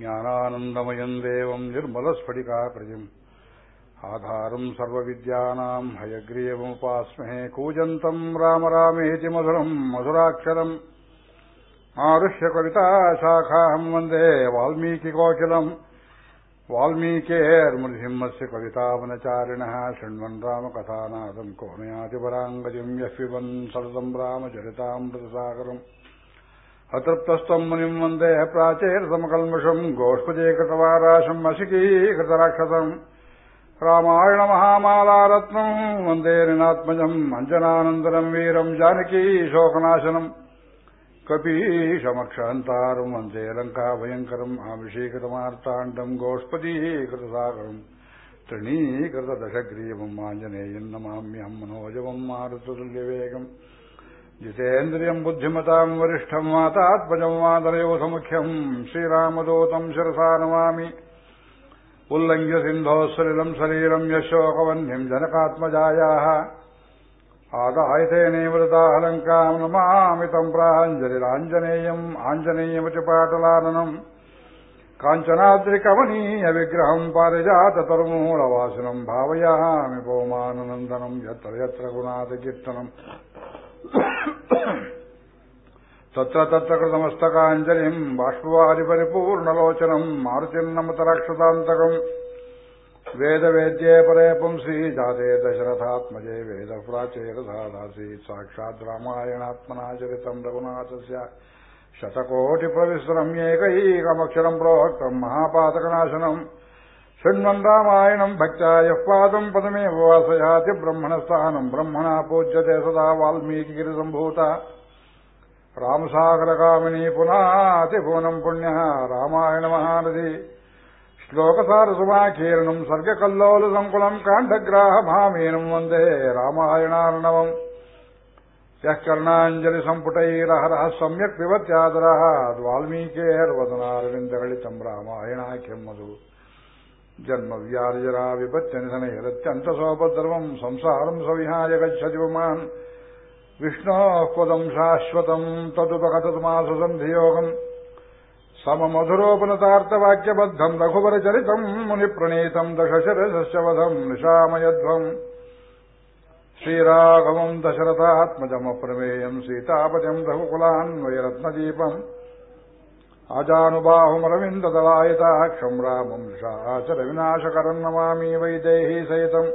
ज्ञानानन्दमयम् देवम् निर्मलस्फटिकाकृतिम् आधारम् सर्वविद्यानाम् हयग्रीवमुपास्महे कूजन्तम् राम रामेति मधुरम् मधुराक्षरम् आरुह्य कविताशाखाहम् वन्दे वाल्मीकिकोकिलम् वाल्मीकेर्मृसिंहस्य कवितावनचारिणः शृण्वन् रामकथानादम् को नयातिपराङ्गजम् यः पिबन् सततम् रामचरितामृतसागरम् ಅತೃಪ್ತಸ್ತಂ ನಿಮ್ವಂದೇ ಪ್ರಾಚೇರ ಸಮಕಲ್ಮಷಂ ಗೋಷ್ಪದೇ ಕೃತವಾರಾಶಂ ಅಶಿಕೀಕೃತರಾಕ್ಷಸಂ ರಾಮಾಯಣ ಮಹಾಮಾಲಾರತ್ನಂ ವಂದೇ ನಿನಾತ್ಮಜಂ ಅಂಜನಾನಂದನಂ ವೀರಂ ಜಾನಕೀ ಶೋಕನಾಶನಂ ಕಪೀಶಮಕ್ಷಾಂತಾರಂ ವಂದೇ ಲಂಕಾಭಯಂಕರಂ ಆಮಿಷೀಕೃತಮಾರ್ತಾಂಡಂ ಗೋಷ್ಪದೀಕೃತಸಾಗರಂ ತೃಣೀಕೃತದಶಗ್ರೀವಂ ಆಂಜನೇಯಂ ನಮಾಮ್ಯಹಂ ಮನೋಜವಂ ಮಾರುತುಲ್ಯವೇಗಂ मारुतुल्यवेगम् जितेन्द्रियम् बुद्धिमताम् वरिष्ठम् मातात्मजम् मातरयोधमुख्यम् श्रीरामदूतम् शिरसा नमामि उल्लङ्घ्य सिन्धोः सलिलम् शरीरम् यशोकवह्निम् जनकात्मजायाः आदायतेनेवृताहलङ्काम् नमामि तम् प्राञ्जलिराञ्जनेयम् आञ्जनेयमति पाटलाननम् काञ्चनाद्रिकमनीयविग्रहम् पारिजाततरुमूलवासिनम् भावयामि पौमाननन्दनम् यत्र यत्र गुणादिकीर्तनम् तत्र तत्र कृतमस्तकाञ्जलिम् बाष्पवारिपरिपूर्णलोचनम् मारुतिर्नमतरक्षतान्तकम् वेदवेद्ये परे पुंसि जाते दशरथात्मजे वेदप्राचेरधासीत् साक्षात् रामायणात्मना चरितम् रघुनाथस्य शतकोटिप्रविस्तरम् एकैकमक्षरम् प्रोक्तम् महापातकनाशनम् शृण्वन् रामायणम् भक्त्या यः पादम् पदमेव वासयाति ब्रह्मणस्थानम् ब्रह्मणा पूज्यते सदा वाल्मीकिगिरिसम्भूता रामसागरकामिनी पुनातिभुवनम् पुण्यः रामायणमहानदी श्लोकसारसुमाकीर्णम् सर्गकल्लोलसङ्कुलम् काण्डग्राहमामीनम् वन्दे रामायणार्णवम् यः कर्णाञ्जलिसम्पुटैरहरः सम्यक् पिबत्यादरः वाल्मीकेर्वदनारविन्दगलितम् रामायणाख्यम् मधु जन्म वियार जरा विपच्चन सनेरच अंतसोपद्रवम संसारमसंविहारक ัจฉ तुमान विष्णुः कुडम शाश्वतम तदु भगत तुमास संधिोहम सममधुरोपनार्थ वाक्यबद्धम बहुवरचरितम मुनिप्रेषितम दशशरशस्य वधम अजानुबाहुमरविन्ददलायताक्षम् रामम् निशाचरविनाशकरम् नमामि वैदेही सहितम्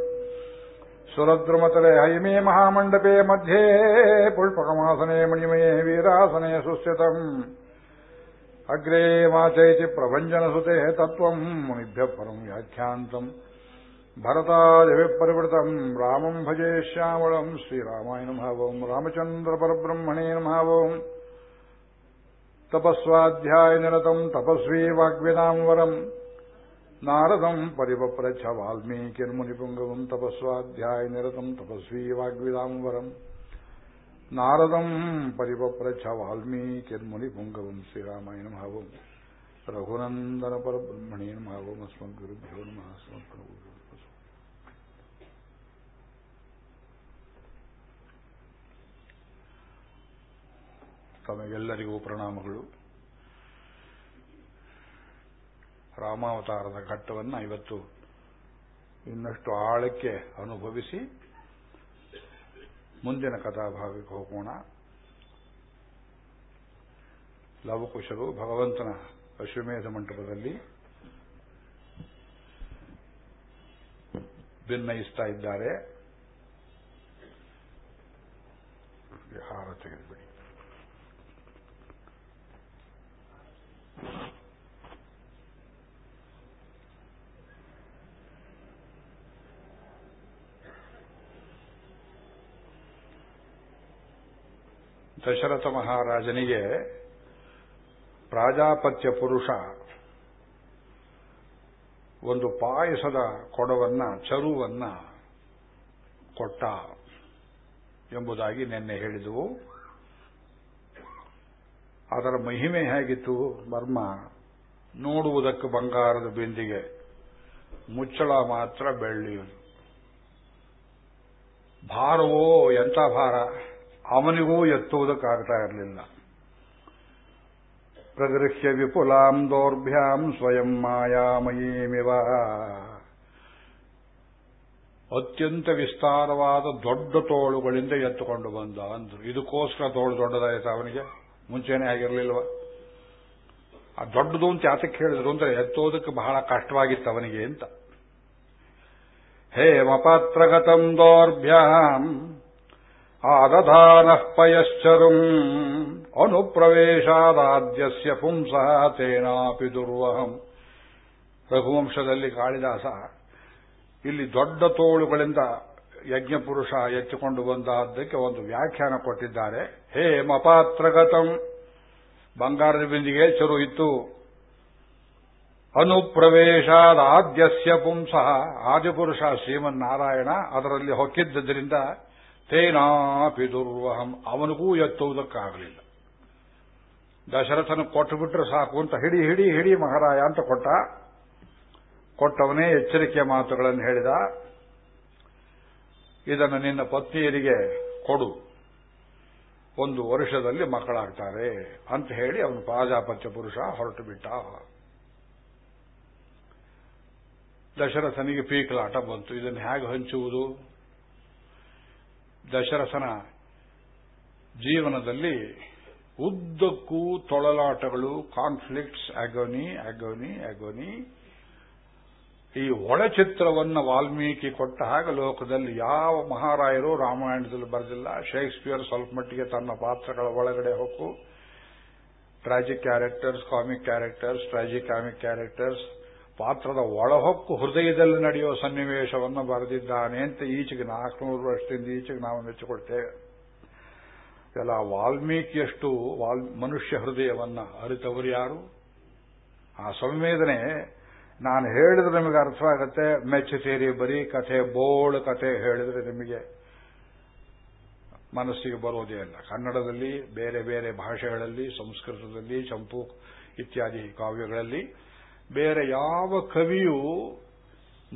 सुरद्रुमतले हैमे महामण्डपे मध्ये पुष्पकमासने मणिमये वीरासने सुस्थितम् अग्रे माचैति प्रभञ्जनसुतेः तत्त्वम् मुनिभ्यः परम् व्याख्यान्तम् भरतादिभिः रामम् भजे श्यामलम् श्रीरामाय नमः रामचन्द्रपरब्रह्मणे नमः तपस्वाध्यायनिरतम् तपस्वी वाग्विदाम् वरम् नारदम् परिपप्रच्छ वाल्मीकिर्मुनिपुङ्गवम् तपस्वाध्यायनिरतम् तपस्वी वाग्विदाम् वरम् नारदम् परिपप्रच्छ वाल्मीकिर्मुनिपुङ्गवम् श्रीरामाय नमः रघुनन्दनपरब्रह्मणे नमः अस्मद्गुरुभ्यो नमः अस्मत्प्रभु ತಮಗೆಲ್ಲರಿಗೂ ಪ್ರಣಾಮಗಳು. ರಾಮಾವತಾರದ ಘಟ್ಟವನ್ನು ಇವತ್ತು ಇನ್ನಷ್ಟು ಆಳಕ್ಕೆ ಅನುಭವಿಸಿ ಮುಂದಿನ ಕಥಾಭಾಗಕ್ಕೆ ಹೋಗೋಣ. ಲವಕುಶರು ಭಗವಂತನ ಅಶ್ವಮೇಧ ಮಂಟಪದಲ್ಲಿ ಭಿನ್ನಯಿಸ್ತಾ ಇದ್ದಾರೆ. ಹಾರ ತೆಗೆದುಬಿಡಿ. ದಶರಥ ಮಹಾರಾಜನಿಗೆ ಪ್ರಾಜಾಪತ್ಯ ಪುರುಷ ಒಂದು ಪಾಯಸದ ಕೊಡವನ್ನ ಚರುವನ್ನ ಕೊಟ್ಟ ಎಂಬುದಾಗಿ ನಿನ್ನೆ ಹೇಳಿದವು. ಅದರ ಮಹಿಮೆ ಹೇಗಿತ್ತು? ಬರ್ಮ ನೋಡುವುದಕ್ಕೆ ಬಂಗಾರದ ಬಿಂದಿಗೆ, ಮುಚ್ಚಳ ಮಾತ್ರ ಬೆಳ್ಳಿಯುದು ಭಾರವೋ ಎಂಥ ಭಾರ? ಅವನಿಗೂ ಎತ್ತುವುದಕ್ಕಾಗ್ತಾ ಇರಲಿಲ್ಲ. ಪ್ರಗೃಹ್ಯ ವಿಪುಲಾಂ ದೌರ್ಭ್ಯಾಂ ಸ್ವಯಂ ಮಾಯಾಮಯೀಮಿವ. ಅತ್ಯಂತ ವಿಸ್ತಾರವಾದ ದೊಡ್ಡ ತೋಳುಗಳಿಂದ ಎತ್ತುಕೊಂಡು ಬಂದ ಅಂದ್ರು. ಇದಕ್ಕೋಸ್ಕರ ತೋಳು ದೊಡ್ಡದಾಯಿತು ಅವನಿಗೆ? ಮುಂಚೆನೆ ಆಗಿರಲಿಲ್ವ? ಆ ದೊಡ್ಡದು ಅಂತ ಯಾತಕ್ಕೆ ಹೇಳಿದ್ರು ಅಂದ್ರೆ ಎತ್ತೋದಕ್ಕೆ ಬಹಳ ಕಷ್ಟವಾಗಿತ್ತು ಅವನಿಗೆ ಅಂತ. ಹೇಮಪತ್ರಗತಂ ದೌರ್ಭ್ಯಾಂ ಆದಧಾನಃ ಪಯಶ್ಚರುಂ ಅನುಪ್ರವೇಶಾದಾದ್ಯಸ್ಯ ಪುಂಸಃ ತೇನಾಪಿ ದುರ್ವಹಂ. ರಘುವಂಶದಲ್ಲಿ ಕಾಳಿದಾಸ, ಇಲ್ಲಿ ದೊಡ್ಡ ತೋಳುಗಳಿಂದ ಯಜ್ಞಪುರುಷ ಎತ್ತಿಕೊಂಡು ಬಂದಾದ್ದಕ್ಕೆ ಒಂದು ವ್ಯಾಖ್ಯಾನ ಕೊಟ್ಟಿದ್ದಾರೆ. ಹೇ ಮಪಾತ್ರಗತಂ. ಬಂಗಾರದ ಬಿಂದಿಗೆ ಚರು ಇತ್ತು. ಅನುಪ್ರವೇಶಾದ ಆದ್ಯಸ್ಯ ಪುಂಸಃ. ಆದಿಪುರುಷ ಶ್ರೀಮನ್ನಾರಾಯಣ ಅದರಲ್ಲಿ ಹೊಕ್ಕಿದ್ದರಿಂದ ತೇನಾಪಿ ದುರ್ವಹಂ. ಅವನಿಗೂ ಎತ್ತುವುದಕ್ಕಾಗಲಿಲ್ಲ. ದಶರಥನ ಕೊಟ್ಟು ಬಿಟ್ರೆ ಸಾಕು ಅಂತ ಹಿಡಿ ಹಿಡಿ ಹಿಡಿ ಮಹಾರಾಯ ಅಂತ ಕೊಟ್ಟ. ಕೊಟ್ಟವನೇ ಎಚ್ಚರಿಕೆಯ ಮಾತುಗಳನ್ನು ಹೇಳಿದ. ಇದನ್ನು ನಿನ್ನ ಪತ್ನಿಯರಿಗೆ ಕೊಡು. ಒಂದು ವರ್ಷದಲ್ಲಿ ಮಕ್ಕಳಾಗ್ತಾರೆ ಅಂತ ಹೇಳಿ ಅವನು ಪ್ರಾಜಾಪತ್ಯ ಪುರುಷ ಹೊರಟು ಬಿಟ್ಟ. ದಶರಥನಿಗೆ ಪೀಕಲಾಟ ಬಂತು. ಇದನ್ನು ಹೇಗೆ ಹಂಚುವುದು? ದಶರಥನ ಜೀವನದಲ್ಲಿ ಉದ್ದಕ್ಕೂ ತೊಳಲಾಟಗಳು ಕಾನ್ಫ್ಲಿಕ್ಟ್ಸ್ ಅಗೋನಿ ಅಗೋನಿ ಅಗೋನಿ ಈ ಒಳಚಿತ್ರವನ್ನು ವಾಲ್ಮೀಕಿ ಕೊಟ್ಟ ಹಾಗೆ ಲೋಕದಲ್ಲಿ ಯಾವ ಮಹಾರಾಯರು ರಾಮಾಯಣದಲ್ಲಿ ಬರೆದಿಲ್ಲ. ಶೇಕ್ಸ್ಪಿಯರ್ ಸ್ವಲ್ಪ ಮಟ್ಟಿಗೆ ತನ್ನ ಪಾತ್ರಗಳ ಒಳಗಡೆ ಹೊಕ್ಕು tragic characters, comic characters, tragic comic characters, ಪಾತ್ರದ ಒಳಹೊಕ್ಕು ಹೃದಯದಲ್ಲಿ ನಡೆಯುವ ಸನ್ನಿವೇಶವನ್ನು ಬರೆದಿದ್ದಾನೆ ಅಂತ ಈಚೆಗೆ ನಾಲ್ಕುನೂರು ವರ್ಷದಿಂದ ಈಚೆಗೆ ನಾವು ಮೆಚ್ಚಿಕೊಡ್ತೇವೆ ಎಲ್ಲ ವಾಲ್ಮೀಕಿಯಷ್ಟು ವಾಲ್ ಮನುಷ್ಯ ಹೃದಯವನ್ನ ಅರಿತವರು ಯಾರು? ಆ ಸಂವೇದನೆ ನಾನು ಹೇಳಿದ್ರೆ ನಿಮಗೆ ಅರ್ಥವಾಗುತ್ತೆ ಮೆಚ್ಚುತ್ತೀರಿ ಬರೀ ಕಥೆ ಬೋಳು ಕಥೆ ಹೇಳಿದ್ರೆ ನಿಮಗೆ ಮನಸ್ಸಿಗೆ ಬರೋದೇ ಇಲ್ಲ. ಕನ್ನಡದಲ್ಲಿ, ಬೇರೆ ಬೇರೆ ಭಾಷೆಗಳಲ್ಲಿ, ಸಂಸ್ಕೃತದಲ್ಲಿ, ಚಂಪು ಇತ್ಯಾದಿ ಕಾವ್ಯಗಳಲ್ಲಿ ಬೇರೆ ಯಾವ ಕವಿಯೂ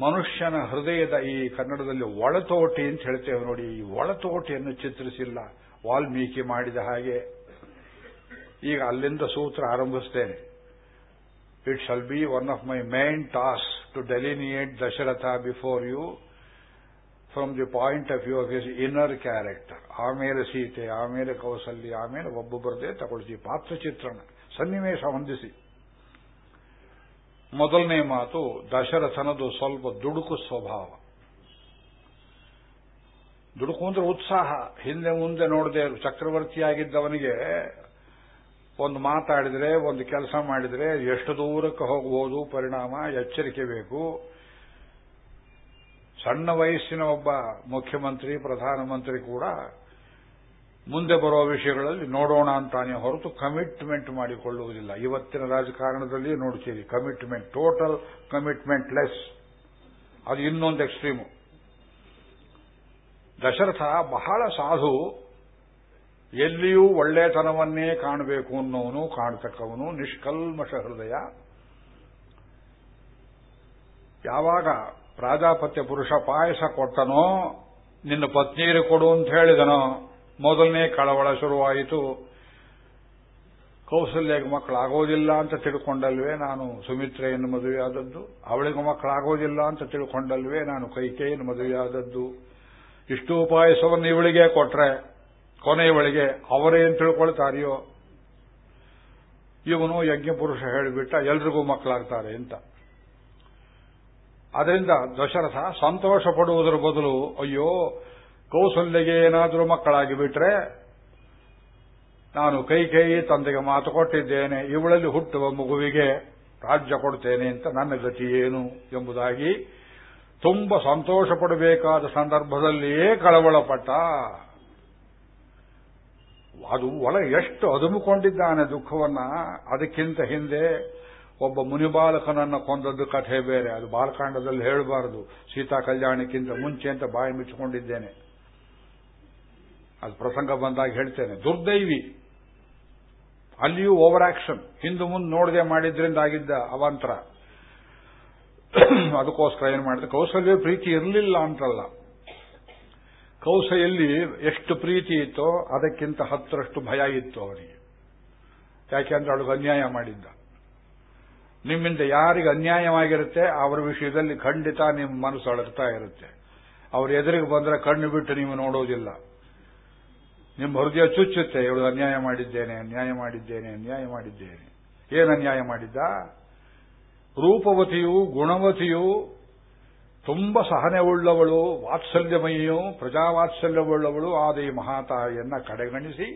ಮನುಷ್ಯನ ಹೃದಯದ ಈ ಕನ್ನಡದಲ್ಲಿ ಒಳತೋಟಿ ಅಂತ ಹೇಳ್ತೇವೆ ನೋಡಿ. ಈ ಒಳತೋಟಿಯನ್ನು ಚಿತ್ರಿಸಿಲ್ಲ. ವಾಲ್ಮೀಕಿ ಮಾಡಿದ ಹಾಗೆ. ಈಗ ಅಲ್ಲಿಂದ ಸೂತ್ರ ಆರಂಭಿಸ್ತೇನೆ. It shall be one of my main task to delineate Dasharatha before you from the point of view of his inner character ಆಮೇಲೆ ಸೀತೆ ಆಮೇಲೆ ಕೌಸಲ್ಯ ಆಮೇಲೆ ಒಬ್ಬೊಬ್ಬರದೇ ತಗೊಳ್ತೀವಿ ಪಾತ್ರ ಚಿತ್ರಣ ಸನ್ನಿವೇಶ ಹೊಂದಿಸಿ ಮೊದಲನೇ ಮಾತು ದಶರಥನದು ಸ್ವಲ್ಪ ದುಡುಕು ಸ್ವಭಾವ ದುಡುಕು ಅಂದ್ರೆ ಉತ್ಸಾಹ ಹಿಂದೆ ಮುಂದೆ ನೋಡದೆ ಚಕ್ರವರ್ತಿಯಾಗಿದ್ದವನಿಗೆ ಒಂದು ಮಾತಾಡಿದ್ರೆ, ಒಂದು ಕೆಲಸ ಮಾಡಿದ್ರೆ ಎಷ್ಟು ದೂರಕ್ಕೆ ಹೋಗಬಹುದು ಪರಿಣಾಮ, ಎಚ್ಚರಿಕೆ ಬೇಕು. ಸಣ್ಣ ವಯಸ್ಸಿನ ಒಬ್ಬ ಮುಖ್ಯಮಂತ್ರಿ, ಪ್ರಧಾನಮಂತ್ರಿ ಕೂಡ ಮುಂದೆ ಬರುವ ವಿಷಯಗಳಲ್ಲಿ ನೋಡೋಣ ಅಂತಾನೆ ಹೊರತು ಕಮಿಟ್ಮೆಂಟ್ ಮಾಡಿಕೊಳ್ಳುವುದಿಲ್ಲ. ಇವತ್ತಿನ ರಾಜಕಾರಣದಲ್ಲಿ ನೋಡ್ತೀರಿ ಕಮಿಟ್ಮೆಂಟ್ ಟೋಟಲ್ ಕಮಿಟ್ಮೆಂಟ್ ಲೆಸ್ ಅದು ಇನ್ನೊಂದು ಎಕ್ಸ್ಟ್ರೀಮು ದಶರಥ ಬಹಳ ಸಾಧು. ಎಲ್ಲಿಯೂ ಒಳ್ಳೆತನವನ್ನೇ ಕಾಣಬೇಕು ಅನ್ನೋನು ಕಾಣತಕ್ಕವನು ನಿಷ್ಕಲ್ಮಶ ಹೃದಯ. ಯಾವಾಗ ಪ್ರಾಜಾಪತ್ಯ ಪುರುಷ ಪಾಯಸ ಕೊಟ್ಟನೋ, ನಿನ್ನ ಪತ್ನಿಯರು ಕೊಡು ಅಂತ ಹೇಳಿದನೋ, ಮೊದಲನೇ ಕಳವಳ ಶುರುವಾಯಿತು. ಕೌಸಲ್ಯಗೆ ಮಕ್ಕಳಾಗೋದಿಲ್ಲ ಅಂತ ತಿಳ್ಕೊಂಡಲ್ವೇ ನಾನು ಸುಮಿತ್ರೆಯನ್ನು ಮದುವೆಯಾದದ್ದು? ಅವಳಿಗೆ ಮಕ್ಕಳಾಗೋದಿಲ್ಲ ಅಂತ ತಿಳ್ಕೊಂಡಲ್ವೇ ನಾನು ಕೈಕೇಯನ್ನು ಮದುವೆಯಾದದ್ದು? ಇಷ್ಟು ಪಾಯಸವನ್ನು ಇವಳಿಗೆ ಕೊಟ್ರೆ ಕೊನೆಯವಳಿಗೆ ಅವರೇನು ತಿಳ್ಕೊಳ್ತಾರೆಯೋ? ಇವನು ಯಜ್ಞಪುರುಷ ಹೇಳಿಬಿಟ್ಟ ಎಲ್ರಿಗೂ ಮಕ್ಕಳಾಗ್ತಾರೆ ಅಂತ. ಅದರಿಂದ ದಶರಥ ಸಂತೋಷ ಪಡುವುದರ ಬದಲು, ಅಯ್ಯೋ, ಕೌಸಲ್ಯಗೆ ಏನಾದರೂ ಮಕ್ಕಳಾಗಿ ಬಿಟ್ರೆ ನಾನು ಕೈ ಕೈ ತಂದೆಗೆ ಮಾತು ಕೊಟ್ಟಿದ್ದೇನೆ, ಇವಳಲ್ಲಿ ಹುಟ್ಟುವ ಮಗುವಿಗೆ ರಾಜ್ಯ ಕೊಡ್ತೇನೆ ಅಂತ ನನ್ನ ಗತಿ ಏನು ಎಂಬುದಾಗಿ ತುಂಬ ಸಂತೋಷ ಪಡಬೇಕಾದ ಸಂದರ್ಭದಲ್ಲಿಯೇ ಕಳವಳಪಟ್ಟ. ಅದು ಒಳ ಎಷ್ಟು ಅದುಮುಕೊಂಡಿದ್ದಾನೆ ದುಃಖವನ್ನ, ಅದಕ್ಕಿಂತ ಹಿಂದೆ ಒಬ್ಬ ಮುನಿಬಾಲಕನನ್ನ ಕೊಂದದ್ದು ಕಥೆ ಬೇರೆ. ಅದು ಬಾಲಕಾಂಡದಲ್ಲಿ ಹೇಳಬಾರದು. ಸೀತಾ ಕಲ್ಯಾಣಕ್ಕಿಂತ ಮುಂಚೆ ಅಂತ ಬಾಯಿ ಮುಚ್ಚಿಕೊಂಡಿದ್ದೇನೆ. ಅದು ಪ್ರಸಂಗ ಬಂದಾಗ ಹೇಳ್ತೇನೆ. ದುರ್ದೈವಿ. ಅಲ್ಲಿಯೂ ಓವರ್ ಆಕ್ಷನ್. ಹಿಂದೆ ಮುಂದೆ ನೋಡದೆ ಮಾಡಿದ್ರಿಂದ ಆಗಿದ್ದ ಅವಾಂತರ. ಅದಕ್ಕೋಸ್ಕರ ಏನ್ ಮಾಡಿದೆ? ಕೌಸಲ್ಯ ಪ್ರೀತಿ ಇರಲಿಲ್ಲ ಅಂತಲ್ಲ. ಕೌಸೆಯಲ್ಲಿ ಎಷ್ಟು ಪ್ರೀತಿ ಇತ್ತೋ ಅದಕ್ಕಿಂತ ಹತ್ತರಷ್ಟು ಭಯ ಇತ್ತು ಅವನಿಗೆ. ಯಾಕೆಂದ್ರೆ ಅವಳಿಗೆ ಅನ್ಯಾಯ ಮಾಡಿದ್ದ. ನಿಮ್ಮಿಂದ ಯಾರಿಗೆ ಅನ್ಯಾಯವಾಗಿರುತ್ತೆ ಅವರ ವಿಷಯದಲ್ಲಿ ಖಂಡಿತ ನಿಮ್ಮ ಮನಸ್ಸು ಅಳಗ್ತಾ ಇರುತ್ತೆ. ಅವ್ರು ಎದುರಿಗೆ ಬಂದ್ರೆ ಕಣ್ಣು ಬಿಟ್ಟು ನೀವು ನೋಡೋದಿಲ್ಲ. ನಿಮ್ಮ ಹೃದಯ ಚುಚ್ಚುತ್ತೆ, ಇವಳು ಅನ್ಯಾಯ ಮಾಡಿದ್ದೇನೆ ಅನ್ಯಾಯ ಮಾಡಿದ್ದೇನೆ ಅನ್ಯಾಯ ಮಾಡಿದ್ದೇನೆ. ಏನು ಅನ್ಯಾಯ ಮಾಡಿದ್ದ? ರೂಪವತಿಯು ಗುಣವತಿಯು ತುಂಬ ಸಹನೆ ಉಳ್ಳವಳು ವಾತ್ಸಲ್ಯಮಯಿಯು, ಪ್ರಜಾವಾತ್ಸಲ್ಯವುಳ್ಳವಳು, ಆದ ಈ ಮಹಾತಾಯಿಯನ್ನ ಕಡೆಗಣಿಸಿ,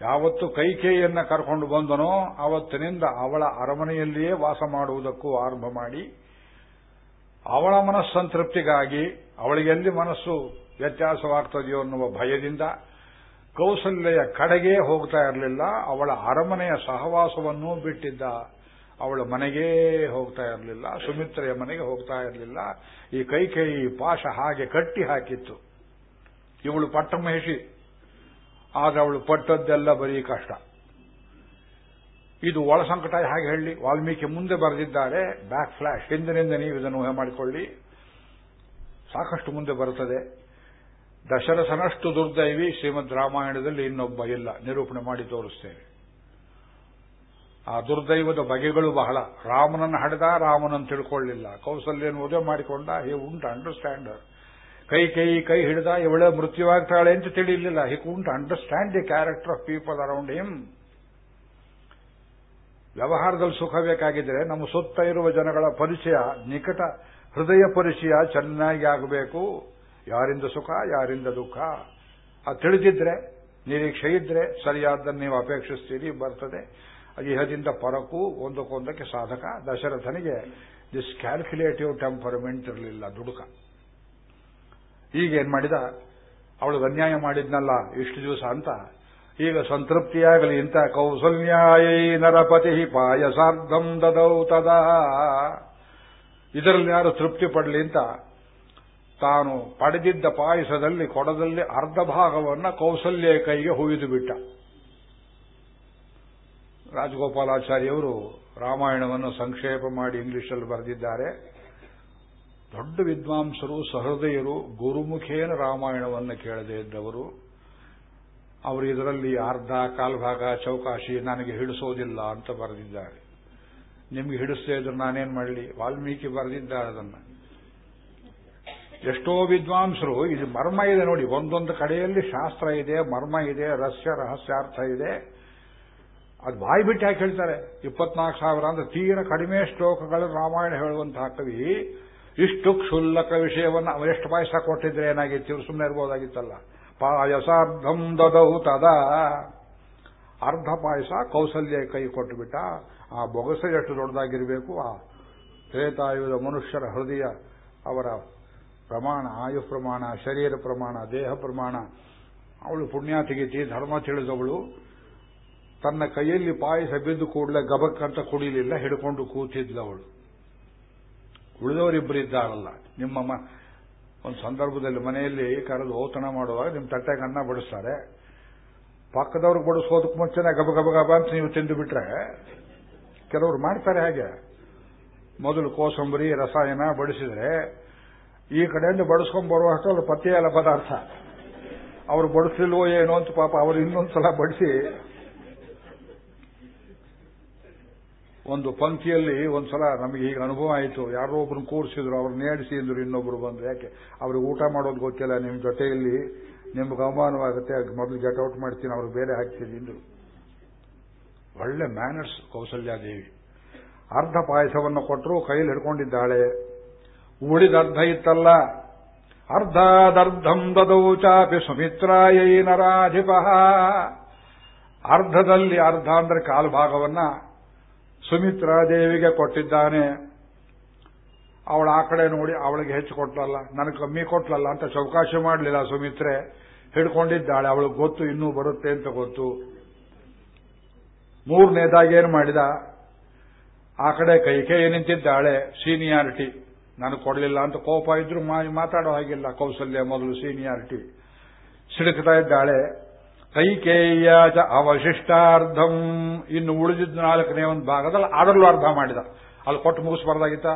ಯಾವತ್ತು ಕೈಕೇಯಿಯನ್ನ ಕರ್ಕೊಂಡು ಬಂದನೋ ಆವತ್ತಿನಿಂದ ಅವಳ ಅರಮನೆಯಲ್ಲಿಯೇ ವಾಸ ಮಾಡುವುದಕ್ಕೂ ಆರಂಭ ಮಾಡಿ, ಅವಳ ಮನಸ್ಸಂತೃಪ್ತಿಗಾಗಿ, ಅವಳಿಗೆಲ್ಲಿ ಮನಸ್ಸು ವ್ಯತ್ಯಾಸವಾಗ್ತದೆಯೋ ಅನ್ನುವ ಭಯದಿಂದ ಕೌಸಲ್ಯ ಕಡೆಗೆ ಹೋಗ್ತಾ ಇರಲಿಲ್ಲ, ಅವಳ ಅರಮನೆಯ ಸಹವಾಸವನ್ನೂ ಬಿಟ್ಟಿದ್ದ ಅವಳ ಮನೆಗೇ ಹೋಗ್ತಾ ಇರಲಿಲ್ಲ, ಸುಮಿತ್ರೆಯ ಮನೆಗೆ ಹೋಗ್ತಾ ಇರಲಿಲ್ಲ. ಈ ಕೈಕೇಯಿ ಪಾಶ ಹಾಗೆ ಕಟ್ಟಿ ಹಾಕಿತ್ತು. ಇವಳು ಪಟ್ಟ ಮಹಿಷಿ. ಆದ್ರೆ ಅವಳು ಪಟ್ಟದ್ದೆಲ್ಲ ಬರೀ ಕಷ್ಟ. ಇದು ಒಳ ಸಂಕಟ ಹಾಗೆ ಹೇಳಿ, ವಾಲ್ಮೀಕಿ ಮುಂದೆ ಬರೆದಿದ್ದಾರೆ, ಬ್ಯಾಕ್ ಫ್ಲಾಶ್. ಹಿಂದಿನಿಂದ ನೀವು ಇದನ್ನು ಊಹೆ ಮಾಡಿಕೊಳ್ಳಿ. ಸಾಕಷ್ಟು ಮುಂದೆ ಬರುತ್ತದೆ. ದಶರಥನಷ್ಟು ದುರ್ದೈವಿ, ಶ್ರೀಮದ್ ರಾಮಾಯಣದಲ್ಲಿ ಇನ್ನೊಬ್ಬ ಇಲ್ಲ. ನಿರೂಪಣೆ ಮಾಡಿ ತೋರಿಸ್ತೇವೆ ಆ ದುರ್ದೈವದ ಬಗೆಗಳು ಬಹಳ. ರಾಮನನ್ನು ಹಡೆದ ರಾಮನನ್ನು ತಿಳ್ಕೊಳ್ಳಿಲ್ಲ. ಕೌಸಲ್ಯನ ಮದುವೆ ಮಾಡಿಕೊಂಡ, ಹಿ ಉಂಟ್ ಅಂಡರ್ಸ್ಟ್ಯಾಂಡರ್ ಕೈ ಕೈ ಕೈ ಹಿಡಿದ, ಇವಳೆ ಮೃತ್ಯುವಾಗ್ತಾಳೆ ಅಂತ ತಿಳಿಯಲಿಲ್ಲ he can't understand the character of people around him ವ್ಯವಹಾರದಲ್ಲಿ ಸುಖ ಬೇಕಾಗಿದ್ರೆ ನಮ್ಮ ಸುತ್ತ ಇರುವ ಜನಗಳ ಪರಿಚಯ, ನಿಕಟ ಹೃದಯ ಪರಿಚಯ ಚೆನ್ನಾಗಿ ಆಗಬೇಕು. ಯಾರಿಂದ ಸುಖ, ಯಾರಿಂದ ದುಃಖ? ಅದು ತಿಳಿದಿದ್ರೆ, ನಿರೀಕ್ಷೆ ಇದ್ರೆ ಸರಿಯಾದ್ದನ್ನು ನೀವು ಅಪೇಕ್ಷಿಸ್ತೀರಿ, ಬರ್ತದೆ. ಇಹದಿಂದ ಪರಕು ಒಂದಕ್ಕೊಂದಕ್ಕೆ ಸಾಧಕ, ದಶರಥನಿಗೆ ದಿಸ್ ಕ್ಯಾಲ್ಕುಲೇಟಿವ್ ಟೆಂಪರ್ಮೆಂಟ್ ಇರಲಿಲ್ಲ, ದುಡುಕ. ಈಗ ಏನ್ ಮಾಡಿದ? ಅವಳಿಗೆ ಅನ್ಯಾಯ ಮಾಡಿದ್ನಲ್ಲ, ಇಷ್ಟು ದಿವಸ ಅಂತ. ಈಗ ಸಂತೃಪ್ತಿಯಾಗಲಿ ಇಂಥ ಕೌಸಲ್ಯಾಯೈ ನರಪತಿ ಪಾಯಸಾರ್ಧಂ ದದೌ ತದಾ. ಇದರಲ್ಲಿ ಯಾರು ತೃಪ್ತಿ ಪಡಲಿ ಅಂತ? ತಾನು ಪಡೆದಿದ್ದ ಪಾಯಸದಲ್ಲಿ, ಕೊಡದಲ್ಲಿ ಅರ್ಧ ಭಾಗವನ್ನು ಕೌಸಲ್ಯ ಕೈಗೆ ಹುಯ್ದು ಬಿಟ್ಟ. ರಾಜಗೋಪಾಲಾಚಾರ್ಯವರು ರಾಮಾಯಣವನ್ನು ಸಂಕ್ಷೇಪ ಮಾಡಿ ಇಂಗ್ಲಿಷಲ್ಲಿ ಬರೆದಿದ್ದಾರೆ. ದೊಡ್ಡ ವಿದ್ವಾಂಸರು, ಸಹೃದಯರು ಗುರುಮುಖೇನ ರಾಮಾಯಣವನ್ನು ಕೇಳದೇ ಇದ್ದವರು. ಅವರು ಇದರಲ್ಲಿ ಅರ್ಧ ಕಾಲ್ಭಾಗ ಚೌಕಾಶಿ, ನನಗೆ ಹಿಡಿಸೋದಿಲ್ಲ ಅಂತ ಬರೆದಿದ್ದಾರೆ. ನಿಮ್ಗೆ ಹಿಡಿಸದೇ ಇದ್ರೆ ನಾನೇನ್ ಮಾಡಲಿ? ವಾಲ್ಮೀಕಿ ಬರೆದಿದ್ದಾರೆ ಅದನ್ನು. ಎಷ್ಟೋ ವಿದ್ವಾಂಸರು, ಇದು ಮರ್ಮ ಇದೆ ನೋಡಿ, ಒಂದೊಂದು ಕಡೆಯಲ್ಲಿ ಶಾಸ್ತ್ರ ಇದೆ, ಮರ್ಮ ಇದೆ, ರಹಸ್ಯ, ರಹಸ್ಯಾರ್ಥ ಇದೆ. ಅದು ಬಾಯಿ ಬಿಟ್ಟು ಯಾಕೆ ಹೇಳ್ತಾರೆ? ಇಪ್ಪತ್ನಾಲ್ಕು ಸಾವಿರ ಅಂದ್ರೆ ತೀರ ಕಡಿಮೆ ಶ್ಲೋಕಗಳು ರಾಮಾಯಣ ಹೇಳುವಂತಹ ಕವಿ ಇಷ್ಟು ಕ್ಷುಲ್ಲಕ ವಿಷಯವನ್ನು ಎಷ್ಟು ಪಾಯಸ ಕೊಟ್ಟಿದ್ರೆ ಏನಾಗಿತ್ತು? ಸುಮ್ಮನೆ ಇರ್ಬೋದಾಗಿತ್ತಲ್ಲ. ಪಾಯಸಾರ್ಧಂ ದದೌ ತದ. ಅರ್ಧ ಪಾಯಸ ಕೌಸಲ್ಯ ಕೈ ಕೊಟ್ಟುಬಿಟ್ಟ. ಆ ಬೊಗಸ ಎಷ್ಟು ದೊಡ್ಡದಾಗಿರಬೇಕು? ಆ ತ್ರೇತಾಯುಧ ಮನುಷ್ಯರ ಹೃದಯ, ಅವರ ಪ್ರಮಾಣ, ಆಯು ಪ್ರಮಾಣ, ಶರೀರ ಪ್ರಮಾಣ, ದೇಹ ಪ್ರಮಾಣ. ಅವಳು ಪುಣ್ಯ ತೆಗಿತಿ ಧರ್ಮ ತಿಳಿದವಳು. ತನ್ನ ಕೈಯಲ್ಲಿ ಪಾಯಸ ಬಿದ್ದು ಕೂಡಲೇ ಗಬಕ್ಕಂತ ಕುಡಿಲಿಲ್ಲ, ಹಿಡ್ಕೊಂಡು ಕೂತಿದ್ಲವಳು ಉಳಿದವರಿಬ್ಬರಿದ್ದಾರಲ್ಲ ನಿಮ್ಮ ಒಂದು ಸಂದರ್ಭದಲ್ಲಿ ಮನೆಯಲ್ಲಿ ಕರೆದು ಓತಣ ಮಾಡುವಾಗ ನಿಮ್ಮ ತಟ್ಟೆಗೆ ಅನ್ನ ಬಡಿಸ್ತಾರೆ. ಪಕ್ಕದವ್ರಿಗೆ ಬಡಿಸೋದಕ್ಕೆ ಮುಂಚೆನೆ ಗಬ ಗಬ ಗಬ ಅಂತ ನೀವು ತಿಂದು ಬಿಟ್ರೆ ಕೆಲವರು ಮಾಡ್ತಾರೆ ಹಾಗೆ. ಮೊದಲು ಕೋಸಂಬರಿ, ರಸಾಯನ ಬಡಿಸಿದ್ರೆ ಈ ಕಡೆಯಿಂದ ಬಡಿಸ್ಕೊಂಡ್ ಬರುವ ಅಷ್ಟರಲ್ಲಿ ಪತ್ತೆಯಲ್ಲ ಪದಾರ್ಥ. ಅವರು ಬಡಿಸಲಿಲ್ವೋ ಏನೋ ಅಂತ ಪಾಪ ಅವರು ಇನ್ನೊಂದ್ಸಲ ಬಡಿಸಿ ಒಂದು ಪಂಕ್ತಿಯಲ್ಲಿ ಒಂದ್ಸಲ ನಮಗೆ ಈಗ ಅನುಭವ ಆಯಿತು. ಯಾರೋ ಒಬ್ರನ್ನ ಕೂರಿಸಿದ್ರು ಅವ್ರು ನೇಡಿಸಿ ಅಂದ್ರು ಇನ್ನೊಬ್ರು ಬಂದ್ರು. ಯಾಕೆ? ಅವ್ರಿಗೆ ಊಟ ಮಾಡೋದು ಗೊತ್ತಿಲ್ಲ. ನಿಮ್ಮ ಜೊತೆಯಲ್ಲಿ ನಿಮ್ಗೆ ಅವಮಾನವಾಗುತ್ತೆ. ಮೊದಲು ಗೆಟ್ ಔಟ್ ಮಾಡ್ತೀನಿ, ಅವ್ರಿಗೆ ಬೇರೆ ಹಾಕ್ತೀನಿ ಅಂದ್ರು. ಒಳ್ಳೆ ಮ್ಯಾನರ್ಸ್ ಕೌಸಲ್ಯಾದೇವಿ. ಅರ್ಧ ಪಾಯಸವನ್ನು ಕೊಟ್ಟರು ಕೈಯಲ್ಲಿ ಹಿಡ್ಕೊಂಡಿದ್ದಾಳೆ. ಉಳಿದ ಅರ್ಧ ಇತ್ತಲ್ಲ. ಅರ್ಧಾದರ್ಧಂ ದದೌ ಚಾಪಿ ಸುಮಿತ್ರಾಯೈ ನರಾಧಿಪ. ಅರ್ಧದಲ್ಲಿ ಅರ್ಧ ಅಂದ್ರೆ ಕಾಲು ಭಾಗವನ್ನ ಸುಮಿತ್ರಾದೇವಿಗೆ ಕೊಟ್ಟಿದ್ದಾನೆ. ಅವಳ ಆ ಕಡೆ ನೋಡಿ ಅವಳಿಗೆ ಹೆಚ್ಚು ಕೊಟ್ಲಲ್ಲ, ನನಗೆ ಕಮ್ಮಿ ಕೊಟ್ಲಲ್ಲ ಅಂತ ಚೌಕಾಶಿ ಮಾಡಲಿಲ್ಲ ಸುಮಿತ್ರೆ. ಹಿಡ್ಕೊಂಡಿದ್ದಾಳೆ ಅವಳಿಗೆ ಗೊತ್ತು ಇನ್ನೂ ಬರುತ್ತೆ ಅಂತ ಗೊತ್ತು. ಮೂರನೇದಾಗೇನು ಮಾಡಿದ? ಆ ಕಡೆ ಕೈ ಕೈ ನಿಂತಿದ್ದಾಳೆ, ಸೀನಿಯಾರಿಟಿ. ನನಗೆ ಕೊಡಲಿಲ್ಲ ಅಂತ ಕೋಪ ಇದ್ರು ಮಾತಾಡೋ ಹಾಗಿಲ್ಲ ಕೌಸಲ್ಯ ಮೊದಲು ಸೀನಿಯಾರಿಟಿ. ಸಿಡುಕ್ತಾ ಇದ್ದಾಳೆ. ಕೈಕೇಯ ಚ ಅವಶಿಷ್ಟಾರ್ಧಂ. ಇನ್ನು ಉಳಿದಿದ್ದ ನಾಲ್ಕನೇ ಒಂದು ಭಾಗದಲ್ಲಿ ಅದರಲ್ಲೂ ಅರ್ಧ ಮಾಡಿದ. ಅಲ್ಲಿ ಕೊಟ್ಟು ಮುಗಿಸ್ಬಾರ್ದಾಗಿತ್ತ?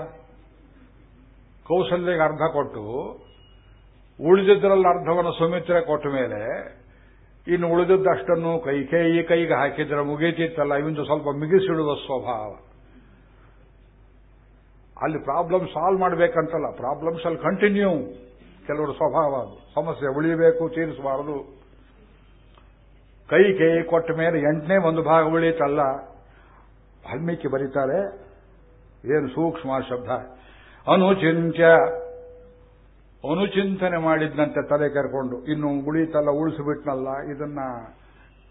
ಕೌಸಲ್ಯಗೆ ಅರ್ಧ ಕೊಟ್ಟು ಉಳಿದಿದ್ದರಲ್ಲಿ ಅರ್ಧವನ್ನು ಸುಮಿತ್ರೆ ಕೊಟ್ಟ ಮೇಲೆ, ಇನ್ನು ಉಳಿದಿದ್ದಷ್ಟನ್ನು ಕೈಕೇಯಿ ಕೈಗೆ ಹಾಕಿದ್ರೆ ಮುಗೀತಿತ್ತಲ್ಲ ಇವಂದು ಸ್ವಲ್ಪ ಮಿಗಿಸಿಡುವ ಸ್ವಭಾವ. ಅಲ್ಲಿ ಪ್ರಾಬ್ಲಮ್ ಸಾಲ್ವ್ ಮಾಡಬೇಕಂತಲ್ಲ ಪ್ರಾಬ್ಲಮ್ಸ್ ಅಲ್ಲಿ ಕಂಟಿನ್ಯೂ ಕೆಲವರು ಸ್ವಭಾವ ಅದು. ಸಮಸ್ಯೆ ಉಳಿಯಬೇಕು, ತೀರಿಸಬಾರದು. ಕೈ ಕೈ ಕೊಟ್ಟ ಮೇಲೆ ಎಂಟನೇ ಒಂದು ಭಾಗ ಉಳಿತಲ್ಲ? ವಾಲ್ಮೀಕಿ ಬರೀತಾರೆ ಏನು ಸೂಕ್ಷ್ಮ ಶಬ್ದ. ಅನುಚಿಂತ್ಯ. ಅನುಚಿಂತನೆ ಮಾಡಿದ್ದಂತೆ ತಲೆ ಕರ್ಕೊಂಡು. ಇನ್ನು ಉಳಿತಲ್ಲ, ಉಳಿಸಿಬಿಟ್ನಲ್ಲ, ಇದನ್ನ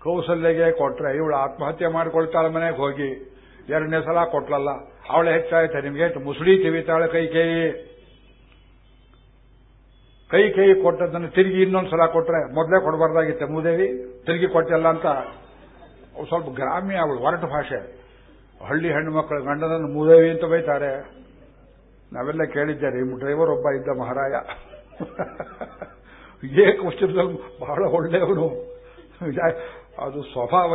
ಕೌಸಲ್ಯಗೆ ಕೊಟ್ರೆ ಇವಳು ಆತ್ಮಹತ್ಯೆ ಮಾಡಿಕೊಳ್ತಾಳೆ ಮನೆಗೆ ಹೋಗಿ. ಎರಡನೇ ಸಲ ಕೊಟ್ಲಲ್ಲ. ಅವಳೆ ಹೆಚ್ಚಾಯ್ತು? ನಿಮ್ಗೆ ಮುಸುಳಿ ತಿವಿತಾಳೆ ಕೈ ಕೈ ಕೈ ಕೈ ಕೊಟ್ಟದನ್ನು ತಿರುಗಿ ಇನ್ನೊಂದು ಸಲ ಕೊಟ್ರೆ ಮೊದಲೇ ಕೊಡಬಾರ್ದಾಗಿತ್ತೆ ಮೂದೇವಿ, ತಿರುಗಿ ಕೊಟ್ಟಲ್ಲ ಅಂತ ಸ್ವಲ್ಪ ಗ್ರಾಮ್ಯ ಅವಳು, ಒರಟು ಭಾಷೆ. ಹಳ್ಳಿ ಹೆಣ್ಣು ಮಕ್ಕಳು ಗಂಡನನ್ನು ಮೂದೇವಿ ಅಂತ ಬೈತಾರೆ. ನಾವೆಲ್ಲ ಕೇಳಿದ್ದಾರೆ ನಿಮ್ಮ ಡ್ರೈವರ್ ಒಬ್ಬ ಇದ್ದ ಮಹಾರಾಯ. ಏಕ ವರ್ಷದಲ್ಲಿ ಬಹಳ ಒಳ್ಳೆಯವನು. ಅದು ಸ್ವಭಾವ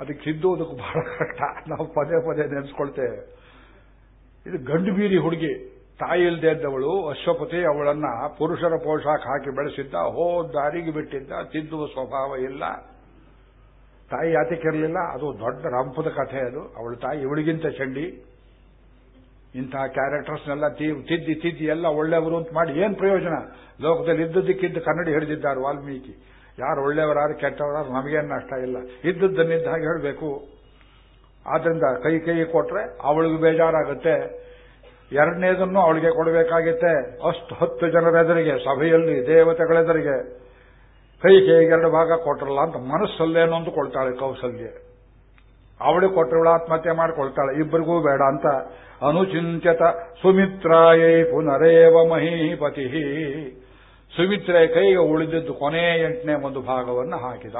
ಅದಕ್ಕೆ ಸಿದ್ದುವುದಕ್ಕೆ ಬಹಳ ಕಷ್ಟ. ನಾವು ಪದೇ ಪದೇ ನೆನೆಸ್ಕೊಳ್ತೇವೆ. ಇದು ಗಂಡು ಬೀರಿ ಹುಡುಗಿ. ತಾಯಿ ಇಲ್ಲದೆ ಇದ್ದವಳು, ಅಶ್ವಪತಿ ಅವಳನ್ನ ಪುರುಷರ ಪೋಷಾಕ ಹಾಕಿ ಬೆಳೆಸಿದ್ದ, ಹೋ, ದಾರಿಗೆ ಬಿಟ್ಟಿದ್ದ ತಿದ್ದುವ ಸ್ವಭಾವ ಇಲ್ಲ. ತಾಯಿ ಯಾತಕ್ಕಿರಲಿಲ್ಲ, ಅದು ದೊಡ್ಡ ರಂಪದ ಕಥೆ ಅದು. ಅವಳ ತಾಯಿ ಇವಳಿಗಿಂತ ಚಂಡಿ. ಇಂತಹ ಕ್ಯಾರೆಕ್ಟರ್ಸ್ನೆಲ್ಲ ತಿದ್ದಿ ತಿದ್ದಿ ಎಲ್ಲ ಒಳ್ಳೆಯವರು ಅಂತ ಮಾಡಿ ಏನ್ ಪ್ರಯೋಜನ? ಲೋಕದಲ್ಲಿ ಇದ್ದದ್ದಕ್ಕಿದ್ದು ಕನ್ನಡಿ ಹಿಡಿದಿದ್ದಾರೆ ವಾಲ್ಮೀಕಿ. ಯಾರು ಒಳ್ಳೆಯವರಾರು, ಕೆಟ್ಟವರಾರು ನಮಗೇನು ನಷ್ಟ ಇಲ್ಲ. ಇದ್ದದ್ದನ್ನಿದ್ದ ಹಾಗೆ ಹೇಳಬೇಕು. ಆದ್ರಿಂದ ಕೈ ಕೈ ಕೊಟ್ರೆ ಅವಳಿಗೂ ಬೇಜಾರಾಗುತ್ತೆ. ಎರಡನೇದನ್ನು ಅವಳಿಗೆ ಕೊಡಬೇಕಾಗಿತ್ತೆ. ಅಷ್ಟು ಹತ್ತು ಜನರೆದುರಿಗೆ, ಸಭೆಯಲ್ಲಿ ದೇವತೆಗಳೆದುರಿಗೆ. ಕೈ ಕೈಗೆ ಎರಡು ಭಾಗ ಕೊಟ್ಟರಲ್ಲ ಅಂತ ಮನಸ್ಸಲ್ಲೇನೊಂದು ಅಂದುಕೊಳ್ತಾಳೆ ಕೌಸಲ್ಯ. ಅವಳು ಕೊಟ್ಟವಳು ಆತ್ಮಹತ್ಯೆ ಮಾಡಿಕೊಳ್ತಾಳೆ. ಇಬ್ಬರಿಗೂ ಬೇಡ ಅಂತ ಅನುಚಿಂತ್ಯತ ಸುಮಿತ್ರಾಯೈ ಪುನರೇವ ಮಹೀಪತಿ. ಸುಮಿತ್ರೆ ಕೈಗೆ ಉಳಿದಿದ್ದು ಕೊನೆ ಎಂಟನೇ ಒಂದು ಭಾಗವನ್ನು ಹಾಕಿದ.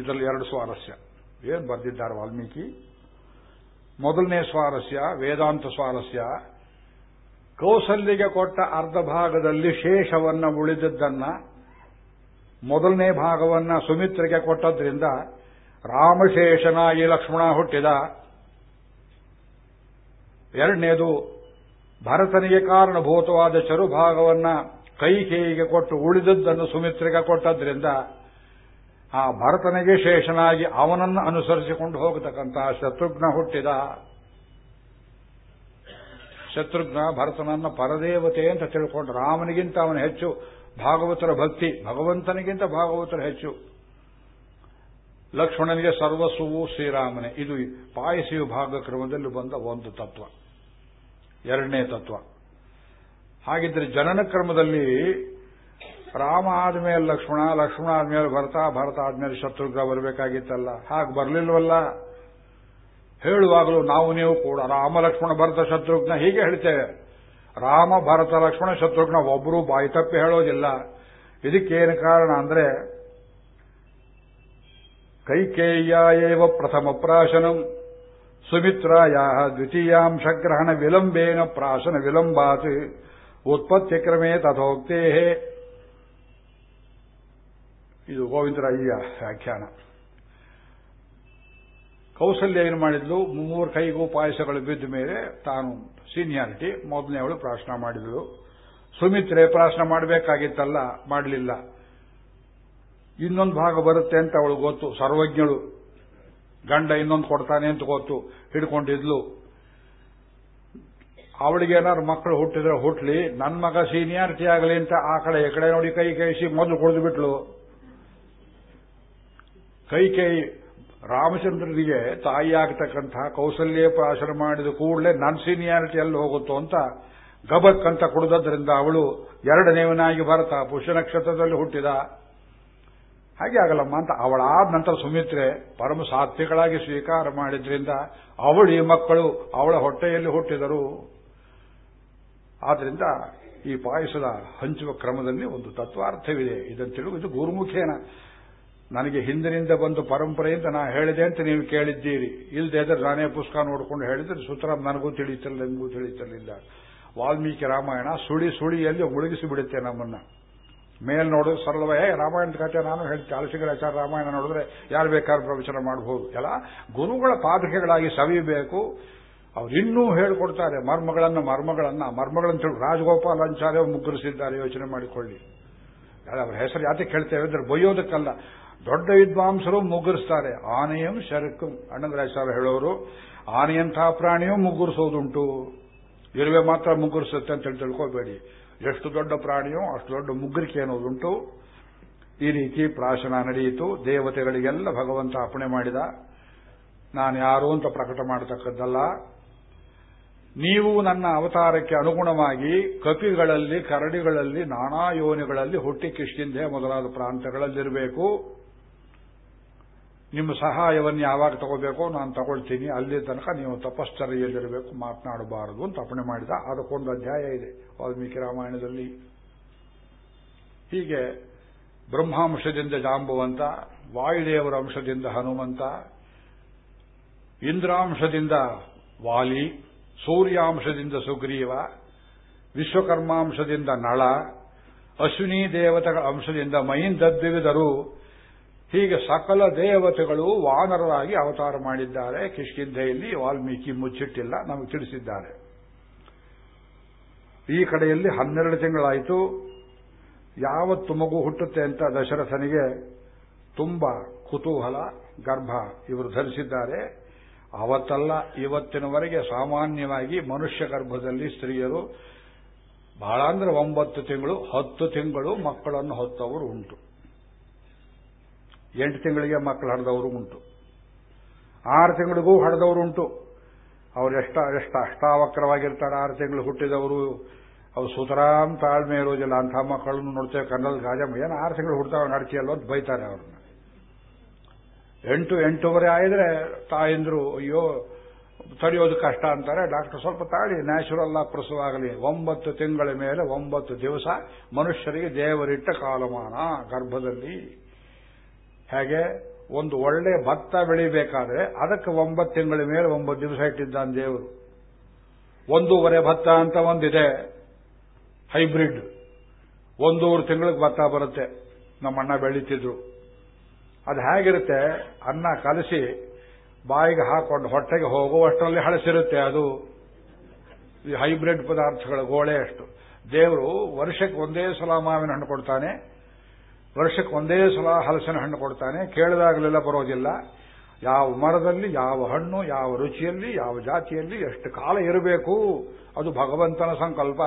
ಇದರಲ್ಲಿ ಎರಡು ಸ್ವಾರಸ್ಯ. ಏನ್ ಬರೆದಿದ್ದಾರೆ ವಾಲ್ಮೀಕಿ? ಮೊದಲನೇ ಸ್ವಾರಸ್ಯ, ವೇದಾಂತ ಸ್ವಾರಸ್ಯ. ಕೌಸಲ್ಯಗೆ ಕೊಟ್ಟ ಅರ್ಧ ಭಾಗದಲ್ಲಿ ಶೇಷವನ್ನ ಉಳಿದದ್ದನ್ನ, ಮೊದಲನೇ ಭಾಗವನ್ನ ಸುಮಿತ್ರೆಗೆ ಕೊಟ್ಟದ್ರಿಂದ ರಾಮಶೇಷನಾಗಿ ಲಕ್ಷ್ಮಣ ಹುಟ್ಟಿದ. ಎರಡನೇದು, ಭರತನಿಗೆ ಕಾರಣಭೂತವಾದ ಚರುಭಾಗವನ್ನ ಕೈಕೇಯಿಗೆ ಕೊಟ್ಟು ಉಳಿದದ್ದನ್ನು ಸುಮಿತ್ರಿಗೆ ಕೊಟ್ಟದ್ರಿಂದ ಆ ಭರತನಿಗೆ ಶೇಷನಾಗಿ ಅವನನ್ನು ಅನುಸರಿಸಿಕೊಂಡು ಹೋಗತಕ್ಕಂತಹ ಶತ್ರುಘ್ನ ಹುಟ್ಟಿದ. ಶತ್ರುಘ್ನ ಭರತನನ್ನ ಪರದೇವತೆ ಅಂತ ತಿಳ್ಕೊಂಡು ರಾಮನಿಗಿಂತ ಅವನು ಹೆಚ್ಚು, ಭಾಗವತರ ಭಕ್ತಿ, ಭಗವಂತನಿಗಿಂತ ಭಾಗವತರ ಹೆಚ್ಚು. ಲಕ್ಷ್ಮಣನಿಗೆ ಸರ್ವಸುವು ಶ್ರೀರಾಮನೇ. ಇದು ಪಾಯಸಿ ವಿಭಾಗ ಕ್ರಮದಲ್ಲಿ ಬಂದ ಒಂದು ತತ್ವ. ಎರಡನೇ ತತ್ವ. ಹಾಗಿದ್ರೆ ಜನನ ಕ್ರಮದಲ್ಲಿ ರಾಮ ಆದ್ಮೇಲೆ ಲಕ್ಷ್ಮಣ ಲಕ್ಷ್ಮಣ ಆದ್ಮೇಲೆ ಭರತ ಭರತ ಆದ್ಮೇಲೆ ಶತ್ರುಘ್ನ ಬರಬೇಕಾಗಿತ್ತಲ್ಲ. ಹಾಗೆ ಬರಲಿಲ್ವಲ್ಲ? ಹೇಳುವಾಗಲೂ ನಾವು ನೀವು ಕೂಡ ರಾಮ, ಲಕ್ಷ್ಮಣ, ಭರತ, ಶತ್ರುಘ್ನ ಹೀಗೆ ಹೇಳ್ತೇವೆ. ರಾಮ, ಭರತ, ಲಕ್ಷ್ಮಣ, ಶತ್ರುಘ್ನ ಒಬ್ಬರು ಬಾಯಿ ತಪ್ಪಿ ಹೇಳೋದಿಲ್ಲ. ಇದಕ್ಕೇನು ಕಾರಣ ಅಂದ್ರೆ ಕೈಕೇಯ್ಯ ಪ್ರಥಮ ಪ್ರಾಶನಂ ಸುಮಿತ್ರಾಯ ದ್ವಿತೀಯಾಂಶಗ್ರಹಣ ವಿಲಂಬೇನ ಪ್ರಾಶನ ವಿಲಂಬಾತ್. ಉತ್ಪತ್ತಿ ಕ್ರಮೇ ತಥೋಕ್ತೇ ಇದು ಗೋವಿಂದರಾಯ ವ್ಯಾಖ್ಯಾನ. ಕೌಸಲ್ಯ ಏನು ಮಾಡಿದ್ಲು ಮೂರು ಕೈಗೂ ಪಾಯಸಗಳು ಬಿದ್ದ ಮೇಲೆ ತಾನು ಸೀನಿಯಾರಿಟಿ. ಮೊದಲನೇವಳು ಪ್ರಾರ್ಥನಾ ಮಾಡಿದಳು. ಸುಮಿತ್ರೆ ಪ್ರಾರ್ಥನಾ ಮಾಡಬೇಕಾಗಿತ್ತಲ್ಲ, ಮಾಡಲಿಲ್ಲ. ಇನ್ನೊಂದು ಭಾಗ ಬರುತ್ತೆ ಅಂತ ಅವಳು ಗೊತ್ತು. ಸರ್ವಜ್ಞಳು. ಗಂಡ ಇನ್ನೊಂದು ಕೊಡ್ತಾನೆ ಅಂತ ಗೊತ್ತು. ಹಿಡ್ಕೊಂಡಿದ್ಲು. ಅವಳಿಗೇನಾದ್ರು ಮಕ್ಕಳು ಹುಟ್ಟಿದ್ರೆ ಹುಟ್ಲಿ ನನ್ನ ಮಗ ಸೀನಿಯಾರಿಟಿ ಆಗಲಿ ಅಂತ ಆ ಕಡೆ ಈ ಕಡೆ ನೋಡಿ ಕೈ ಕೈಸಿ ಮೊದಲು ಕುಡಿದು ಬಿಟ್ಲು. ಕೈ ಕೈ ರಾಮಚಂದ್ರನಿಗೆ ತಾಯಿಯಾಗತಕ್ಕಂತಹ ಕೌಸಲ್ಯ ಪ್ರಾಶನ ಮಾಡಿದ ಕೂಡಲೇ ನನ್ ಸೀನಿಯಾರಿಟಿ ಎಲ್ಲಿ ಹೋಗುತ್ತೋ ಅಂತ ಗಬಕ್ ಅಂತ ಕುಡಿದ್ರಿಂದ ಅವಳು ಎರಡನೇವನಾಗಿ ಭರತ ಪುಷ್ಯ ನಕ್ಷತ್ರದಲ್ಲಿ ಹುಟ್ಟಿದ. ಹಾಗೆ ಆಗಲ್ಲಮ್ಮ ಅಂತ ಅವಳಾದ ನಂತರ ಸುಮಿತ್ರೆ ಪರಮ ಸಾತ್ವಿಕಳಾಗಿ ಸ್ವೀಕಾರ ಮಾಡಿದ್ರಿಂದ ಅವಳಿ ಮಕ್ಕಳು ಅವಳ ಹೊಟ್ಟೆಯಲ್ಲಿ ಹುಟ್ಟಿದರು. ಆದ್ರಿಂದ ಈ ಪಾಯಸದ ಹಂಚುವ ಕ್ರಮದಲ್ಲಿ ಒಂದು ತತ್ವಾರ್ಥವಿದೆ. ಇದನ್ನು ತಿಳಿದು ಇದು ಗುರುಮುಖೇನ. ನನಗೆ ಹಿಂದಿನಿಂದ ಬಂದು ಪರಂಪರೆಯಿಂದ ನಾ ಹೇಳಿದೆ ಅಂತ ನೀವು ಕೇಳಿದ್ದೀರಿ. ಇಲ್ಲದೆ ಇದ್ರೆ ನಾನೇ ಪುಸ್ತಕ ನೋಡಿಕೊಂಡು ಹೇಳಿದ್ರೆ ಸುತರ ನನಗೂ ತಿಳಿತಿರಲಿಲ್ಲ, ನಿಮಗೂ ತಿಳಿತಿರಲಿಲ್ಲ. ವಾಲ್ಮೀಕಿ ರಾಮಾಯಣ ಸುಳಿ ಸುಳಿಯಲ್ಲಿ ಮುಳುಗಿಸಿ ಬಿಡುತ್ತೆ ನಮ್ಮನ್ನ. ಮೇಲ್ ನೋಡಿದ್ರೆ ಸರಳವೇ ರಾಮಾಯಣದ ಕಥೆ ನಾನು ಹೇಳ್ತೀನಿ ಆಚಾರ ರಾಮಾಯಣ ನೋಡಿದ್ರೆ ಯಾರು ಬೇಕಾದ್ರೂ ಪ್ರವಚನ ಮಾಡಬಹುದು ಎಲ್ಲ ಗುರುಗಳ ಪಾದಕೆಗಳಾಗಿ ಸವಿಯಬೇಕು. ಅವ್ರು ಇನ್ನೂ ಹೇಳ್ಕೊಡ್ತಾರೆ, ಮರ್ಮಗಳನ್ನ ಮರ್ಮಗಳನ್ನು, ಮರ್ಮಗಳನ್ನ ರಾಜಗೋಪಾಲ್ ರಾಜಗೋಪಾಲಾಚಾರ್ಯ ಮುಗ್ಗರಿಸಿದ್ದಾರೆ, ಯೋಚನೆ ಮಾಡಿಕೊಳ್ಳಿ. ಅವರ ಹೆಸರು ಯಾಕೆ ಕೇಳ್ತೇವೆ ಅಂದ್ರೆ ಬೊಯ್ಯೋದಕ್ಕಲ್ಲ. ದೊಡ್ಡ ವಿದ್ವಾಂಸರು ಮುಗ್ಗರಿಸ್ತಾರೆ ಆನೆಯಂ ಶರಕು ಅಣ್ಣಂದ್ರಾಜ್ ಹೇಳೋರು ಆನೆಯಂತಹ ಪ್ರಾಣಿಯೂ ಮುಗ್ಗುರಿಸೋದುಂಟು ಇರುವೆ ಮಾತ್ರ ಮುಗ್ಗುರಿಸುತ್ತೆ ಅಂತ ತಿಳ್ಕೋಬೇಡಿ. ಎಷ್ಟು ದೊಡ್ಡ ಪ್ರಾಣಿಯೋ ಅಷ್ಟು ದೊಡ್ಡ ಮುಗ್ಗರಿಕೆ ಅನ್ನೋದುಂಟು. ಈ ರೀತಿ ಪ್ರಾಶನ ನಡೆಯಿತು. ದೇವತೆಗಳಿಗೆಲ್ಲ ಭಗವಂತ ಅಪಣೆ ಮಾಡಿದ. ನಾನು ಯಾರು ಅಂತ ಪ್ರಕಟ ಮಾಡತಕ್ಕದ್ದಲ್ಲ. ನೀವು ನನ್ನ ಅವತಾರಕ್ಕೆ ಅನುಗುಣವಾಗಿ ಕಪಿಗಳಲ್ಲಿ, ಕರಡಿಗಳಲ್ಲಿ, ನಾನಾ ಯೋನಿಗಳಲ್ಲಿ ಹುಟ್ಟಿ ಕಿಷ್ಟಿಂದೆ ಮೊದಲಾದ ಪ್ರಾಂತಗಳಲ್ಲಿರಬೇಕು ನಿಮ್ಮ ಸಹಾಯವನ್ನು ಯಾವಾಗ ತಗೋಬೇಕೋ ನಾನು ತಗೊಳ್ತೀನಿ. ಅಲ್ಲಿ ತನಕ ನೀವು ತಪಶ್ಚರ್ಯದಲ್ಲಿರಬೇಕು ಮಾತನಾಡಬಾರದು ಅಂತ ಅಪಣೆ ಮಾಡಿದ. ಅದಕ್ಕೊಂದು ಅಧ್ಯಾಯ ಇದೆ ವಾಲ್ಮೀಕಿ ರಾಮಾಯಣದಲ್ಲಿ. ಹೀಗೆ ಬ್ರಹ್ಮಾಂಶದಿಂದ ಜಾಂಬುವಂತ, ವಾಯುದೇವರ ಅಂಶದಿಂದ ಹನುಮಂತ, ಇಂದ್ರಾಂಶದಿಂದ ವಾಲಿ, ಸೂರ್ಯಾಂಶದಿಂದ ಸುಗ್ರೀವ, ವಿಶ್ವಕರ್ಮಾಂಶದಿಂದ ನಳ, ಅಶ್ವಿನಿ ದೇವತೆಗಳ ಅಂಶದಿಂದ ಮೈನ್ ಮೈಂದದ್ವಿವಿಧರು ಹೀಗೆ ಸಕಲ ದೇವತೆಗಳು ವಾನರರಾಗಿ ಅವತಾರ ಮಾಡಿದ್ದಾರೆ. ಕಿಷ್ಕಿಂಧೆಯಲ್ಲಿ ವಾಲ್ಮೀಕಿ ಮುಚ್ಚಿಟ್ಟಿಲ್ಲ, ನಮಗೆ ತಿಳಿಸಿದ್ದಾರೆ. ಈ ಕಡೆಯಲ್ಲಿ ಹನ್ನೆರಡು ತಿಂಗಳಾಯಿತು. ಯಾವತ್ತು ಮಗು ಹುಟ್ಟುತ್ತೆ ಅಂತ ದಶರಥನಿಗೆ ತುಂಬ ಕುತೂಹಲ, ಗರ್ಭ ಇವರು ಧರಿಸಿದ್ದಾರೆ. ಅವತ್ತಲ್ಲ, ಇವತ್ತಿನವರೆಗೆ ಸಾಮಾನ್ಯವಾಗಿ ಮನುಷ್ಯ ಗರ್ಭದಲ್ಲಿ ಸ್ತ್ರೀಯರು ಬಹಳ ಅಂದ್ರೆ ಒಂಬತ್ತು ತಿಂಗಳು, ಹತ್ತು ತಿಂಗಳು ಮಕ್ಕಳನ್ನು ಹೊತ್ತವರು ಉಂಟು. ಎಂಟು ತಿಂಗಳಿಗೆ ಮಕ್ಕಳು ಹಡ್ದವರು ಉಂಟು. ಆರು ತಿಂಗಳಿಗೂ ಹಡೆದವರು ಉಂಟು. ಅವ್ರು ಎಷ್ಟ, ಎಷ್ಟು ಅಷ್ಟಾವಕ್ರವಾಗಿರ್ತಾರೆ. ಆರು ತಿಂಗಳು ಹುಟ್ಟಿದವರು, ಅವ್ರು ಸುತರಾಮ್ ತಾಳ್ಮೆ ಇರೋದಿಲ್ಲ. ಅಂತ ಮಕ್ಕಳನ್ನು ನೋಡ್ತೇವೆ ಕನ್ನಡದ ಗಾಜಮ್ಮ ಏನು ಆರು ತಿಂಗಳು ಹುಡ್ತಾವ ನಡ್ತಿಯಲ್ಲ ಅಂತ ಬೈತಾರೆ ಅವ್ರನ್ನ. ಎಂಟು, ಎಂಟೂವರೆ ಆಯಿದ್ರೆ ತಾಯಂದ್ರು, ಅಯ್ಯೋ, ತಡೆಯೋದು ಕಷ್ಟ ಅಂತಾರೆ. ಡಾಕ್ಟರ್ ಸ್ವಲ್ಪ ತಾಳಿ, ನ್ಯಾಚುರಲ್ ಆಗಿ ಪ್ರಸವಾಗಲಿ. ಒಂಬತ್ತು ತಿಂಗಳ ಮೇಲೆ ಒಂಬತ್ತು ದಿವಸ ಮನುಷ್ಯರಿಗೆ ದೇವರಿಟ್ಟ ಕಾಲಮಾನ ಗರ್ಭದಲ್ಲಿ. ಹೇಗೆ? ಒಂದು ಒಳ್ಳೆ ಭತ್ತ ಬೆಳಿಬೇಕಾದ್ರೆ ಅದಕ್ಕೆ ಒಂಬತ್ತು ತಿಂಗಳ ಮೇಲೆ ಒಂಬತ್ತು ದಿವಸ ಇಟ್ಟಿದ್ದಾನೆ ದೇವರು. ಒಂದೂವರೆ ಭತ್ತ ಅಂತ ಒಂದಿದೆ. ಹೈಬ್ರಿಡ್. ಒಂದೂವರೆ ತಿಂಗಳಿಗೆ ಭತ್ತ ಬರುತ್ತೆ. ನಮ್ಮಣ್ಣ ಬೆಳೀತಿದ್ರು. ಅದು ಹೇಗಿರುತ್ತೆ? ಅನ್ನ ಕಲಸಿ ಬಾಯಿಗೆ ಹಾಕೊಂಡು ಹೊಟ್ಟೆಗೆ ಹೋಗುವಷ್ಟರಲ್ಲಿ ಹಳಸಿರುತ್ತೆ ಅದು. ಈ ಹೈಬ್ರಿಡ್ ಪದಾರ್ಥಗಳ ಗೋಳೆ ಅಷ್ಟು. ದೇವರು ವರ್ಷಕ್ಕೆ ಒಂದೇ ಸಲ ಮಾವಿನ ಹಣ್ಣು ಕೊಡ್ತಾನೆ. ವರ್ಷಕ್ಕೆ ಒಂದೇ ಸಲ ಹಲಸಿನ ಹಣ್ಣು ಕೊಡ್ತಾನೆ. ಕೇಳಿದಾಗಲೆಲ್ಲ ಬರೋದಿಲ್ಲ. ಯಾವ ಮರದಲ್ಲಿ, ಯಾವ ಹಣ್ಣು, ಯಾವ ರುಚಿಯಲ್ಲಿ, ಯಾವ ಜಾತಿಯಲ್ಲಿ ಎಷ್ಟು ಕಾಲ ಇರಬೇಕು? ಅದು ಭಗವಂತನ ಸಂಕಲ್ಪ.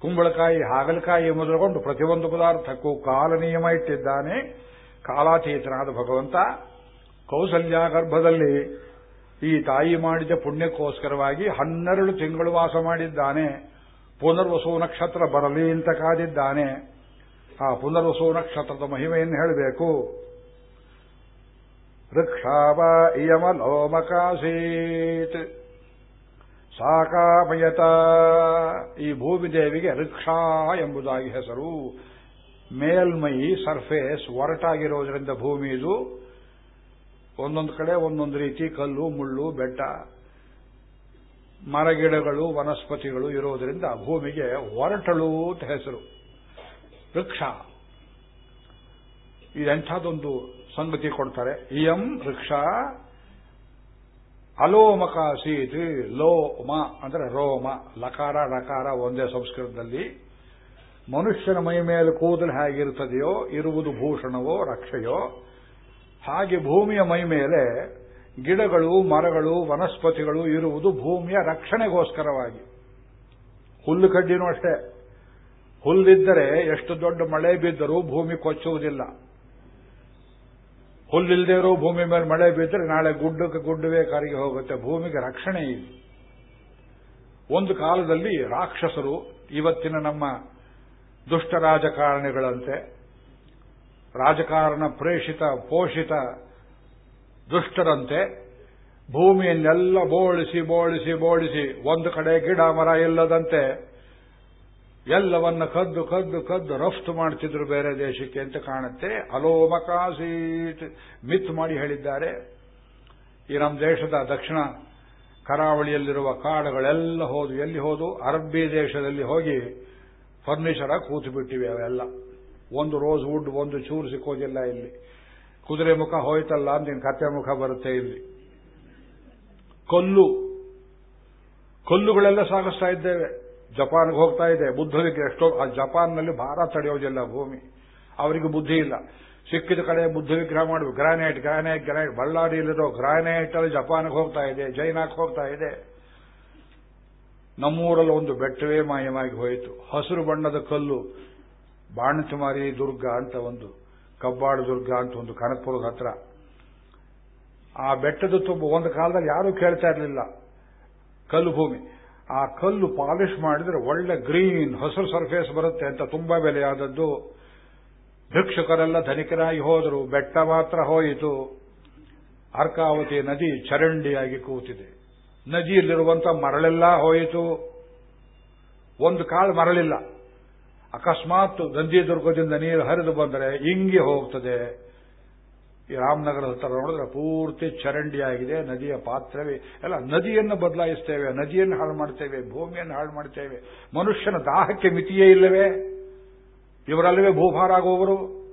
ಕುಂಬಳಕಾಯಿ, ಹಾಗಲಕಾಯಿ ಮೊದಲುಗೊಂಡು ಪ್ರತಿಯೊಂದು ಪದಾರ್ಥಕ್ಕೂ ಕಾಲ ನಿಯಮ ಇಟ್ಟಿದ್ದಾನೆ. ಕಾಲಾತೀತನಾದ ಭಗವಂತ. ಕೌಸಲ್ಯ ಗರ್ಭದಲ್ಲಿ ಈ ತಾಯಿ ಮಾಡಿದ ಪುಣ್ಯಕ್ಕೋಸ್ಕರವಾಗಿ ಹನ್ನೆರಡು ತಿಂಗಳು ವಾಸ ಮಾಡಿದ್ದಾನೆ. ಪುನರ್ವಸು ನಕ್ಷತ್ರ ಬರಲಿ ಅಂತ ಕಾದಿದ್ದಾನೆ. ಆ ಪುನರ್ವಸು ನಕ್ಷತ್ರದ ಮಹಿಮೆಯನ್ನು ಹೇಳಬೇಕು. ವೃಕ್ಷಾವ ಇಯಮಲೋಮಕಾಸೀತ್ ಸಾಕಾಮಯತ. ಈ ಭೂಮಿದೇವಿಗೆ ವೃಕ್ಷಾ ಎಂಬುದಾಗಿ ಹೆಸರು. ಮೇಲ್ಮೈ ಸರ್ಫೇಸ್ ಒರಟಾಗಿರೋದ್ರಿಂದ ಭೂಮಿ ಇದು. ಒಂದೊಂದು ಕಡೆ ಒಂದೊಂದು ರೀತಿ ಕಲ್ಲು, ಮುಳ್ಳು, ಬೆಟ್ಟ. ಮರಗಿಡಗಳು, ವನಸ್ಪತಿಗಳು ಇರೋದರಿಂದ ಭೂಮಿಗೆ ಒರಟಳು ಅಂತ ಹೆಸರು. ವೃಕ್ಷ. ಇದೆಂಥದೊಂದು ಸಂಗತಿ ಕೊಡ್ತಾರೆ. ಇಯಂ ವೃಕ್ಷ. ಅಲೋಮಕಾಸೀತ್ ಲೋಮ ಅಂದ್ರೆ ರೋಮ. ಲಕಾರ ಲಕಾರ ಒಂದೇ ಸಂಸ್ಕೃತದಲ್ಲಿ. ಮನುಷ್ಯನ ಮೈ ಮೇಲೆ ಕೂದಲು ಹೇಗಿರುತ್ತದೆಯೋ, ಇರುವುದು ಭೂಷಣವೋ, ರಕ್ಷೆಯೋ. ಹಾಗೆ ಭೂಮಿಯ ಮೈ ಮೇಲೆ ಗಿಡಗಳು, ಮರಗಳು, ವನಸ್ಪತಿಗಳು ಇರುವುದು ಭೂಮಿಯ ರಕ್ಷಣೆಗೋಸ್ಕರವಾಗಿ. ಹುಲ್ಲು ಕಡ್ಡಿನೂ ಅಷ್ಟೇ. ಹುಲ್ಲಿದ್ದರೆ ಎಷ್ಟು ದೊಡ್ಡ ಮಳೆ ಬಿದ್ದರೂ ಭೂಮಿ ಕೊಚ್ಚುವುದಿಲ್ಲ. ಹುಲ್ಲಿಲ್ಲದೆ ಇರೋ ಭೂಮಿ ಮೇಲೆ ಮಳೆ ಬಿದ್ದರೆ ನಾಳೆ ಗುಡ್ಡಕ್ಕೆ ಗುಡ್ಡವೇ ಕರಗಿ ಹೋಗುತ್ತೆ. ಭೂಮಿಗೆ ರಕ್ಷಣೆ ಇದೆ ಒಂದು ಕಾಲದಲ್ಲಿ ರಾಕ್ಷಸರು, ಇವತ್ತಿನ ನಮ್ಮ ದುಷ್ಟ ರಾಜಕಾರಣಿಗಳಂತೆ, ರಾಜಕಾರಣ ಪ್ರೇಷಿತ, ಪೋಷಿತ ದುಷ್ಟರಂತೆ, ಭೂಮಿಯನ್ನೆಲ್ಲ ಬೋಳಿಸಿ ಬೋಳಿಸಿ ಬೋಳಿಸಿ, ಒಂದು ಕಡೆ ಗಿಡ ಮರ ಇಲ್ಲದಂತೆ ಎಲ್ಲವನ್ನ ಕದ್ದು ಕದ್ದು ಕದ್ದು ರಫ್ತು ಮಾಡ್ತಿದ್ರು ಬೇರೆ ದೇಶಕ್ಕೆ ಅಂತ ಕಾಣುತ್ತೆ. ಅಲೋಮಕಾಸೀಟ್ ಮಿತ್ ಮಾಡಿ ಹೇಳಿದ್ದಾರೆ. ಈ ನಮ್ಮ ದೇಶದ ದಕ್ಷಿಣ ಕರಾವಳಿಯಲ್ಲಿರುವ ಕಾಡುಗಳೆಲ್ಲ ಹೋದು, ಎಲ್ಲಿ ಹೋದು? ಅರಬ್ಬಿ ದೇಶದಲ್ಲಿ ಹೋಗಿ ಫರ್ನಿಚರ್ ಕೂತು ಬಿಟ್ಟಿವೆ ಅವೆಲ್ಲ. ಒಂದು ರೋಸ್ ವುಡ್, ಒಂದು ಚೂರು ಸಿಕ್ಕೋದಿಲ್ಲ ಇಲ್ಲಿ. ಕುದುರೆ ಮುಖ ಹೋಯ್ತಲ್ಲ ಅಂತ ಕತ್ತೆ ಮುಖ ಬರುತ್ತೆ ಇಲ್ಲಿ. ಕಲ್ಲು. ಕಲ್ಲುಗಳೆಲ್ಲ ಸಾಗಿಸ್ತಾ ಇದ್ದೇವೆ. ಜಪಾನ್ಗೆ ಹೋಗ್ತಾ ಇದೆ. ವಿಗ್ರಹ ಎಷ್ಟೋ ಆ ಜಪಾನ್ನಲ್ಲಿ ಭಾರ ತಡೆಯೋದಿಲ್ಲ ಭೂಮಿ. ಅವರಿಗೆ ಬುದ್ಧಿ ಇಲ್ಲ. ಸಿಕ್ಕಿದ ಕಡೆ ಬುದ್ಧ ವಿಗ್ರಹ ಮಾಡಬೇಕು ಗ್ರಾನೈಟ್ ಗ್ರಾನೈಟ್ ಗ್ರಾನೈಟ್. ಬಳ್ಳಾರಿಯಲ್ಲಿರೋ ಗ್ರಾನೈಟ್ ಅಲ್ಲಿ ಜಪಾನ್ಗೆ ಹೋಗ್ತಾ ಇದೆ ಜೈನಾಕ್ ಹೋಗ್ತಾ ಇದೆ. ನಮ್ಮೂರಲ್ಲಿ ಒಂದು ಬೆಟ್ಟವೇ ಮಾಯವಾಗಿ ಹೋಯಿತು. ಹಸಿರು ಬಣ್ಣದ ಕಲ್ಲು ಬಾಣಚುಮಾರಿ ದುರ್ಗ ಅಂತ ಒಂದು ಕಬ್ಬಾಡು ದುರ್ಗ ಅಂತ ಒಂದು ಕನಕಪುರದ ಹತ್ರ. ಆ ಬೆಟ್ಟದ ತುಂಬ ಒಂದು ಕಾಲದಲ್ಲಿ ಯಾರೂ ಕೇಳ್ತಾ ಇರಲಿಲ್ಲ. ಕಲ್ಲು ಭೂಮಿ. ಆ ಕಲ್ಲು ಪಾಲಿಶ್ ಮಾಡಿದ್ರೆ ಒಳ್ಳೆ ಗ್ರೀನ್ ಹಸಿರು ಸರ್ಫೇಸ್ ಬರುತ್ತೆ ಅಂತ ತುಂಬಾ ಬೆಲೆಯಾದದ್ದು. ಭಿಕ್ಷುಕರೆಲ್ಲ ಧನಿಕರಾಗಿ ಹೋದರು, ಬೆಟ್ಟ ಮಾತ್ರ ಹೋಯಿತು. ಅರ್ಕಾವತಿ ನದಿ ಚರಂಡಿಯಾಗಿ ಕೂತಿದೆ. ನದಿಯಲ್ಲಿರುವಂತ ಮರಳೆಲ್ಲ ಹೋಯಿತು. ಒಂದು ಕಾಳು ಮರಳಿಲ್ಲ. ಅಕಸ್ಮಾತ್ ದುರ್ಗದಿಂದ ನೀರು ಹರಿದು ಬಂದರೆ ಇಂಗಿ ಹೋಗ್ತದೆ. ಈ ರಾಮನಗರದ ಹತ್ರ ನೋಡಿದ್ರೆ ಪೂರ್ತಿ ಚರಂಡಿಯಾಗಿದೆ ನದಿಯ ಪಾತ್ರವೇ. ಎಲ್ಲ ನದಿಯನ್ನು ಬದಲಾಯಿಸ್ತೇವೆ, ನದಿಯನ್ನು ಹಾಳು ಮಾಡ್ತೇವೆ, ಭೂಮಿಯನ್ನು ಹಾಳು ಮಾಡ್ತೇವೆ. ಮನುಷ್ಯನ ದಾಹಕ್ಕೆ ಮಿತಿಯೇ ಇಲ್ಲವೇ? ಇವರಲ್ಲವೇ ಭೂಭಾರ ಆಗುವವರು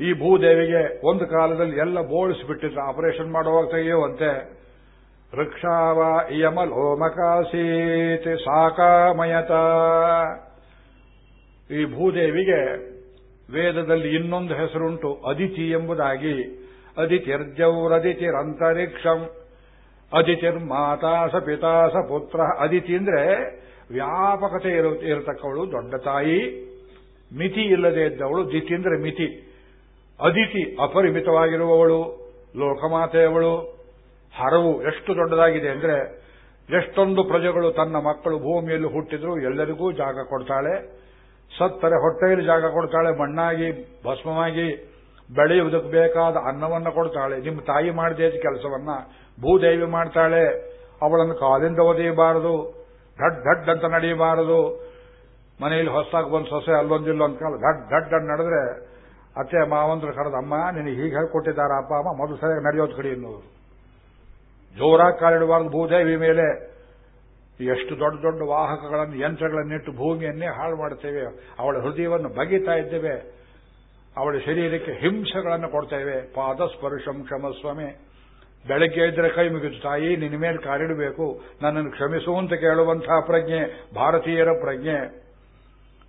ಈ ಭೂದೇವಿಗೆ ಒಂದು ಕಾಲದಲ್ಲಿ ಎಲ್ಲ ಬೋಳಿಸಿಬಿಟ್ಟಿದ್ರು. ಆಪರೇಷನ್ ಮಾಡುವಾಗ ತೆಗೆಯುವಂತೆ. ವೃಕ್ಷಾವ ಇಯಮಲೋಮಕಾಸೀತ್ ಸಾಕಾಮಯತ. ಈ ಭೂದೇವಿಗೆ ವೇದದಲ್ಲಿ ಇನ್ನೊಂದು ಹೆಸರುಂಟು, ಅದಿತಿ ಎಂಬುದಾಗಿ. ಅದಿತಿರ್ಜೌರದಿತಿರಂತರಿಕ್ಷಂ. ಅದಿತಿರ್ಮಾತಾಸ ಪಿತಾಸ ಪುತ್ರ ಅದಿತಿ ಅಂದ್ರೆ ವ್ಯಾಪಕತೆ ಇರತಕ್ಕವಳು, ದೊಡ್ಡ ತಾಯಿ. ಮಿತಿ ಇಲ್ಲದೆ ಇದ್ದವಳು, ದಿತಿ ಅಂದ್ರೆ ಮಿತಿ. ಅದಿತಿ ಅಪರಿಮಿತವಾಗಿರುವವಳು, ಲೋಕಮಾತೆಯವಳು. ಹರವು ಎಷ್ಟು ದೊಡ್ಡದಾಗಿದೆ ಅಂದ್ರೆ, ಎಷ್ಟೊಂದು ಪ್ರಜೆಗಳು ತನ್ನ ಮಕ್ಕಳು ಭೂಮಿಯಲ್ಲಿ ಹುಟ್ಟಿದ್ರು, ಎಲ್ಲರಿಗೂ ಜಾಗ ಕೊಡ್ತಾಳೆ. ಸತ್ತರೆ ಹೊಟ್ಟೆಯಲ್ಲಿ ಜಾಗ ಕೊಡ್ತಾಳೆ, ಮಣ್ಣಾಗಿ, ಭಸ್ಮವಾಗಿ ಬೆಳೆಯುವುದಕ್ಕೆ ಬೇಕಾದ ಅನ್ನವನ್ನ ಕೊಡ್ತಾಳೆ. ನಿಮ್ಮ ತಾಯಿ ಮಾಡಿದ ಕೆಲಸವನ್ನ ಭೂದೇವಿ ಮಾಡ್ತಾಳೆ. ಅವಳನ್ನು ಕಾಲಿಂದ ಒದೆಯಬಾರದು, ಧಡ್ ಧಡ್ ಅಂತ ನಡೆಯಬಾರದು. ಮನೆಯಲ್ಲಿ ಹೊಸದಾಗಿ ಬಂದು ಸೊಸೆ ಅಲ್ಲೊಂದಿಲ್ಲ ಅಂತ ಕಾಲ ಘಡ್ ಧಡ್ ಅಂತ ನಡೆದ್ರೆ ಅತ್ತೆ, ಮಾವಂದ್ರು ಕರೆದ, ಅಮ್ಮ, ನಿನಗೆ ಹೀಗೆ ಹೇಳ್ಕೊಟ್ಟಿದ್ದಾರೆ ಅಪ್ಪ ಅಮ್ಮ, ಮೊದಲು ಸರಿಯಾಗಿ ನಡೆಯೋದು ಕಡೆ ಎನ್ನುವುದು. ಜೋರಾಗಿ ಕಾಲಿಡಬಾರದು ಭೂದೇವಿ ಮೇಲೆ ಎಷ್ಟು ದೊಡ್ಡ ದೊಡ್ಡ ವಾಹಕಗಳನ್ನು ಯಂತ್ರಗಳನ್ನಿಟ್ಟು ಭೂಮಿಯನ್ನೇ ಹಾಳು ಮಾಡುತ್ತೇವೆ ಅವಳ ಹೃದಯವನ್ನು ಬಗಿತಾ ಇದ್ದೇವೆ, ಅವಳ ಶರೀರಕ್ಕೆ ಹಿಂಸೆಗಳನ್ನು ಕೊಡ್ತೇವೆ. ಪಾದ ಸ್ಪರ್ಶಂ ಕ್ಷಮಸ್ವಾಮಿ. ಬೆಳಗ್ಗೆ ಇದ್ರೆ ಕೈ ಮುಗಿದು, ತಾಯಿ, ನಿನ್ನ ಮೇಲೆ ಕಾಲಿಡಬೇಕು ನನ್ನನ್ನು ಕ್ಷಮಿಸು ಅಂತ ಕೇಳುವಂತಹ ಪ್ರಜ್ಞೆ, ಭಾರತೀಯರ ಪ್ರಜ್ಞೆ.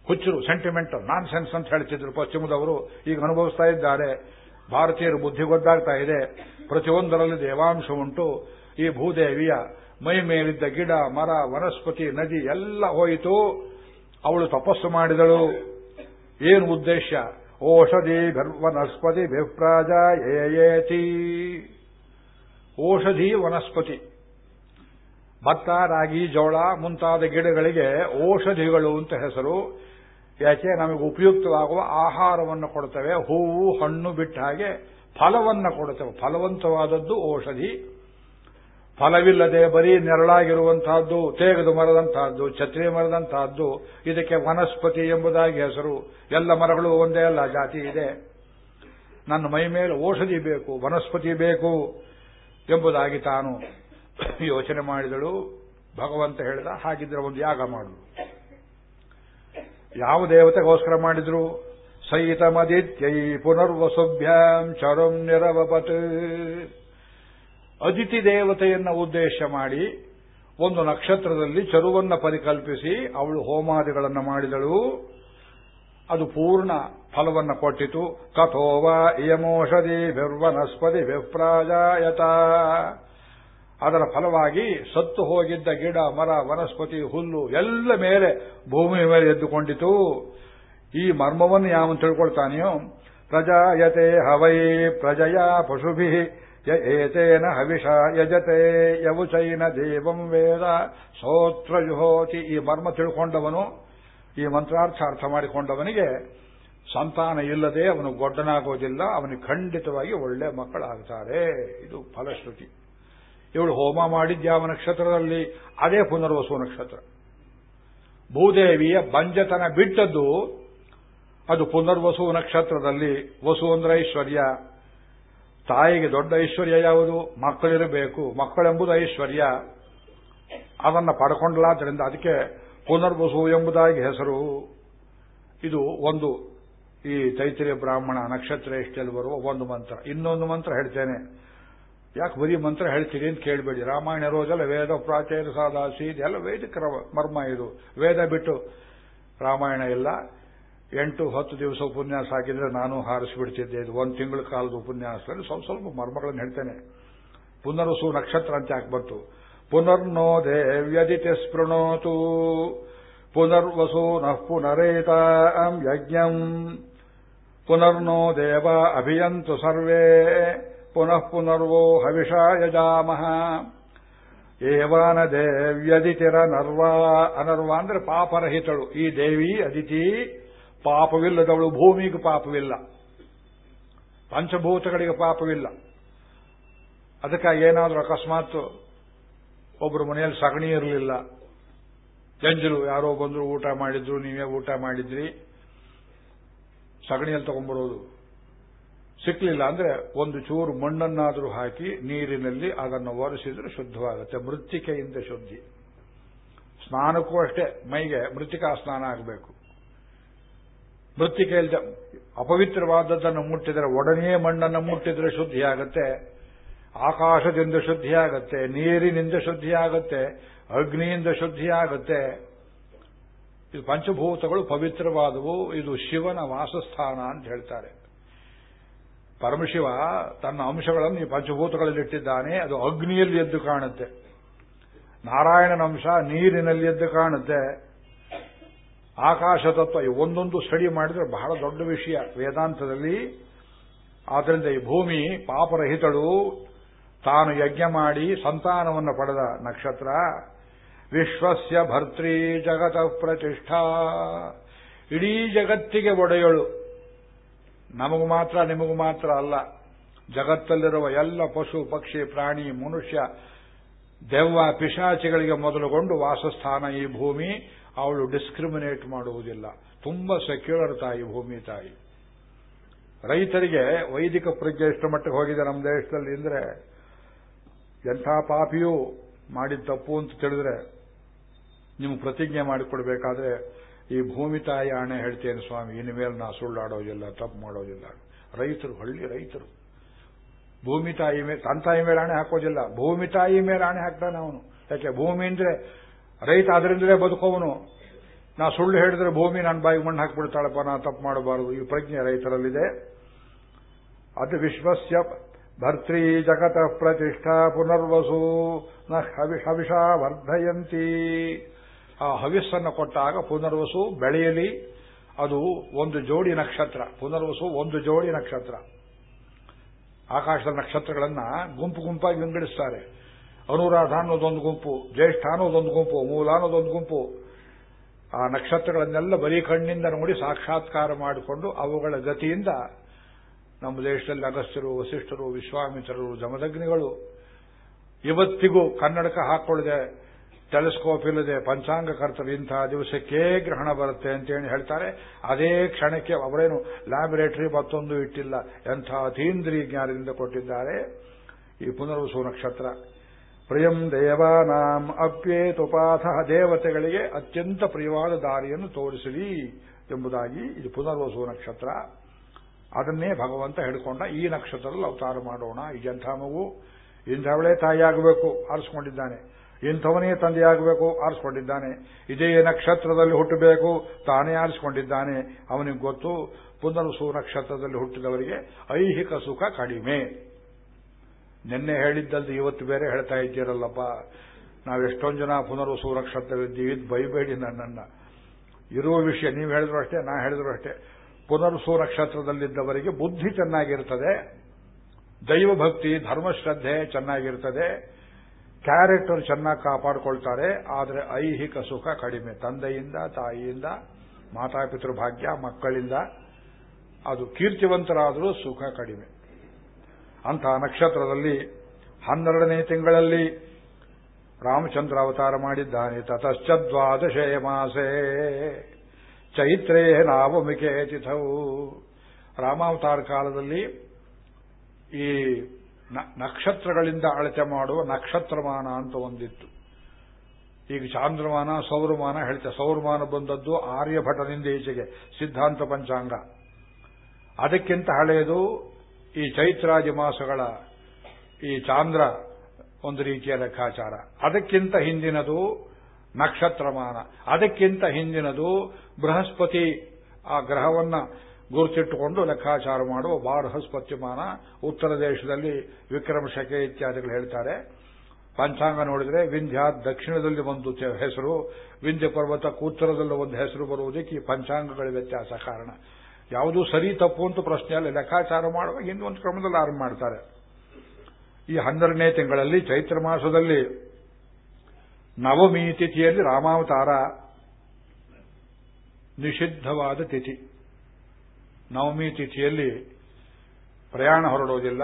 ಹುಚ್ಚರು ಸೆಂಟಿಮೆಂಟ್ ನಾನ್ ಸೆನ್ಸ್ ಅಂತ ಹೇಳ್ತಿದ್ರು ಪಶ್ಚಿಮದವರು, ಈಗ ಅನುಭವಿಸ್ತಾ ಇದ್ದಾರೆ. ಭಾರತೀಯರು ಬುದ್ಧಿ ಗೊತ್ತಾಗ್ತಾ ಇದೆ. ಪ್ರತಿಯೊಂದರಲ್ಲಿ ದೇವಾಂಶ ಉಂಟು. ಈ ಭೂದೇವಿಯ ಮೈ ಮೇಲಿದ್ದ ಗಿಡ, ಮರ, ವನಸ್ಪತಿ, ನದಿ ಎಲ್ಲ ಹೋಯಿತು. ಅವಳು ತಪಸ್ಸು ಮಾಡಿದಳು. ಏನು ಉದ್ದೇಶ? ಓಷಧಿ ವನಸ್ಪತಿ ಭಿಪ್ರಾಜ ಏಯೇತಿ. ಔಷಧಿ ವನಸ್ಪತಿ. ಭತ್ತ, ರಾಗಿ, ಜೋಳ ಮುಂತಾದ ಗಿಡಗಳಿಗೆ ಔಷಧಿಗಳು ಅಂತ ಹೆಸರು. ಯಾಕೆ? ನಮಗೆ ಉಪಯುಕ್ತವಾಗುವ ಆಹಾರವನ್ನು ಕೊಡುತ್ತವೆ ಹೂವು, ಹಣ್ಣು ಬಿಟ್ಟ ಹಾಗೆ ಫಲವನ್ನು ಕೊಡುತ್ತವೆ. ಫಲವಂತವಾದದ್ದು ಔಷಧಿ ಫಲವಿಲ್ಲದೆ ಬರೀ ನೆರಳಾಗಿರುವಂತಹದ್ದು ತೇಗದು ಮರದಂತಹದ್ದು ಛತ್ರಿ ಮರದಂತಹದ್ದು ಇದಕ್ಕೆ ವನಸ್ಪತಿ ಎಂಬುದಾಗಿ ಹೆಸರು. ಎಲ್ಲ ಮರಗಳು ಒಂದೇ ಅಲ್ಲ, ಜಾತಿ ಇದೆ. ನನ್ನ ಮೈ ಮೇಲೆ ಔಷಧಿ ಬೇಕು, ವನಸ್ಪತಿ ಬೇಕು ಎಂಬುದಾಗಿ ತಾನು ಯೋಚನೆ ಮಾಡಿದಳು. ಭಗವಂತ ಹೇಳಿದ ಹಾಗಿದ್ರೆ ಒಂದು ಯಾಗ ಮಾಡು. ಯಾವ ದೇವತೆಗೋಸ್ಕರ ಮಾಡಿದ್ರು? ಸೈತಮದಿತ್ಯೈ ಪುನರ್ವಸುಭ್ಯಾಂ ಚರುಂ ನಿರವಪತ್. ಅದಿತಿ ದೇವತೆಯನ್ನ ಉದ್ದೇಶ ಮಾಡಿ ಒಂದು ನಕ್ಷತ್ರದಲ್ಲಿ ಚರುವನ್ನ ಪರಿಕಲ್ಪಿಸಿ ಅವಳು ಹೋಮಾದಿಗಳನ್ನು ಮಾಡಿದಳು. ಅದು ಪೂರ್ಣ ಫಲವನ್ನು ಕೊಟ್ಟಿತು. ಕಥೋವಾ ಇಯಮೋಷಧಿ ಬೆರ್ವನಸ್ಪತಿ ವಿಪ್ರಾಜಾಯತ. ಅದರ ಫಲವಾಗಿ ಸತ್ತು ಹೋಗಿದ್ದ ಗಿಡ, ಮರ, ವನಸ್ಪತಿ, ಹುಲ್ಲು ಎಲ್ಲ ಮೇಲೆ ಭೂಮಿ ಮೇಲೆ ಎದ್ದುಕೊಂಡಿತು. ಈ ಮರ್ಮವನ್ನು ಯಾವ ತಿಳ್ಕೊಳ್ತಾನೆಯೋ? ಪ್ರಜಾಯತೆ ಹವೈ ಪ್ರಜಯ ಪಶುಭಿ. ಏತೇನ ಹವಿಷ ಯಜತೆ ಯವುಚೈನ ದೇವಂ ವೇದ ಸೋತ್ರ ಯುಹೋತಿ ಈ ಮರ್ಮ ತಿಳ್ಕೊಂಡವನು, ಈ ಮಂತ್ರಾರ್ಥ ಅರ್ಥ ಮಾಡಿಕೊಂಡವನಿಗೆ ಸಂತಾನ ಇಲ್ಲದೆ ಅವನು ಗೊಡ್ಡನಾಗೋದಿಲ್ಲ ಅವನಿಗೆ ಖಂಡಿತವಾಗಿ ಒಳ್ಳೆ ಮಕ್ಕಳಾಗ್ತಾರೆ ಇದು ಫಲಶ್ರುತಿ. ಇವಳು ಹೋಮ ಮಾಡಿದ್ಯಾವ ನಕ್ಷತ್ರದಲ್ಲಿ? ಅದೇ ಪುನರ್ವಸು ನಕ್ಷತ್ರ. ಭೂದೇವಿಯ ಬಂಜತನ ಬಿಟ್ಟದ್ದು, ಅದು ಪುನರ್ವಸು ನಕ್ಷತ್ರದಲ್ಲಿ ವಸು ಅಂದ್ರೆ ಐಶ್ವರ್ಯ ತಾಯಿಗೆ ದೊಡ್ಡ ಐಶ್ವರ್ಯ ಯಾವುದು? ಮಕ್ಕಳಿರಬೇಕು. ಮಕ್ಕಳೆಂಬುದು ಐಶ್ವರ್ಯ. ಅದನ್ನ ಪಡ್ಕೊಂಡ್ಲಾದ್ರಿಂದ ಅದಕ್ಕೆ ಪುನರ್ವಸು ಎಂಬುದಾಗಿ ಹೆಸರು. ಇದು ಒಂದು ಈ ತೈತಿರಿಯ ಬ್ರಾಹ್ಮಣ ನಕ್ಷತ್ರ ಎಷ್ಟೆಲ್ಲಿ ಬರುವ ಒಂದು ಮಂತ್ರ. ಇನ್ನೊಂದು ಮಂತ್ರ ಹೇಳ್ತೇನೆ. ಯಾಕೆ ಬರೀ ಮಂತ್ರ ಹೇಳ್ತೀರಿ ಅಂತ ಕೇಳಬೇಡಿ. ರಾಮಾಯಣ ರೋಜಲ್ಲ ವೇದ ಪ್ರಾಚೀನ ಸಾದಾಸಿ ಇದೆಲ್ಲ ವೇದಿಕ ಮರ್ಮ ಇದು. ವೇದ ಬಿಟ್ಟು ರಾಮಾಯಣ ಇಲ್ಲ. ಎಂಟು ಹತ್ತು ದಿವಸ ಉಪನ್ಯಾಸ ಹಾಕಿದ್ರೆ ನಾನು ಹಾರಿಸಿಬಿಡ್ತಿದ್ದೆ. ಇದು ಒಂದು ತಿಂಗಳ ಕಾಲದ ಉಪನ್ಯಾಸದಲ್ಲಿ ಸ್ವಲ್ಪ ಸ್ವಲ್ಪ ಮರ್ಮಗಳನ್ನು ಹೇಳ್ತೇನೆ. ಪುನರ್ವಸು ನಕ್ಷತ್ರ ಅಂತ ಯಾಕೆ ಬಂತು? ಪುನರ್ನೋ ದೇವ್ಯದಿತಿ ಸ್ಪೃಣೋತು. ಪುನರ್ವಸು ನಃ ಪುನರೇತ ಯಜ್ಞಂ. ಪುನರ್ನೋ ದೇವ ಅಭಿಯಂತು ಸರ್ವೇ. ಪುನಃ ಪುನರ್ವೋ ಹವಿಷಾ ಯಜಾಮಹ ಏವಾನ ದೇವ್ಯದಿತಿರ ನರ್ವ ಅನರ್ವ ಅಂದ್ರೆ ಪಾಪರಹಿತಳು. ಈ ದೇವಿ, ಅದಿತಿ ಪಾಪವಿಲ್ಲದವಳು ಭೂಮಿಗೆ ಪಾಪವಿಲ್ಲ. ಪಂಚಭೂತಗಳಿಗೆ ಪಾಪವಿಲ್ಲ. ಅದಕ್ಕಾಗಿ ಏನಾದರೂ ಅಕಸ್ಮಾತ್ ಒಬ್ಬರು ಮನೆಯಲ್ಲಿ ಸಗಣಿ ಇರಲಿಲ್ಲ. ಜಂಜರು ಯಾರೋ ಬಂದರು ಊಟ ಮಾಡಿದ್ರು, ನೀವೇ ಊಟ ಮಾಡಿದ್ರಿ. ಸಗಣಿಯಲ್ಲಿ ತಗೊಂಡ್ಬರೋದು. ಸಿಕ್ಕಲಿಲ್ಲ ಅಂದ್ರೆ ಒಂದು ಚೂರು ಮಣ್ಣನ್ನಾದರೂ ಹಾಕಿ ನೀರಿನಲ್ಲಿ ಅದನ್ನು ಒರೆಸಿದ್ರೆ ಶುದ್ಧವಾಗುತ್ತೆ. ಮೃತ್ತಿಕೆಯಿಂದ ಶುದ್ಧಿ. ಸ್ನಾನಕ್ಕೂ ಅಷ್ಟೇ, ಮೈಗೆ ಮೃತ್ತಿಕಾ ಸ್ನಾನ ಆಗಬೇಕು. ಮೃತ್ತಿಕೆಯಲ್ಲಿ ಅಪವಿತ್ರವಾದದ್ದನ್ನು ಮುಟ್ಟಿದರೆ ಒಡನೆಯೇ ಮಣ್ಣನ್ನು ಮುಟ್ಟಿದರೆ ಶುದ್ಧಿಯಾಗತ್ತೆ, ಆಕಾಶದಿಂದ ಶುದ್ಧಿಯಾಗತ್ತೆ, ನೀರಿನಿಂದ ಶುದ್ಧಿಯಾಗತ್ತೆ, ಅಗ್ನಿಯಿಂದ ಶುದ್ಧಿಯಾಗತ್ತೆ. ಇದು ಪಂಚಭೂತಗಳು ಪವಿತ್ರವಾದವು, ಇದು ಶಿವನ ವಾಸಸ್ಥಾನ ಅಂತ ಹೇಳ್ತಾರೆ. ಪರಮಶಿವ ತನ್ನ ಅಂಶಗಳನ್ನು ಈ ಪಂಚಭೂತಗಳಲ್ಲಿ ಇಟ್ಟಿದ್ದಾನೆ, ಅದು ಅಗ್ನಿಯಲ್ಲಿ ಎದ್ದು ಕಾಣುತ್ತೆ. ನಾರಾಯಣನ ಅಂಶ ನೀರಿನಲ್ಲಿ ಎದ್ದು ಕಾಣುತ್ತೆ. ಆಕಾಶ ತತ್ವ ಒಂದೊಂದು ಸ್ಟಡಿ ಮಾಡಿದ್ರೆ ಬಹಳ ದೊಡ್ಡ ವಿಷಯ ವೇದಾಂತದಲ್ಲಿ. ಆದ್ದರಿಂದ ಈ ಭೂಮಿ ಪಾಪರಹಿತಳು, ತಾನು ಯಜ್ಞ ಮಾಡಿ ಸಂತಾನವನ್ನು ಪಡೆದ ನಕ್ಷತ್ರ, ವಿಶ್ವಸ್ಯ ಭರ್ತೃ ಜಗತ ಪ್ರತಿಷ್ಠಾ, ಇಡೀ ಜಗತ್ತಿಗೆ ಒಡೆಯಳು. ನಮಗೂ ಮಾತ್ರ, ನಿಮಗೂ ಮಾತ್ರ ಅಲ್ಲ. ಜಗತ್ತಲ್ಲಿರುವ ಎಲ್ಲ ಪಶು, ಪಕ್ಷಿ, ಪ್ರಾಣಿ, ಮನುಷ್ಯ, ದೆವ್ವ, ಪಿಶಾಚಿಗಳಿಗೆ ಮೊದಲುಗೊಂಡು ವಾಸಸ್ಥಾನ ಈ ಭೂಮಿ. ಅವಳು ಡಿಸ್ಕ್ರಿಮಿನೇಟ್ ಮಾಡುವುದಿಲ್ಲ. ತುಂಬಾ ಸೆಕ್ಯುಲರ್ ತಾಯಿ, ಭೂಮಿ ತಾಯಿ. ರೈತರಿಗೆ ವೈದಿಕ ಪ್ರಜ್ಞೆ ಎಷ್ಟು ಮಟ್ಟಿಗೆ ಹೋಗಿದೆ ನಮ್ಮ ದೇಶದಲ್ಲಿ ಅಂದ್ರೆ ಎಂಥ ಪಾಪಿಯೂ ಮಾಡಿದ ತಪ್ಪು ಅಂತ ತಿಳಿದ್ರೆ ನಿಮ್ಗೆ ಪ್ರತಿಜ್ಞೆ ಮಾಡಿಕೊಡ್ಬೇಕಾದ್ರೆ ಈ ಭೂಮಿ ತಾಯಿ ಆಣೆ ಹೇಳ್ತೇನೆ ಸ್ವಾಮಿ ಇನ್ನು ಮೇಲೆ ನಾ ಸುಳ್ಳಾಡೋದಿಲ್ಲ, ತಪ್ಪು ಮಾಡೋದಿಲ್ಲ. ರೈತರು, ಹಳ್ಳಿ ರೈತರು. ಭೂಮಿ ತಾಯಿ ಮೇಲೆ ತನ್ನ ತಾಯಿ ಮೇಲೆ ಆಣೆ ಹಾಕೋದಿಲ್ಲ. ಭೂಮಿ ತಾಯಿ ಮೇಲೆ ಆಣೆ ಹಾಕ್ತಾನೆ ಅವನು. ಯಾಕೆ? ಭೂಮಿ ಅಂದ್ರೆ ರೈತ ಅದರಿಂದಲೇ ಬದುಕೋವನು ನಾ ಸುಳ್ಳು ಹೇಳಿದ್ರೆ ಭೂಮಿ ನನ್ನ ಬಾಯಿಗೆ ಮಣ್ಣು ಹಾಕಿಬಿಡ್ತಾಳಪ್ಪ, ನಾ ತಪ್ಪು ಮಾಡಬಾರದು. ಈ ಪ್ರಜ್ಞೆ ರೈತರಲ್ಲಿದೆ. ಅದು ವಿಶ್ವಸ್ಯ ಭರ್ತ್ರಿ ಜಗತ ಪ್ರತಿಷ್ಠಾ ಪುನರ್ವಸು ನ ಹವಿಷ ವರ್ಧಯಂತಿ. ಆ ಹವಿಸ್ಸನ್ನು ಕೊಟ್ಟಾಗ ಪುನರ್ವಸು ಬೆಳೆಯಲಿ. ಅದು ಒಂದು ಜೋಡಿ ನಕ್ಷತ್ರ. ಪುನರ್ವಸು ಒಂದು ಜೋಡಿ ನಕ್ಷತ್ರ. ಆಕಾಶದ ನಕ್ಷತ್ರಗಳನ್ನ ಗುಂಪು ಗುಂಪಾಗಿ ವಿಂಗಡಿಸ್ತಾರೆ. ಅನುರಾಧ ಅನ್ನೋದೊಂದು ಗುಂಪು, ಜ್ಯೇಷ್ಠ ಅನ್ನೋದೊಂದು ಗುಂಪು, ಮೂಲ ಅನ್ನೋದೊಂದು ಗುಂಪು. ಆ ನಕ್ಷತ್ರಗಳನ್ನೆಲ್ಲ ಬರೀ ಕಣ್ಣಿಂದ ನೋಡಿ ಸಾಕ್ಷಾತ್ಕಾರ ಮಾಡಿಕೊಂಡು ಅವುಗಳ ಗತಿಯಿಂದ ನಮ್ಮ ದೇಶದಲ್ಲಿ ಅಗಸ್ತ್ಯರು, ವಸಿಷ್ಠರು, ವಿಶ್ವಾಮಿತ್ರರು, ಜಮದಗ್ನಿಗಳು ಇವತ್ತಿಗೂ ಕನ್ನಡಕ ಹಾಕೊಳ್ಳದೆ, ಟೆಲಿಸ್ಕೋಪ್ ಇಲ್ಲದೆ, ಪಂಚಾಂಗ ಕರ್ತರು ಇಂತಹ ದಿವಸಕ್ಕೇ ಗ್ರಹಣ ಬರುತ್ತೆ ಅಂತೇಳಿ ಹೇಳ್ತಾರೆ. ಅದೇ ಕ್ಷಣಕ್ಕೆ ಅವರೇನು ಲ್ಯಾಬೊರೇಟರಿ ಮತ್ತೊಂದು ಇಟ್ಟಿಲ್ಲ. ಎಂಥ ಅತೀಂದ್ರಿಯ ಜ್ಞಾನದಿಂದ ಕೊಟ್ಟಿದ್ದಾರೆ ಈ ಪುನರ್ವಸು ನಕ್ಷತ್ರ. ಪ್ರಿಯಂ ದೇವಾನಾಂ ಅಪ್ಯೇತುಪಾಥ ದೇವತೆಗಳಿಗೆ ಅತ್ಯಂತ ಪ್ರಿಯವಾದ ದಾರಿಯನ್ನು ತೋರಿಸಲಿ ಎಂಬುದಾಗಿ ಇದು ಪುನರ್ವಸು ನಕ್ಷತ್ರ. ಅದನ್ನೇ ಭಗವಂತ ಹೇಳಿಕೊಂಡ, ಈ ನಕ್ಷತ್ರದಲ್ಲಿ ಅವತಾರ ಮಾಡೋಣ. ಈ ಎಂಥ ಮಗು? ಇಂಥವಳೇ ತಾಯಿಯಾಗಬೇಕು, ಆರಿಸ್ಕೊಂಡಿದ್ದಾನೆ. ಇಂಥವನೇ ತಂದೆಯಾಗಬೇಕು, ಆರಿಸ್ಕೊಂಡಿದ್ದಾನೆ. ಇದೇ ನಕ್ಷತ್ರದಲ್ಲಿ ಹುಟ್ಟಬೇಕು, ತಾನೇ ಆರಿಸಿಕೊಂಡಿದ್ದಾನೆ. ಅವನಿಗೆ ಗೊತ್ತು, ಪುನರ್ವಸು ನಕ್ಷತ್ರದಲ್ಲಿ ಹುಟ್ಟಿದವರಿಗೆ ಐಹಿಕ ಸುಖ ಕಡಿಮೆ. ನಿನ್ನೆ ಹೇಳಿದ್ದಲ್ದು ಇವತ್ತು ಬೇರೆ ಹೇಳ್ತಾ ಇದ್ದೀರಲ್ಲಪ್ಪ. ನಾವೆಷ್ಟೊಂದು ಜನ ಪುನರ್ವಸು ನಕ್ಷತ್ರವಿದ್ದೀವಿ ಬೈಬೇಡಿ ನನ್ನನ್ನ. ಇರುವ ವಿಷಯ ನೀವು ಹೇಳಿದ್ರು ಅಷ್ಟೇ, ನಾ ಹೇಳಿದ್ರು ಅಷ್ಟೇ. ಪುನರ್ಸು ನಕ್ಷತ್ರದಲ್ಲಿದ್ದವರಿಗೆ ಬುದ್ಧಿ ಚೆನ್ನಾಗಿರ್ತದೆ, ದೈವಭಕ್ತಿ, ಧರ್ಮಶ್ರದ್ಧೆ ಚೆನ್ನಾಗಿರ್ತದೆ, ಕ್ಯಾರೆಕ್ಟರ್ ಚೆನ್ನಾಗಿ ಕಾಪಾಡಿಕೊಳ್ತಾರೆ, ಆದರೆ ಐಹಿಕ ಸುಖ ಕಡಿಮೆ. ತಂದೆಯಿಂದ, ತಾಯಿಯಿಂದ, ಮಾತಾಪಿತೃ ಭಾಗ್ಯ, ಮಕ್ಕಳಿಂದ, ಅದು ಕೀರ್ತಿವಂತರಾದರೂ ಸುಖ ಕಡಿಮೆ. ಅಂತಹ ನಕ್ಷತ್ರದಲ್ಲಿ ಹನ್ನೆರಡನೇ ತಿಂಗಳಲ್ಲಿ ರಾಮಚಂದ್ರ ಅವತಾರ ಮಾಡಿದ್ದಾನೆ. ತತಶ್ಚ ದ್ವಾದಶೇ ಮಾಸೇ. ಚೈತ್ರೇ ನಾವಮಿಕೆ ತಿಥವು ರಾಮಾವತಾರ ಕಾಲದಲ್ಲಿ ಈ ನಕ್ಷತ್ರಗಳಿಂದ ಅಳತೆ ಮಾಡುವ ನಕ್ಷತ್ರಮಾನ ಅಂತ ಒಂದಿತ್ತು. ಈಗ ಚಾಂದ್ರಮಾನ, ಸೌರಮಾನ ಹೇಳ್ತೆ. ಸೌರಮಾನ ಬಂದದ್ದು ಆರ್ಯಭಟನಿಂದ ಈಚೆಗೆ, ಸಿದ್ಧಾಂತ ಪಂಚಾಂಗ. ಅದಕ್ಕಿಂತ ಹಳೆಯದು ಈ ಚೈತ್ರಾದಿ ಮಾಸಗಳ ಈ ಚಾಂದ್ರ ಒಂದು ರೀತಿಯ ಲೆಕ್ಕಾಚಾರ. ಅದಕ್ಕಿಂತ ಹಿಂದಿನದು ನಕ್ಷತ್ರಮಾನ. ಅದಕ್ಕಿಂತ ಹಿಂದಿನದು ಬೃಹಸ್ಪತಿ ಆ ಗ್ರಹವನ್ನ ಗುರುತಿಟ್ಟುಕೊಂಡು ಲೆಕ್ಕಾಚಾರ ಮಾಡುವ ಬಾರಹಸ್ಪತ್ಯಮಾನ ಉತ್ತರ ದೇಶದಲ್ಲಿ ವಿಕ್ರಮ ಶಕೆ ಇತ್ಯಾದಿಗಳು ಹೇಳ್ತಾರೆ. ಪಂಚಾಂಗ ನೋಡಿದರೆ ವಿಂಧ್ಯ, ದಕ್ಷಿಣದಲ್ಲಿ ಒಂದು ಹೆಸರು, ವಿಂಧ್ಯ ಪರ್ವತ ಉತ್ತರದಲ್ಲಿ ಒಂದು ಹೆಸರು ಬರುವುದಕ್ಕೆ ಈ ಪಂಚಾಂಗಗಳ ವ್ಯತ್ಯಾಸ ಕಾರಣ. ಯಾವುದು ಸರಿ ತಪ್ಪು ಅಂತ ಪ್ರಶ್ನೆ ಅಲ್ಲಿ. ಲೆಕ್ಕಾಚಾರ ಮಾಡುವಾಗ ಒಂದು ಕ್ರಮದಲ್ಲಿ ಆರಂಭ ಮಾಡ್ತಾರೆ. ಈ ಹನ್ನೆರಡನೇ ತಿಂಗಳಲ್ಲಿ ಚೈತ್ರ ಮಾಸದಲ್ಲಿ ನವಮಿ ತಿಥಿಯಲ್ಲಿ ರಾಮಾವತಾರ ನಿಷಿದ್ಧವಾದ ತಿಥಿ. ನವಮಿ ತಿಥಿಯಲ್ಲಿ ಪ್ರಯಾಣ ಹೊರಡೋದಿಲ್ಲ,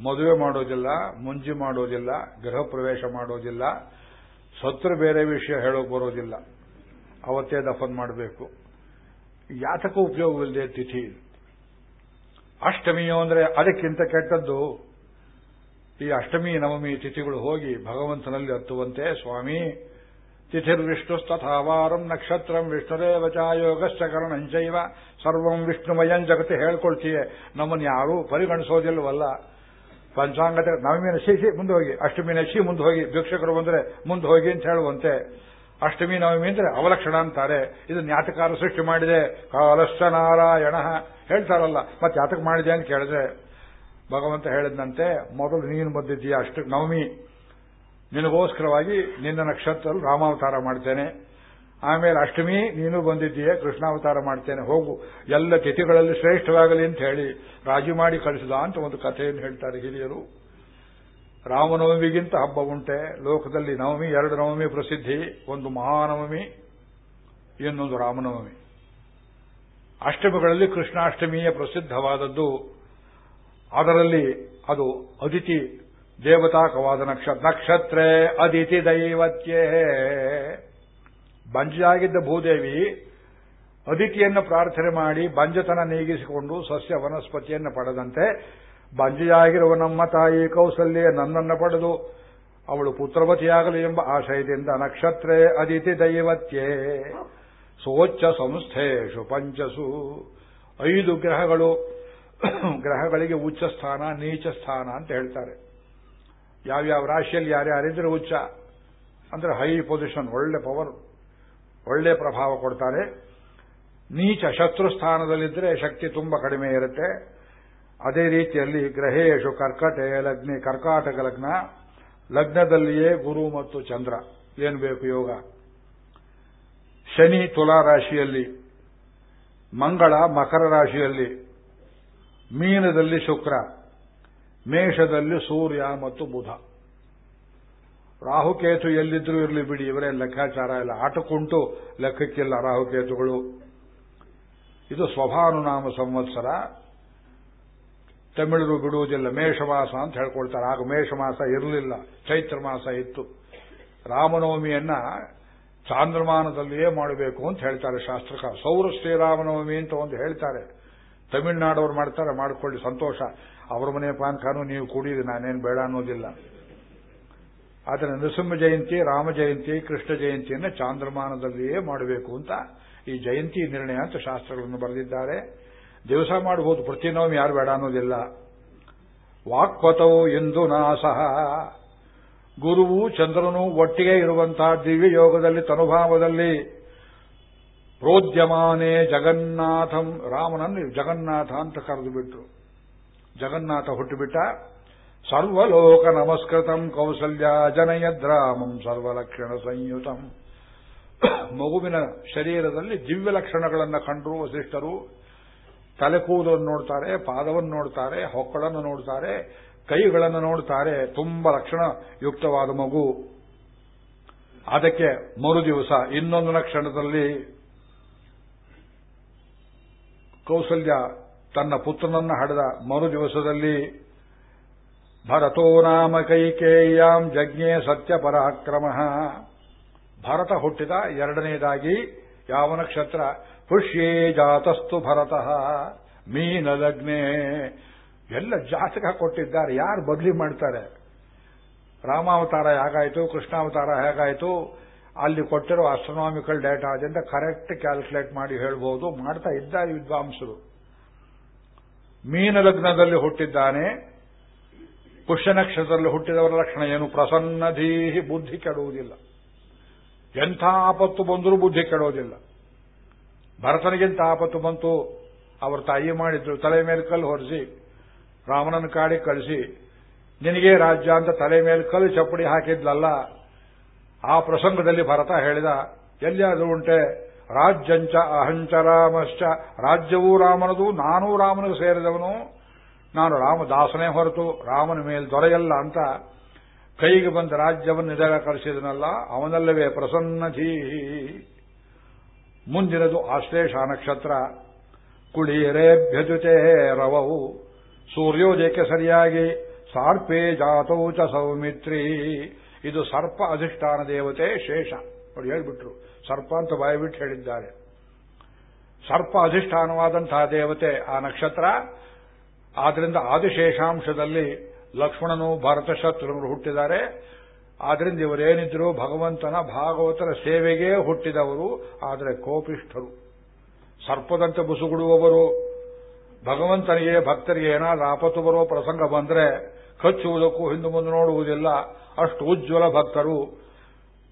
ಮದುವೆ ಮಾಡೋದಿಲ್ಲ, ಮುಂಜಿ ಮಾಡೋದಿಲ್ಲ, ಗೃಹ ಪ್ರವೇಶ ಮಾಡೋದಿಲ್ಲ, ಸತ್ರ ಬೇರೆ ವಿಷಯ ಹೇಳೋಕೆ ಬರೋದಿಲ್ಲ. ಅವತ್ತೇ ದಫನ್ ಮಾಡಬೇಕು. ಯಾತಕ ಉಪಯೋಗವಿಲ್ಲದೆ ತಿಥಿ. ಅಷ್ಟಮಿಯು ಅಂದ್ರೆ ಅದಕ್ಕಿಂತ ಕೆಟ್ಟದ್ದು. ಈ ಅಷ್ಟಮಿ, ನವಮಿ ತಿಥಿಗಳು ಹೋಗಿ ಭಗವಂತನಲ್ಲಿ ಹತ್ತುವಂತೆ ಸ್ವಾಮಿ. ತಿಥಿರ್ವಿಷ್ಣುಸ್ತಥಾವಾರಂ ನಕ್ಷತ್ರಂ ವಿಷ್ಣುರೇವ ಚಾಯೋಗಶ್ಚ ಕರ್ಣಂಚೈವ ಸರ್ವಂ ವಿಷ್ಣುಮಯಂ ಜಗತ್ತು ಹೇಳ್ಕೊಳ್ತೀಯೇ. ನಮ್ಮನ್ನು ಯಾರೂ ಪರಿಗಣಿಸೋದಿಲ್ವಲ್ಲ ಪಂಚಾಂಗದ ನವಮಿ ನಶಿಸಿ ಮುಂದೆ ಹೋಗಿ ಅಷ್ಟಮಿ ನಶಿ ಮುಂದೆ ಹೋಗಿ, ಭಿಕ್ಷಕರು ಬಂದರೆ ಮುಂದೆ ಹೋಗಿ ಅಂತ ಹೇಳುವಂತೆ. ಅಷ್ಟಮಿ ನವಮಿ ಅಂದ್ರೆ ಅವಲಕ್ಷಣ ಅಂತಾರೆ. ಇದು ಜ್ಞಾತಕಾರ ಸೃಷ್ಟಿ ಮಾಡಿದೆ. ಕಾಲಶ್ಚ ನಾರಾಯಣ ಹೇಳ್ತಾರಲ್ಲ. ಮತ್ತೆ ಯಾತಕ ಮಾಡಿದೆ ಅಂತ ಕೇಳಿದ್ರೆ ಭಗವಂತ ಹೇಳಿದಂತೆ ಮೊದಲು ನೀನು ಬಂದಿದ್ದೀಯ ಅಷ್ಟು ನವಮಿ. ನಿನಗೋಸ್ಕರವಾಗಿ ನಿನ್ನ ನಕ್ಷತ್ರದಲ್ಲಿ ರಾಮಾವತಾರ ಮಾಡ್ತೇನೆ. ಆಮೇಲೆ ಅಷ್ಟಮಿ ನೀನು ಬಂದಿದ್ದೀಯ, ಕೃಷ್ಣಾವತಾರ ಮಾಡ್ತೇನೆ, ಹೋಗು. ಎಲ್ಲ ತಿಥಿಗಳಲ್ಲಿ ಶ್ರೇಷ್ಠವಾಗಲಿ ಅಂತ ಹೇಳಿ ರಾಜಿ ಮಾಡಿ ಕಳಿಸಿದ ಅಂತ ಒಂದು ಕಥೆಯನ್ನು ಹೇಳ್ತಾರೆ ಹಿರಿಯರು. ರಾಮನವಮಿಗಿಂತ ಹಬ್ಬ ಉಂಟೆ. ಲೋಕದಲ್ಲಿ ನವಮಿ, ಎರಡು ನವಮಿ ಪ್ರಸಿದ್ಧಿ, ಒಂದು ಮಹಾನವಮಿ, ಇನ್ನೊಂದು ರಾಮನವಮಿ. ಅಷ್ಟಮಿಗಳಲ್ಲಿ ಕೃಷ್ಣಾಷ್ಟಮಿಯೇ ಪ್ರಸಿದ್ಧವಾದದ್ದು. ಅದರಲ್ಲಿ ಅದು ಅದಿತಿ ದೇವತಾಕವಾದ ನಕ್ಷತ್ರ ನಕ್ಷತ್ರೇ ಅದಿತಿ ದೈವತ್ಯೇ. ಬಂಜಿಯಾಗಿದ್ದ ಭೂದೇವಿ ಅದಿತಿಯನ್ನು ಪ್ರಾರ್ಥನೆ ಮಾಡಿ ಬಂಜತನ ನೀಗಿಸಿಕೊಂಡು ಸಸ್ಯ ವನಸ್ಪತಿಯನ್ನು ಪಡೆದಂತೆ ಬಂಜಿಯಾಗಿರುವ ನಮ್ಮ ತಾಯಿ ಕೌಸಲ್ಯ ನನ್ನನ್ನು ಪಡೆದು ಅವಳು ಪುತ್ರವತಿಯಾಗಲಿ ಎಂಬ ಆಶಯದಿಂದ ನಕ್ಷತ್ರೇ ಅದಿತಿ ದೈವತ್ಯೇ. ಸೋಚ್ಚ ಸಂಸ್ಥೇಶು ಪಂಚಸು. ಐದು ಗ್ರಹಗಳು. ಗ್ರಹಗಳಿಗೆ ಉಚ್ಚ ಸ್ಥಾನ, ನೀಚ ಸ್ಥಾನ ಅಂತ ಹೇಳ್ತಾರೆ. ಯಾವ್ಯಾವ ರಾಶಿಯಲ್ಲಿ ಯಾರ್ಯಾರಿದ್ರೆ ಉಚ್ಚ. ಅಂದ್ರೆ ಹೈ ಪೊಸಿಷನ್, ಒಳ್ಳೆ ಪವರ್, ಒಳ್ಳೆ ಪ್ರಭಾವ ಕೊಡ್ತಾರೆ. ನೀಚ ಶತ್ರು ಸ್ಥಾನದಲ್ಲಿದ್ದರೆ ಶಕ್ತಿ ತುಂಬಾ ಕಡಿಮೆ ಇರುತ್ತೆ. ಅದೇ ರೀತಿಯಲ್ಲಿ ಗ್ರಹೇಶು ಕರ್ಕಟೆ, ಲಗ್ನಿ, ಕರ್ಕಾಟಕ ಲಗ್ನ, ಲಗ್ನದಲ್ಲಿಯೇ ಗುರು ಮತ್ತು ಚಂದ್ರ. ಏನು ಬೇಕು ಯೋಗ? ಶನಿ ತುಲಾ ರಾಶಿಯಲ್ಲಿ, ಮಂಗಳ ಮಕರ ರಾಶಿಯಲ್ಲಿ, ಮೀನದಲ್ಲಿ ಶುಕ್ರ, ಮೇಷದಲ್ಲಿ ಸೂರ್ಯ ಮತ್ತು ಬುಧ. ರಾಹುಕೇತು ಎಲ್ಲಿದ್ರೂ ಇರಲಿ ಬಿಡಿ, ಇವರೇ ಲೆಕ್ಕಾಚಾರ ಇಲ್ಲ. ಆಟಕ್ಕುಂಟು ಲೆಕ್ಕಕ್ಕಿಲ್ಲ ರಾಹುಕೇತುಗಳು. ಇದು ಸ್ವಭಾನುನಾಮ ಸಂವತ್ಸರ. ತಮಿಳರು ಬಿಡುವುದಿಲ್ಲ, ಮೇಷಮಾಸ ಅಂತ ಹೇಳ್ಕೊಳ್ತಾರೆ. ಆಗ ಮೇಷಮಾಸ ಇರಲಿಲ್ಲ ಚೈತ್ರ ಮಾಸ ಇತ್ತು. ರಾಮನವಮಿಯನ್ನ ಚಾಂದ್ರಮಾನದಲ್ಲಿಯೇ ಮಾಡಬೇಕು ಅಂತ ಹೇಳ್ತಾರೆ ಶಾಸ್ತ್ರಕಾರ ಸೌರ ಶ್ರೀರಾಮನವಮಿ ಅಂತ ಒಂದು ಹೇಳ್ತಾರೆ. ತಮಿಳುನಾಡವ್ರು ಮಾಡ್ತಾರೆ, ಮಾಡಿಕೊಳ್ಳಿ, ಸಂತೋಷ. ಅವರ ಮನೆ ಪಾನ್ಕಾನು ನೀವು ಕುಡಿಯಿರಿ ನಾನೇನು ಬೇಡ ಅನ್ನೋದಿಲ್ಲ. ಆದರೆ ನೃಸಿಂಹ ಜಯಂತಿ, ರಾಮ ಜಯಂತಿ, ಕೃಷ್ಣ ಜಯಂತಿಯನ್ನು ಚಾಂದ್ರಮಾನದಲ್ಲಿಯೇ ಮಾಡಬೇಕು ಅಂತ ಈ ಜಯಂತಿ ನಿರ್ಣಯ ಅಂತ ಶಾಸ್ತ್ರಗಳನ್ನು ಬರೆದಿದ್ದಾರೆ. ದಿವಸ ಮಾಡಬಹುದು ಪ್ರತಿನವಮಿ ಯಾರು ಬೇಡ ಅನ್ನೋದಿಲ್ಲ. ವಾಕ್ಪತವು ಎಂದು ನಾಸಹ ಗುರುವು ಚಂದ್ರನು ಒಟ್ಟಿಗೆ ಇರುವಂತಹ ದಿವ್ಯ ಯೋಗದಲ್ಲಿ ತನುಭಾವದಲ್ಲಿ ಪ್ರೋದ್ಯಮಾನೇ ಜಗನ್ನಾಥಂ. ರಾಮನನ್ನು ಜಗನ್ನಾಥ ಅಂತ ಕರೆದು ಬಿಟ್ರು ಜಗನ್ನಾಥ ಹುಟ್ಟುಬಿಟ್ಟ. ಸರ್ವಲೋಕ ನಮಸ್ಕೃತಂ ಕೌಸಲ್ಯ ಜನಯದ್ರಾಮಂ ಸರ್ವಲಕ್ಷಣ ಸಂಯುತಂ. ಮಗುವಿನ ಶರೀರದಲ್ಲಿ ದಿವ್ಯ ಲಕ್ಷಣಗಳನ್ನು ಕಂಡರು ವಸಿಷ್ಠರು. ತಲೆ ಕೂದಲನ್ನು ನೋಡ್ತಾರೆ, ಪಾದವನ್ನು ನೋಡ್ತಾರೆ, ಹೊಕ್ಕಳನ್ನು ನೋಡ್ತಾರೆ, ಕೈಗಳನ್ನು ನೋಡ್ತಾರೆ. ತುಂಬಾ ಲಕ್ಷಣ ಯುಕ್ತವಾದ ಮಗು. ಅದಕ್ಕೆ ಮರುದಿವಸ ಇನ್ನೊಂದು ಲಕ್ಷಣದಲ್ಲಿ ಕೌಸಲ್ಯ ತನ್ನ ಪುತ್ರನನ್ನು ಹಡೆದ ಮರುದಿವಸದಲ್ಲಿ ಭರತೋ ನಾಮ ಕೈಕೇಯಾಂ ಜಜ್ಞೆ ಸತ್ಯ ಪರಾಕ್ರಮ. ಭರತ ಹುಟ್ಟಿದ ಎರಡನೇದಾಗಿ ಯಾವ ನಕ್ಷತ್ರ? ಪುಷ್ಯೇ ಜಾತಸ್ತು ಭರತಃ. ಮೀನಲಗ್ನೆ ಎಲ್ಲ ಜಾತಕ ಕೊಟ್ಟಿದ್ದಾರೆ. ಯಾರು ಬದಲಿ ಮಾಡ್ತಾರೆ? ರಾಮಾವತಾರ ಹೇಗಾಯಿತು? ಕೃಷ್ಣಾವತಾರ ಹೇಗಾಯಿತು? ಅಲ್ಲಿ ಕೊಟ್ಟಿರೋ ಆಸ್ಟ್ರನಾಮಿಕಲ್ ಡೇಟಾ ಅದರಿಂದ ಕರೆಕ್ಟ್ ಕ್ಯಾಲ್ಕುಲೇಟ್ ಮಾಡಿ ಹೇಳ್ಬೋದು. ಮಾಡ್ತಾ ಇದ್ದಾರೆ ವಿದ್ವಾಂಸರು. ಮೀನ ಲಗ್ನದಲ್ಲಿ ಹುಟ್ಟಿದ್ದಾನೆ. ಪುಷ್ಯ ನಕ್ಷತ್ರದಲ್ಲಿ ಹುಟ್ಟಿದವರ ಲಕ್ಷಣ ಏನು? ಪ್ರಸನ್ನಧೀಹಿ ಬುದ್ಧಿ ಕೆಡುವುದಿಲ್ಲ. ಎಂಥ ಆಪತ್ತು ಬಂದರೂ ಬುದ್ಧಿ ಕೆಡೋದಿಲ್ಲ ಭರತನಿಗೆಂತ ಆಪತ್ತು ಬಂತು. ಅವರ ತಾಯಿ ಮಾಡಿದ್ರು. ತಲೆ ಮೇಲೆ ಕಲ್ಲು ಹೊರಿಸಿ ರಾಮನನ್ನು ಕಾಡಿ ಕಳಿಸಿ, ನಿನಗೆ ರಾಜ್ಯ ಅಂತ ತಲೆ ಮೇಲೆ ಕಲ್ಲು ಚಪ್ಪಡಿ ಹಾಕಿದ್ಲಲ್ಲ. ಆ ಪ್ರಸಂಗದಲ್ಲಿ ಭರತ ಹೇಳಿದ, ಎಲ್ಲಿಯಾದರೂ ಉಂಟೆ, ರಾಜ್ಯಂಚ ಅಹಂಚ ರಾಮಶ್ಚ, ರಾಜ್ಯವೂ ರಾಮನದು, ನಾನೂ ರಾಮನಿಗೆ ಸೇರಿದವನು. ನಾನು ರಾಮದಾಸನೇ ಹೊರತು, ರಾಮನ ಮೇಲೆ ದೊರೆಯಲ್ಲ ಅಂತ ಕೈಗೆ ಬಂದ ರಾಜ್ಯವನ್ನು ನಿರಾಕರಿಸಿದನಲ್ಲ ಅವನಲ್ಲವೇ ಪ್ರಸನ್ನಧೀ. ಮುಂದಿನದು ಆಶ್ಲೇಷ ನಕ್ಷತ್ರ. ಕುಳೀರೇಭ್ಯಜುತೆ ರವವು. ಸೂರ್ಯೋದಯಕ್ಕೆ ಸರಿಯಾಗಿ. ಸಾರ್ಪೇ ಜಾತೌ ಚ ಸೌಮಿತ್ರಿ. ಇದು ಸರ್ಪ ಅಧಿಷ್ಠಾನ ದೇವತೆ ಶೇಷ. ಅವರು ಹೇಳ್ಬಿಟ್ರು. ಸರ್ಪ ಅಂತ ಬಾಯ್ಬಿಟ್ಟು ಹೇಳಿದ್ದಾರೆ. ಸರ್ಪ ಅಧಿಷ್ಠಾನವಾದಂತಹ ದೇವತೆ ಆ ನಕ್ಷತ್ರ. ಆದ್ರಿಂದ ಆದಿಶೇಷಾಂಶದಲ್ಲಿ ಲಕ್ಷ್ಮಣನು ಭರತ ಶತ್ರುಗಳು ಹುಟ್ಟಿದ್ದಾರೆ. ಆದ್ರಿಂದ ಇವರೇನಿದ್ರು ಭಗವಂತನ ಭಾಗವತರ ಸೇವೆಗೆ ಹುಟ್ಟಿದವರು, ಆದರೆ ಕೋಪಿಷ್ಠರು. ಸರ್ಪದಂತೆ ಬುಸುಗುಡುವವರು. ಭಗವಂತನಿಗೆ, ಭಕ್ತರಿಗೆ ಏನಾದ್ರೂ ಆಪತ್ತು ಬರುವ ಪ್ರಸಂಗ ಬಂದ್ರೆ ಕಚ್ಚುವುದಕ್ಕೂ ಹಿಂದೆ ಮುಂದೆ ನೋಡುವುದಿಲ್ಲ. ಅಷ್ಟು ಉಜ್ವಲ ಭಕ್ತರು.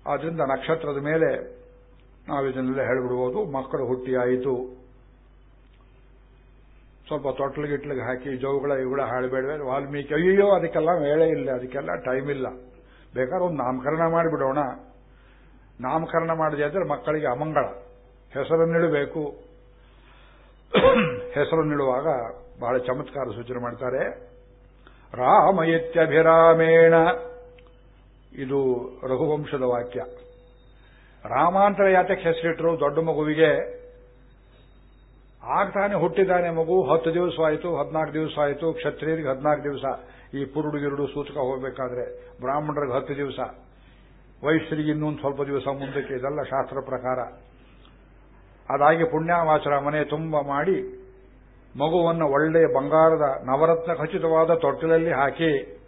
ಆದ್ರಿಂದ ನಕ್ಷತ್ರದ ಮೇಲೆ ನಾವಿದನ್ನೆಲ್ಲ ಹೇಳಿಬಿಡುವುದು, ಮಕ್ಕಳು ಹುಟ್ಟಿಯಾಯಿತು. ಸ್ವಲ್ಪ ತೊಟ್ಲಿಗಿಟ್ಲಿಗೆ ಹಾಕಿ ಜೋಗಳ ಇವುಗಳ ಹಾಳಬೇಡವೆ. ವಾಲ್ಮೀಕಿ ಅಯ್ಯೋ ಅದಕ್ಕೆಲ್ಲ ವೇಳೆ ಇಲ್ಲ, ಅದಕ್ಕೆಲ್ಲ ಟೈಮ್ ಇಲ್ಲ. ಬೇಕಾದ್ರೆ ಒಂದು ನಾಮಕರಣ ಮಾಡಿಬಿಡೋಣ ನಾಮಕರಣ ಮಾಡಿದೆ ಅಂದ್ರೆ ಮಕ್ಕಳಿಗೆ ಅಮಂಗಳ. ಹೆಸರನ್ನಿಡಬೇಕು ಹೆಸರನ್ನಿಡುವಾಗ ಬಹಳ ಚಮತ್ಕಾರ ಸೂಚನೆ ಮಾಡ್ತಾರೆ. ರಾಮಯತ್ಯಭಿರಾಮೇಣ. ಇದು ರಘುವಂಶದ ವಾಕ್ಯ. ರಾಮಾಂತರ ಯಾತಕ್ಕೆ ಹೆಸರಿಟ್ಟರು ದೊಡ್ಡ ಮಗುವಿಗೆ. ಆಗ್ತಾನೆ ಹುಟ್ಟಿದ್ದಾನೆ ಮಗು. ಹತ್ತು ದಿವಸ ಆಯಿತು, ಹದಿನಾಲ್ಕು ದಿವಸ ಆಯಿತು, ಕ್ಷತ್ರಿಯರಿಗೆ ಹದಿನಾಲ್ಕು ದಿವಸ. ಈ ಪುರುಡು ಗಿರುಡು ಸೂಚಕ ಹೋಗಬೇಕಾದ್ರೆ ಬ್ರಾಹ್ಮಣರಿಗೆ ಹತ್ತು ದಿವಸ. ವೈಶ್ಯರಿಗೆ ಇನ್ನೊಂದು ಸ್ವಲ್ಪ ದಿವಸ ಮುಂದಕ್ಕೆ. ಇದೆಲ್ಲ ಶಾಸ್ತ್ರ ಪ್ರಕಾರ. ಅದಾಗಿ ಪುಣ್ಯಾವಾಚರ ಮನೆ ತುಂಬ ಮಾಡಿ ಮಗುವನ್ನು ಒಳ್ಳೆಯ ಬಂಗಾರದ ನವರತ್ನ ಖಚಿತವಾದ ತೊಟ್ಟಿಲಲ್ಲಿ ಹಾಕಿ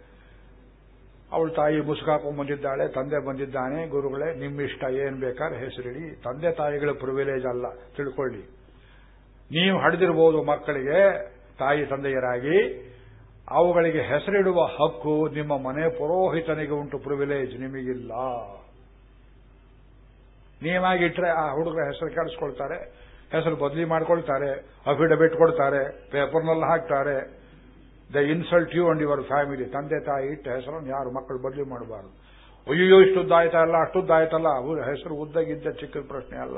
ಅವಳು ತಾಯಿ ಮುಸುಕಾಕೊಂಡು ಬಂದಿದ್ದಾಳೆ, ತಂದೆ ಬಂದಿದ್ದಾನೆ. ಗುರುಗಳೇ, ನಿಮ್ಮಿಷ್ಟ ಏನ್ ಬೇಕಾದ್ರೆ ಹೆಸರಿಡಿ. ತಂದೆ ತಾಯಿಗಳ ಪ್ರಿವಿಲೇಜ್ ಅಲ್ಲ. ತಿಳ್ಕೊಳ್ಳಿ. ನೀವು ಹಡೆದಿರಬಹುದು ಮಕ್ಕಳಿಗೆ, ತಾಯಿ ತಂದೆಯರಾಗಿ. ಅವುಗಳಿಗೆ ಹೆಸರಿಡುವ ಹಕ್ಕು ನಿಮ್ಮ ಮನೆ ಪುರೋಹಿತನಿಗೆ ಉಂಟು ಪ್ರಿವಿಲೇಜ್ ನಿಮಗಿಲ್ಲ. ನೀವಾಗಿಟ್ರೆ ಆ ಹುಡುಗರ ಹೆಸರು ಕೆಡಿಸ್ಕೊಳ್ತಾರೆ, ಹೆಸರು ಬದಲಿ ಮಾಡ್ಕೊಳ್ತಾರೆ ಅಫಿಡವಿಟ್ ಕೊಡ್ತಾರೆ ಪೇಪರ್ನಲ್ಲಿ ಹಾಕ್ತಾರೆ. The insult you and your family ತಂದೆ, ತಾಯಿ ಇಟ್ಟ ಹೆಸರನ್ನು ಯಾರು ಮಕ್ಕಳು ಬದಲಿ ಮಾಡಬಾರದು. ಅಯ್ಯೋ ಇಷ್ಟುದ್ದಾಯ್ತಲ್ಲ ಅಷ್ಟುದ್ದಾಯ್ತಲ್ಲ ಹೆಸರು ಉದ್ದಗಿದ್ದ ಚಿಕ್ಕ ಪ್ರಶ್ನೆ ಅಲ್ಲ.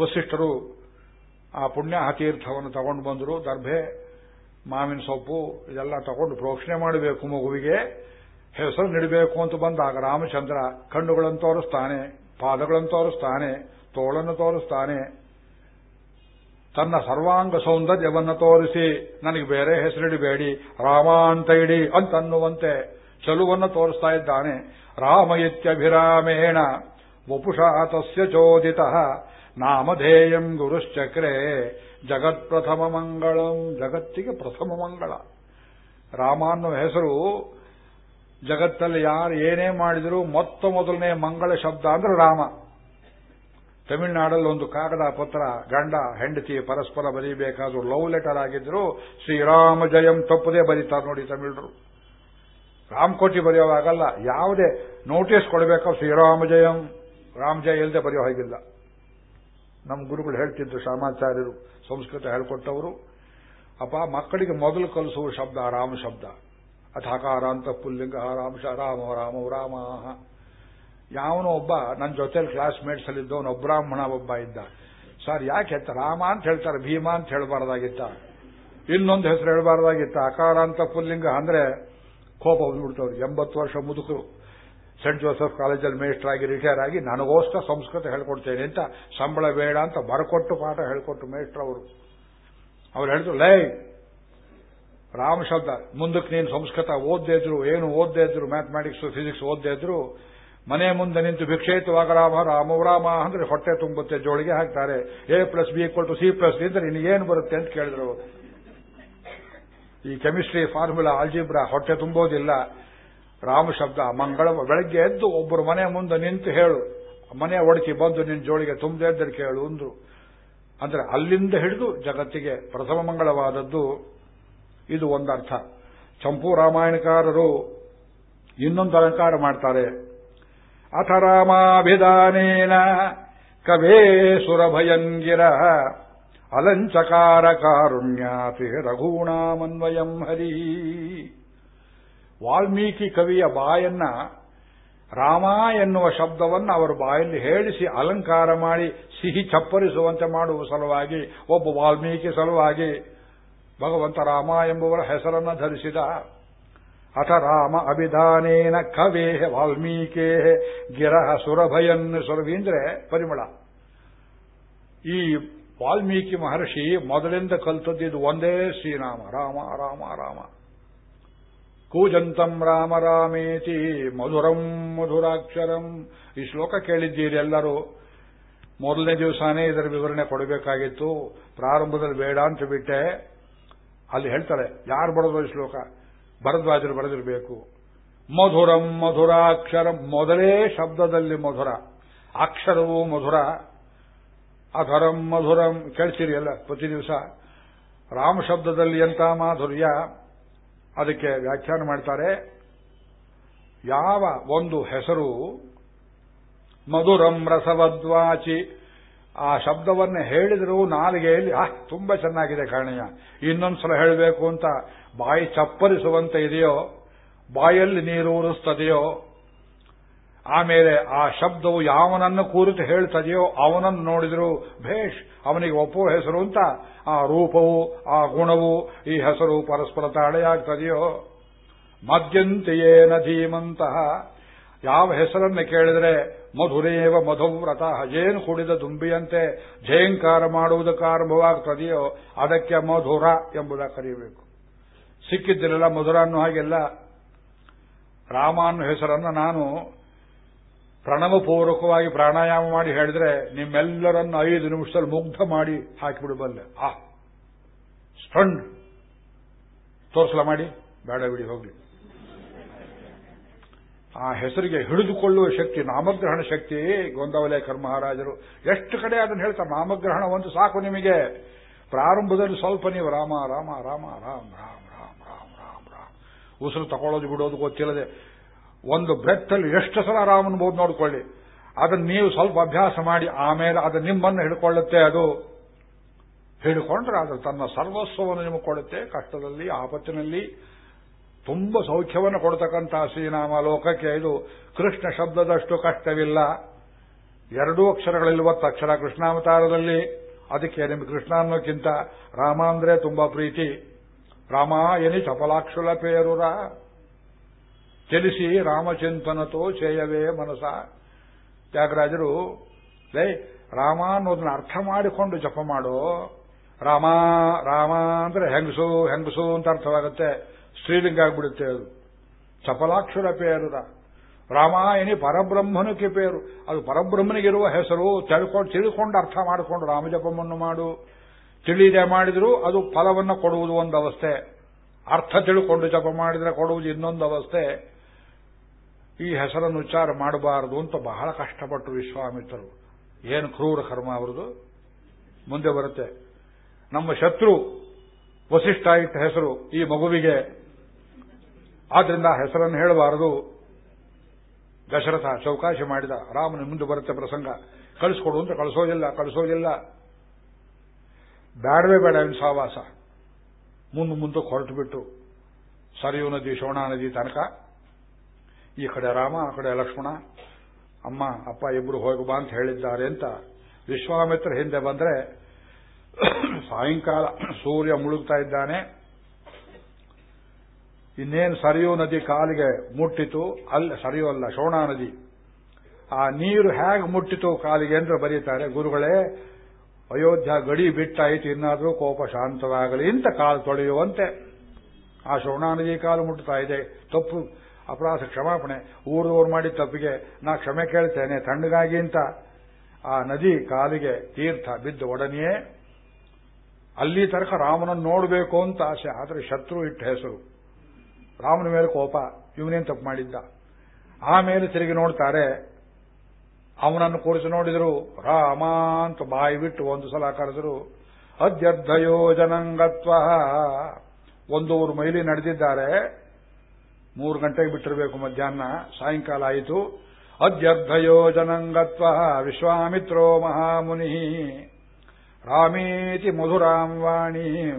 ವಸಿಷ್ಠರು ಆ ಪುಣ್ಯ ತೀರ್ಥವನ್ನು ತಗೊಂಡು ಬಂದರು, ದರ್ಭೆ, ಮಾವಿನ ಸೊಪ್ಪು, ಇದೆಲ್ಲ ತಗೊಂಡು ಪ್ರೋಕ್ಷಣೆ ಮಾಡಬೇಕು ಮಗುವಿಗೆ, ಹೆಸರು ನೀಡಬೇಕು ಅಂತ ಬಂದಾಗ ರಾಮಚಂದ್ರ ಕಣ್ಣುಗಳನ್ನು ತೋರಿಸ್ತಾನೆ, ಪಾದಗಳನ್ನು ತೋರಿಸ್ತಾನೆ, ತೋಳನ್ನು ತೋರಿಸ್ತಾನೆ. ತನ್ನ ಸರ್ವಾಂಗ ಸೌಂದರ್ಯವನ್ನು ತೋರಿಸಿ, ನನಗೆ ಬೇರೆ ಹೆಸರಿಡಬೇಡಿ ರಾಮ ಅಂತ ಇಡಿ ಅಂತನ್ನುವಂತೆ ಚಲುವನ್ನು ತೋರಿಸ್ತಾ ಇದ್ದಾನೆ. ರಾಮ ಇತ್ಯಭಿರಾಮೇಣ ವಪುಷಾ ತಸ್ಯ ಚೋದಿತ. ನಾಮಧೇಯಂ ಗುರುಶ್ಚಕ್ರೆ, ಜಗತ್ ಪ್ರಥಮ ಮಂಗಳಂ, ಜಗತ್ತಿಗೆ ಪ್ರಥಮ ಮಂಗಳ. ರಾಮ ಅನ್ನೋ ಹೆಸರು ಜಗತ್ತಲ್ಲಿ ಯಾರು ಏನೇ ಮಾಡಿದರೂ ಮೊತ್ತ ಮೊದಲನೇ ಮಂಗಳ ಶಬ್ದ ಅಂದ್ರೆ ರಾಮ. ತಮಿಳುನಾಡಲ್ಲಿ ಒಂದು ಕಾಗದ ಪತ್ರ, ಗಂಡ, ಹೆಂಡತಿ ಪರಸ್ಪರ ಬರೀಬೇಕಾದ್ರು ಲವ್ ಲೆಟರ್ ಆಗಿದ್ರು ಶ್ರೀರಾಮ ಜಯಂ ತಪ್ಪದೇ ಬರೀತಾರೆ ನೋಡಿ ತಮಿಳರು. ರಾಮಕೋಟಿ ಬರೆಯೋವಾಗಲ್ಲ, ಯಾವುದೇ ನೋಟಿಸ್ ಕೊಡಬೇಕು ಶ್ರೀರಾಮ ಜಯಂ, ರಾಮ ಜಯ ಇಲ್ಲದೆ ಬರೆಯೋ ಹಾಗಿಲ್ಲ. ನಮ್ಮ ಗುರುಗಳು ಹೇಳ್ತಿದ್ರು, ಶ್ಯಾಮಾಚಾರ್ಯರು ಸಂಸ್ಕೃತ ಹೇಳ್ಕೊಟ್ಟವರು. ಅಪ್ಪ, ಮಕ್ಕಳಿಗೆ ಮೊದಲು ಕಲಿಸುವ ಶಬ್ದ ರಾಮ ಶಬ್ದ. ಅಥಾಕಾರ ಅಂತ ಪುಲ್ಲಿಂಗ ರಾಮ ರಾಮ ರಾಮ ರಾಮ ಯಾವನೋ ಒಬ್ಬ, ನನ್ನ ಜೊತೆಲಿ ಕ್ಲಾಸ್ಮೇಟ್ಸ್ ಅಲ್ಲಿ ಇದ್ದವನು ಬ್ರಾಹ್ಮಣ, ಒಬ್ಬ ಇದ್ದ. ಸರ್, ಯಾಕೆ ರಾಮ ಅಂತ ಹೇಳ್ತಾರೆ, ಭೀಮ ಅಂತ ಹೇಳಬಾರ್ದಾಗಿತ್ತ. ಇನ್ನೊಂದು ಹೆಸರು ಹೇಳಬಾರ್ದಾಗಿತ್ತ. ಅಕಾರ, ಅಂತ ಪುಲ್ಲಿಂಗ ಅಂದ್ರೆ ಕೋಪ ಬಂದ್ಬಿಡ್ತವ್ರು, ಎಂಬತ್ತು ವರ್ಷ ಮುದುಕರು. ಸೆಂಟ್ ಜೋಸೆಫ್ ಕಾಲೇಜಲ್ಲಿ ಮೇಸ್ಟರ್ ಆಗಿ ರಿಟೈರ್ ಆಗಿ ನನಗೋಸ್ಕರ ಸಂಸ್ಕೃತ ಹೇಳ್ಕೊಡ್ತೇನೆ ಅಂತ ಸಂಬಳ ಬೇಡ ಅಂತ ಬರಕೊಟ್ಟು ಪಾಠ ಹೇಳ್ಕೊಟ್ಟು ಮೇಸ್ಟರ್ ಅವರು. ಅವ್ರು ಹೇಳಿದ್ರು, ಲೈ, ರಾಮ ಶಬ್ದ, ಮುಂದಕ್ಕೆ ನೀನು ಸಂಸ್ಕೃತ ಓದ್ದೇ ಇದ್ರು, ಏನು ಓದ್ದೇ ಇದ್ರು ಮ್ಯಾಥಮೆಟಿಕ್ಸ್ ಫಿಸಿಕ್ಸ್ ಓದ್ದೇ ಇದ್ರು, ಮನೆ ಮುಂದೆ ನಿಂತು ಭಿಕ್ಷೇತವಾಗ ರಾಮ ರಾಮ ರಾಮ ಅಂದ್ರೆ ಹೊಟ್ಟೆ ತುಂಬುತ್ತೆ, ಜೋಳಿಗೆ ಹಾಕ್ತಾರೆ. A plus B equal to C plus D ಅಂದ್ರೆ ಏನು ಬರುತ್ತೆ ಅಂತ ಕೇಳಿದ್ರು. ಈ ಕೆಮಿಸ್ಟ್ರಿ ಫಾರ್ಮುಲಾ ಆಲ್ಜಿಬ್ರಾ ಹೊಟ್ಟೆ ತುಂಬೋದಿಲ್ಲ. ರಾಮ ಶಬ್ದ ಮಂಗಳ ಬೆಳಗ್ಗೆ ಎದ್ದು ಒಬ್ಬರು ಮನೆ ಮುಂದೆ ನಿಂತು ಹೇಳು, ಮನೆ ಒಡಕಿ ಬಂದು ನಿನ್ನ ಜೋಳಿಗೆ ತುಂಬದೇ ಇದ್ದರೆ ಕೇಳು ಅಂದ್ರು. ಅಂದ್ರೆ ಅಲ್ಲಿಂದ ಹಿಡಿದು ಜಗತ್ತಿಗೆ ಪ್ರಥಮ ಮಂಗಳವಾದದ್ದು ಇದು ಒಂದರ್ಥ ಚಂಪು ರಾಮಾಯಣಕಾರರು ಇನ್ನೊಂದು ಅಲಂಕಾರ ಮಾಡ್ತಾರೆ. ಅಥ ರಾಮಾಭಿಧಾನೇನ ಕವೇ ಸುರಭಯಂಗಿರ ಅಲಂಚಕಾರ ಕಾರುಣ್ಯಾತಿ ರಘೂಣಾಮನ್ವಯಂ ಹರಿ. ವಾಲ್ಮೀಕಿ ಕವಿಯ ಬಾಯನ್ನ ರಾಮ ಎನ್ನುವ ಶಬ್ದವನ್ನು ಅವರ ಬಾಯಲ್ಲಿ ಹೇಳಿಸಿ ಅಲಂಕಾರ ಮಾಡಿ ಸಿಹಿ ಚಪ್ಪರಿಸುವಂತೆ ಮಾಡುವ ಸಲುವಾಗಿ, ಒಬ್ಬ ವಾಲ್ಮೀಕಿ ಸಲುವಾಗಿ ಭಗವಂತ ರಾಮ ಎಂಬುವರ ಹೆಸರನ್ನು ಧರಿಸಿದ. ಅಥ ರಾಮ ಅಭಿಧಾನೇನ ಕವೇಹ ವಾಲ್ಮೀಕೇ ಗಿರಹ ಸುರಭಯನ್ ಸುರಭಿ ಅಂದ್ರೆ ಪರಿಮಳ. ಈ ವಾಲ್ಮೀಕಿ ಮಹರ್ಷಿ ಮೊದಲಿಂದ ಕಲ್ತದ್ದಿದ್ದು ಒಂದೇ ಶ್ರೀರಾಮ, ರಾಮ ರಾಮ ರಾಮ. ಕೂಜಂತಂ ರಾಮ ರಾಮೇತಿ, ಮಧುರಂ ಮಧುರಾಕ್ಷರಂ. ಈ ಶ್ಲೋಕ ಕೇಳಿದ್ದೀರಿ ಎಲ್ಲರೂ. ಮೊದಲನೇ ದಿವಸನೇ ಇದರ ವಿವರಣೆ ಕೊಡಬೇಕಾಗಿತ್ತು. ಪ್ರಾರಂಭದಲ್ಲಿ ಬೇಡ ಅಂತ ಬಿಟ್ಟೆ. ಅಲ್ಲಿ ಹೇಳ್ತಾರೆ, ಯಾರು ಬರೋದು ಈ ಶ್ಲೋಕ? ಭರದ್ವಾಜರು ಬರೆದಿರಬೇಕು. ಮಧುರಂ ಮಧುರಾಕ್ಷರಂ, ಮೊದಲೇ ಶಬ್ದದಲ್ಲಿ ಮಧುರ. ಅಕ್ಷರವೂ ಮಧುರ. ಅಧರಂ ಮಧುರಂ. ಕೇಳ್ತೀರಿ ಅಲ್ಲ ಪ್ರತಿ ದಿವಸ. ರಾಮ ಶಬ್ದದಲ್ಲಿ ಎಂತ ಮಾಧುರ್ಯ? ಅದಕ್ಕೆ ವ್ಯಾಖ್ಯಾನ ಮಾಡ್ತಾರೆ, ಯಾವ ಒಂದು ಹೆಸರು ಮಧುರಂ ರಸವದ್ವಾಚಿ, ಆ ಶಬ್ದವನ್ನು ಹೇಳಿದರೂ ನಾಲಿಗೆಯಲ್ಲಿ ಆ ತುಂಬಾ ಚೆನ್ನಾಗಿದೆ ಕಾರಣೀಯ ಇನ್ನೊಂದ್ಸಲ ಹೇಳಬೇಕು ಅಂತ ಬಾಯಿ ಚಪ್ಪರಿಸುವಂತೆ ಇದೆಯೋ, ಬಾಯಲ್ಲಿ ನೀರು ಉರಿಸ್ತದೆಯೋ ಆಮೇಲೆ ಆ ಶಬ್ದವು ಯಾವನನ್ನು ಕೂರಿತು ಹೇಳ್ತದೆಯೋ ಅವನನ್ನು ನೋಡಿದ್ರು, ಭೇಷ್, ಅವನಿಗೆ ಒಪ್ಪುವ ಹೆಸರು ಅಂತ, ಆ ರೂಪವು, ಆ ಗುಣವು, ಈ ಹೆಸರು ಪರಸ್ಪರ ತಾಳೆಯಾಗ್ತದೆಯೋ ಮದ್ಯಂತೆಯೇ ನಧೀಮಂತಹ ಯಾವ ಹೆಸರನ್ನು ಕೇಳಿದರೆ, ಮಧುರೇವ ಮಧುವ್ರತ, ಜೇನು ಕುಡಿದ ದುಂಬಿಯಂತೆ ಜಯಂಕಾರ ಮಾಡುವುದಕ್ಕೆ ಆರಂಭವಾಗ್ತದೆಯೋ, ಅದಕ್ಕೆ ಮಧುರ ಎಂಬುದಾಗಿ ಕರೆಯಬೇಕು. ಸಿಕ್ಕಿದ್ದಿರಲ್ಲ ಮಧುರ ಅನ್ನೋ ಹಾಗೆಲ್ಲ. ರಾಮ ಅನ್ನೋ ಹೆಸರನ್ನು ನಾನು ಪ್ರಣವಪೂರ್ವಕವಾಗಿ ಪ್ರಾಣಾಯಾಮ ಮಾಡಿ ಹೇಳಿದ್ರೆ ನಿಮ್ಮೆಲ್ಲರನ್ನು ಐದು ನಿಮಿಷದಲ್ಲಿ ಮುಗ್ಧ ಮಾಡಿ ಹಾಕಿಬಿಡಬಲ್ಲೆ ಆ. ಸ್ಟಂಡ್ ತೋರ್ಸಲ ಮಾಡಿ. ಬೇಡ ಬಿಡಿ, ಹೋಗ್ಲಿ. ಆ ಹೆಸರಿಗೆ ಹಿಡಿದುಕೊಳ್ಳುವ ಶಕ್ತಿ, ನಾಮಗ್ರಹಣ ಶಕ್ತಿ ಗೊಂದವಲೇಕರ್ ಮಹಾರಾಜರು ಎಷ್ಟು ಕಡೆ ಅದನ್ನು ಹೇಳ್ತಾರೆ? ನಾಮಗ್ರಹಣ ಒಂದು ಸಾಕು ನಿಮಗೆ. ಪ್ರಾರಂಭದಲ್ಲಿ ಸ್ವಲ್ಪ ನೀವು ರಾಮ ರಾಮ ರಾಮ ರಾಮ ರಾಮ ರಾಮ ರಾಮ ರಾಮ, ರಾಮ್. ಉಸಿರು ತಗೊಳ್ಳೋದು ಬಿಡೋದು ಗೊತ್ತಿಲ್ಲದೆ ಒಂದು ಬ್ರೆತ್ತಲ್ಲಿ ಎಷ್ಟು ಸಲ ರಾಮನ್ ಬೋದು ನೋಡ್ಕೊಳ್ಳಿ. ಅದನ್ನು ನೀವು ಸ್ವಲ್ಪ ಅಭ್ಯಾಸ ಮಾಡಿ, ಆಮೇಲೆ ಅದು ನಿಮ್ಮನ್ನು ಹಿಡ್ಕೊಳ್ಳುತ್ತೆ ಅದು. ಹಿಡ್ಕೊಂಡ್ರೆ ಅದು ತನ್ನ ಸರ್ವಸ್ವವನ್ನು ನಿಮಗೆ ಕೊಡುತ್ತೆ, ಕಷ್ಟದಲ್ಲಿ, ಆಪತ್ತಿನಲ್ಲಿ. ತುಂಬ ಸೌಖ್ಯವನ್ನು ಕೊಡ್ತಕ್ಕಂತಹ ಶ್ರೀನಾಮ ಲೋಕಕ್ಕೆ ಇದು ಕೃಷ್ಣ ಶಬ್ದದಷ್ಟು ಕಷ್ಟವಿಲ್ಲ. ಎರಡೂ ಅಕ್ಷರಗಳಿಲ್ವತ್ತು ಅಕ್ಷರ ಕೃಷ್ಣಾವತಾರದಲ್ಲಿ. ಅದಕ್ಕೆ ನಿಮ್ಗೆ ಕೃಷ್ಣ ಅನ್ನೋಕ್ಕಿಂತ ರಾಮ ಅಂದ್ರೆ ತುಂಬಾ ಪ್ರೀತಿ. ರಾಮ ಎನಿ ಚಪಲಾಕ್ಷುಲ ಪೇರುರ. ತಿಳಿಸಿ ರಾಮಚಿಂತನತೋ ಚೇಯವೇ ಮನಸ ತ್ಯಾಗರಾಜರು ಲೈ ರಾಮ ಅನ್ನೋದನ್ನ ಅರ್ಥ ಮಾಡಿಕೊಂಡು ಜಪ ಮಾಡೋ ರಾಮ ರಾಮ ಅಂದ್ರೆ ಹೆಂಗಸು ಹೆಂಗಸು ಅಂತ ಅರ್ಥವಾಗುತ್ತೆ ಸ್ತ್ರೀಲಿಂಗ ಆಗ್ಬಿಡುತ್ತೆ ಅದು ಚಪಲಾಕ್ಷರ ರಾಮ ರಾಮಾಯಣಿ ಪರಬ್ರಹ್ಮನಕ್ಕೆ ಪೇರು ಅದು ಪರಬ್ರಹ್ಮನಿಗಿರುವ ಹೆಸರು ತಿಳ್ಕೊಂಡು ತಿಳ್ಕೊಂಡು ಅರ್ಥ ಮಾಡಿಕೊಂಡು ರಾಮಜಪವನ್ನು ಮಾಡು ತಿಳಿದೆ ಮಾಡಿದ್ರು ಅದು ಫಲವನ್ನು ಕೊಡುವುದು ಒಂದು ಅವಸ್ಥೆ ಅರ್ಥ ತಿಳ್ಕೊಂಡು ಜಪ ಮಾಡಿದ್ರೆ ಕೊಡುವುದು ಇನ್ನೊಂದು ಅವಸ್ಥೆ ಈ ಹೆಸರನ್ನು ಉಚ್ಚಾರ ಮಾಡಬಾರದು ಅಂತ ಬಹಳ ಕಷ್ಟಪಟ್ಟು ವಿಶ್ವಾಮಿತ್ರರು. ಏನು ಕ್ರೂರ ಕರ್ಮ ಅವರದು ಮುಂದೆ ಬರುತ್ತೆ. ನಮ್ಮ ಶತ್ರು ವಸಿಷ್ಠ ಇಟ್ಟ ಹೆಸರು ಈ ಮಗುವಿಗೆ. ಆದ್ರಿಂದ ಹೆಸರನ್ನು ಹೇಳಬಾರದು. ದಶರಥ ಚೌಕಾಶಿ ಮಾಡಿದ ರಾಮನ ಮುಂದೆ ಬರುತ್ತೆ ಪ್ರಸಂಗ. ಕಳಿಸ್ಕೊಡು ಅಂತ ಕಳಿಸೋದಿಲ್ಲ ಕಳಿಸೋದಿಲ್ಲ. ಬೇಡವೇ ಬೇಡ ಇವನು ಸಹವಾಸ. ಮುಂದೆ ಮುಂದಕ್ಕೆ ಹೊರಟು ಬಿಟ್ಟು ಸರಿಯು ನದಿ ಶೋಣಾ ನದಿ ತನಕ ಈ ಕಡೆ ರಾಮ, ಆ ಕಡೆ ಲಕ್ಷ್ಮಣ, ಅಮ್ಮ, ಅಪ್ಪ ಇಬ್ರು ಹೋಗಿ ಬಾ ಅಂತ ಹೇಳಿದ್ದಾರೆ ಅಂತ ವಿಶ್ವಾಮಿತ್ರ ಹಿಂದೆ ಬಂದ್ರೆ ಸಾಯಂಕಾಲ ಸೂರ್ಯ ಮುಳುಗ್ತಾ ಇದ್ದಾನೆ. ಇನ್ನೇನು ಸರಿಯೋ ನದಿ ಕಾಲಿಗೆ ಮುಟ್ಟಿತು, ಅಲ್ಲ, ಸರಿಯೋ ಅಲ್ಲ, ಶೋಣಾ ನದಿ. ಆ ನೀರು ಹೇಗೆ ಮುಟ್ಟಿತು ಕಾಲಿಗೆ ಅಂದ್ರೆ ಬರೀತಾರೆ, ಗುರುಗಳೇ, ಅಯೋಧ್ಯ ಗಡಿ ಬಿಟ್ಟಾಯಿತು, ಇನ್ನಾದರೂ ಕೋಪ ಶಾಂತವಾಗಲಿ ಅಂತ ಕಾಲು ತೊಳೆಯುವಂತೆ. ಆ ಶೋಣಾ ನದಿ ಕಾಲು ಮುಟ್ಟುತ್ತಾ ಇದೆ, ತಪ್ಪು ಅಪರಾಧ ಕ್ಷಮಾಪಣೆ. ಊರ್ದವ್ರು ಮಾಡಿ ತಪ್ಪಿಗೆ ನಾ ಕ್ಷಮೆ ಕೇಳ್ತೇನೆ, ತಣ್ಣಗಾಗಿ ಅಂತ. ಆ ನದಿ ಕಾಲಿಗೆ ತೀರ್ಥ ಬಿದ್ದು ಒಡನೆಯೇ ಅಲ್ಲಿ ತನಕ ರಾಮನನ್ನು ನೋಡಬೇಕು ಅಂತ ಆಸೆ. ಆದರೆ ಶತ್ರು ಇಟ್ಟ ಹೆಸರು. ರಾಮನ ಮೇಲೆ ಕೋಪ. ಇವನೇನು ತಪ್ಪು ಮಾಡಿದ್ದ? ಆಮೇಲೆ ತಿರುಗಿ ನೋಡ್ತಾರೆ, ಅವನನ್ನು ಕೂರಿಸಿ ನೋಡಿದರು, ರಾಮ ಅಂತ ಬಾಯಿ ಬಿಟ್ಟು ಒಂದು ಸಲ ಕರೆದರು ಅದ್ಯರ್ಧಯೋಜನಂಗತ್ವ ಒಂದೂರು ಮೈಲಿ ನಡೆದಿದ್ದಾರೆ. ಮೂರು ಗಂಟೆಗೆ ಬಿಟ್ಟಿರಬೇಕು ಮಧ್ಯಾಹ್ನ, ಸಾಯಂಕಾಲ ಆಯಿತು. ಅದ್ಯರ್ಧಯೋಜನಂಗತ್ವ ವಿಶ್ವಾಮಿತ್ರೋ ಮಹಾಮುನಿ. ರಾಮೇತಿ ಮಧುರಾಂ ವಾಣಿ.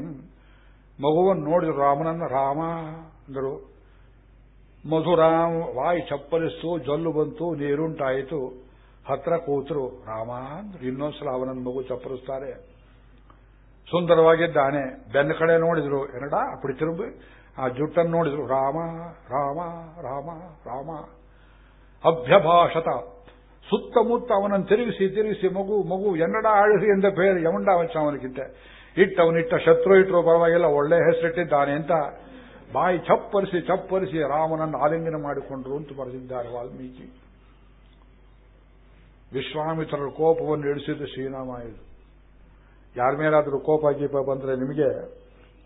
ಮಗುವನ್ನು ನೋಡಿದ್ರು, ರಾಮನನ್ನ ರಾಮ ಅಂದರು. ಮಧುರಾಂ ವಾಯಿ ಚಪ್ಪಲಿಸ್ತು, ಜೊಲ್ಲು ಬಂತು, ನೀರುಂಟಾಯಿತು. ಹತ್ರ ಕೂತರು, ರಾಮ ಅಂದ್ರು. ಇನ್ನೊಂದ್ಸಲ ಅವನನ್ನ ಮಗು ಚಪ್ಪಲಿಸ್ತಾರೆ. ಸುಂದರವಾಗಿದ್ದಾನೆ. ಬೆನ್ನ ಕಡೆ ನೋಡಿದ್ರು, ಎರಡ, ಅಪ್ಪಡಿ ತಿರುಗಿ ಆ ಜುಟ್ಟನ್ನು ನೋಡಿದ್ರು. ರಾಮ ರಾಮ ರಾಮ ರಾಮ. ಅಭ್ಯಭಾಷತ. ಸುತ್ತಮುತ್ತ ಅವನನ್ನು ತಿರುಗಿಸಿ ತಿರುಗಿಸಿ, ಮಗು ಮಗು ಎನ್ನಡ ಆಳಿಸಿ ಎಂದ ಬೇರೆ ಯಮಂಡ ವಂಶ ಅವನಿಗಿಂತ ಇಟ್ಟವನಿಟ್ಟ ಶತ್ರು ಇಟ್ಟರು ಪರವಾಗಿಲ್ಲ, ಒಳ್ಳೆ ಹೆಸರಿಟ್ಟಿದ್ದಾನೆ ಅಂತ ಬಾಯಿ ಚಪ್ಪರಿಸಿ ಚಪ್ಪರಿಸಿ ರಾಮನನ್ನು ಆಲಿಂಗನ ಮಾಡಿಕೊಂಡ್ರು ಅಂತ ಬರೆದಿದ್ದಾರೆ ವಾಲ್ಮೀಕಿ. ವಿಶ್ವಾಮಿತ್ರರ ಕೋಪವನ್ನು ಇಳಿಸಿದ್ದು ಶ್ರೀರಾಮ ಇದು ಯಾರ ಮೇಲಾದರೂ ಕೋಪ, ಗೀಪ ಬಂದರೆ ನಿಮಗೆ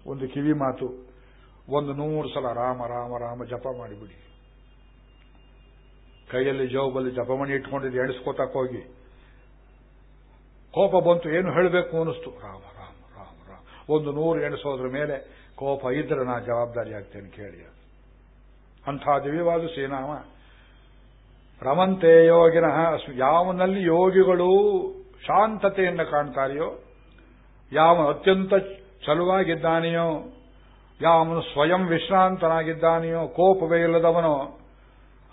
ಒಂದು ಕಿವಿ ಮಾತು. ಒಂದು ನೂರು ಸಲ ರಾಮ ರಾಮ ರಾಮ ಜಪ ಮಾಡಿಬಿಡಿ. ಕೈಯಲ್ಲಿ ಜೋಬಲ್ಲಿ ಜಪಮಣಿ ಇಟ್ಕೊಂಡಿದ್ದು ಎಣಿಸ್ಕೋತಾಕ ಹೋಗಿ. ಕೋಪ ಬಂತು, ಏನು ಹೇಳಬೇಕು ಅನಿಸ್ತು ರಾಮ ರಾಮ ರಾಮ ರಾಮ. ಒಂದು ನೂರು ಎಣಿಸೋದ್ರ ಮೇಲೆ ಕೋಪ ಇದ್ರೆ ನಾ ಜವಾಬ್ದಾರಿ ಆಗ್ತೇನೆ ಕೇಳಿ ಅಂಥ ದಿವ್ಯವಾದ ಶ್ರೀನಾಮ. ರಮಂತೆ ಯೋಗಿನ ಯಾವನಲ್ಲಿ ಯೋಗಿಗಳು ಶಾಂತತೆಯನ್ನು ಕಾಣ್ತಾರೆಯೋ, ಯಾವ ಅತ್ಯಂತ ಚಲುವಾಗಿದ್ದಾನೆಯೋ ಯಾವನು ಸ್ವಯಂ ವಿಶ್ರಾಂತನಾಗಿದ್ದಾನೆಯೋ, ಕೋಪವೇ ಇಲ್ಲದವನೋ,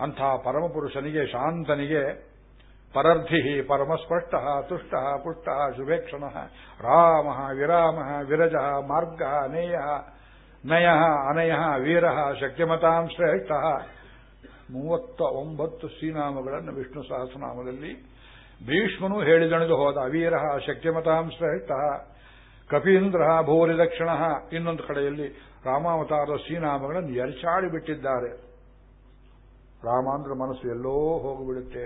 ಅಂಥ ಪರಮಪುರುಷನಿಗೆ, ಶಾಂತನಿಗೆ ಪರರ್ಧಿ ಪರಮಸ್ಪಷ್ಟ, ತುಷ್ಟ, ಪುಷ್ಟ, ಶುಭೇಕ್ಷಣ, ರಾಮ, ವಿರಾಮ, ವಿರಜ, ಮಾರ್ಗ, ನೇಯ, ನಯ, ಅನಯ, ವೀರ, ಶಕ್ತಿಮತಾಂ ಶ್ರೇಷ್ಠ. ಮೂವತ್ತ ಒಂಬತ್ತು ಶ್ರೀನಾಮಗಳನ್ನು ವಿಷ್ಣು ಸಹಸ್ರನಾಮದಲ್ಲಿ ಭೀಷ್ಮನು ಹೇಳಿದಣಿದು ಹೋದ. ವೀರ, ಶಕ್ತಿಮತಾಂ ಶ್ರೇಷ್ಠ, ಕಪೀಂದ್ರ, ಭೂರಿದಕ್ಷಿಣ, ಇನ್ನೊಂದು ಕಡೆಯಲ್ಲಿ ರಾಮಾವತಾರದ ಶ್ರೀನಾಮಗಳನ್ನು ಎರಚಾಡಿ ಬಿಟ್ಟಿದ್ದಾರೆ. ರಾಮಾಂದ್ರ ಮನಸ್ಸು ಎಲ್ಲೋ ಹೋಗಿಬಿಡುತ್ತೆ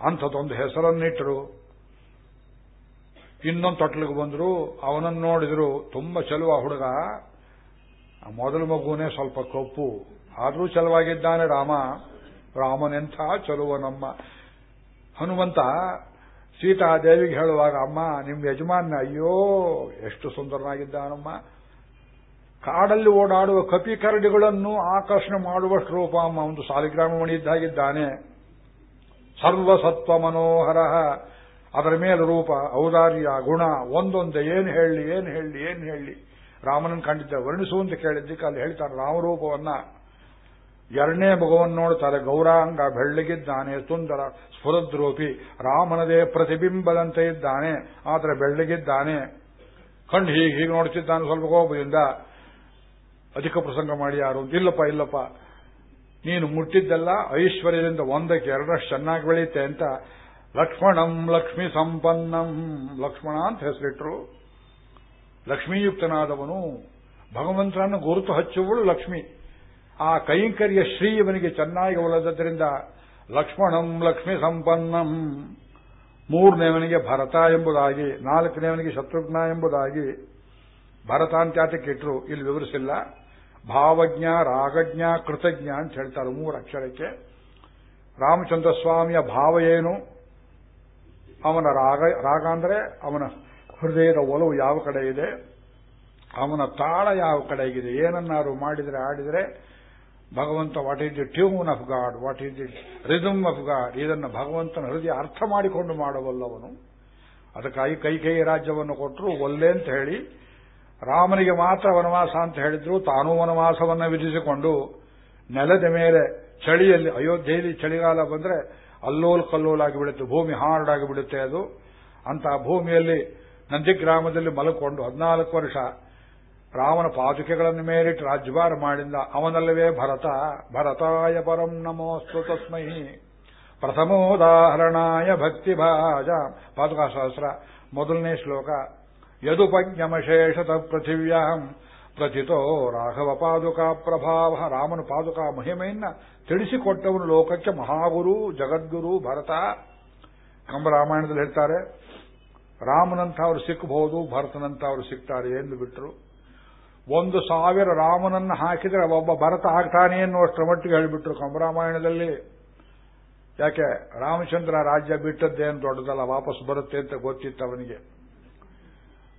ಅಂಥದ್ದೊಂದು ಹೆಸರನ್ನಿಟ್ಟರು. ಇನ್ನೊಂದು ತೊಟ್ಲಿಗೆ ಬಂದ್ರು, ಅವನನ್ನು ನೋಡಿದ್ರು, ತುಂಬಾ ಚಲುವ ಹುಡುಗ. ಮೊದಲ ಮಗುವೇ ಸ್ವಲ್ಪ ಕಪ್ಪು, ಆದರೂ ಚಲುವಾಗಿದ್ದಾನೆ ರಾಮ. ರಾಮನೆಂಥ ಚಲುವ ನಮ್ಮ. ಹನುಮಂತ ಸೀತಾದೇವಿಗೆ ಹೇಳುವಾಗ, ಅಮ್ಮ, ನಿಮ್ಮ ಯಜಮಾನ ಅಯ್ಯೋ, ಎಷ್ಟು ಸುಂದರನಾಗಿದ್ದಾನಮ್ಮ. ಕಾಡಲ್ಲಿ ಓಡಾಡುವ ಕಪಿ ಕರಡಿಗಳನ್ನು ಆಕರ್ಷಣೆ ಮಾಡುವಷ್ಟು ರೂಪಮ್ಮ ಒಂದು ಸಾಲಿಗ್ರಾಮ ಮಣಿಯಿದ್ದಾಗಿದ್ದಾನೆ ಸರ್ವಸತ್ವ ಮನೋಹರ, ಅದರ ಮೇಲೆ ರೂಪ, ಔದಾರ್ಯ, ಗುಣ, ಒಂದೊಂದೇ, ಏನು ಹೇಳಿ ಏನು ಹೇಳಿ ಏನು ಹೇಳಿ. ರಾಮನನ್ನು ಕಂಡಿದ್ದ ವರ್ಣಿಸುವಂತೆ ಕೇಳಿದ್ದಕ್ಕೆ ಅಲ್ಲಿ ಹೇಳ್ತಾರೆ ರಾಮರೂಪವನ್ನ. ಎರಡನೇ ಭಗವನ್ ನೋಡ್ತಾರೆ, ಗೌರಾಂಗ ಬೆಳ್ಳಗಿದ್ದಾನೆ, ಸುಂದರ, ಸ್ಫುರದ್ರೂಪಿ, ರಾಮನದೇ ಪ್ರತಿಬಿಂಬದಂತೆ ಇದ್ದಾನೆ, ಆದರೆ ಬೆಳ್ಳಗಿದ್ದಾನೆ. ಕಂಡು ಹೀಗೆ ಹೀಗೆ ನೋಡ್ತಿದ್ದಾನೆ ಸ್ವಲ್ಪ ಕೋಪದಿಂದ. ಅಧಿಕ ಪ್ರಸಂಗ ಮಾಡಿ ಯಾರು ಇಲ್ಲಪ್ಪ ಇಲ್ಲಪ್ಪ. ನೀನು ಮುಟ್ಟಿದ್ದೆಲ್ಲ ಐಶ್ವರ್ಯದಿಂದ ಒಂದಕ್ಕೆ ಎರಡಷ್ಟು ಚೆನ್ನಾಗಿ ಬೆಳೆಯುತ್ತೆ ಅಂತ ಲಕ್ಷ್ಮಣಂ ಲಕ್ಷ್ಮಿ ಸಂಪನ್ನಂ. ಲಕ್ಷ್ಮಣ ಅಂತ ಹೆಸರಿಟ್ರು. ಲಕ್ಷ್ಮೀಯುಕ್ತನಾದವನು ಭಗವಂತನನ್ನು ಗುರುತು ಹಚ್ಚುವಳು ಲಕ್ಷ್ಮಿ. ಆ ಕೈಂಕರ್ಯ ಶ್ರೀ ಇವನಿಗೆ ಚೆನ್ನಾಗಿ ಒಳದದ್ದರಿಂದ ಲಕ್ಷ್ಮಣಂ ಲಕ್ಷ್ಮಿ ಸಂಪನ್ನಂ. ಮೂರನೇವನಿಗೆ ಭರತ ಎಂಬುದಾಗಿ ನಾಲ್ಕನೇವನಿಗೆ ಶತ್ರುಘ್ನ ಎಂಬುದಾಗಿ ಭರತ ಇಟ್ಟರು ಇಲ್ಲಿ ವಿವರಿಸಿಲ್ಲ. ಭಾವಜ್ಞ, ರಾಗಜ್ಞ, ಕೃತಜ್ಞ ಅಂತ ಹೇಳ್ತಾರೆ ಮೂರು ಅಕ್ಷರಕ್ಕೆ. ರಾಮಚಂದ್ರ ಸ್ವಾಮಿಯ ಭಾವ ಏನು? ಅವನ ರಾಗ ರಾಗ ಅಂದರೆ ಅವನ ಹೃದಯದ ಒಲವು ಯಾವ ಕಡೆ ಇದೆ? ಅವನ ತಾಳ ಯಾವ ಕಡೆಗಿದೆ ಏನನ್ನಾರು ಮಾಡಿದರೆ, ಆಡಿದರೆ, ಭಗವಂತ what is the tune of God what is the rhythm of God ಇದನ್ನು ಭಗವಂತನ ಹೃದಯ ಅರ್ಥ ಮಾಡಿಕೊಂಡು ಮಾಡಬಲ್ಲವನು ಅದಕ್ಕಾಗಿ ಕೈ ಕೈ ರಾಜ್ಯವನ್ನು ಕೊಟ್ಟರು ಒಲ್ಲೆ ಅಂತ ಹೇಳಿ ರಾಮನಿಗೆ ಮಾತ್ರ ವನವಾಸ ಅಂತ ಹೇಳಿದ್ರು, ತಾನೂ ವನವಾಸವನ್ನು ವಿಧಿಸಿಕೊಂಡು ನೆಲದ ಮೇಲೆ ಚಳಿಯಲ್ಲಿ, ಅಯೋಧ್ಯೆಯಲ್ಲಿ ಚಳಿಗಾಲ ಬಂದ್ರೆ ಅಲ್ಲೋಲ್ ಕಲ್ಲೋಲಾಗಿ ಬಿಡುತ್ತೆ, ಭೂಮಿ ಹಾರ್ಡ್ ಆಗಿ ಬಿಡುತ್ತೆ ಅದು. ಅಂತ ಭೂಮಿಯಲ್ಲಿ ನಂದಿಗ್ರಾಮದಲ್ಲಿ ಮಲಕೊಂಡು ಹದಿನಾಲ್ಕು ವರ್ಷ ರಾಮನ ಪಾದುಕೆಗಳನ್ನು ಮೇಲಿಟ್ಟು ರಾಜ್ಯಭಾರ ಮಾಡಿದ ಅವನಲ್ಲವೇ ಭರತ, ಭರತಾಯ ಪರಂ ನಮೋಸ್ತು ತಸ್ಮೈ. ಪ್ರಥಮೋದಾಹರಣಾಯ ಭಕ್ತಿಭಾಜ ಪಾದುಕಾ ಮೊದಲನೇ ಶ್ಲೋಕ. ಯದುಪಜ್ಞಮಶೇಷತ ಪೃಥಿವ್ಯಾಂ ಪ್ರಥಿತೋ ರಾಘವ ಪಾದುಕಾ ಪ್ರಭಾವ ರಾಮನ ಪಾದುಕಾ ಮಹಿಮೆಯನ್ನ ತಿಳಿಸಿಕೊಟ್ಟವನು ಲೋಕಕ್ಕೆ ಮಹಾಗುರು, ಜಗದ್ಗುರು, ಭರತ. ಕಂಬರಾಮಾಯಣದಲ್ಲಿ ಹೇಳ್ತಾರೆ, ರಾಮನಂತ ಅವರು ಸಿಕ್ಕಬಹುದು ಭರತನಂತ ಅವರು ಸಿಗ್ತಾರೆ ಎಂದು ಬಿಟ್ಟರು ಒಂದು ಸಾವಿರ ರಾಮನನ್ನು ಹಾಕಿದರೆ ಒಬ್ಬ ಭರತ ಆಗ್ತಾನೆ ಎನ್ನುವಷ್ಟರ ಮಟ್ಟಿಗೆ ಹೇಳಿಬಿಟ್ರು ಕಂಬರಾಮಾಯಣದಲ್ಲಿ. ಯಾಕೆ? ರಾಮಚಂದ್ರ ರಾಜ್ಯ ಬಿಟ್ಟದ್ದೇನು ದೊಡ್ಡದಲ್ಲ, ವಾಪಸ್ ಬರುತ್ತೆ ಅಂತ ಗೊತ್ತಿತ್ತು ಅವನಿಗೆ.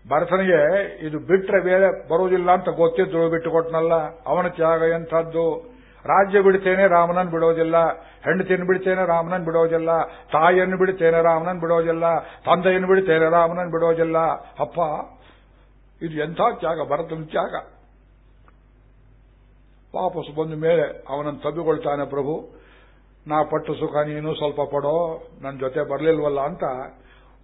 ಭರತನಿಗೆ ಇದು ಬಿಟ್ರೆ ಬೇರೆ ಬರುವುದಿಲ್ಲ ಅಂತ ಗೊತ್ತಿದ್ದು ಬಿಟ್ಟು ಕೊಟ್ನಲ್ಲ. ಅವನ ತ್ಯಾಗ ಎಂಥದ್ದು? ರಾಜ್ಯ ಬಿಡ್ತೇನೆ ರಾಮನನ್ ಬಿಡೋದಿಲ್ಲ. ಹೆಂಡತಿಯನ್ನು ಬಿಡ್ತೇನೆ ರಾಮನನ್ ಬಿಡೋದಿಲ್ಲ. ತಾಯಿಯನ್ನು ಬಿಡ್ತೇನೆ ರಾಮನನ್ ಬಿಡೋದಿಲ್ಲ. ತಂದೆಯನ್ನು ಬಿಡ್ತೇನೆ ರಾಮನನ್ ಬಿಡೋದಿಲ್ಲ. ಅಪ್ಪ, ಇದು ಎಂಥ ತ್ಯಾಗ? ಭರತನ ತ್ಯಾಗ. ವಾಪಸ್ ಬಂದ ಮೇಲೆ ಅವನನ್ನು ತಬ್ಬಿಕೊಳ್ತಾನೆ ಪ್ರಭು. ನಾ ಪಟ್ಟು ಸುಖ, ನೀನು ಸ್ವಲ್ಪ ಪಡೋ ನನ್ನ ಜೊತೆ ಬರಲಿಲ್ವಲ್ಲ ಅಂತ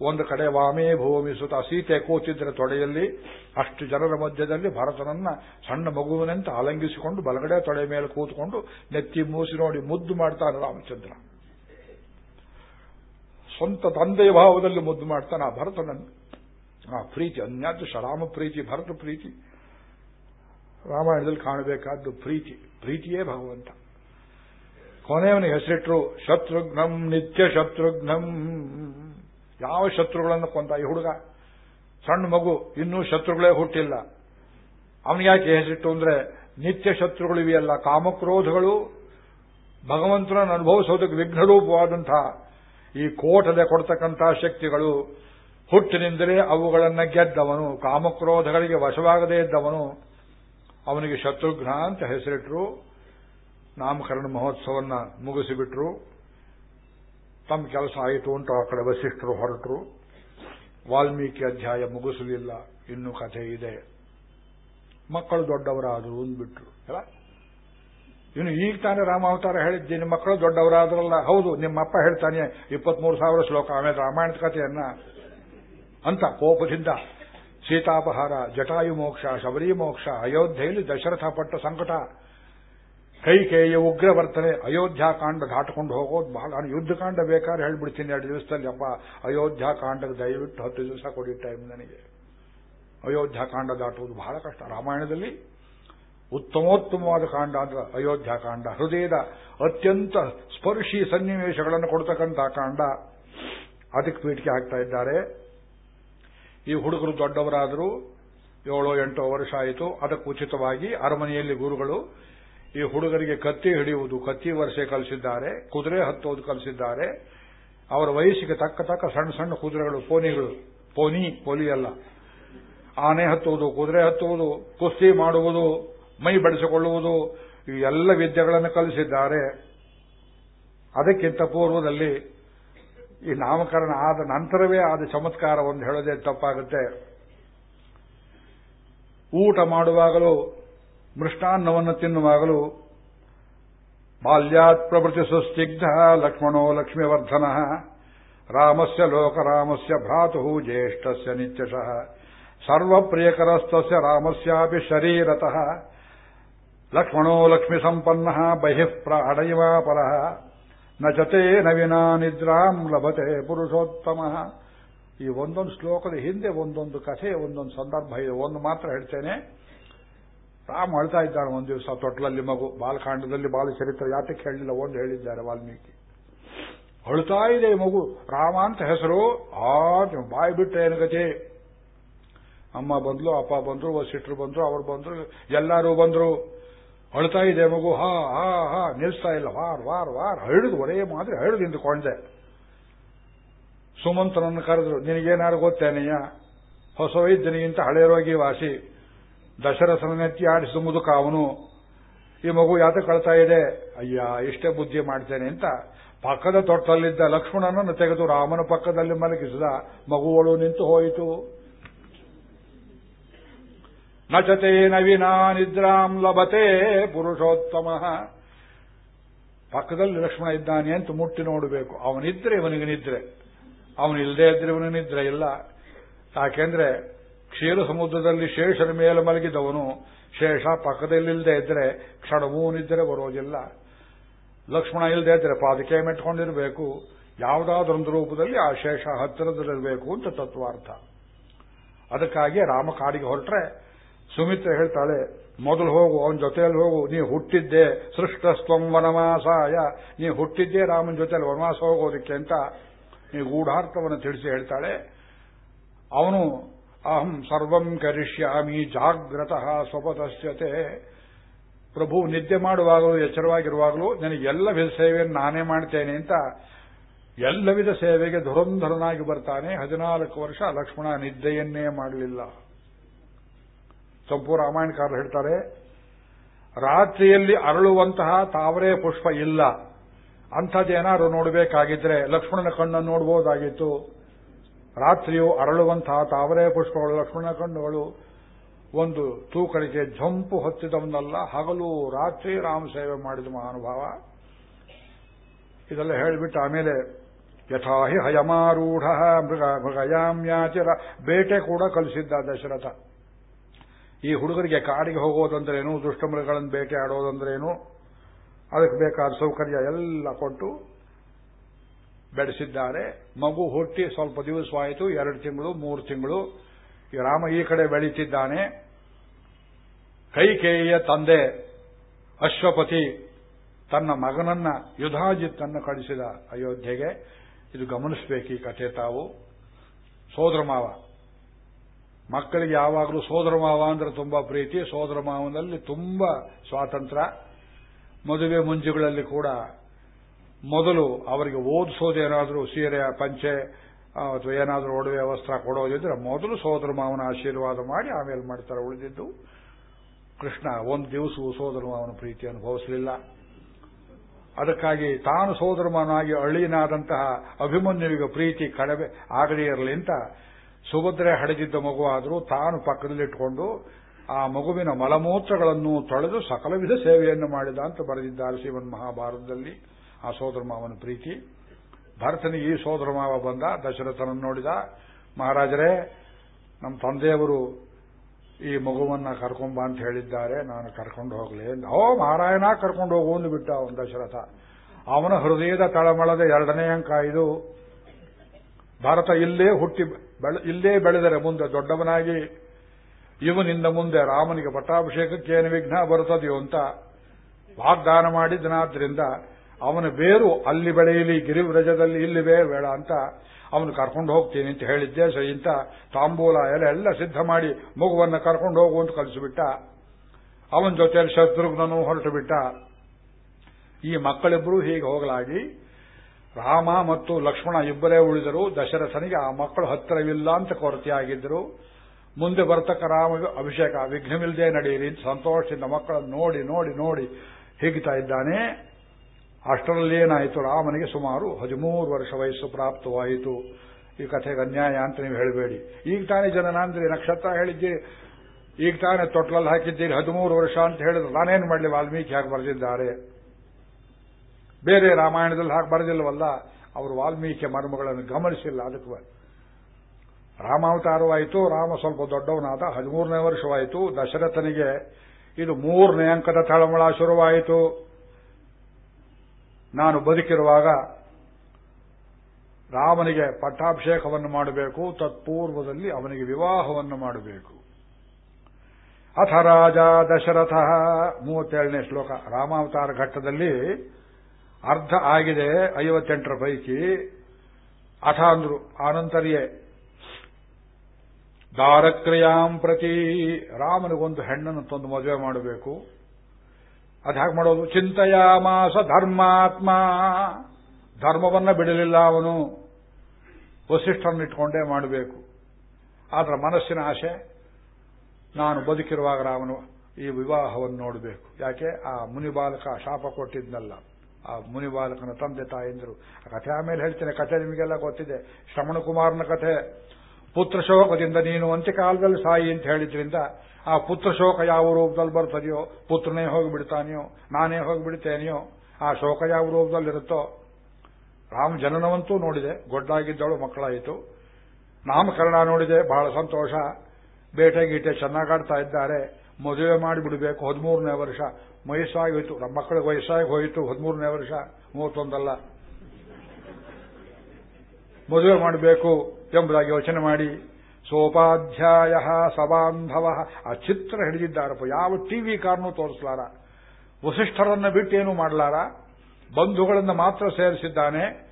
ಒಂದು ಕಡೆ ವಾಮೇ ಭೂಮಿ ಸುತ ಸೀತೆ ಕೂತಿದ್ರೆ ತೊಡೆಯಲ್ಲಿ, ಅಷ್ಟು ಜನರ ಮಧ್ಯದಲ್ಲಿ ಭರತನನ್ನ ಸಣ್ಣ ಮಗುವಿನಂತೆ ಅಲಂಗಿಸಿಕೊಂಡು ಬಲಗಡೆ ತೊಡೆ ಮೇಲೆ ಕೂತ್ಕೊಂಡು ನೆತ್ತಿ ಮೂಸಿ ನೋಡಿ ಮುದ್ದು ಮಾಡ್ತಾನೆ ರಾಮಚಂದ್ರ. ಸ್ವಂತ ತಂದೆಯ ಭಾವದಲ್ಲಿ ಮುದ್ದು ಮಾಡ್ತಾನೆ ಆ ಭರತನನ್ನು. ಆ ಪ್ರೀತಿ ಅನ್ಯಾದೃಶ ರಾಮ ಪ್ರೀತಿ, ಭರತ ಪ್ರೀತಿ. ರಾಮಾಯಣದಲ್ಲಿ ಕಾಣಬೇಕಾದ್ದು ಪ್ರೀತಿ, ಪ್ರೀತಿಯೇ ಭಗವಂತ. ಕೊನೆಯವನಿಗೆ ಹೆಸರಿಟ್ರು, ಶತ್ರುಘ್ನಂ ನಿತ್ಯ ಶತ್ರುಘ್ನಂ. ಯಾವ ಶತ್ರುಗಳನ್ನು ಕೊಂದ? ಈ ಹುಡುಗ. ಸಣ್ಣ ಮಗು, ಇನ್ನೂ ಶತ್ರುಗಳೇ ಹುಟ್ಟಿಲ್ಲ. ಅವನಿಗೆ ಯಾಕೆ ಹೆಸರಿಟ್ಟು ಅಂದ್ರೆ, ನಿತ್ಯ ಶತ್ರುಗಳು ಇವೆಯಲ್ಲ, ಕಾಮಕ್ರೋಧಗಳು. ಭಗವಂತನನ್ನು ಅನುಭವಿಸೋದಕ್ಕೆ ವಿಘ್ನರೂಪವಾದಂತಹ ಈ ಕೋಟದೆ ಕೊಡ್ತಕ್ಕಂತಹ ಶಕ್ತಿಗಳು, ಹುಟ್ಟಿನಿಂದಲೇ ಅವುಗಳನ್ನು ಗೆದ್ದವನು, ಕಾಮಕ್ರೋಧಗಳಿಗೆ ವಶವಾಗದೇ ಇದ್ದವನು, ಅವನಿಗೆ ಶತ್ರುಘ್ನ ಅಂತ ಹೆಸರಿಟ್ರು, ನಾಮಕರಣ ಮಹೋತ್ಸವವನ್ನು ಮುಗಿಸಿಬಿಟ್ರು. ತಮ್ಮ ಕೆಲಸ ಆಯಿತು ಅಂತ ಆ ಕಡೆ ವಸಿಷ್ಠರು ಹೊರಟರು. ವಾಲ್ಮೀಕಿ ಅಧ್ಯಾಯ ಮುಗಿಸಲಿಲ್ಲ. ಇನ್ನು ಕಥೆ ಇದೆ. ಮಕ್ಕಳು ದೊಡ್ಡವರಾದರು ಅಂದ್ಬಿಟ್ರು. ಅಲ್ಲ? ಇನ್ನು ಈಗ ತಾನೇ ರಾಮಾವತಾರ ಹೇಳಿದ್ದೀನಿ ಮಕ್ಕಳು ದೊಡ್ಡವರಾದ್ರಲ್ಲ. ಹೌದು, ನಿಮ್ಮಪ್ಪ ಹೇಳ್ತಾನೆ ಇಪ್ಪತ್ಮೂರು ಸಾವಿರ ಶ್ಲೋಕ. ಆಮೇಲೆ ರಾಮಾಯಣದ ಕಥೆಯನ್ನ. ಅಂತ ಕೋಪದಿಂದ. ಸೀತಾಪಹಾರ, ಜಟಾಯು ಮೋಕ್ಷ, ಶಬರಿ ಮೋಕ್ಷ, ಅಯೋಧ್ಯೆಯಲ್ಲಿ ದಶರಥ ಪಟ್ಟ ಸಂಕಟ. ಕೈಕೇಯ ಅಯೋಧ್ಯಾ ಅಯೋಧ್ಯಾಕಾಂಡ ದಾಟಕೊಂಡು ಹೋಗೋದು ಬಹಳ ನಾನು ಯುದ್ಧಕಾಂಡ ಬೇಕಾದ್ರೆ ಹೇಳ್ಬಿಡ್ತೀನಿ ಎರಡು ದಿವಸದಲ್ಲಿ, ಅಪ್ಪ ಅಯೋಧ್ಯಾಕಾಂಡಕ್ಕೆ ದಯವಿಟ್ಟು ಹತ್ತು ದಿವಸ ಕೊಡಿ ಟೈಮ್ ನನಗೆ. ಅಯೋಧ್ಯಾಕಾಂಡ ದಾಟುವುದು ಬಹಳ ಕಷ್ಟ. ರಾಮಾಯಣದಲ್ಲಿ ಉತ್ತಮೋತ್ತಮವಾದ ಕಾಂಡ ಅಂದ್ರೆ ಅಯೋಧ್ಯಾಕಾಂಡ ಹೃದಯದ ಅತ್ಯಂತ ಸ್ಪರ್ಶಿ ಸನ್ನಿವೇಶಗಳನ್ನು ಕೊಡ್ತಕ್ಕಂಥ ಕಾಂಡ. ಅದಕ್ಕೆ ಪೀಠಿಕೆ ಆಗ್ತಾ ಇದ್ದಾರೆ. ಈ ಹುಡುಗರು ದೊಡ್ಡವರಾದರೂ ಏಳೋ ಎಂಟೋ ವರ್ಷ ಆಯಿತು. ಅದಕ್ಕೆ ಉಚಿತವಾಗಿ ಅರಮನೆಯಲ್ಲಿ ಗುರುಗಳು ಈ ಹುಡುಗರಿಗೆ ಕತ್ತಿ ಹಿಡಿಯುವುದು, ಕತ್ತಿ ವರ್ಷೆ ಕಲಿಸಿದ್ದಾರೆ, ಕುದುರೆ ಹತ್ತೋದು ಕಲಿಸಿದ್ದಾರೆ. ಅವರ ವಯಸ್ಸಿಗೆ ತಕ್ಕ ತಕ್ಕ ಸಣ್ಣ ಸಣ್ಣ ಕುದುರೆಗಳು, ಪೋನಿಗಳು, ಪೋನಿ, ಪೋಲಿ ಅಲ್ಲ. ಆನೆ ಹತ್ತುವುದು, ಕುದುರೆ ಹತ್ತುವುದು, ಕುಸ್ತಿ ಮಾಡುವುದು, ಮೈ ಬಡಿಸಿಕೊಳ್ಳುವುದು, ಈ ಎಲ್ಲ ವಿದ್ಯೆಗಳನ್ನು ಕಲಿಸಿದ್ದಾರೆ. ಅದಕ್ಕಿಂತ ಪೂರ್ವದಲ್ಲಿ ಈ ನಾಮಕರಣ ಆದ ನಂತರವೇ ಆದ ಚಮತ್ಕಾರ ಒಂದು ಹೇಳೋದೇ ತಪ್ಪಾಗುತ್ತೆ. ಊಟ ಮಾಡುವಾಗಲೂ ಮೃಷ್ಟಾನ್ನವನ್ನು ತಿನ್ನುವಾಗಲೂ ಬಾಲ್ಯಾತ್ ಪ್ರಭೃತಿ ಸುಸ್ತಿಗ್ಧ ಲಕ್ಷ್ಮಣೋ ಲಕ್ಷ್ಮೀವರ್ಧನ. ರಾಮಸ್ಯ ಲೋಕರಾಮಸ್ಯ ಭ್ರಾತು ಜ್ಯೇಷ್ಠಸ್ಯ ನಿತ್ಯಶಃ. ಸರ್ವಪ್ರಿಯಕರಸ್ತಸ್ಯ ರಾಮಸ್ಯಾಪಿ ಶರೀರತಃ. ಲಕ್ಷ್ಮಣೋ ಲಕ್ಷ್ಮಿ ಸಂಪನ್ನ ಬಹಿಃ ಪ್ರಾಣಯಿವಾಪರಃ ನ ಚತೆ ನವಿನಾ ನಿದ್ರಾಂ ಲಭತೆ ಪುರುಷೋತ್ತಮ. ಈ ಒಂದೊಂದು ಶ್ಲೋಕದ ಹಿಂದೆ ಒಂದೊಂದು ಕಥೆ, ಒಂದೊಂದು ಸಂದರ್ಭ ಇದೆ. ಒಂದು ಮಾತ್ರ ಹೇಳ್ತೇನೆ. ರಾಮ ಅಳ್ತಾ ಇದ್ದಾನೆ ಒಂದು ದಿವಸ, ತೊಟ್ಲಲ್ಲಿ ಮಗು, ಬಾಲಕಾಂಡದಲ್ಲಿ ಬಾಲಚರಿತ್ರ ಯಾತಕ್ಕೆ ಹೇಳಲಿಲ್ಲ, ಒಂದು ಹೇಳಿದ್ದಾರೆ ವಾಲ್ಮೀಕಿ. ಅಳ್ತಾ ಇದೆ ಮಗು, ರಾಮ ಅಂತ ಹೆಸರು, ಆ ಬಾಯಿ ಬಿಟ್ಟ ಏನು ಗತಿ? ಅಮ್ಮ ಬಂದ್ಲು, ಅಪ್ಪ ಬಂದ್ರು ವಸಿಟ್ರು ಬಂದ್ರು, ಅವ್ರು ಬಂದ್ರು, ಎಲ್ಲರೂ ಬಂದ್ರು. ಅಳ್ತಾ ಇದೆ ಮಗು, ಹಾ ಹಾ ಹಾ, ನಿಲ್ಸ್ತಾ ಇಲ್ಲ, ವಾರ್ ವಾರ್ ವಾರ್ ಹಳಿದು ಒರೇ ಮಾದ್ರೆ ಹಳಿದು ನಿಂತುಕೊಂಡೆ. ಸುಮಂತನನ್ನು ಕರೆದ್ರು, ನಿನಗೇನಾರು ಗೊತ್ತೇನೆಯ ಹೊಸ ವೈದ್ಯನಿಗಿಂತ ಹಳೆಯ ರೋಗಿ ವಾಸಿ. ದಶರಥನ ನೆತ್ತಿ ಆಡಿಸಿದ ಮುದುಕ ಅವನು, ಈ ಮಗು ಯಾತ ಕಳ್ತಾ ಇದೆ? ಅಯ್ಯ ಇಷ್ಟೇ ಬುದ್ಧಿ ಮಾಡ್ತೇನೆ ಅಂತ ಪಕ್ಕದ ತೊಟ್ಟಲ್ಲಿದ್ದ ಲಕ್ಷ್ಮಣನನ್ನು ತೆಗೆದು ರಾಮನ ಪಕ್ಕದಲ್ಲಿ ಮಲಗಿಸಿದ ಮಗುವಳು ನಿಂತು ಹೋಯಿತು. ನಚತೆ ನವಿನಾ ನಿದ್ರಾಂ ಲಭತೆ ಪುರುಷೋತ್ತಮ. ಪಕ್ಕದಲ್ಲಿ ಲಕ್ಷ್ಮಣ ಇದ್ದಾನೆ ಅಂತ ಮುಟ್ಟಿ ನೋಡಬೇಕು. ಅವನಿದ್ರೆ ಇವನಿಗೆ ನಿದ್ರೆ. ಅವನಿಲ್ಲದೆ ಇದ್ರೆ ಇವನಿಗೆ ನಿದ್ರೆ ಇಲ್ಲ. ಯಾಕೆಂದ್ರೆ ಕ್ಷೀರ ಸಮುದ್ರದಲ್ಲಿ ಶೇಷರ ಮೇಲೆ ಮಲಗಿದವನು ಶೇಷ ಪಕ್ಕದಲ್ಲಿಲ್ಲದೆ ಇದ್ರೆ ಕ್ಷಣವೂ ನಿದ್ರೆ ಬರೋದಿಲ್ಲ. ಲಕ್ಷ್ಮಣ ಇಲ್ಲದೆ ಇದ್ರೆ ಪಾದಕೆ ಮೆಟ್ಕೊಂಡಿರಬೇಕು ಯಾವುದಾದ್ರೊಂದು ರೂಪದಲ್ಲಿ ಆ ಶೇಷ ಹತ್ತಿರದಲ್ಲಿರಬೇಕು ಅಂತ ತತ್ವಾರ್ಥ. ಅದಕ್ಕಾಗಿ ರಾಮ ಕಾಡಿಗೆ ಹೊರಟ್ರೆ ಸುಮಿತ್ರ ಹೇಳ್ತಾಳೆ, ಮೊದಲು ಹೋಗು, ಅವನ ಜೊತೆಯಲ್ಲಿ ಹೋಗು. ನೀ ಹುಟ್ಟಿದ್ದೆ ಸೃಷ್ಟಸ್ತ್ವಂ ವನವಾಸಾಯ. ನೀ ಹುಟ್ಟಿದ್ದೆ ರಾಮನ ಜೊತೆಯಲ್ಲಿ ವನವಾಸ ಹೋಗೋದಕ್ಕೆ ಅಂತ ನೀ ಗೂಢಾರ್ಥವನ್ನು ತಿಳಿಸಿ ಹೇಳ್ತಾಳೆ. ಅವನು ಅಹಂ ಸರ್ವಂ ಕರಿಷ್ಯಾಮಿ ಜಾಗ್ರತಃ ಸ್ವಪತಸ್ಯತೆ ಪ್ರಭು ನಿದ್ದೆ ಮಾಡುವಾಗಲೂ, ಎಚ್ಚರವಾಗಿರುವಾಗಲೂ ವಿಧ ಸೇವೆಯನ್ನು ನಾನೇ ಮಾಡ್ತೇನೆ ಅಂತ ಎಲ್ಲ ವಿಧ ಸೇವೆಗೆ ಧುರಂಧರನಾಗಿ ಬರ್ತಾನೆ. ಹದಿನಾಲ್ಕು ವರ್ಷ ಲಕ್ಷ್ಮಣ ನಿದ್ದೆಯನ್ನೇ ಮಾಡಲಿಲ್ಲ. ಸಂಪೂರ್ಣ ರಾಮಾಯಣಕಾರರು ಹೇಳ್ತಾರೆ, ರಾತ್ರಿಯಲ್ಲಿ ಅರಳುವಂತಹ ತಾವರೆ ಪುಷ್ಪ ಇಲ್ಲ. ಅಂಥದ್ದೇನಾದ್ರು ನೋಡಬೇಕಾಗಿದ್ರೆ ಲಕ್ಷ್ಮಣನ ಕಣ್ಣನ್ನು ನೋಡಬಹುದಾಗಿತ್ತು ರಾತ್ರಿಯು ಅರಳುವಂತಹ ತಾವರೆ ಪುಷ್ಪಗಳು, ಲಕ್ಷ್ಮಣ ಕಣ್ಣುಗಳು. ಒಂದು ತೂಕಡಿಗೆ ಜಂಪು ಹೊತ್ತಿದವನಲ್ಲ, ಹಗಲು ರಾತ್ರಿ ರಾಮ ಸೇವೆ ಮಾಡಿದ ಮಹಾನುಭಾವ. ಇದೆಲ್ಲ ಹೇಳಿಬಿಟ್ಟು ಆಮೇಲೆ ಯಥಾಹಿ ಹಯಮಾರೂಢ ಮೃಗ ಮೃಗಯಾಮ್ಯಾಚಿರ ಬೇಟೆ ಕೂಡ ಕಲಿಸಿದ್ದ ದಶರಥ. ಈ ಹುಡುಗರಿಗೆ ಕಾಡಿಗೆ ಹೋಗೋದಂದ್ರೇನು ದುಷ್ಟ ಮೃಗಗಳನ್ನು ಬೇಟೆ ಆಡೋದಂದ್ರೇನು, ಅದಕ್ಕೆ ಬೇಕಾದ ಸೌಕರ್ಯ ಎಲ್ಲ ಕೊಟ್ಟು ಬೆಳೆಸಿದ್ದಾರೆ. ಮಗು ಹುಟ್ಟಿ ಸ್ವಲ್ಪ ದಿವಸವಾಯಿತು ಎರಡು ತಿಂಗಳು, ಮೂರು ತಿಂಗಳು. ರಾಮ ಈ ಕಡೆ ಬೆಳೀತಿದ್ದಾನೆ. ಕೈಕೇಯಿಯ ತಂದೆ ಅಶ್ವಪತಿ ತನ್ನ ಮಗನನ್ನ ಯುಧಾಜಿತ್ತನ್ನು ಕಳಿಸಿದ ಅಯೋಧ್ಯೆಗೆ. ಇದು ಗಮನಿಸಬೇಕು ಈ ಕಥೆ ತಾವು. ಸೋದರ ಮಾವ. ಮಕ್ಕಳಿಗೆ ಯಾವಾಗಲೂ ಸೋದರ ಮಾವ ಅಂದ್ರೆ ತುಂಬಾ ಪ್ರೀತಿ. ಸೋದರ ಮಾವನಲ್ಲಿ ತುಂಬಾ ಸ್ವಾತಂತ್ರ್ಯ. ಮದುವೆ ಮುಂಜುಗಳಲ್ಲಿ ಕೂಡ ಮೊದಲು ಅವರಿಗೆ ಓದಿಸೋದೇನಾದರೂ ಸೀರೆ, ಪಂಚೆ ಅಥವಾ ಏನಾದರೂ ಒಡವೆ, ವಸ್ತ್ರ ಕೊಡೋದಿದ್ರೆ ಮೊದಲು ಸೋದರ ಮಾವನ ಆಶೀರ್ವಾದ ಮಾಡಿ ಆಮೇಲೆ ಮಾಡ್ತಾರೆ. ಉಳಿದಿದ್ದು ಕೃಷ್ಣ, ಒಂದು ದಿವಸವೂ ಸೋದರ ಮಾವನ ಪ್ರೀತಿ ಅನುಭವಿಸಲಿಲ್ಲ. ಅದಕ್ಕಾಗಿ ತಾನು ಸೋದರಮಾನಾಗಿ ಅಳಿನಾದಂತಹ ಅಭಿಮನ್ಯುವಿಗೆ ಪ್ರೀತಿ ಕಡಿಮೆ ಆಗದೇ ಇರಲಿ ಅಂತ ಸುಭದ್ರೆ ಹಡೆದಿದ್ದ ಮಗುವಾದರೂ ತಾನು ಪಕ್ಕದಲ್ಲಿಟ್ಟುಕೊಂಡು ಆ ಮಗುವಿನ ಮಲಮೂತ್ರಗಳನ್ನು ತೊಳೆದು ಸಕಲ ವಿಧ ಸೇವೆಯನ್ನು ಮಾಡಿದ ಅಂತ ಬರೆದಿದ್ದಾರೆ ಶ್ರೀಮನ್ ಮಹಾಭಾರತದಲ್ಲಿ. ಆ ಸೋದರ ಮಾವನ ಪ್ರೀತಿ. ಭರತನಿಗೆ ಈ ಸೋದರ ಮಾವ ಬಂದ, ದಶರಥನನ್ನು ನೋಡಿದ. ಮಹಾರಾಜರೇ, ನಮ್ಮ ತಂದೆಯವರು ಈ ಮಗುವನ್ನ ಕರ್ಕೊಂಬ ಅಂತ ಹೇಳಿದ್ದಾರೆ. ನಾನು ಕರ್ಕೊಂಡು ಹೋಗ್ಲಿ ಓ ಮಹಾರಾಯಣ ಕರ್ಕೊಂಡು ಹೋಗು ಬಿಟ್ಟ ಅವನು ದಶರಥ. ಅವನ ಹೃದಯದ ತಳಮಳದ ಎರಡನೇ ಅಂಕ ಇದು. ಭಾರತ ಇಲ್ಲೇ ಹುಟ್ಟಿ ಇಲ್ಲೇ ಬೆಳೆದರೆ ಮುಂದೆ ದೊಡ್ಡವನಾಗಿ, ಇವನಿಂದ ಮುಂದೆ ರಾಮನಿಗೆ ಪಟ್ಟಾಭಿಷೇಕಕ್ಕೆ ಏನು ವಿಘ್ನ ಬರುತ್ತದೆಯೋ ಅಂತ ವಾಗ್ದಾನ ಮಾಡಿದನಾದ್ರಿಂದ ಅವನ ಬೇರು ಅಲ್ಲಿ ಬೆಳೆಯಲಿ ಗಿರಿವ್ರಜದಲ್ಲಿ ಇಲ್ಲಿ ಬೇಡ ಅಂತ ಅವನು ಕರ್ಕೊಂಡು ಹೋಗ್ತೀನಿ ಅಂತ ಹೇಳಿದ್ದೆ ಇಂತ ತಾಂಬೂಲ ಎಲ್ಲ ಎಲ್ಲ ಸಿದ್ಧ ಮಾಡಿ ಮಗುವನ್ನು ಕರ್ಕೊಂಡು ಹೋಗು ಅಂತ ಕಲಿಸಿಬಿಟ್ಟ. ಅವನ ಜೊತೆಯಲ್ಲಿ ಶತ್ರುಘ್ನನು ಹೊರಟು ಬಿಟ್ಟ. ಈ ಮಕ್ಕಳಿಬ್ಬರೂ ಹೀಗೆ ಹೋಗಲಾಗಿ ರಾಮ ಮತ್ತು ಲಕ್ಷ್ಮಣ ಇಬ್ಬರೇ ಉಳಿದರು. ದಶರಥನಿಗೆ ಆ ಮಕ್ಕಳು ಹತ್ತಿರವಿಲ್ಲ ಅಂತ ಕೊರತೆಯಾಗಿದ್ದರು ಮುಂದೆ ಬರ್ತಕ್ಕ ರಾಮ ಅಭಿಷೇಕ ವಿಘ್ನವಿಲ್ಲದೆ ನಡೆಯಿರಿ ಸಂತೋಷದಿಂದ ಮಕ್ಕಳನ್ನು ನೋಡಿ ನೋಡಿ ನೋಡಿ ಹೀಗಿತಾ ಇದ್ದಾನೆ. ಅಷ್ಟರಲ್ಲಿ ಏನಾಯಿತು? ರಾಮನಿಗೆ ಸುಮಾರು ಹದಿಮೂರು ವರ್ಷ ವಯಸ್ಸು ಪ್ರಾಪ್ತವಾಯಿತು. ಈ ಕಥೆಗೆ ಅನ್ಯಾಯ ಅಂತ ನೀವು ಹೇಳಬೇಡಿ. ಈಗ ತಾನೇ ಜನನಾಂದ್ರಿ ನಕ್ಷತ್ರ ಹೇಳಿದ್ದೀರಿ ಈಗ ತಾನೇ ತೊಟ್ಲಲ್ಲಿ ಹಾಕಿದ್ದೀರಿ. ಹದಿಮೂರು ವರ್ಷ ಅಂತ ಹೇಳಿದ್ರು ನಾನೇನು ಮಾಡಲಿ? ವಾಲ್ಮೀಕಿ ಹಾಗೆ ಬರೆದಿದ್ದಾರೆ. ಬೇರೆ ರಾಮಾಯಣದಲ್ಲಿ ಹಾಗೆ ಬರೆದಿಲ್ಲವಲ್ಲ ಅವರು ವಾಲ್ಮೀಕಿ ಮರ್ಮಗಳನ್ನು ಗಮನಿಸಿಲ್ಲ ಅದಕ್ಕೆ. ರಾಮಾವತಾರವಾಯಿತು. ರಾಮ ಸ್ವಲ್ಪ ದೊಡ್ಡವನಾದ. ಹದಿಮೂರನೇ ವರ್ಷವಾಯಿತು. ದಶರಥನಿಗೆ ಇದು ಮೂರನೇ ಅಂಕದ ತಳಮಳ ಶುರುವಾಯಿತು. ನಾನು ಬದುಕಿರುವಾಗ ರಾಮನಿಗೆ ಪಟ್ಟಾಭಿಷೇಕವನ್ನು ಮಾಡಬೇಕು, ತತ್ಪೂರ್ವದಲ್ಲಿ ಅವನಿಗೆ ವಿವಾಹವನ್ನು ಮಾಡಬೇಕು. ಅಥ ರಾಜ ದಶರಥ, ಮೂವತ್ತೇಳನೇ ಶ್ಲೋಕ. ರಾಮಾವತಾರ ಘಟ್ಟದಲ್ಲಿ ಅರ್ಧ ಆಗಿದೆ, ಐವತ್ತೆಂಟರ ಪೈಕಿ. ಅಥ ಅಂದ್ರು, ಆನಂತರಿಯೇ, ದಾರಕ್ರಿಯಾಂ ಪ್ರತಿ ರಾಮನಿಗೊಂದು ಹೆಣ್ಣನ್ನು ತಂದು ಮದುವೆ ಮಾಡಬೇಕು. ಅದು ಹಾಗೆ ಮಾಡೋದು. ಚಿಂತೆಯಾಮಾಸ ಧರ್ಮಾತ್ಮ. ಧರ್ಮವನ್ನ ಬಿಡಲಿಲ್ಲ ಅವನು. ವಸಿಷ್ಠರನ್ನಿಟ್ಕೊಂಡೇ ಮಾಡಬೇಕು. ಆದ್ರ ಮನಸ್ಸಿನ ಆಸೆ, ನಾನು ಬದುಕಿರುವಾಗ ರಾಮನು ಈ ವಿವಾಹವನ್ನು ನೋಡಬೇಕು. ಯಾಕೆ? ಆ ಮುನಿಬಾಲಕ ಶಾಪ ಕೊಟ್ಟಿದ್ನಲ್ಲ. ಆ ಮುನಿಬಾಲಕನ ತಂದೆ ತಾಯಿಂದರು. ಕಥೆ ಆಮೇಲೆ ಹೇಳ್ತೇನೆ. ಕಥೆ ನಿಮಗೆಲ್ಲ ಗೊತ್ತಿದೆ. ಶ್ರವಣಕುಮಾರನ ಕಥೆ. ಪುತ್ರ ಶೋಕದಿಂದ ನೀನು ಅಂತ್ಯಕಾಲದಲ್ಲಿ ಸಾಯಿ ಅಂತ ಹೇಳಿದ್ರಿಂದ ಆ ಪುತ್ರ ಶೋಕ ಯಾವ ರೂಪದಲ್ಲಿ ಬರ್ತದೆಯೋ ಪುತ್ರನೇ ಹೋಗಿಬಿಡ್ತಾನೆಯೋ, ನಾನೇ ಹೋಗಿಬಿಡ್ತೇನೆಯೋ, ಆ ಶೋಕ ಯಾವ ರೂಪದಲ್ಲಿರುತ್ತೋ ರಾಮ ಜನನವಂತೂ ನೋಡಿದೆ ಗೊಡ್ಡಾಗಿದ್ದಳು ಮಕ್ಕಳಾಯಿತು. ನಾಮಕರಣ ನೋಡಿದೆ, ಬಹಳ ಸಂತೋಷ. ಬೇಟೆ ಗೀಟೆ ಚೆನ್ನಾಗಾಡ್ತಾ ಇದ್ದಾರೆ. ಮದುವೆ ಮಾಡಿಬಿಡಬೇಕು ಹದಿಮೂರನೇ ವರ್ಷ. ವಯಸ್ಸಾಗಿ ಹೋಯಿತು ನಮ್ಮ ಮಕ್ಕಳಿಗೆ ವಯಸ್ಸಾಗಿ ಹೋಯಿತು, ಹದಿಮೂರನೇ ವರ್ಷ. ಮೂವತ್ತೊಂದಲ್ಲ. ಮದುವೆ ಮಾಡಬೇಕು ಎಂಬುದಾಗಿ ಯೋಚನೆ ಮಾಡಿ. ಸೋಪಾಧ್ಯಾಯ ಸಬಾಂಧವ. ಆ ಚಿತ್ರ ಹಿಡಿದಿದ್ದಾರಪ್ಪ. ಯಾವ ಟಿವಿ ಕಾರನ್ನು ತೋರಿಸಲಾರ. ವಸಿಷ್ಠರನ್ನ ಬಿಟ್ಟೇನು ಮಾಡಲಾರ. ಬಂಧುಗಳನ್ನು ಮಾತ್ರ ಸೇರಿಸಿದ್ದಾನೆ.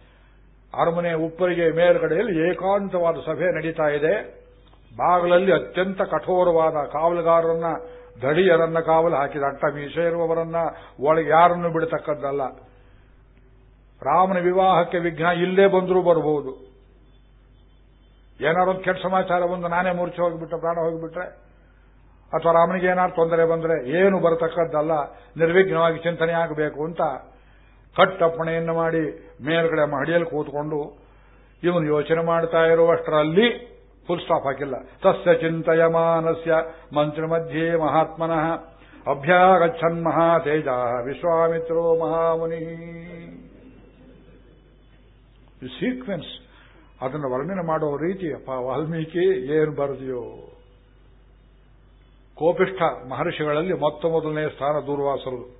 ಅರಮನೆ ಉಪ್ಪರಿಗೆ ಮೇಲ್ಗಡೆಯಲ್ಲಿ ಏಕಾಂತವಾದ ಸಭೆ ನಡೀತಾ ಇದೆ. ಬಾಗಿಲಲ್ಲಿ ಅತ್ಯಂತ ಕಠೋರವಾದ ಕಾವಲುಗಾರರನ್ನ, ದಡಿಯರನ್ನ ಕಾವಲು ಹಾಕಿದ ಅಟ್ಟ ಮೀಸೆ ಇರುವವರನ್ನ, ಒಳಗೆ ಯಾರನ್ನು ಬಿಡತಕ್ಕದ್ದಲ್ಲ. ರಾಮನ ವಿವಾಹಕ್ಕೆ ವಿಘ್ನ ಇಲ್ಲೇ ಬಂದರೂ ಬರಬಹುದು ಏನಾರು ಒಂದು ಕೆಟ್ಟ ಸಮಾಚಾರ ಬಂದು ನಾನೇ ಮೂರ್ಛೆ ಹೋಗಿಬಿಟ್ರೆ ಪ್ರಾಣ ಹೋಗಿಬಿಟ್ರೆ? ಅಥವಾ ರಾಮನಿಗೆ ಏನಾದ್ರು ತೊಂದರೆ ಬಂದರೆ ಏನು ಬರತಕ್ಕದ್ದಲ್ಲ, ನಿರ್ವಿಘ್ನವಾಗಿ ಚಿಂತನೆ ಆಗಬೇಕು ಅಂತ ಕಟ್ಟಪ್ಪಣೆಯನ್ನು ಮಾಡಿ ಮೇಲ್ಗಡೆ ಮಹಡಿಯಲ್ಲಿ ಕೂತ್ಕೊಂಡು ಇವನು ಯೋಚನೆ ಮಾಡ್ತಾ ಇರುವಷ್ಟರಲ್ಲಿ ಫುಲ್ ಸ್ಟಾಪ್ ಹಾಕಿಲ್ಲ. ತಸ್ಯ ಚಿಂತಯಮಾನಸ್ಯ ಮಂತ್ರ ಮಧ್ಯೆ ಮಹಾತ್ಮನಃ ಅಭ್ಯಾಗಚ್ಚನ್ ಮಹಾತೇಜ ವಿಶ್ವಾಮಿತ್ರೋ ಮಹಾಮುನಿ. ಸೀಕ್ವೆನ್ಸ್ ಅದನ್ನು ವರ್ಣನೆ ಮಾಡುವ ರೀತಿ ವಾಲ್ಮೀಕಿ ಏನು ಬರೆದಿಯೋ. ಕೋಪಿಷ್ಠ ಮಹರ್ಷಿಗಳಲ್ಲಿ ಮೊತ್ತ ಮೊದಲನೇ ಸ್ಥಾನ ದೂರ್ವಾಸರು,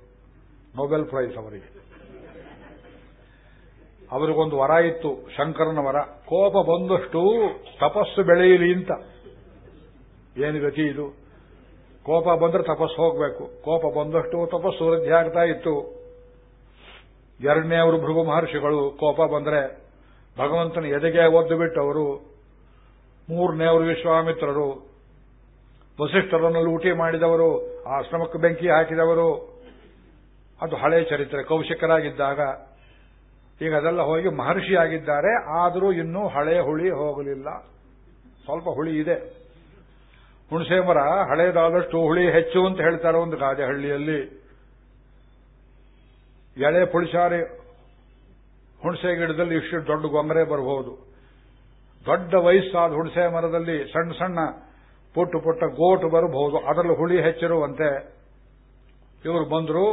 ನೊಬೆಲ್ ಪ್ರೈಸ್ ಅವರಿಗೆ. ಅವರಿಗೊಂದು ವರ ಇತ್ತು, ಶಂಕರನ ವರ. ಕೋಪ ಬಂದಷ್ಟು ತಪಸ್ಸು ಬೆಳೆಯಲಿ ಅಂತ. ಏನು ಗತಿ ಇದು? ಕೋಪ ಬಂದ್ರೆ ತಪಸ್ಸು ಹೋಗಬೇಕು. ಕೋಪ ಬಂದಷ್ಟು ತಪಸ್ಸು ವೃದ್ಧಿ ಆಗ್ತಾ ಇತ್ತು. ಎರಡನೇ ಅವರು ಭೃಗು ಮಹರ್ಷಿಗಳು ಕೋಪ ಬಂದ್ರೆ ಭಗವಂತನ ಎದೆಗೆ ಒದ್ದು ಬಿಟ್ಟವರು ಅವರು ವಿಶ್ವಾಮಿತ್ರರು ವಸಿಷ್ಠರನ್ನು ಲೂಟಿ ಮಾಡಿದವರು, ಆಶ್ರಮಕ್ಕೆ ಬೆಂಕಿ ಹಾಕಿದವರು. ಅದು ಹಳೆ ಚರಿತ್ರೆ. ಕೌಶಿಕರಾಗಿದ್ದಾಗ ಈಗ ಅದೆಲ್ಲ ಹೋಗಿ ಮಹರ್ಷಿಯಾಗಿದ್ದಾರೆ. ಆದರೂ ಇನ್ನೂ ಹಳೆ ಹುಳಿ ಹೋಗಲಿಲ್ಲ. ಸ್ವಲ್ಪ ಹುಳಿ ಇದೆ. ಹುಣಸೆ ಮರ ಹಳೇದಾದಷ್ಟು ಹುಳಿ ಹೆಚ್ಚು ಅಂತ ಹೇಳ್ತಾರೆ ಒಂದು ಗಾದೆ ಹಳ್ಳಿಯಲ್ಲಿ ಎಳೆ ಪುಳಿಸಾರಿ ಹುಣಸೆ ಗಿಡದಲ್ಲಿ ಇಷ್ಟು ದೊಡ್ಡ ಗೊಂಬರೆ ಬರಬಹುದು. ದೊಡ್ಡ ವಯಸ್ಸಾದ ಹುಣಸೆ ಮರದಲ್ಲಿ ಸಣ್ಣ ಸಣ್ಣ ಪುಟ್ಟ ಪುಟ್ಟ ಗೋಟು ಬರಬಹುದು. ಅದರಲ್ಲಿ ಹುಳಿ ಹೆಚ್ಚಿರುವಂತೆ ಇವರು ಬಂದರು,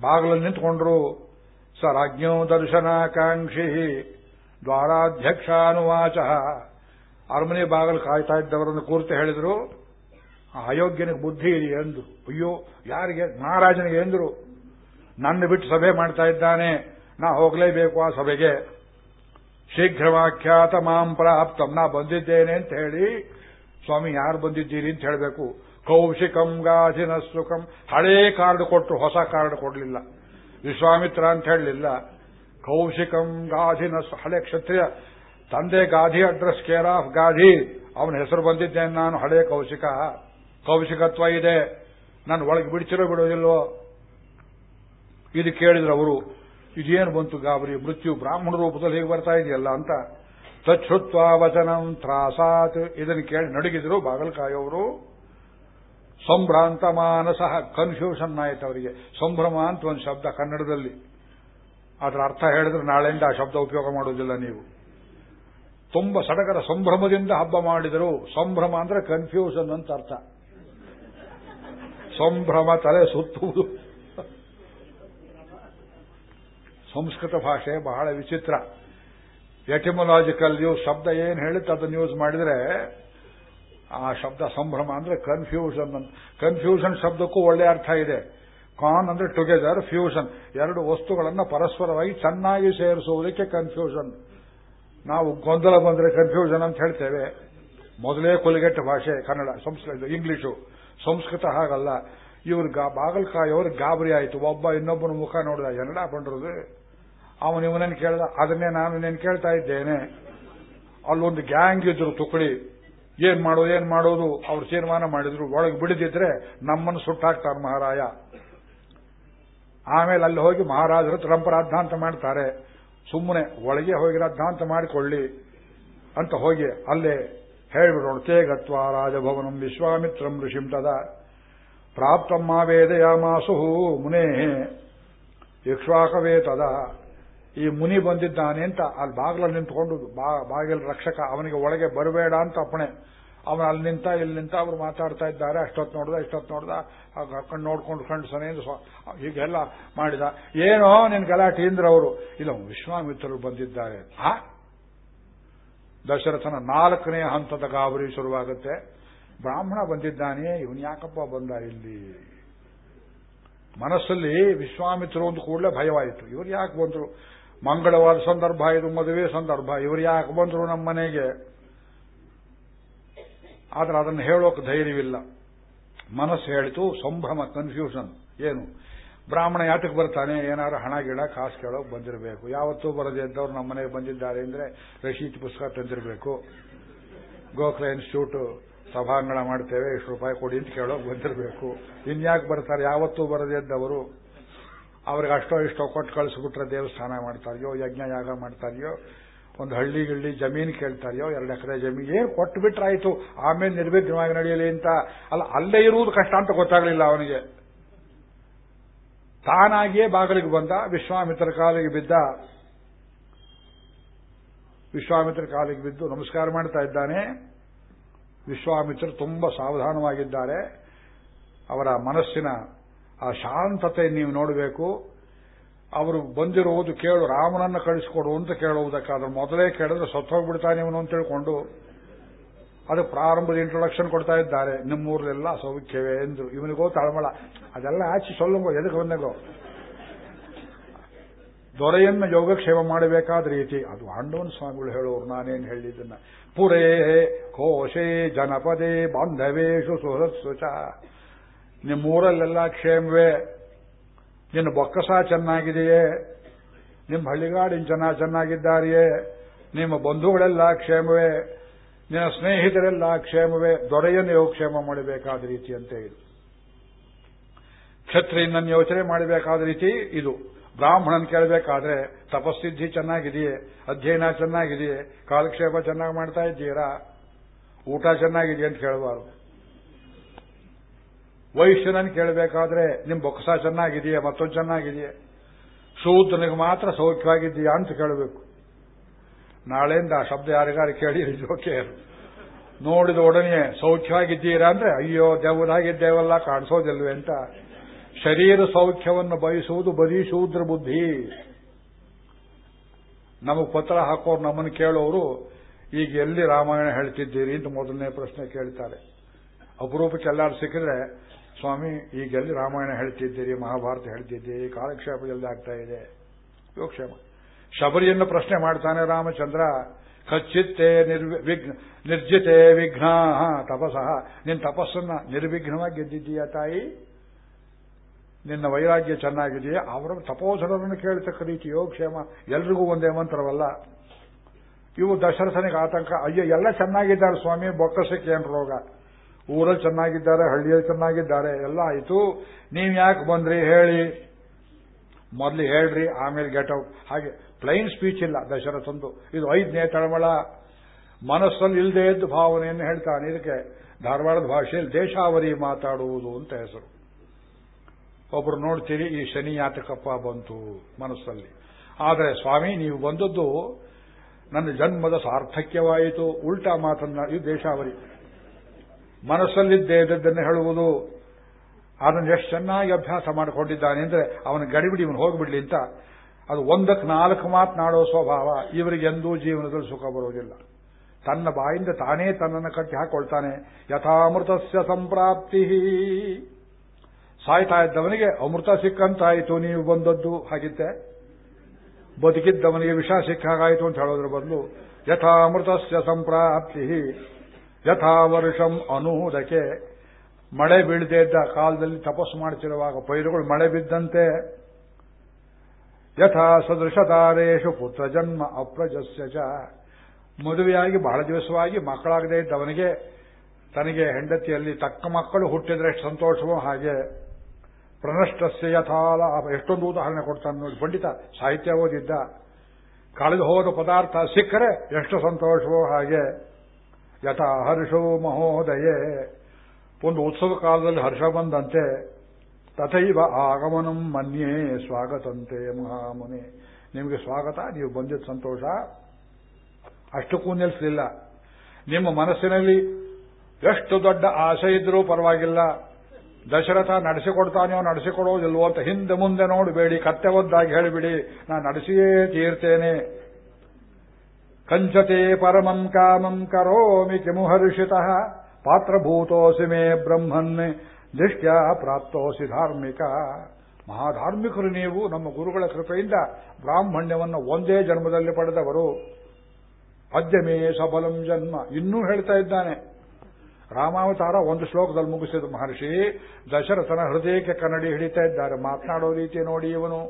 ಬಾಗಿಲಲ್ಲಿ ನಿಂತ್ಕೊಂಡ್ರು ಸರಾಜ್ಞೋ ದರ್ಶನಾಕಾಂಕ್ಷಿ ದ್ವಾರಾಧ್ಯಕ್ಷಾನುವಾಚ. ಅರಮನೆ ಬಾಗಿಲು ಕಾಯ್ತಾ ಇದ್ದವರನ್ನು ಕೂರ್ತು ಹೇಳಿದ್ರು ಅಯೋಗ್ಯನಿಗೆ ಬುದ್ಧಿ ಇದೆ ಎಂದು ಅಯ್ಯೋ, ಯಾರಿಗೆ? ಮಹಾರಾಜನಿಗೆ ಎಂದರು. ನನ್ನ ಬಿಟ್ಟು ಸಭೆ ಮಾಡ್ತಾ ಇದ್ದಾನೆ. ನಾ ಹೋಗಲೇಬೇಕು ಆ ಸಭೆಗೆ. ಶೀಘ್ರವಾಖ್ಯಾತ ಮಾಂ ಪ್ರಾಪ್ತಂ. ನಾ ಬಂದಿದ್ದೇನೆ ಅಂತ ಹೇಳಿ, ಸ್ವಾಮಿ ಯಾರು ಬಂದಿದ್ದೀರಿ ಅಂತ ಹೇಳಬೇಕು. ಕೌಶಿಕಂ ಗಾಧಿನ ಸುಖಂ. ಹಳೇ ಕಾರ್ಡ್ ಕೊಟ್ಟರು ಹೊಸ ಕಾರ್ಡ್ ಕೊಡಲಿಲ್ಲ. ವಿಶ್ವಾಮಿತ್ರ ಅಂತ ಹೇಳಲಿಲ್ಲ. ಕೌಶಿಕಂ ಗಾಧಿನ ಹಳೆ ಕ್ಷತ್ರಿಯ ತಂದೆ Gadhi address care of Gadhi. ಅವನ ಹೆಸರು ಬಂದಿದ್ದೇನೆ ನಾನು, ಹಳೆ ಕೌಶಿಕ. ಕೌಶಿಕತ್ವ ಇದೆ. ನಾನು ಒಳಗೆ ಬಿಡ್ತಿರೋ ಬಿಡೋದಿಲ್ವೋ? ಇದು ಕೇಳಿದ್ರು ಅವರು. ಇದೇನು ಬಂತು ಗಾಬರಿ ಮೃತ್ಯು ಬ್ರಾಹ್ಮಣ ರೂಪದಲ್ಲಿ ಹೇಗೆ ಬರ್ತಾ ಇದೆಯಲ್ಲ ಅಂತ ತಚ್ಛುತ್ವ ವಚನಂ ತ್ರಾಸಾತ್. ಇದನ್ನು ಕೇಳಿ ನಡುಗಿದ್ರು ಬಾಗಲಕಾಯಿಯವರು. ಸಂಭ್ರಾಂತ ಮಾನಸ ಕನ್ಫ್ಯೂಷನ್ ಆಯ್ತು ಅವರಿಗೆ. ಸಂಭ್ರಮ ಅಂತ ಒಂದು ಶಬ್ದ ಕನ್ನಡದಲ್ಲಿ. ಅದರ ಅರ್ಥ ಹೇಳಿದ್ರೆ ನಾಳೆಯಿಂದ ಆ ಶಬ್ದ ಉಪಯೋಗ ಮಾಡುವುದಿಲ್ಲ ನೀವು. ತುಂಬ ಸಡಗರ ಸಂಭ್ರಮದಿಂದ ಹಬ್ಬ ಮಾಡಿದರು. ಸಂಭ್ರಮ ಅಂದ್ರೆ ಕನ್ಫ್ಯೂಷನ್ ಅಂತ ಅರ್ಥ. ಸಂಭ್ರಮ ತಲೆ ಸುತ್ತುವುದು. ಸಂಸ್ಕೃತ ಭಾಷೆ ಬಹಳ ವಿಚಿತ್ರ. ಎಟಿಮೊಲಾಜಿಕಲ್ ಯೂಸ್ ಶಬ್ದ ಏನು ಹೇಳುತ್ತೆ ಅದನ್ನು ಯೂಸ್ ಮಾಡಿದ್ರೆ, ಆ ಶಬ್ದ ಸಂಭ್ರಮ ಅಂದ್ರೆ ಕನ್ಫ್ಯೂಷನ್ ಕನ್ಫ್ಯೂಷನ್ ಶಬ್ದಕ್ಕೂ ಒಳ್ಳೆ ಅರ್ಥ ಇದೆ. ಕಾನ್ ಅಂದ್ರೆ ಟುಗೆದರ್ ಫ್ಯೂಷನ್ ಎರಡು ವಸ್ತುಗಳನ್ನು ಪರಸ್ಪರವಾಗಿ ಚೆನ್ನಾಗಿ ಸೇರಿಸುವುದಕ್ಕೆ ಕನ್ಫ್ಯೂಷನ್ ನಾವು ಗೊಂದಲ ಬಂದ್ರೆ ಕನ್ಫ್ಯೂಷನ್ ಅಂತ ಹೇಳ್ತೇವೆ. ಮೊದಲೇ ಕೊಲಿಗೆಟ್ಟ ಭಾಷೆ, ಕನ್ನಡ, ಸಂಸ್ಕೃತ ಇಂಗ್ಲಿಷು. ಸಂಸ್ಕೃತ ಹಾಗಲ್ಲ. ಇವ್ರು ಅವ್ರಿಗೆ ಗಾಬರಿ ಆಯಿತು. ಒಬ್ಬ ಇನ್ನೊಬ್ಬನ ಮುಖ ನೋಡಿದ ಎನ್ನಡ ಬಂಡ್ರದು ಅವನು ಇವನನ್ನು ಕೇಳ್ದ, ಅದನ್ನೇ ನಾನು ನೇನು ಕೇಳ್ತಾ ಇದ್ದೇನೆ. ಅಲ್ಲೊಂದು ಗ್ಯಾಂಗ್ ಇದ್ರು ತುಕಡಿ. ಏನ್ ಮಾಡೋದು ಏನ್ ಮಾಡೋದು? ಅವ್ರು ತೀರ್ಮಾನ ಮಾಡಿದ್ರು. ಒಳಗೆ ಬಿಡದಿದ್ರೆ ನಮ್ಮನ್ನು ಸುಟ್ಟಾಕ್ತಾರೆ ಮಹಾರಾಯ. ಆಮೇಲೆ ಅಲ್ಲಿ ಹೋಗಿ ಮಹಾರಾಜರು ರಂಪರಾಧಾಂತ ಮಾಡ್ತಾರೆ. ಸುಮ್ಮನೆ ಒಳಗೆ ಹೋಗಿ ರಾಧಾಂತ ಮಾಡಿಕೊಳ್ಳಿ ಅಂತ ಹೋಗಿ ಅಲ್ಲೇ ಹೇಳ್ಬಿಡೋಣ. ತೇಗತ್ವ ರಾಜಭವನಂ ವಿಶ್ವಾಮಿತ್ರಂ ಋಷಿಂ ತದ. ಪ್ರಾಪ್ತಮ್ಮ ವೇದಯಾಮಾಸು ಮುನೇ ಇಕ್ಷ್ವಾಕವೇ ತದ. ಈ ಮುನಿ ಬಂದಿದ್ದಾನೆ ಅಂತ ಅಲ್ಲಿ ಬಾಗಿಲಲ್ಲಿ ನಿಂತ್ಕೊಂಡು ಬಾಗಿಲ ರಕ್ಷಕ ಅವನಿಗೆ ಒಳಗೆ ಬರಬೇಡ ಅಂತ ಅಪ್ಪಣೆ. ಅವನು ಅಲ್ಲಿ ನಿಂತ, ಇಲ್ಲಿ ನಿಂತ ಅವರು ಮಾತಾಡ್ತಾ ಇದ್ದಾರೆ. ಅಷ್ಟೊತ್ತು ನೋಡ್ದ, ಇಷ್ಟೊತ್ತು ನೋಡ್ದ. ಕಣ್ಣು ನೋಡ್ಕೊಂಡು ಕಣ್ಣು ಸನೇಂದ್ರ ಹೀಗೆಲ್ಲ ಮಾಡಿದ. ಏನೋ ನಿನ್ ಗಲಾಟೀಂದ್ರ ಅವರು. ಇಲ್ಲ ವಿಶ್ವಾಮಿತ್ರರು ಬಂದಿದ್ದಾರೆ ಆ? ದಶರಥನ ನಾಲ್ಕನೇ ಹಂತದ ಗಾಬರಿ ಶುರುವಾಗುತ್ತೆ. ಬ್ರಾಹ್ಮಣ ಬಂದಿದ್ದಾನೆ, ಇವನ್ ಯಾಕಪ್ಪ ಬಂದ ಇಲ್ಲಿ? ಮನಸ್ಸಲ್ಲಿ ವಿಶ್ವಾಮಿತ್ರರು ಒಂದು ಕೂಡಲೇ ಭಯವಾಯಿತು. ಇವರು ಯಾಕೆ ಬಂದ್ರು? ಮಂಗಳವಾದ ಸಂದರ್ಭ, ಇದು ಮದುವೆ ಸಂದರ್ಭ. ಇವರು ಯಾಕೆ ಬಂದ್ರು ನಮ್ಮ ಮನೆಗೆ? ಆದ್ರೆ ಅದನ್ನು ಹೇಳೋಕೆ ಧೈರ್ಯವಿಲ್ಲ. ಮನಸ್ಸು ಹೇಳಿತು, ಸಂಭ್ರಮ ಕನ್ಫ್ಯೂಷನ್ ಏನು? ಬ್ರಾಹ್ಮಣ ಯಾತಕ್ಕೆ ಬರ್ತಾನೆ? ಏನಾದ್ರು ಹಣ ಗಿಡ ಕಾಸು ಕೇಳೋಕೆ ಬಂದಿರಬೇಕು. ಯಾವತ್ತೂ ಬರದೇ ಇದ್ದವ್ರು ನಮ್ಮ ಮನೆಗೆ ಬಂದಿದ್ದಾರೆ ಅಂದ್ರೆ ರಶೀತ್ ಪುಸ್ತಕ ತಂದಿರಬೇಕು. ಗೋಖಲೆ ಇನ್ಸ್ಟಿಟ್ಯೂಟ್ ಸಭಾಂಗಣ ಮಾಡ್ತೇವೆ ಎಷ್ಟು ರೂಪಾಯಿ ಕೊಡಿ ಅಂತ ಕೇಳೋಕೆ ಬಂದಿರಬೇಕು. ಇನ್ಯಾಕೆ ಬರ್ತಾರೆ? ಯಾವತ್ತೂ ಬರದೇ ಇದ್ದವರು. ಅವ್ರಿಗೆ ಅಷ್ಟೋ ಇಷ್ಟೋ ಕೊಟ್ಟು ಕಳಿಸ್ಬಿಟ್ರೆ ದೇವಸ್ಥಾನ ಮಾಡ್ತಾರೆಯೋ ಯಜ್ಞ ಯಾಗ ಮಾಡ್ತಾರೆಯೋ, ಒಂದು ಹಳ್ಳಿ ಗಿಳ್ಳಿ ಜಮೀನು ಕೇಳ್ತಾರೆಯೋ, ಎರಡು ಎಕರೆ ಜಮೀನು, ಏನು ಕೊಟ್ಟು ಬಿಟ್ರಾಯ್ತು? ಆಮೇಲೆ ನಿರ್ವಿಘ್ನವಾಗಿ ನಡೆಯಲಿ ಅಂತ. ಅಲ್ಲ, ಅಲ್ಲೇ ಇರುವುದು ಕಷ್ಟ ಅಂತ ಗೊತ್ತಾಗಲಿಲ್ಲ ಅವನಿಗೆ. ತಾನಾಗಿಯೇ ಬಾಗಿಲಿಗೆ ಬಂದ, ವಿಶ್ವಾಮಿತ್ರ ಕಾಲಿಗೆ ಬಿದ್ದ. ವಿಶ್ವಾಮಿತ್ರ ಕಾಲಿಗೆ ಬಿದ್ದು ನಮಸ್ಕಾರ ಮಾಡ್ತಾ ಇದ್ದಾನೆ. ವಿಶ್ವಾಮಿತ್ರ ತುಂಬಾ ಸಾವಧಾನವಾಗಿದ್ದಾರೆ. ಅವರ ಮನಸ್ಸಿನ ಆ ಶಾಂತತೆ ನೀವು ನೋಡಬೇಕು. ಅವರು ಬಂದಿರುವುದು ಕೇಳು, ರಾಮನನ್ನು ಕಳಿಸಿಕೊಡು ಅಂತ ಕೇಳುವುದಕ್ಕಾದ್ರೆ ಮೊದಲೇ ಕೇಳಿದ್ರೆ ಸತ್ತೋಗ್ಬಿಡ್ತಾನೆ ಇವನು ಅಂತ ತಿಳ್ಕೊಂಡು ಅದು ಪ್ರಾರಂಭದ ಇಂಟ್ರೊಡಕ್ಷನ್ ಕೊಡ್ತಾ ಇದ್ದಾರೆ. ನಿಮ್ಮೂರಲೆಲ್ಲ ಸೌಖ್ಯವೇ ಎಂದು. ಇವನಿಗೋ ತಳಮಳ. ಅದೆಲ್ಲ ಆಚೆ ಸೊಲ್ಲಂಗೋ, ಎದಕ್ಕೆ ಬಂದಗೋ? ದೊರೆಯನ್ನ ಯೋಗಕ್ಷೇಮ ಮಾಡಬೇಕಾದ ರೀತಿ. ಅದು ಆಂಡವನ್ ಸ್ವಾಮಿಗಳು ಹೇಳೋರು, ನಾನೇನು ಹೇಳಿದ್ದನ್ನ. ಪುರೇ ಕೋಶೇ, ಜನಪದೇ, ಬಾಂಧವೇಶು, ಸುಹೃತ್ಸುಚ. ನಿಮ್ಮೂರಲ್ಲೆಲ್ಲ ಕ್ಷೇಮವೇ? ನಿನ್ನ ಬೊಕ್ಕಸ ಚೆನ್ನಾಗಿದೆಯೇ? ನಿಮ್ಮ ಹಳ್ಳಿಗಾಡಿನ ಜನ ಚೆನ್ನಾಗಿದ್ದಾರೆಯೇ? ನಿಮ್ಮ ಬಂಧುಗಳೆಲ್ಲ ಕ್ಷೇಮವೇ? ನಿನ್ನ ಸ್ನೇಹಿತರೆಲ್ಲ ಕ್ಷೇಮವೇ? ದೊರೆಯನ್ನು ಕ್ಷೇಮ ಮಾಡಬೇಕಾದ ರೀತಿ ಅಂತ ಇದು ಕ್ಷತ್ರಿಯನನ್ನು ಯೋಚನೆ ಮಾಡಬೇಕಾದ ರೀತಿ ಇದು. ಬ್ರಾಹ್ಮಣನ್ ಕೇಳಬೇಕಾದ್ರೆ, ತಪಸ್ಸಿದ್ಧಿ ಚೆನ್ನಾಗಿದೆಯೇ? ಅಧ್ಯಯನ ಚೆನ್ನಾಗಿದೆಯೇ? ಕಾಲಕ್ಷೇಪ ಚೆನ್ನಾಗಿ ಮಾಡ್ತಾ ಇದ್ದೀರಾ? ಊಟ ಚೆನ್ನಾಗಿದೆಯೇ ಅಂತ ಕೇಳಬಾರ್ದು. ವೈಶ್ಯನನ್ನು ಕೇಳಬೇಕಾದ್ರೆ ನಿಮ್ ಬೊಕ್ಕಸ ಚೆನ್ನಾಗಿದೆಯಾ? ಮತ್ತೊಂದು ಚೆನ್ನಾಗಿದೆಯಾ? ಶೂದ್ರನಿಗೆ ಮಾತ್ರ ಸೌಖ್ಯವಾಗಿದ್ದೀಯಾ ಅಂತ ಕೇಳಬೇಕು. ನಾಳೆಯಿಂದ ಆ ಶಬ್ದ ಯಾರಿಗಾರು ಕೇಳಿ ನಿಜೋಕೆ ನೋಡಿದ ಒಡನೆ ಸೌಖ್ಯವಾಗಿದ್ದೀರಾ ಅಂದ್ರೆ, ಅಯ್ಯೋ ದೇವರಾಗಿದ್ದೇವಲ್ಲ ಕಾಣಿಸೋದಿಲ್ವೇ ಅಂತ. ಶರೀರ ಸೌಖ್ಯವನ್ನು ಬಯಸುವುದು ಬರೀ ಶೂದ್ರ ಬುದ್ಧಿ. ನಮಗೆ ಪತ್ರ ಹಾಕೋರು ನಮ್ಮನ್ನು ಕೇಳೋರು, ಈಗ ಎಲ್ಲಿ ರಾಮಾಯಣ ಹೇಳ್ತಿದ್ದೀರಿ ಅಂತ ಮೊದಲನೇ ಪ್ರಶ್ನೆ ಕೇಳ್ತಾರೆ. ಅಪರೂಪಕ್ಕೆ ಎಲ್ಲರೂ ಸಿಕ್ಕಿದ್ರೆ ಸ್ವಾಮಿ, ಈಗ ಎಲ್ಲಿ ರಾಮಾಯಣ ಹೇಳ್ತಿದ್ದೀರಿ, ಮಹಾಭಾರತ ಹೇಳ್ತಿದ್ದೀರಿ, ಕಾಲಕ್ಷೇಪ ಎಲ್ಲಿ ಆಗ್ತಾ ಇದೆ? ಯೋಗಕ್ಷೇಮ. ಶಬರಿಯನ್ನು ಪ್ರಶ್ನೆ ಮಾಡ್ತಾನೆ ರಾಮಚಂದ್ರ, ಕಚ್ಚಿತ್ತೇ ನಿರ್ವಿಘ್ನ ನಿರ್ಜಿತೆ ವಿಘ್ನ ತಪಸಃ. ನಿನ್ನ ತಪಸ್ಸನ್ನ ನಿರ್ವಿಘ್ನವಾಗಿ ಗೆದ್ದಿದ್ದೀಯಾ ತಾಯಿ? ನಿನ್ನ ವೈರಾಗ್ಯ ಚೆನ್ನಾಗಿದೆಯಾ? ಅವರ ತಪೋಧನರನ್ನು ಕೇಳ್ತಕ್ಕ ರೀತಿ ಯೋಗಕ್ಷೇಮ ಎಲ್ರಿಗೂ ಒಂದೇ ಮಂತ್ರವಲ್ಲ. ಇವು ದಶರಥನಿಗೆ ಆತಂಕ. ಅಯ್ಯೋ, ಎಲ್ಲ ಚೆನ್ನಾಗಿದ್ದಾರೆ ಸ್ವಾಮಿ, ಬೊಕ್ಕಸಕ್ಕೆ ಏನು ರೋಗ? ಊರಲ್ಲಿ ಚೆನ್ನಾಗಿದ್ದಾರೆ, ಹಳ್ಳಿಯಲ್ಲಿ ಚೆನ್ನಾಗಿದ್ದಾರೆ, ಎಲ್ಲ ಆಯಿತು. ನೀವು ಯಾಕೆ ಬಂದ್ರಿ ಹೇಳಿ. ಮೊದಲು ಹೇಳ್ರಿ, ಆಮೇಲೆ ಗೆಟ್ ಔಟ್ ಹಾಗೆ ಪ್ಲೈನ್ ಸ್ಪೀಚ್ ಇಲ್ಲ ದಶರಥಂದು ಇದು ಐದನೇ ತಳಮಳ. ಮನಸ್ಸಲ್ಲಿ ಇಲ್ಲದೆ ಇದ್ದ ಭಾವನೆಯನ್ನು ಹೇಳ್ತಾನೆ. ಇದಕ್ಕೆ ಧಾರವಾಡದ ಭಾಷೆಯಲ್ಲಿ ದೇಶಾವರಿ ಮಾತಾಡುವುದು ಅಂತ ಹೆಸರು. ಒಬ್ರು ನೋಡ್ತೀರಿ, ಈ ಶನಿ ಯಾತಕಪ್ಪ ಬಂತು ಮನಸ್ಸಲ್ಲಿ. ಆದರೆ ಸ್ವಾಮಿ, ನೀವು ಬಂದದ್ದು ನನ್ನ ಜನ್ಮದ ಸಾರ್ಥಕ್ಯವಾಯಿತು. ಉಲ್ಟಾ ಮಾತನ್ನ, ಇದು ದೇಶಾವರಿ. ಮನಸ್ಸಲ್ಲಿದ್ದೇ ಇದ್ದದ್ದನ್ನು ಹೇಳುವುದು. ಅದನ್ನು ಎಷ್ಟು ಚೆನ್ನಾಗಿ ಅಭ್ಯಾಸ ಮಾಡಿಕೊಂಡಿದ್ದಾನೆ ಅಂದ್ರೆ ಅವನ ಗಡಿಬಿಡಿ ಇವನು ಹೋಗಿಬಿಡಲಿ ಅಂತ. ಅದು ಒಂದಕ್ಕೆ ನಾಲ್ಕು ಮಾತನಾಡೋ ಸ್ವಭಾವ. ಇವರಿಗೆ ಎಂದೂ ಜೀವನದಲ್ಲಿ ಸುಖ ಬರುವುದಿಲ್ಲ. ತನ್ನ ಬಾಯಿಂದ ತಾನೇ ತನ್ನನ್ನು ಕಟ್ಟಿ ಹಾಕೊಳ್ತಾನೆ. ಯಥಾಮೃತಸ್ಯ ಸಂಪ್ರಾಪ್ತಿ. ಸಾಯ್ತಾ ಇದ್ದವನಿಗೆ ಅಮೃತ ಸಿಕ್ಕಂತಾಯಿತು, ನೀವು ಬಂದದ್ದು ಹಾಗಿದ್ದೆ. ಬದುಕಿದ್ದವನಿಗೆ ವಿಷ ಸಿಕ್ಕಾಗಾಯಿತು ಅಂತ ಹೇಳೋದ್ರ ಬದಲು ಯಥಾಮೃತಸ್ಯ ಸಂಪ್ರಾಪ್ತಿ. ಯಥಾ ವರ್ಷಂ ಮಳೆ ಬೀಳದೇ ಇದ್ದ ಕಾಲದಲ್ಲಿ ತಪಸ್ಸು ಮಾಡುತ್ತಿರುವಾಗ ಪೈರುಗಳು ಮಳೆ ಬಿದ್ದಂತೆ. ಯಥಾ ಸದೃಶತಾರೇಶು ಪುತ್ರ ಜನ್ಮ ಅಪ್ರಜಸ್ಯ ಚ. ಮದುವೆಯಾಗಿ ಬಹಳ ದಿವಸವಾಗಿ ಮಕ್ಕಳಾಗದೇ ಇದ್ದವನಿಗೆ ತನಗೆ ಹೆಂಡತಿಯಲ್ಲಿ ತಕ್ಕ ಮಕ್ಕಳು ಹುಟ್ಟಿದ್ರೆ ಎಷ್ಟು ಸಂತೋಷವೋ ಹಾಗೆ. ಪ್ರನಷ್ಟಸ್ಯ ಯಥಾಲ ಎಷ್ಟೊಂದು ಉದಾಹರಣೆ ಕೊಡ್ತಾನೆ ನೋಡಿ. ಪಂಡಿತ ಸಾಹಿತ್ಯ ಓದಿದ್ದ. ಕಳೆದು ಹೋದ ಪದಾರ್ಥ ಸಿಕ್ಕರೆ ಎಷ್ಟು ಸಂತೋಷವೋ ಹಾಗೆ. ಯಥಾ ಹರ್ಷೋ ಮಹೋದಯೇ. ಒಂದು ಉತ್ಸವ ಕಾಲದಲ್ಲಿ ಹರ್ಷ ಬಂದಂತೆ ತಥೈವ ಆಗಮನಂ ಮನ್ಯೇ ಸ್ವಾಗತಂತೆ ಮಹಾಮುನಿ. ನಿಮಗೆ ಸ್ವಾಗತ, ನೀವು ಬಂದಿದ್ದ ಸಂತೋಷ. ಅಷ್ಟಕ್ಕೂ ನಿಲ್ಲಿಸಲಿಲ್ಲ ನಿಮ್ಮ ಮನಸ್ಸಿನಲ್ಲಿ ಎಷ್ಟು ದೊಡ್ಡ ಆಸೆ ಇದ್ರೂ ಪರವಾಗಿಲ್ಲ. ದಶರಥ ನಡೆಸಿಕೊಡ್ತಾನೆಯೋ ನಡೆಸಿಕೊಡೋದಿಲ್ವೋ ಅಂತ ಹಿಂದೆ ಮುಂದೆ ನೋಡಬೇಡಿ ಕತ್ತೆ ಒದ್ದಾಗಿ ಹೇಳಿಬಿಡಿ, ನಾನು ನಡೆಸಿಯೇ ತೀರ್ತೇನೆ. ಕಂಚತೆ ಪರಮಂ ಕಾಮಂ ಕರೋಮಿ ಕಿಮುಹರ್ಷಿತ ಪಾತ್ರಭೂತೋಸಿ ಮೇ ಬ್ರಹ್ಮನ್ ದೃಷ್ಟ್ಯ ಪ್ರಾಪ್ತೋಸಿ ಧಾರ್ಮಿಕ. ಮಹಾಧಾರ್ಮಿಕರು ನೀವು ನಮ್ಮ ಗುರುಗಳ ಕೃಪೆಯಿಂದ ಬ್ರಾಹ್ಮಣ್ಯವನ್ನು ಒಂದೇ ಜನ್ಮದಲ್ಲಿ ಪಡೆದವರು. ಅದ್ಯಮೇ ಸಫಲಂ ಜನ್ಮ. ಇನ್ನೂ ಹೇಳ್ತಾ ಇದ್ದಾನೆ. ರಾಮಾವತಾರ ಒಂದು ಶ್ಲೋಕದಲ್ಲಿ ಮುಗಿಸಿದ ಮಹರ್ಷಿ, ದಶರಥನ ಹೃದಯಕ್ಕೆ ಕನ್ನಡಿ ಹಿಡಿತಾ ಇದ್ದಾರೆ. ಮಾತನಾಡೋ ರೀತಿ ನೋಡಿ ಇವನು.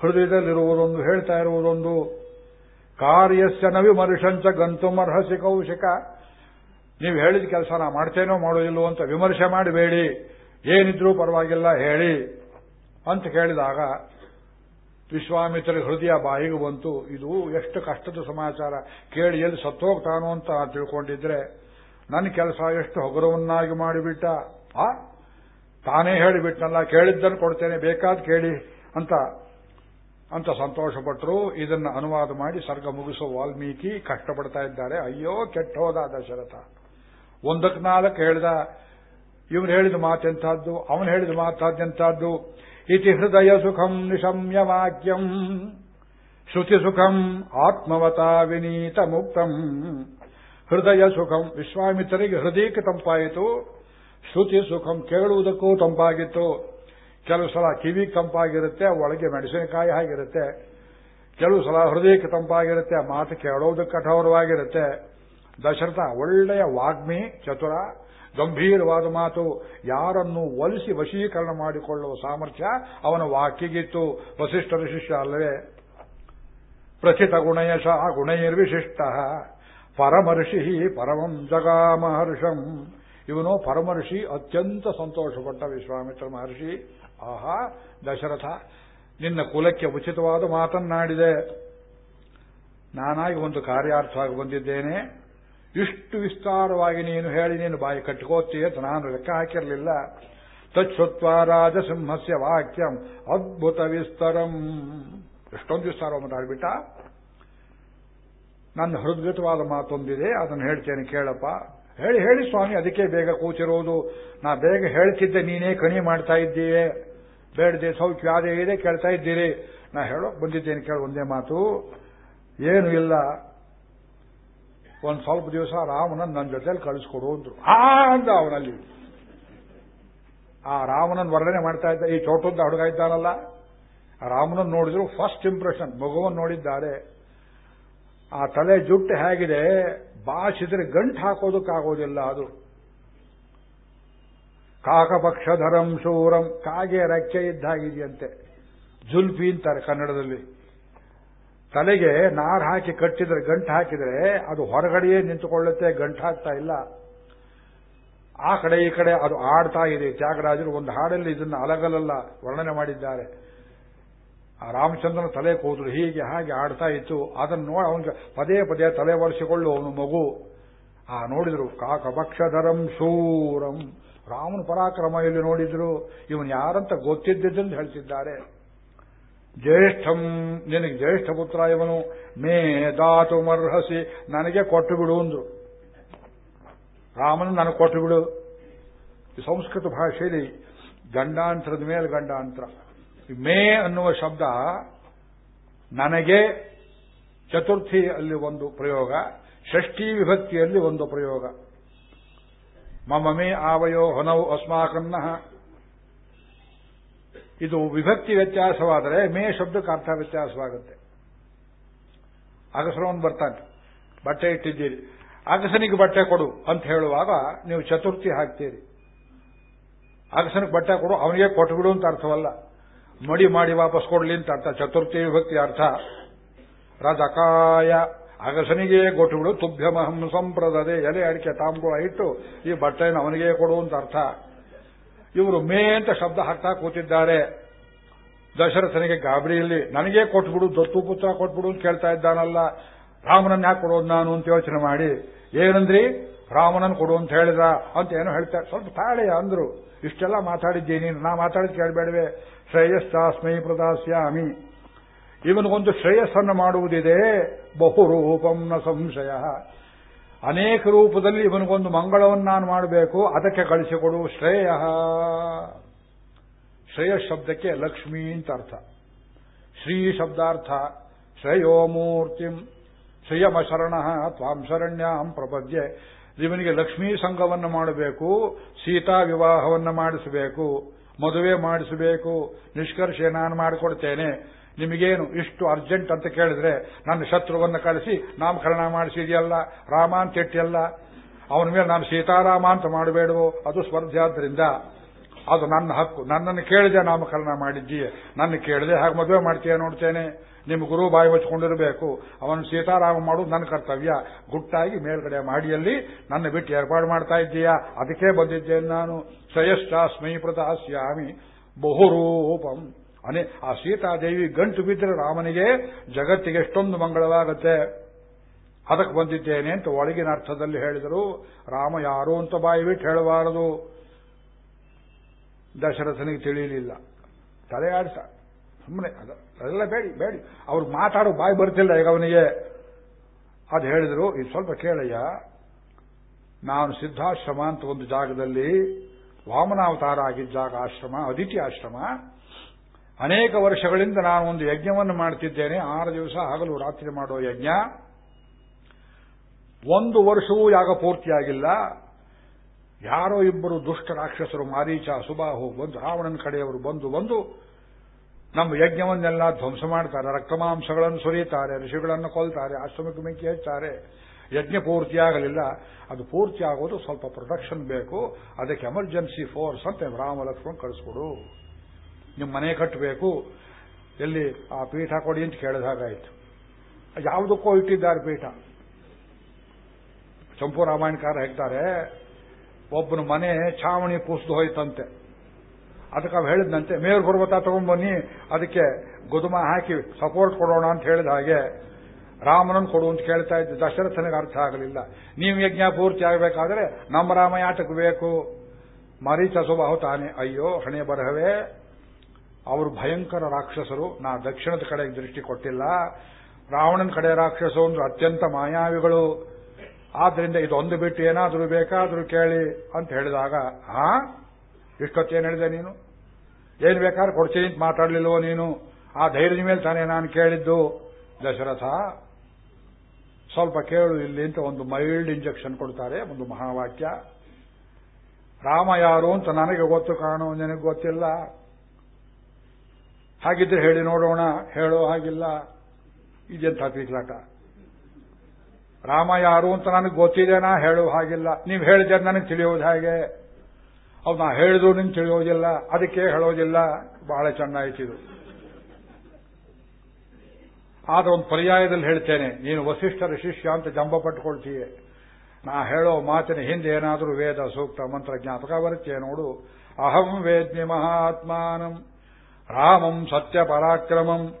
ಹೃದಯದಲ್ಲಿರುವುದೊಂದು, ಹೇಳ್ತಾ ಇರುವುದೊಂದು. ಕಾರ್ಯಸ್ಯ ನವಿಮರ್ಶಂಚ ಗಂತುಮರ್ಹಸಿ ಕೌಶಿಕ. ನೀವು ಹೇಳಿದ ಕೆಲಸ ನಾ ಮಾಡ್ತೇನೋ ಮಾಡೋದಿಲ್ಲೋ ಅಂತ ವಿಮರ್ಶೆ ಮಾಡಬೇಡಿ ಏನಿದ್ರೂ ಪರವಾಗಿಲ್ಲ, ಹೇಳಿ ಅಂತ ಕೇಳಿದಾಗ ವಿಶ್ವಾಮಿತ್ರ ಹೃದಯ ಬಾಯಿಗೆ ಬಂತು. ಇದು ಎಷ್ಟು ಕಷ್ಟದ ಸಮಾಚಾರ. ಕೇಳಿ ಎಲ್ಲಿ ಸತ್ತೋಗ್ತಾನೋ ಅಂತ ತಿಳ್ಕೊಂಡಿದ್ರೆ ನನ್ನ ಕೆಲಸ ಎಷ್ಟು ಹಗುರವನ್ನಾಗಿ ಮಾಡಿಬಿಟ್ಟ? ಆ? ತಾನೇ ಹೇಳಿಬಿಟ್ನಲ್ಲ, ಕೇಳಿದ್ದನ್ನು ಕೊಡ್ತೇನೆ, ಬೇಕಾದ ಕೇಳಿ ಅಂತ ಅಂತ ಸಂತೋಷಪಟ್ಟರು ಇದನ್ನ ಅನುವಾದ ಮಾಡಿ ಸರ್ಗ ಮುಗಿಸೋ ವಾಲ್ಮೀಕಿ ಕಷ್ಟಪಡ್ತಾ ಇದ್ದಾರೆ. ಅಯ್ಯೋ ಕೆಟ್ಟ ಹೋದ ದಶರಥ ಒಂದಕ್ಕೆ ನಾಲ್ಕು ಹೇಳ್ದ ಇವನು ಹೇಳಿದ ಮಾತೆಂಥದ್ದು ಅವನು ಹೇಳಿದ ಮಾತಾದ್ಯಂಥದ್ದು ಇತಿ ಹೃದಯ ಸುಖಂ ನಿಶಮ್ಯ ವಾಕ್ಯಂ, ಶ್ರುತಿ ಸುಖಂ ಆತ್ಮವತಾ ವಿನೀತ ಮುಕ್ತಂ. ಹೃದಯ ಸುಖಂ ವಿಶ್ವಾಮಿತ್ರರಿಗೆ ಹೃದಯಕ್ಕೆ ತಂಪಾಯಿತು, ಶ್ರುತಿ ಸುಖಂ ಕೇಳುವುದಕ್ಕೂ ತಂಪಾಗಿತ್ತು. ಕೆಲವು ಸಲ ಕಿವಿ ತಂಪಾಗಿರುತ್ತೆ, ಒಳಗೆ ಮೆಣಸಿನಕಾಯಿ ಆಗಿರುತ್ತೆ. ಕೆಲವು ಸಲ ಹೃದಯಕ್ಕೆ ತಂಪಾಗಿರುತ್ತೆ ಮಾತು ಕೇಳೋದು ಕಠೋರವಾಗಿರುತ್ತೆ. ದಶರಥ ಒಳ್ಳೆಯ ವಾಗ್ಮಿ, ಚತುರ, ಗಂಭೀರವಾದ ಮಾತು. ಯಾರನ್ನು ಒಲಿಸಿ ವಶೀಕರಣ ಮಾಡಿಕೊಳ್ಳುವ ಸಾಮರ್ಥ್ಯ ಅವನ ವಾಕ್ಯಗಿತ್ತು ವಸಿಷ್ಠರ ಶಿಷ್ಯ ಅಲ್ಲವೇ. ಪ್ರಥಿತ ಗುಣಯಶ ಗುಣೈರ್ವಿಶಿಷ್ಟ. ಪರಮರ್ಷಿ ಪರಮಂ ಜಗಾಮಹರ್ಷಂ. ಇವನು ಪರಮರ್ಷಿ ಅತ್ಯಂತ ಸಂತೋಷಪಟ್ಟ ವಿಶ್ವಾಮಿತ್ರ ಮಹರ್ಷಿ. ಆಹಾ, ದಶರಥ, ನಿನ್ನ ಕುಲಕ್ಕೆ ಉಚಿತವಾದ ಮಾತನ್ನಾಡಿದೆ. ನಾನಾಗಿ ಒಂದು ಕಾರ್ಯಾರ್ಥವಾಗಿ ಬಂದಿದ್ದೇನೆ. ಇಷ್ಟು ವಿಸ್ತಾರವಾಗಿ ನೀನು ಹೇಳಿ, ನೀನು ಬಾಯಿ ಕಟ್ಟಿಕೋತೀಯ ಅಂತ ನಾನು ಲೆಕ್ಕ ಹಾಕಿರಲಿಲ್ಲ. ತತ್ಸತ್ವ ರಾಜಸಿಂಹಸ್ಯ ವಾಕ್ಯಂ ಅದ್ಭುತ ವಿಸ್ತರಂ. ಎಷ್ಟೊಂದು ವಿಸ್ತಾರ ಮಾತಾಡ್ಬಿಟ್ಟ ನನ್ನ ಹೃದ್ಗತವಾದ ಮಾತೊಂದಿದೆ, ಅದನ್ನು ಹೇಳ್ತೇನೆ, ಕೇಳಪ್ಪ. ಹೇಳಿ ಹೇಳಿ ಸ್ವಾಮಿ, ಅದಕ್ಕೆ ಬೇಗ ಕೂತಿರೋದು. ನಾ ಬೇಗ ಹೇಳ್ತಿದ್ದೆ, ನೀನೇ ಕಣಿ ಮಾಡ್ತಾ ಇದ್ದೀಯೇ. ಬೇಡದೆ ಸೌಖ್ಯ ಅದೇ ಇದೆ ಕೇಳ್ತಾ ಇದ್ದೀರಿ? ನಾ ಹೇಳೋ, ಬಂದಿದ್ದೇನೆ ಕೇಳ ಒಂದೇ ಮಾತು. ಏನು ಇಲ್ಲ. ಒಂದು ಸ್ವಲ್ಪ ದಿವಸ ರಾಮನನ್ ನನ್ನ ಜೊತೆಯಲ್ಲಿ ಕಳಿಸ್ಕೊಡು ಅಂದ್ರು. ಆ, ಅಂದ ಅವನಲ್ಲಿ. ಆ ರಾಮನನ್ ವರ್ಣನೆ ಮಾಡ್ತಾ ಇದ್ದ, ಈ ಚೋಟುದ್ದ ಹುಡುಗ ಇದ್ದಾನಲ್ಲ ರಾಮನನ್ನು ರಾಮನನ್ ನೋಡಿದ್ರು ಫಸ್ಟ್ ಇಂಪ್ರೆಷನ್ ಮಗುವನ್ನು ನೋಡಿದ್ದಾರೆ. ಆ ತಲೆ ಜುಟ್ಟು ಹೇಗಿದೆ ಬಾಚಿದ್ರೆ ಗಂಟು ಹಾಕೋದಕ್ಕಾಗೋದಿಲ್ಲ ಅದು. ಕಾಕಪಕ್ಷಧರಂ ಶೂರಂ. ಕಾಗೆ ರೆಕ್ಕೆ ಇದ್ದಾಗಿದೆಯಂತೆ ಜುಲ್ಫಿ ಅಂತಾರೆ ಕನ್ನಡದಲ್ಲಿ. ತಲೆಗೆ ನಾರ್ ಹಾಕಿ ಕಟ್ಟಿದ್ರೆ, ಗಂಟು ಹಾಕಿದ್ರೆ ಅದು ಹೊರಗಡೆಯೇ ನಿಂತುಕೊಳ್ಳುತ್ತೆ, ಗಂಟು ಹಾಕ್ತಾ ಇಲ್ಲ. ಆ ಕಡೆ ಈ ಕಡೆ ಅದು ಆಡ್ತಾ ಇದೆ. ತ್ಯಾಗರಾಜರು ಒಂದು ಹಾಡಲ್ಲಿ ಇದನ್ನು ಅಲಗಲಲ್ಲ ವರ್ಣನೆ ಮಾಡಿದ್ದಾರೆ. ಆ ರಾಮಚಂದ್ರನ ತಲೆ ಕೂದಲು ಹೀಗೆ ಹಾಗೆ ಆಡ್ತಾ ಇತ್ತು. ಅದನ್ನು ನೋಡಿ ಅವನಿಗೆ ಪದೇ ಪದೇ ತಲೆ ಒರೆಸಿಕೊಳ್ಳು ಅವನು ಮಗು. ಆ ನೋಡಿದ್ರು ಕಾಕಪಕ್ಷಧರಂ ಶೂರಂ. ರಾಮನ ಪರಾಕ್ರಮ ಇಲ್ಲಿ ನೋಡಿದ್ರು, ಇವನು ಯಾರಂತ ಗೊತ್ತಿದ್ದಿದ್ದಂತ ಹೇಳ್ತಿದ್ದಾರೆ. ಜ್ಯೇಷ್ಠಂ, ನಿನಗೆ ಜ್ಯೇಷ್ಠ ಪುತ್ರ ಇವನು. ಮೇ ದಾತು ಮರ್ಹಸಿ, ನನಗೆ ಕೊಟ್ಟು ಬಿಡು ಅಂದ್ರು. ರಾಮನ ನನಗೆ ಕೊಟ್ಟು ಬಿಡು ಸಂಸ್ಕೃತ ಭಾಷೆಯಲ್ಲಿ ಗಂಡಾಂತರದ ಮೇಲೆ ಗಂಡಾಂತರ. ಮೇ ಅನ್ನುವ ಶಬ್ದ ನನಗೆ ಚತುರ್ಥಿ ಅಲ್ಲಿ ಒಂದು ಪ್ರಯೋಗ, ಷಷ್ಠಿ ವಿಭಕ್ತಿಯಲ್ಲಿ ಒಂದು ಪ್ರಯೋಗ. ಮಮ ಮೇ ಆವಯೋ ಹೊನವು ಅಸ್ಮಾಕನ್ನ ಇದು ವಿಭಕ್ತಿ ವ್ಯತ್ಯಾಸವಾದರೆ ಮೇ ಶಬ್ದಕ್ಕೆ ಅರ್ಥ ವ್ಯತ್ಯಾಸವಾಗುತ್ತೆ. ಅಗಸರವನು ಬರ್ತಾನೆ. ಬಟ್ಟೆ ಇಟ್ಟಿದ್ದೀರಿ. ಅಗಸನಿಗೆ ಬಟ್ಟೆ ಕೊಡು ಅಂತ ಹೇಳುವಾಗ ನೀವು ಚತುರ್ಥಿ ಹಾಕ್ತೀರಿ. ಅಗಸನಿಗೆ ಬಟ್ಟೆ ಕೊಡು, ಅವನಿಗೆ ಕೊಟ್ಟುಬಿಡು ಅಂತ ಅರ್ಥವಲ್ಲ. ಮಡಿ ಮಾಡಿ ವಾಪಸ್ ಕೊಡ್ಲಿ ಅಂತ ಅರ್ಥ. ಚತುರ್ಥಿ ವಿಭಕ್ತಿ ಅರ್ಥ. ರಜಕಾಯ ಅಗಸನಿಗೆ ತುಭ್ಯ ತುಭ್ಯಮಹಂ ಸಂಪ್ರದದೆ, ಎಲೆ ಅಡಿಕೆ ತಾಂಬೂಲ ಇಟ್ಟು, ಈ ಬಟ್ಟೆಯನ್ನು ಅವನಿಗೆ ಕೊಡು ಅಂತ ಅರ್ಥ. ಇವರು ಮೇ ಅಂತ ಶಬ್ದ ಹಾಕ್ತಾ ಕೂತಿದ್ದಾರೆ. ದಶರಥನಿಗೆ ಗಾಬರಿಯಲ್ಲಿ ನನಗೆ ಕೊಟ್ಬಿಡು ದತ್ತು ಪುತ್ರ ಕೊಟ್ಬಿಡು ಅಂತ ಕೇಳ್ತಾ ಇದ್ದಾನಲ್ಲ. ರಾಮನನ್ನ ಯಾಕೆ ಕೊಡೋದು ನಾನು ಅಂತ ಯೋಚನೆ ಮಾಡಿ. ಏನಂದ್ರಿ? ರಾಮನನ್ನು ಕೊಡು ಅಂತ ಹೇಳಿದ. ಅಂತ ಏನೋ ಹೇಳ್ತಾರೆ ಸ್ವಲ್ಪ ತಾಳೆ ಅಂದ್ರು. ಇಷ್ಟೆಲ್ಲ ಮಾತಾಡಿದ್ದೀನಿ. ನಾ ಮಾತಾಡಿದ್ ಕೇಳಬೇಡವೆ. ಶ್ರೇಯಸ್ತಾಸ್ಮೈ ಪ್ರದಾಸ್ಯಾಮಿ. ಇವನಿಗೊಂದು ಶ್ರೇಯಸ್ಸನ್ನು ಮಾಡುವುದಿದೆ. ಬಹುರೂಪಂ ನ ಸಂಶಯ. ಅನೇಕ ರೂಪದಲ್ಲಿ ಇವನಿಗೊಂದು ಮಂಗಳವನ್ನು ನಾನು ಮಾಡಬೇಕು. ಅದಕ್ಕೆ ಕಳಿಸಿಕೊಡು ಶ್ರೇಯ. ಶ್ರೇಯ ಶಬ್ದಕ್ಕೆ ಲಕ್ಷ್ಮೀ ಅಂತ ಅರ್ಥ. ಶ್ರೀ ಶಬ್ದಾರ್ಥ. ಶ್ರೇಯೋ ಮೂರ್ತಿಂ. ಶ್ರೇಯಮ ಶರಣ. ತ್ವಾಂ ಶರಣ್ಯಾಂ ಪ್ರಪದ್ಯೆ. ಇವನಿಗೆ ಲಕ್ಷ್ಮೀ ಸಂಘವನ್ನು ಮಾಡಬೇಕು. ಸೀತಾ ವಿವಾಹವನ್ನು ಮಾಡಿಸಬೇಕು. ಮದುವೆ ಮಾಡಿಸಬೇಕು. ನಿಷ್ಕರ್ಷೆ ನಾನು ಮಾಡಿಕೊಡ್ತೇನೆ. ನಿಮಗೇನು ಇಷ್ಟು ಅರ್ಜೆಂಟ್ ಅಂತ ಕೇಳಿದ್ರೆ ನನ್ನ ಶತ್ರುವನ್ನು ಕಳಿಸಿ ನಾಮಕರಣ ಮಾಡಿಸಿದೆಯಲ್ಲ, ರಾಮ ಅಂತ ಇಟ್ಟಿಯಲ್ಲ ಅವನ ಮೇಲೆ ನಾನು ಸೀತಾರಾಮ ಅಂತ ಮಾಡಬೇಡವೋ, ಅದು ಸ್ಪರ್ಧೆ ಆದ್ದರಿಂದ ಅದು ನನ್ನ ಹಕ್ಕು. ನನ್ನನ್ನು ಕೇಳಿದೆ ನಾಮಕರಣ ಮಾಡಿದ್ದೀಯ. ನನ್ನ ಕೇಳಿದೆ ಹಾಗೆ ಮದುವೆ ಮಾಡ್ತೀಯ ನೋಡ್ತೇನೆ. ನಿಮ್ಮ ಗುರು ಬಾಯಿ ಮುಚ್ಕೊಂಡಿರಬೇಕು. ಅವನು ಸೀತಾರಾಮ ಮಾಡೋದು ನನ್ನ ಕರ್ತವ್ಯ. ಗುಟ್ಟಾಗಿ ಮೇಲ್ಗಡೆ ಮಾಡಿಯಲ್ಲಿ ನನ್ನ ಬಿಟ್ಟು ಏರ್ಪಾಡು ಮಾಡ್ತಾ ಇದ್ದೀಯಾ? ಅದಕ್ಕೆ ಬಂದಿದ್ದೇನೆ ನಾನು. ಶ್ರೇಯಶ್ಚಾಸ್ಮೈ ಪ್ರತಾಸ್ಯಾಮಿ ಬಹುರೂಪಂ. ಅನೇ ಆ ಸೀತಾದೇವಿ ಗಂಟು ಬಿದ್ದರೆ ರಾಮನಿಗೆ ಜಗತ್ತಿಗೆ ಎಷ್ಟೊಂದು ಮಂಗಳವಾಗುತ್ತೆ. ಅದಕ್ಕೆ ಬಂದಿದ್ದೇನೆ ಅಂತ ಒಳಗಿನ ಅರ್ಥದಲ್ಲಿ ಹೇಳಿದರು. ರಾಮ ಯಾರು ಅಂತ ಬಾಯಿ ಬಿಟ್ಟು ಹೇಳಬಾರದು. ದಶರಥನಿಗೆ ತಿಳಿಯಲಿಲ್ಲ ತಲೆ ಆಡಿಸ ಸುಮ್ಮನೆ ಅದೆಲ್ಲ ಬೇಡಿ ಬೇಡಿ. ಅವ್ರು ಮಾತಾಡೋ ಬಾಯಿ ಬರ್ತಿಲ್ಲ ಈಗ ಅವನಿಗೆ. ಅದು ಹೇಳಿದರು, ಇದು ಸ್ವಲ್ಪ ಕೇಳಯ್ಯ. ನಾನು ಸಿದ್ಧಾಶ್ರಮ ಅಂತ ಒಂದು ಜಾಗದಲ್ಲಿ ವಾಮನಾವತಾರ ಆಗಿದ್ದ ಜಾಗ ಆಶ್ರಮ, ಅದಿತಿ ಆಶ್ರಮ. ಅನೇಕ ವರ್ಷಗಳಿಂದ ನಾನು ಒಂದು ಯಜ್ಞವನ್ನು ಮಾಡ್ತಿದ್ದೇನೆ. ಆರು ದಿವಸ ಹಗಲು ರಾತ್ರಿ ಮಾಡೋ ಯಜ್ಞ. ಒಂದು ವರ್ಷವೂ ಯಾಗ ಪೂರ್ತಿಯಾಗಿಲ್ಲ. ಯಾರೋ ಇಬ್ಬರು ದುಷ್ಟ ರಾಕ್ಷಸರು ಮಾರೀಚ, ಸುಬಾಹು ಬಂದು ರಾವಣನ ಕಡೆಯವರು ಬಂದು ಬಂದು ನಮ್ಮ ಯಜ್ಞವನ್ನೆಲ್ಲ ಧ್ವಂಸ ಮಾಡ್ತಾರೆ. ರಕ್ತಮಾಂಸಗಳನ್ನು ಸುರಿಯುತ್ತಾರೆ ಋಷಿಗಳನ್ನು ಕೊಲ್ತಾರೆ ಆಶ್ರಮಕ್ಕೆ ಮಿಕ್ಕಿ ಹೆಚ್ಚಾರೆ ಯಜ್ಞ ಪೂರ್ತಿಯಾಗಲಿಲ್ಲ. ಅದು ಪೂರ್ತಿ ಆಗೋದು ಸ್ವಲ್ಪ ಪ್ರೊಟೆಕ್ಷನ್ ಬೇಕು. ಅದಕ್ಕೆ ಎಮರ್ಜೆನ್ಸಿ ಫೋರ್ಸ್ ಅಂತ ರಾಮ ಲಕ್ಷ್ಮಣ್ ಕಳಿಸ್ಕೊಡು. ನಿಮ್ಮ ಮನೆ ಕಟ್ಟಬೇಕು. ಎಲ್ಲಿ ಆ ಪೀಠ ಕೊಡಿ ಅಂತ ಕೇಳಿದ ಹಾಗಾಯಿತು ಯಾವುದಕ್ಕೋ ಇಟ್ಟಿದ್ದಾರೆ ಪೀಠ. ಚಂಪು ರಾಮಾಯಣಕಾರ ಹೇಳ್ತಾರೆ, ಒಬ್ಬನ ಮನೆ ಛಾವಣಿ ಕುಸಿದು ಹೋಯ್ತಂತೆ. ಅದಕ್ಕೆ ಅವ್ ಹೇಳಿದಂತೆ ಮೇರು ಪರ್ವತ ತಗೊಂಡ್ಬನ್ನಿ ಅದಕ್ಕೆ ಗುದುಮ ಹಾಕಿ ಸಪೋರ್ಟ್ ಕೊಡೋಣ ಅಂತ ಹೇಳಿದ ಹಾಗೆ ರಾಮನನ್ ಕೊಡು ಅಂತ ಕೇಳ್ತಾ ಇದ್ದ. ದಶರಥನಿಗೆ ಅರ್ಥ ಆಗಲಿಲ್ಲ. ನೀವು ಯಜ್ಞ ಪೂರ್ತಿ ಆಗಬೇಕಾದ್ರೆ ನಮ್ಮ ರಾಮ ಯಾಟಕ್ಕೆ ಬೇಕು. ಮರೀಚ ಸುಬಾಹು ತಾನೆ. ಅಯ್ಯೋ, ಹಣೆ ಬರಹವೇ. ಅವರು ಭಯಂಕರ ರಾಕ್ಷಸರು. ನಾ ದಕ್ಷಿಣದ ಕಡೆಗೆ ದೃಷ್ಟಿ ಕೊಟ್ಟಿಲ್ಲ. ರಾವಣನ ಕಡೆ ರಾಕ್ಷಸ ಒಂದು ಅತ್ಯಂತ ಮಾಯಾವಿಗಳು. ಆದ್ರಿಂದ ಇದೊಂದು ಬಿಟ್ಟು ಏನಾದರೂ ಬೇಕಾದರೂ ಕೇಳಿ ಅಂತ ಹೇಳಿದಾಗ ಆ ಇಷ್ಟೊತ್ತೇನು ಹೇಳಿದೆ ನೀನು? ಏನು ಬೇಕಾದ್ರೆ ಕೊಡ್ತೀನಿ ಅಂತ ಮಾತಾಡಲಿಲ್ವೋ ನೀನು? ಆ ಧೈರ್ಯದ ಮೇಲೆ ತಾನೇ ನಾನು ಕೇಳಿದ್ದು. ದಶರಥ, ಸ್ವಲ್ಪ ಕೇಳು ಇಲ್ಲಿ ಅಂತ ಒಂದು ಮೈಲ್ಡ್ ಇಂಜೆಕ್ಷನ್ ಕೊಡ್ತಾರೆ, ಒಂದು ಮಹಾವಾಕ್ಯ. ರಾಮ ಯಾರು ಅಂತ ನನಗೆ ಗೊತ್ತು ಕಾಣೋ, ನನಗೆ ಗೊತ್ತಿಲ್ಲ. ಹಾಗಿದ್ರೆ ಹೇಳಿ ನೋಡೋಣ, ಹೇಳೋ ಹಾಗಿಲ್ಲ. ಇದೆಂಥ ಪೀಕ್ಲಾಟ? ರಾಮ ಯಾರು ಅಂತ ನನಗೆ ಗೊತ್ತಿದೆನಾ ಹೇಳೋ ಹಾಗಿಲ್ಲ. ನೀವು ಹೇಳಿದ್ರೆ ನನಗೆ ತಿಳಿಯೋದು ಹಾಗೆ? ಅವ್ರು ನಾ ಹೇಳಿದ್ರು ನಿಂಗೆ ತಿಳಿಯೋದಿಲ್ಲ, ಅದಕ್ಕೆ ಹೇಳೋದಿಲ್ಲ. ಬಹಳ ಚೆನ್ನಾಯ್ತಿದು ಆದ್ರೆ ಒಂದು ಪರ್ಯಾಯದಲ್ಲಿ ಹೇಳ್ತೇನೆ, ನೀನು ವಸಿಷ್ಠರ ಶಿಷ್ಯ ಅಂತ ಜಂಬ ಪಟ್ಟುಕೊಳ್ತೀಯ ನಾ ಹೇಳೋ ಮಾತಿನ ಹಿಂದೆ ಏನಾದರೂ ವೇದ, ಸೂಕ್ತ, ಮಂತ್ರ, ಜ್ಞಾಪಕ ಬರುತ್ತೆ ನೋಡು. ಅಹಂ ವೇದ್ಮಿ ಮಹಾತ್ಮಾನಂ. ರಾಮಂ ಸತ್ಯ ಪರಾಕ್ರಮಂ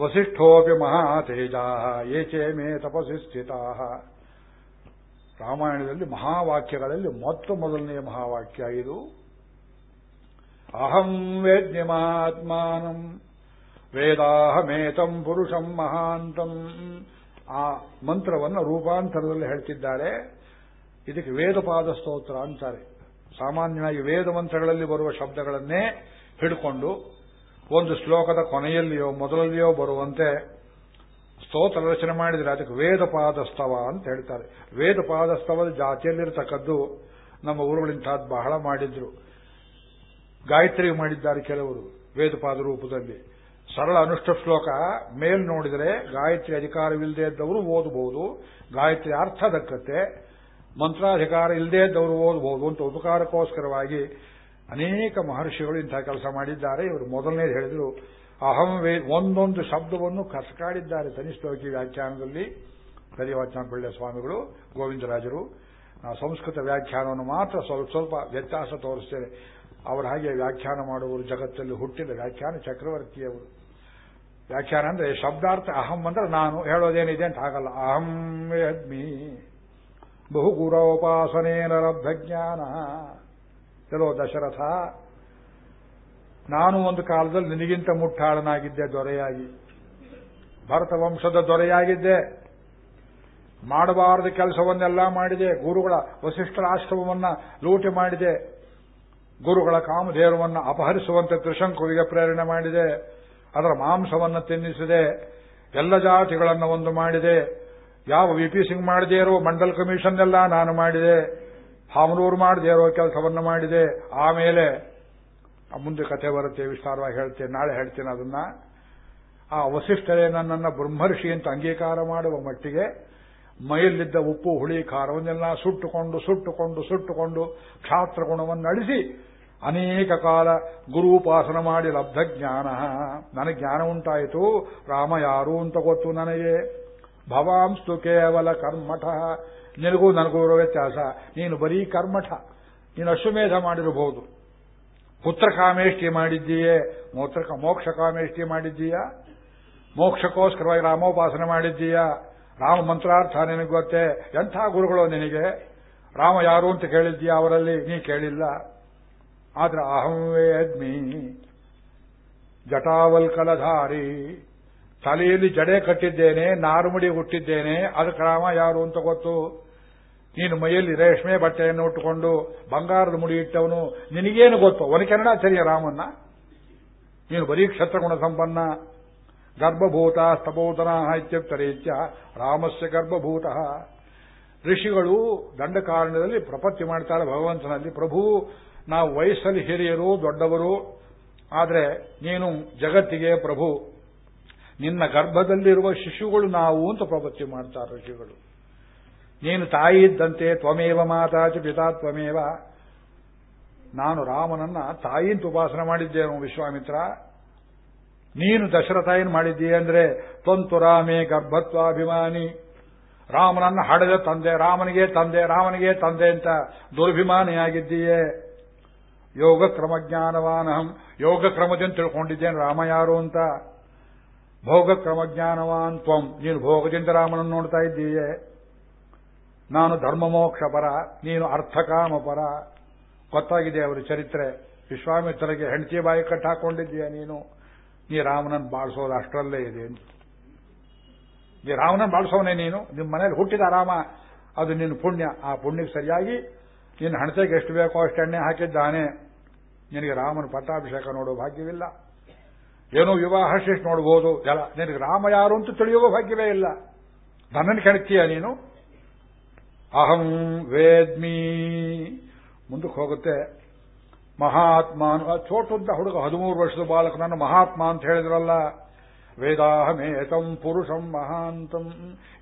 ವಸಿಷ್ಠೋಪಿ ಮಹಾತೇಜಾ ಏಚೆ ಮೇ ತಪಸಿ ಸ್ಥಿತಾ ರಾಮಾಯಣದಲ್ಲಿ ಮಹಾವಾಕ್ಯಗಳಲ್ಲಿ ಮೊತ್ತ ಮೊದಲನೆಯ ಮಹಾವಾಕ್ಯ ಇದು. ಅಹಂ ವೇದ್ಯ ಮಹಾತ್ಮಾನಂ ವೇದಾಹಮೇತಂ ಪುರುಷಂ ಮಹಾಂತಂ ಆ ಮಂತ್ರವನ್ನು ರೂಪಾಂತರದಲ್ಲಿ ಹೇಳ್ತಿದ್ದಾರೆ. ಇದಕ್ಕೆ ವೇದಪಾದ ಸ್ತೋತ್ರ ಅಂತಾರೆ. ಸಾಮಾನ್ಯವಾಗಿ ವೇದ ಮಂತ್ರಗಳಲ್ಲಿ ಬರುವ ಶಬ್ದಗಳನ್ನೇ ಹಿಡ್ಕೊಂಡು ಒಂದು ಶ್ಲೋಕದ ಕೊನೆಯಲ್ಲಿಯೋ ಮೊದಲಲ್ಲಿಯೋ ಬರುವಂತೆ ಸ್ತೋತ್ರ ರಚನೆ ಮಾಡಿದರೆ ಅದಕ್ಕೆ ವೇದಪಾದಸ್ತವ ಅಂತ ಹೇಳ್ತಾರೆ. ವೇದಪಾದಸ್ತವದ ಜಾತಿಯಲ್ಲಿರತಕ್ಕದ್ದು ನಮ್ಮ ಊರುಗಳಿಂತಹದ್ದು ಬಹಳ ಮಾಡಿದ್ರು. ಗಾಯತ್ರಿ ಮಾಡಿದ್ದಾರೆ ಕೆಲವರು ವೇದಪಾದ ರೂಪದಲ್ಲಿ. ಸರಳ ಅನುಷ್ಠ ಶ್ಲೋಕ, ಮೇಲ್ ನೋಡಿದರೆ ಗಾಯತ್ರಿ ಅಧಿಕಾರವಿಲ್ಲದೆ ಇದ್ದವರು ಓದಬಹುದು. ಗಾಯತ್ರಿ ಅರ್ಥ ದಕ್ಕತ್ತೆ ಮಂತ್ರಾಧಿಕಾರ ಇಲ್ಲದೇ ಇದ್ದವರು ಓದಬಹುದು ಅಂತ ಉಪಕಾರಕ್ಕೋಸ್ಕರವಾಗಿ ಅನೇಕ ಮಹರ್ಷಿಗಳು ಇಂಥ ಕೆಲಸ ಮಾಡಿದ್ದಾರೆ. ಇವರು ಮೊದಲನೇದು ಹೇಳಿದ್ರು, ಅಹಂ ವೇ ಒಂದೊಂದು ಶಬ್ದವನ್ನು ಕಸಕಾಡಿದ್ದಾರೆ ತನಿಷ್ಠೋಕಿ ವ್ಯಾಖ್ಯಾನದಲ್ಲಿ. ಕರಿವಾಚನ ಸ್ವಾಮಿಗಳು, ಗೋವಿಂದರಾಜರು. ಸಂಸ್ಕೃತ ವ್ಯಾಖ್ಯಾನವನ್ನು ಮಾತ್ರ ಸ್ವಲ್ಪ ಸ್ವಲ್ಪ ವ್ಯತ್ಯಾಸ ತೋರಿಸ್ತೇನೆ. ಅವರ ಹಾಗೆ ವ್ಯಾಖ್ಯಾನ ಮಾಡುವವರು ಜಗತ್ತಲ್ಲಿ ಹುಟ್ಟಿದ ವ್ಯಾಖ್ಯಾನ ಚಕ್ರವರ್ತಿಯವರು ವ್ಯಾಖ್ಯಾನ ಅಂದ್ರೆ ಶಬ್ದಾರ್ಥ ಅಹಂ ಅಂದ್ರೆ ನಾನು ಹೇಳೋದೇನಿದೆ ಅಂತ ಆಗಲ್ಲ. ಅಹಂ ವೇದ್ಮಿ ಬಹುಗುರೋಪಾಸನೇನ ಲಬ್ಧ ಜ್ಞಾನ. ಕೆಲೋ ದಶರಥ. ನಾನು ಒಂದು ಕಾಲದಲ್ಲಿ ನಿನಗಿಂತ ಮುಟ್ಟಾಳನಾಗಿದ್ದೆ, ದೊರೆಯಾಗಿ. ಭರತ ವಂಶದ ದೊರೆಯಾಗಿದ್ದೆ. ಮಾಡಬಾರದ ಕೆಲಸವನ್ನೆಲ್ಲ ಮಾಡಿದೆ, ಗುರುಗಳ ವಸಿಷ್ಠರ ಆಶ್ರಮವನ್ನ ಲೂಟಿ ಮಾಡಿದೆ. ಗುರುಗಳ ಕಾಮಧೇರವನ್ನು ಅಪಹರಿಸುವಂತೆ ತ್ರಿಶಂಕುವಿಗೆ ಪ್ರೇರಣೆ ಮಾಡಿದೆ. ಅದರ ಮಾಂಸವನ್ನು ತಿನ್ನಿಸಿದೆ. ಎಲ್ಲ ಜಾತಿಗಳನ್ನು ಒಂದು ಮಾಡಿದೆ. ಯಾವ ವಿ ಪಿ ಸಿಂಗ್ ಮಾಡದೇ ಮಂಡಲ್ ಕಮಿಷನ್ ಎಲ್ಲ ನಾನು ಮಾಡಿದೆ. ಹಾಮನೂರು ಮಾಡಿದೆ ಇರೋ ಕೆಲಸವನ್ನು ಮಾಡಿದೆ, ಆಮೇಲೆ ಮುಂದೆ ಕಥೆ ಬರುತ್ತೆ, ವಿಸ್ತಾರವಾಗಿ ಹೇಳ್ತೇನೆ, ನಾಳೆ ಹೇಳ್ತೇನೆ ಅದನ್ನ. ಆ ವಸಿಷ್ಠರೇ ನನ್ನನ್ನು ಬ್ರಹ್ಮರ್ಷಿ ಅಂತ ಅಂಗೀಕಾರ ಮಾಡುವ ಮಟ್ಟಿಗೆ ಮೈಯಲ್ಲಿದ್ದ ಉಪ್ಪು, ಹುಳಿ, ಖಾರವನ್ನೆಲ್ಲ ಸುಟ್ಟುಕೊಂಡು ಸುಟ್ಟುಕೊಂಡು ಸುಟ್ಟುಕೊಂಡು ಕ್ಷಾತ್ರ ಗುಣವನ್ನು ಅಳಿಸಿ ಅನೇಕ ಕಾಲ ಗುರು ಉಪಾಸನ ಮಾಡಿ ಲಬ್ಧ ಜ್ಞಾನ. ನನಗೆ ಜ್ಞಾನ ಉಂಟಾಯಿತು, ರಾಮ ಯಾರು ಅಂತ ಗೊತ್ತು ನನಗೆ. ಭವಾಂಸ್ತು ಕೇವಲ ಕರ್ಮಠ. ನಿನಗೂ ನನಗೂ ಇರೋ ವ್ಯತ್ಯಾಸ. ನೀನು ಬರೀ ಕರ್ಮಠ. ನೀನು ಅಶ್ವಮೇಧ ಮಾಡಿರಬಹುದು. ಪುತ್ರ ಕಾಮೇಷ್ಠಿ ಮಾಡಿದ್ದೀಯೇ? ಮೋತ್ರ ಮೋಕ್ಷ ಕಾಮೇಷ್ಠಿ ಮಾಡಿದ್ದೀಯಾ? ಮೋಕ್ಷಕ್ಕೋಸ್ಕರವಾಗಿ ರಾಮೋಪಾಸನೆ ಮಾಡಿದ್ದೀಯಾ? ರಾಮ ಮಂತ್ರಾರ್ಥ ನಿನಗೆ ಗೊತ್ತೇ? ಎಂಥ ಗುರುಗಳು ನಿನಗೆ? ರಾಮ ಯಾರು ಅಂತ ಕೇಳಿದ್ದೀಯಾ ಅವರಲ್ಲಿ? ನೀ ಕೇಳಿಲ್ಲ. ಆದ್ರೆ ಅಹಂವೇ ಅಗ್ನಿ ಜಟಾವಲ್ಕಲಧಾರಿ. ತಲೆಯಲ್ಲಿ ಜಡೆ ಕಟ್ಟಿದ್ದೇನೆ, ನಾರುಮುಡಿ ಹುಟ್ಟಿದ್ದೇನೆ, ಅದಕ್ಕೆ ರಾಮ ಯಾರು ಅಂತ ಗೊತ್ತು? ನೀನು ಮೈಯಲ್ಲಿ ರೇಷ್ಮೆ ಬಟ್ಟೆಯನ್ನು ಉಟ್ಟುಕೊಂಡು ಬಂಗಾರದ ಮುಡಿ ಇಟ್ಟವನು, ನಿನಗೇನು ಗೊತ್ತು? ಅವನಿಗೆ ರಾಮನ್ನ. ನೀನು ಬರೀ ಕ್ಷತ್ರಗುಣ ಸಂಪನ್ನ. ಗರ್ಭಭೂತ ಸ್ತಭೂತನ ಇತ್ಯುಕ್ತರೀತ್ಯ ರಾಮಸ್ಯ ಗರ್ಭಭೂತ. ಋಷಿಗಳು ದಂಡಕಾರಣದಲ್ಲಿ ಪ್ರಪತ್ತಿ ಮಾಡ್ತಾರೆ ಭಗವಂತನಲ್ಲಿ. ಪ್ರಭು, ನಾವು ವಯಸ್ಸಲ್ಲಿ ಹಿರಿಯರು, ದೊಡ್ಡವರು. ಆದರೆ ನೀನು ಜಗತ್ತಿಗೆ ಪ್ರಭು. ನಿನ್ನ ಗರ್ಭದಲ್ಲಿರುವ ಶಿಶುಗಳು ನಾವು ಅಂತ ಪ್ರಪತ್ತಿ ಮಾಡ್ತಾರೆ ಋಷಿಗಳು. ನೀನು ತಾಯಿ ಇದ್ದಂತೆ ತ್ವಮೇವ ಮಾತಾಚ ಪಿತಾ ತ್ವಮೇವ. ನಾನು ರಾಮನನ್ನ ತಾಯಿಂತ ಉಪಾಸನೆ ಮಾಡಿದ್ದೇನು ವಿಶ್ವಾಮಿತ್ರ. ನೀನು ದಶರಥಾಯನ್ ಮಾಡಿದ್ದೀಯ ಅಂದ್ರೆ, ತ್ವಂತು ರಾಮೇ ಗರ್ಭತ್ವಾಭಿಮಾನಿ. ರಾಮನನ್ನ ಹಡೆದ ತಂದೆ, ರಾಮನಿಗೆ ತಂದೆ ರಾಮನಿಗೆ ತಂದೆ ಅಂತ ದುರ್ಭಿಮಾನಿಯಾಗಿದ್ದೀಯೇ. ಯೋಗ ಕ್ರಮಜ್ಞಾನವಾನಹಂ ಯೋಗ ಕ್ರಮದಿಂದ ತಿಳ್ಕೊಂಡಿದ್ದೇನೆ, ರಾಮ ಯಾರು ಅಂತ. ಭೋಗ ಕ್ರಮಜ್ಞಾನವಾನ್ ತ್ವಂ. ನೀನು ಭೋಗದಿಂದ ರಾಮನನ್ನು ನೋಡ್ತಾ ಇದ್ದೀಯೇ. ನಾನು ಧರ್ಮಮೋಕ್ಷ ಪರ, ನೀನು ಅರ್ಥಕಾಮ ಪರ. ಗೊತ್ತಾಗಿದೆ ಅವರ ಚರಿತ್ರೆ. ವಿಶ್ವಾಮಿತ್ರರಿಗೆ ಹೆಂಡತಿ ಬಾಯಿ ಕಟ್ಟಾಕೊಂಡಿದ್ದೀಯ ನೀನು? ನೀ ರಾಮನನ್ನು ಬಾಳಿಸೋದು ಅಷ್ಟರಲ್ಲೇ ಇದೆ ನೀ ರಾಮನನ್ನು ಬಾಳಿಸೋನೆ ನೀನು? ನಿಮ್ಮ ಮನೇಲಿ ಹುಟ್ಟಿದ ರಾಮ, ಅದು ನಿನ್ನ ಪುಣ್ಯ. ಆ ಪುಣ್ಯಕ್ಕೆ ಸರಿಯಾಗಿ ನಿನ್ನ ಹಣತೆಗೆ ಎಷ್ಟು ಬೇಕೋ ಅಷ್ಟು ಎಣ್ಣೆ ಹಾಕಿದ್ದಾನೆ. ನಿನಗೆ ರಾಮನ ಪಟ್ಟಾಭಿಷೇಕ ನೋಡೋ ಭಾಗ್ಯವಿಲ್ಲ. ಏನೋ ವಿವಾಹ ಶೇಷ್ ನೋಡಬಹುದು ಎಲ್ಲ, ನಿನಗೆ ರಾಮ ಯಾರು ಅಂತ ತಿಳಿಯುವ ಭಾಗ್ಯವೇ ಇಲ್ಲ. ನನ್ನನ್ನು ಕೆಣಕ್ತೀಯ ನೀನು? ಅಹಂ ವೇದ್ಮಿ. ಮುಂದಕ್ಕೆ ಹೋಗುತ್ತೆ. ಮಹಾತ್ಮ ಚೋಟುದ್ದ ಹುಡುಗ, ಹದಿಮೂರು ವರ್ಷದ ಬಾಲಕನನ್ನು ಮಹಾತ್ಮ ಅಂತ ಹೇಳಿದ್ರಲ್ಲ. ವೇದಾಹಮೇತಂ ಪುರುಷಂ ಮಹಾಂತಂ.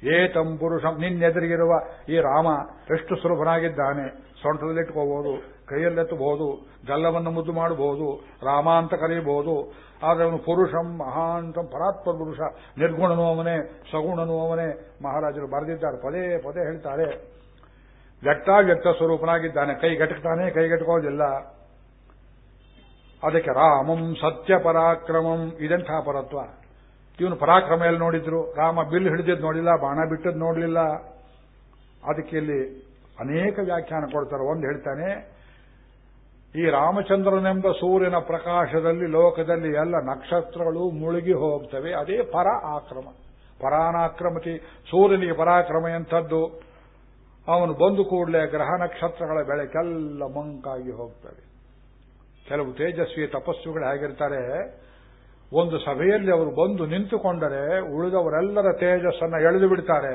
ಏತಂ ಪುರುಷಂ. ನಿನ್ನೆದುರಿಗಿರುವ ಈ ರಾಮ ಎಷ್ಟು ಸುಲಭನಾಗಿದ್ದಾನೆ. ಸೊಂಟದಲ್ಲಿಟ್ಕೋಬಹುದು ಕೈಯಲ್ಲೆತ್ತಬಹುದು ಗಲ್ಲವನ್ನು ಮುದ್ದು ಮಾಡಬಹುದು, ರಾಮ ಅಂತ ಕರೆಯಬಹುದು ಆದರೆ ಅವನು ಪುರುಷಂ ಮಹಾಂತಂ. ಪರಾತ್ಮ ಪುರುಷ, ನಿರ್ಗುಣನೂ ಅವನೇ, ಸಗುಣನೂ ಅವನೇ. ಮಹಾರಾಜರು ಬರೆದಿದ್ದಾರೆ, ಪದೇ ಪದೇ ಹೇಳ್ತಾರೆ. ವ್ಯಕ್ತ ಸ್ವರೂಪನಾಗಿದ್ದಾನೆ. ಕೈಗೆಟಕ್ತಾನೆ ಕೈಗೆಟಕೋದಿಲ್ಲ ಅದಕ್ಕೆ ರಾಮಂ ಸತ್ಯ ಪರಾಕ್ರಮಂ ಇದೆಂಥ ಪರತ್ವ. ಇವನು ಪರಾಕ್ರಮ ಎಲ್ಲಿ ನೋಡಿದ್ರು. ರಾಮ ಬಿಲ್ ಹಿಡಿದಿದ್ದು ನೋಡಿಲ್ಲ, ಬಾಣ ಬಿಟ್ಟದ್ದು ನೋಡಲಿಲ್ಲ. ಅದಕ್ಕೆ ಇಲ್ಲಿ ಅನೇಕ ವ್ಯಾಖ್ಯಾನ ಕೊಡ್ತಾರೆ. ಒಂದು ಹೇಳ್ತಾನೆ, ಈ ರಾಮಚಂದ್ರನೆಂಬ ಸೂರ್ಯನ ಪ್ರಕಾಶದಲ್ಲಿ, ಲೋಕದಲ್ಲಿ ಎಲ್ಲ ನಕ್ಷತ್ರಗಳು ಮುಳುಗಿ ಹೋಗ್ತವೆ. ಅದೇ ಪರ ಆಕ್ರಮ. ಪರಾನಾಕ್ರಮತಿ, ಸೂರ್ಯನಿಗೆ ಪರಾಕ್ರಮ ಎಂಥದ್ದು. ಅವನು ಬಂದು ಕೂಡಲೇ ಗ್ರಹ ನಕ್ಷತ್ರಗಳ ಬೆಳಕೆಲ್ಲ ಮಂಕಾಗಿ ಹೋಗ್ತವೆ ಕೆಲವು ತೇಜಸ್ವಿ ತಪಸ್ಸುಗಳು ಹೇಗಿರ್ತಾರೆ, ಒಂದು ಸಭೆಯಲ್ಲಿ ಅವರು ಬಂದು ನಿಂತುಕೊಂಡರೆ ಉಳಿದವರೆಲ್ಲರ ತೇಜಸ್ಸನ್ನು ಎಳೆದು ಬಿಡ್ತಾರೆ.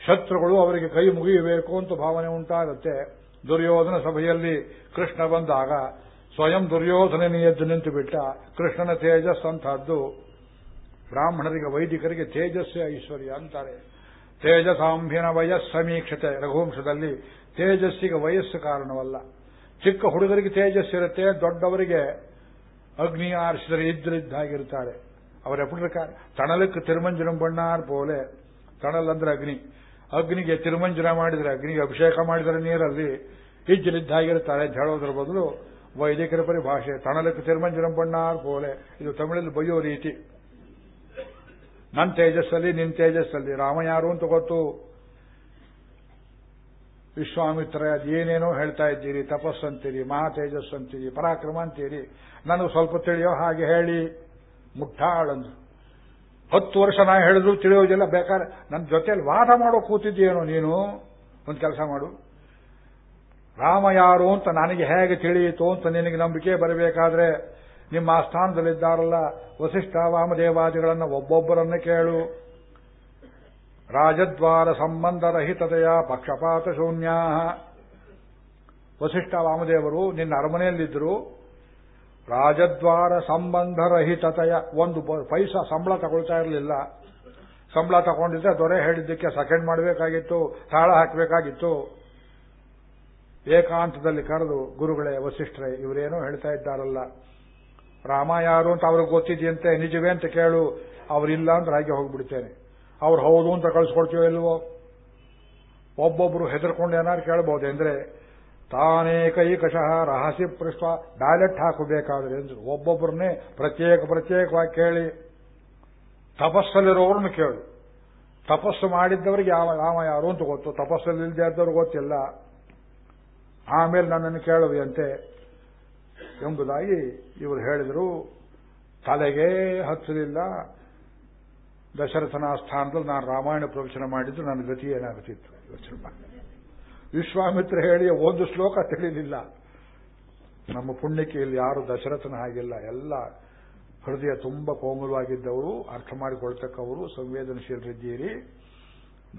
ಶತ್ರುಗಳು ಅವರಿಗೆ ಕೈ ಮುಗಿಯಬೇಕು ಅಂತ ಭಾವನೆ ಉಂಟಾಗುತ್ತೆ. ದುರ್ಯೋಧನ ಸಭೆಯಲ್ಲಿ ಕೃಷ್ಣ ಬಂದಾಗ ಸ್ವಯಂ ದುರ್ಯೋಧನನೇ ಎದ್ದು ನಿಂತು ಬಿಟ್ಟ ಕೃಷ್ಣನ ತೇಜಸ್ ಅಂತಹದ್ದು ಬ್ರಾಹ್ಮಣರಿಗೆ, ವೈದಿಕರಿಗೆ ತೇಜಸ್ವಿ ಐಶ್ವರ್ಯ ಅಂತಾರೆ. ತೇಜಸಾಂಭಿನ ವಯಸ್ಸಮೀಕ್ಷತೆ ರಘುವಂಶದಲ್ಲಿ ತೇಜಸ್ಸಿಗೆ ವಯಸ್ಸು ಕಾರಣವಲ್ಲ. ಚಿಕ್ಕ ಹುಡುಗರಿಗೆ ತೇಜಸ್ಸಿರುತ್ತೆ ದೊಡ್ಡವರಿಗೆ ಅಗ್ನಿ ಆರಿಸಿದರೆ ಇದ್ರಿದ್ದಾಗಿರ್ತಾರೆ ಅವರ ಪ್ರಕಾರ ತಣಲಕ್ಕೆ ತಿರುಮಂಜನಂ ಬಣ್ಣಾರ್ ಪೋಲೆ. ತಣಲ್ ಅಂದ್ರೆ ಅಗ್ನಿ. ಅಗ್ನಿಗೆ ತಿರುಮಂಜನ ಮಾಡಿದರೆ, ಅಗ್ನಿಗೆ ಅಭಿಷೇಕ ಮಾಡಿದರೆ ನೀರಲ್ಲಿ ಇಜ್ಜಲಿದ್ದಾಗಿರುತ್ತಾರೆ ಅಂತ ಹೇಳೋದ್ರ ಬದಲು ವೈದಿಕರ ಪರಿಭಾಷೆ, ತಣಲಕ್ಕೆ ತಿರುಮಂಜನ ಬಣ್ಣಾರ್ ಪೋಲೆ. ಇದು ತಮಿಳಲ್ಲಿ ಬಯ್ಯೋ ರೀತಿ. ನನ್ನ ತೇಜಸ್ಸಲ್ಲಿ ನಿನ್ನ ತೇಜಸ್ಸಲ್ಲಿ. ರಾಮ ಯಾರು ಅಂತ ಗೊತ್ತು? ವಿಶ್ವಾಮಿತ್ರ ಏನೇನೋ ಹೇಳ್ತಾ ಇದ್ದೀರಿ. ತಪಸ್ಸಂತೀರಿ ಮಹಾ ತೇಜಸ್ ಅಂತೀರಿ, ಪರಾಕ್ರಮ ಅಂತೀರಿ. ನನಗೆ ಸ್ವಲ್ಪ ತಿಳಿಯೋ ಹಾಗೆ ಹೇಳಿ. ಮುಟ್ಟಾಳಂದ್ರು. ಹತ್ತು ವರ್ಷ ನಾ ಹೇಳಿದ್ರು ತಿಳಿಯೋದಿಲ್ಲ ಬೇಕಾದ್ರೆ ನನ್ನ ಜೊತೆಯಲ್ಲಿ ವಾದ ಮಾಡೋ ಕೂತಿದ್ದೀಯೇನೋ ನೀನು? ಒಂದು ಕೆಲಸ ಮಾಡು. ರಾಮ ಯಾರು ಅಂತ ನನಗೆ ಹೇಗೆ ತಿಳಿಯಿತು ಅಂತ ನಿನಗೆ ನಂಬಿಕೆ ಬರಬೇಕಾದ್ರೆ ನಿಮ್ಮ ಆಸ್ಥಾನದಲ್ಲಿದ್ದಾರಲ್ಲ ವಸಿಷ್ಠ ವಾಮದೇವಾದಿಗಳನ್ನು ಒಬ್ಬೊಬ್ಬರನ್ನ ಕೇಳು. ರಾಜದ್ವಾರ ಸಂಬಂಧರಹಿತತೆಯ ಪಕ್ಷಪಾತ ಶೂನ್ಯ. ವಸಿಷ್ಠ ವಾಮದೇವರು ನಿನ್ನ ಅರಮನೆಯಲ್ಲಿದ್ದರು. ರಾಜದ್ವಾರ ಸಂಬಂಧರಹಿತತೆಯ ಒಂದು ಪೈಸಾ ಸಂಬಳ ತಗೊಳ್ತಾ ಇರಲಿಲ್ಲ. ಸಂಬಳ ತಗೊಂಡಿದ್ರೆ ದೊರೆ ಹೇಳಿದ್ದಕ್ಕೆ ಸೆಕೆಂಡ್ ಮಾಡಬೇಕಾಗಿತ್ತು, ತಾಳ ಹಾಕಬೇಕಾಗಿತ್ತು. ಏಕಾಂತದಲ್ಲಿ ಕರೆದು, ಗುರುಗಳೇ, ವಸಿಷ್ಠರೇ, ಇವರೇನೋ ಹೇಳ್ತಾ ಇದ್ದಾರಲ್ಲ. ರಾಮ ಯಾರು ಅಂತ ಅವ್ರಿಗೆ ಗೊತ್ತಿದೆಯಂತೆ, ನಿಜವೇ ಅಂತ ಕೇಳು ಅವರಿಲ್ಲ ಅಂತ ಹಾಗೆ ಹೋಗ್ಬಿಡ್ತೇನೆ. ಅವ್ರು ಹೌದು ಅಂತ ಕಳಿಸ್ಕೊಡ್ತೀವೋ ಇಲ್ವೋ? ಒಬ್ಬೊಬ್ರು ಹೆದರ್ಕೊಂಡು ಏನಾದ್ರು ಕೇಳಬಹುದು ಅಂದ್ರೆ ತಾನೇಕೈಕಶಃ ರಹಸ್ಯ ಪೃಷ್ಠ ಬ್ಯಾಲೆಟ್ ಹಾಕಬೇಕಾದ್ರೆ ಅಂದ್ರು. ಒಬ್ಬೊಬ್ಬರನ್ನೇ ಪ್ರತ್ಯೇಕ ಪ್ರತ್ಯೇಕವಾಗಿ ಕೇಳಿ ತಪಸ್ಸಲ್ಲಿರೋರನ್ನು ಕೇಳು. ತಪಸ್ಸು ಮಾಡಿದ್ದವರಿಗೆ ಯಾವ, ರಾಮ ಯಾರು ಅಂತ ಗೊತ್ತು. ತಪಸ್ಸಲ್ಲಿ ಇಲ್ಲದೆ ಇದ್ದವ್ರಿಗೆ ಗೊತ್ತಿಲ್ಲ. ಆಮೇಲೆ ನನ್ನನ್ನು ಕೇಳುವಂತೆ ಎಂಬುದಾಗಿ ಇವರು ಹೇಳಿದರು. ತಲೆಗೆ ಹಚ್ಚಲಿಲ್ಲ. ದಶರಥನ ಸ್ಥಾನದಲ್ಲಿ ನಾನು ರಾಮಾಯಣ ಪ್ರವಚನ ಮಾಡಿದ್ದು ನನ್ನ ಗತಿ ಏನಾಗುತ್ತಿತ್ತು? ಯೋಚನೆ ವಿಶ್ವಾಮಿತ್ರ ಹೇಳಿ ಒಂದು ಶ್ಲೋಕ ತಿಳಿಲಿಲ್ಲ. ನಮ್ಮ ಪುಣ್ಯಕ್ಕೆ ಇಲ್ಲಿ ಯಾರು ದಶರಥನ ಹಾಗಿಲ್ಲ. ಎಲ್ಲ ಹೃದಯ ತುಂಬ ಕೋಮಲವಾಗಿದ್ದವರು, ಅರ್ಥ ಮಾಡಿಕೊಳ್ತಕ್ಕವರು, ಸಂವೇದನಶೀಲರಿದ್ದೀರಿ.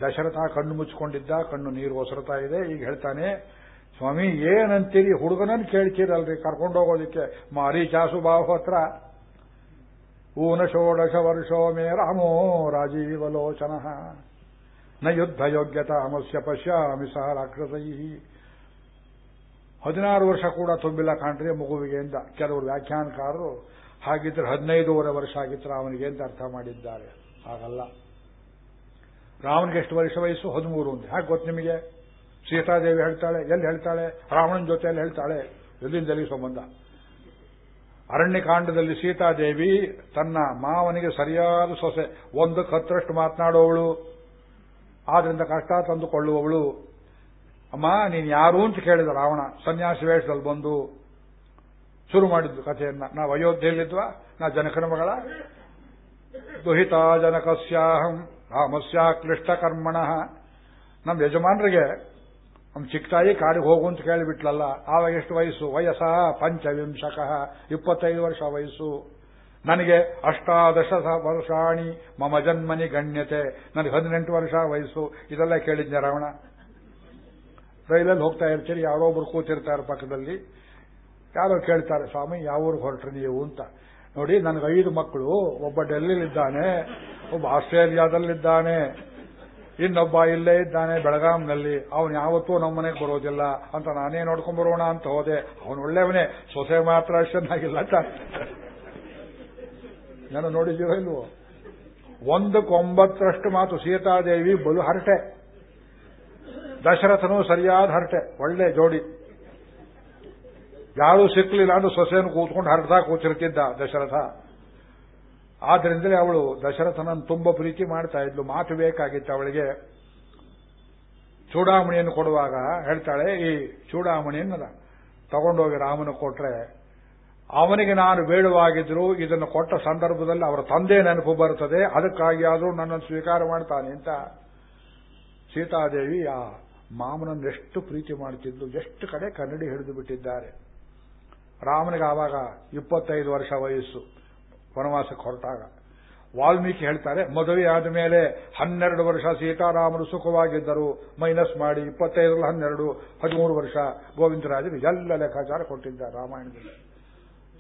ದಶರಥ ಕಣ್ಣು ಮುಚ್ಚಿಕೊಂಡಿದ್ದ, ಕಣ್ಣು ನೀರು ಒಸರತಾ ಇದೆ. ಈಗ ಹೇಳ್ತಾನೆ ಸ್ವಾಮಿ, ಏನಂತೀರಿ? ಹುಡುಗನನ್ನು ಕೇಳ್ತೀರಲ್ರಿ, ಕರ್ಕೊಂಡು ಹೋಗೋದಿಕ್ಕೆ. ಮಾರಿ ಚಾಸು ಬಾಹು ಹತ್ರ. ಊನ ಷೋಡಶ ವರ್ಷೋ ಮೇ ರಾಮೋ ರಾಜೀವಲೋಚನ ನ ಯುದ್ಧ ಯೋಗ್ಯತಾ ಅಮಸ್ಯ ಪಶ್ಯಾಮಿ ಸಹ ರಾಕ್ಷಸೈ ಹದಿನಾರು ವರ್ಷ ಕೂಡ ತುಂಬಿಲ್ಲ ಕಾಣ್ರಿ ಮಗುವಿಗೆ ಅಂತ. ಕೆಲವರು ವ್ಯಾಖ್ಯಾನಕಾರರು, ಹಾಗಿದ್ರೆ ಹದಿನೈದೂವರೆ ವರ್ಷ ಆಗಿದ್ರೆ ಅವನಿಗೆ ಅಂತ ಅರ್ಥ ಮಾಡಿದ್ದಾರೆ? ಹಾಗಲ್ಲ. ರಾಮನಿಗೆ ಎಷ್ಟು ವರ್ಷ ವಯಸ್ಸು? ಹದಿಮೂರು ಅಂತ. ಹಾಗೆ ಗೊತ್ತು ನಿಮಗೆ? ಸೀತಾದೇವಿ ಹೇಳ್ತಾಳೆ, ಎಲ್ಲಿ ಹೇಳ್ತಾಳೆ? ರಾವಣನ ಜೊತೆಯಲ್ಲಿ ಹೇಳ್ತಾಳೆ ಎಲ್ಲಿಂದ ಎಲ್ಲಿ ಸಂಬಂಧ? ಅರಣ್ಯಕಾಂಡದಲ್ಲಿ ಸೀತಾದೇವಿ ತನ್ನ ಮಾವನಿಗೆ ಸರಿಯಾದ ಸೊಸೆ, ಒಂದು ಕತ್ತರಷ್ಟು ಮಾತನಾಡುವವಳು ಆದ್ರಿಂದ ಕಷ್ಟ ತಂದುಕೊಳ್ಳುವವಳು. ಅಮ್ಮ, ನೀನು ಯಾರು ಅಂತ ಕೇಳಿದ ರಾವಣ, ಸನ್ಯಾಸಿ ವೇಷದಲ್ಲಿ ಬಂದು ಶುರು ಮಾಡಿದ್ದು ಕಥೆಯನ್ನ. ನಾವು ಅಯೋಧ್ಯೆಯಲ್ಲಿದ್ವಾ? ನಾ ಜನಕನ ಮಗಳ? ದುಹಿತ ಜನಕಸ್ಯಾಹಂ ರಾಮಸ್ಯ ಕ್ಲಿಷ್ಟ ಕರ್ಮಣ ನಮ್ಮ ಯಜಮಾನರಿಗೆ ನಮ್ಮ ಚಿಕ್ಕ ತಾಯಿ ಕಾಡಿಗೆ ಹೋಗು ಅಂತ ಕೇಳಿಬಿಟ್ಲಲ್ಲ, ಆವಾಗ ಎಷ್ಟು ವಯಸ್ಸು? ವಯಸ್ಸ ಪಂಚವಿಂಶಕ, ಇಪ್ಪತ್ತೈದು ವರ್ಷ ವಯಸ್ಸು. ನನಗೆ ಅಷ್ಟಾದಶ ವರ್ಷಾಣಿ ಮಮ ಜನ್ಮನಿ ಗಣ್ಯತೆ. ನನಗೆ ಹದಿನೆಂಟು ವರ್ಷ ವಯಸ್ಸು. ಇದೆಲ್ಲ ಕೇಳಿದ್ದೆ ರಾವಣ ರೈಲಲ್ಲಿ ಹೋಗ್ತಾ ಇರ್ತೀರಿ ಯಾರೊಬ್ರು ಕೂತಿರ್ತಾರೆ ಪಕ್ಕದಲ್ಲಿ. ಯಾರೋ ಕೇಳ್ತಾರೆ, ಸ್ವಾಮಿ, ಯಾವ ಊರಿಗೆ ಹೊರಟ್ರಿ ನೀವು? ಅಂತ. ನೋಡಿ, ನನಗೆ ಐದು ಮಕ್ಕಳು. ಒಬ್ಬ ಡೆಲ್ಲಿಲಿದ್ದಾನೆ, ಒಬ್ಬ ಆಸ್ಟ್ರೇಲಿಯಾದಲ್ಲಿದ್ದಾನೆ. ಇನ್ನೊಬ್ಬ ಇಲ್ಲೇ ಇದ್ದಾನೆ ಬೆಳಗಾಂನಲ್ಲಿ. ಅವನು ಯಾವತ್ತೂ ನಮ್ಮ ಮನೆಗೆ ಬರೋದಿಲ್ಲ. ಅಂತ ನಾನೇ ನೋಡ್ಕೊಂಡ್ ಬರೋಣ ಅಂತ ಹೋದೆ. ಅವನು ಒಳ್ಳೆಯವನೇ. ಸೊಸೆ ಮಾತ್ರ ಚೆನ್ನಾಗಿಲ್ಲ ನಾನು ನೋಡಿದ್ದೀವೋ ಇಲ್ವೋ? ಒಂದಕ್ಕೊಂಬತ್ತರಷ್ಟು ಮಾತು. ಸೀತಾದೇವಿ ಬಲು ಹರಟೆ. ದಶರಥನೂ ಸರಿಯಾದ ಹರಟೆ. ಒಳ್ಳೆ ಜೋಡಿ. ಯಾರೂ ಸಿಕ್ಕಲಿಲ್ಲ ಅಂದ್ರೆ ಸೊಸೆಯನ್ನು ಕೂತ್ಕೊಂಡು ಹರಡ್ತಾ ಕೂತಿರ್ತಿದ್ದ ದಶರಥ. ಆದ್ರಿಂದಲೇ ಅವಳು ದಶರಥನನ್ನು ತುಂಬ ಪ್ರೀತಿ ಮಾಡ್ತಾ ಇದ್ಲು. ಮಾತು ಬೇಕಾಗಿತ್ತು ಅವಳಿಗೆ. ಚೂಡಾಮಣಿಯನ್ನು ಕೊಡುವಾಗ ಹೇಳ್ತಾಳೆ, ಈ ಚೂಡಾಮಣಿಯನ್ನ ತಗೊಂಡೋಗಿ ರಾಮನ ಕೊಟ್ರೆ ಅವನಿಗೆ ನಾನು ಬೇಡವಾಗಿದ್ರು ಇದನ್ನು ಕೊಟ್ಟ ಸಂದರ್ಭದಲ್ಲಿ ಅವರ ತಂದೆ ನೆನಪು ಬರುತ್ತದೆ. ಅದಕ್ಕಾಗಿ ಆದರೂ ನನ್ನನ್ನು ಸ್ವೀಕಾರ ಮಾಡ್ತಾನೆ ಅಂತ ಸೀತಾದೇವಿ ಆ ಮಾಮನನ್ನು ಎಷ್ಟು ಪ್ರೀತಿ ಮಾಡುತ್ತಿದ್ದು ಎಷ್ಟು ಕಡೆ ಕನ್ನಡಿ ಹಿಡಿದು ಬಿಟ್ಟಿದ್ದಾರೆ. ರಾಮನಿಗೆ ಆವಾಗ ಇಪ್ಪತ್ತೈದು ವರ್ಷ ವಯಸ್ಸು. ವನವಾಸಕ್ಕೆ ಹೊರಟಾಗ. ವಾಲ್ಮೀಕಿ ಹೇಳ್ತಾರೆ, ಮದುವೆ ಆದ ಮೇಲೆ ಹನ್ನೆರಡು ವರ್ಷ ಸೀತಾರಾಮರು ಸುಖವಾಗಿದ್ದರು. ಮೈನಸ್ ಮಾಡಿ ಇಪ್ಪತ್ತೈದರಲ್ಲಿ ಹನ್ನೆರಡು, ಹದಿಮೂರು ವರ್ಷ ಗೋವಿಂದರಾಜರು ಎಲ್ಲ ಲೆಕ್ಕಾಚಾರ ಕೊಟ್ಟಿದ್ದಾರೆ ರಾಮಾಯಣದಲ್ಲಿ.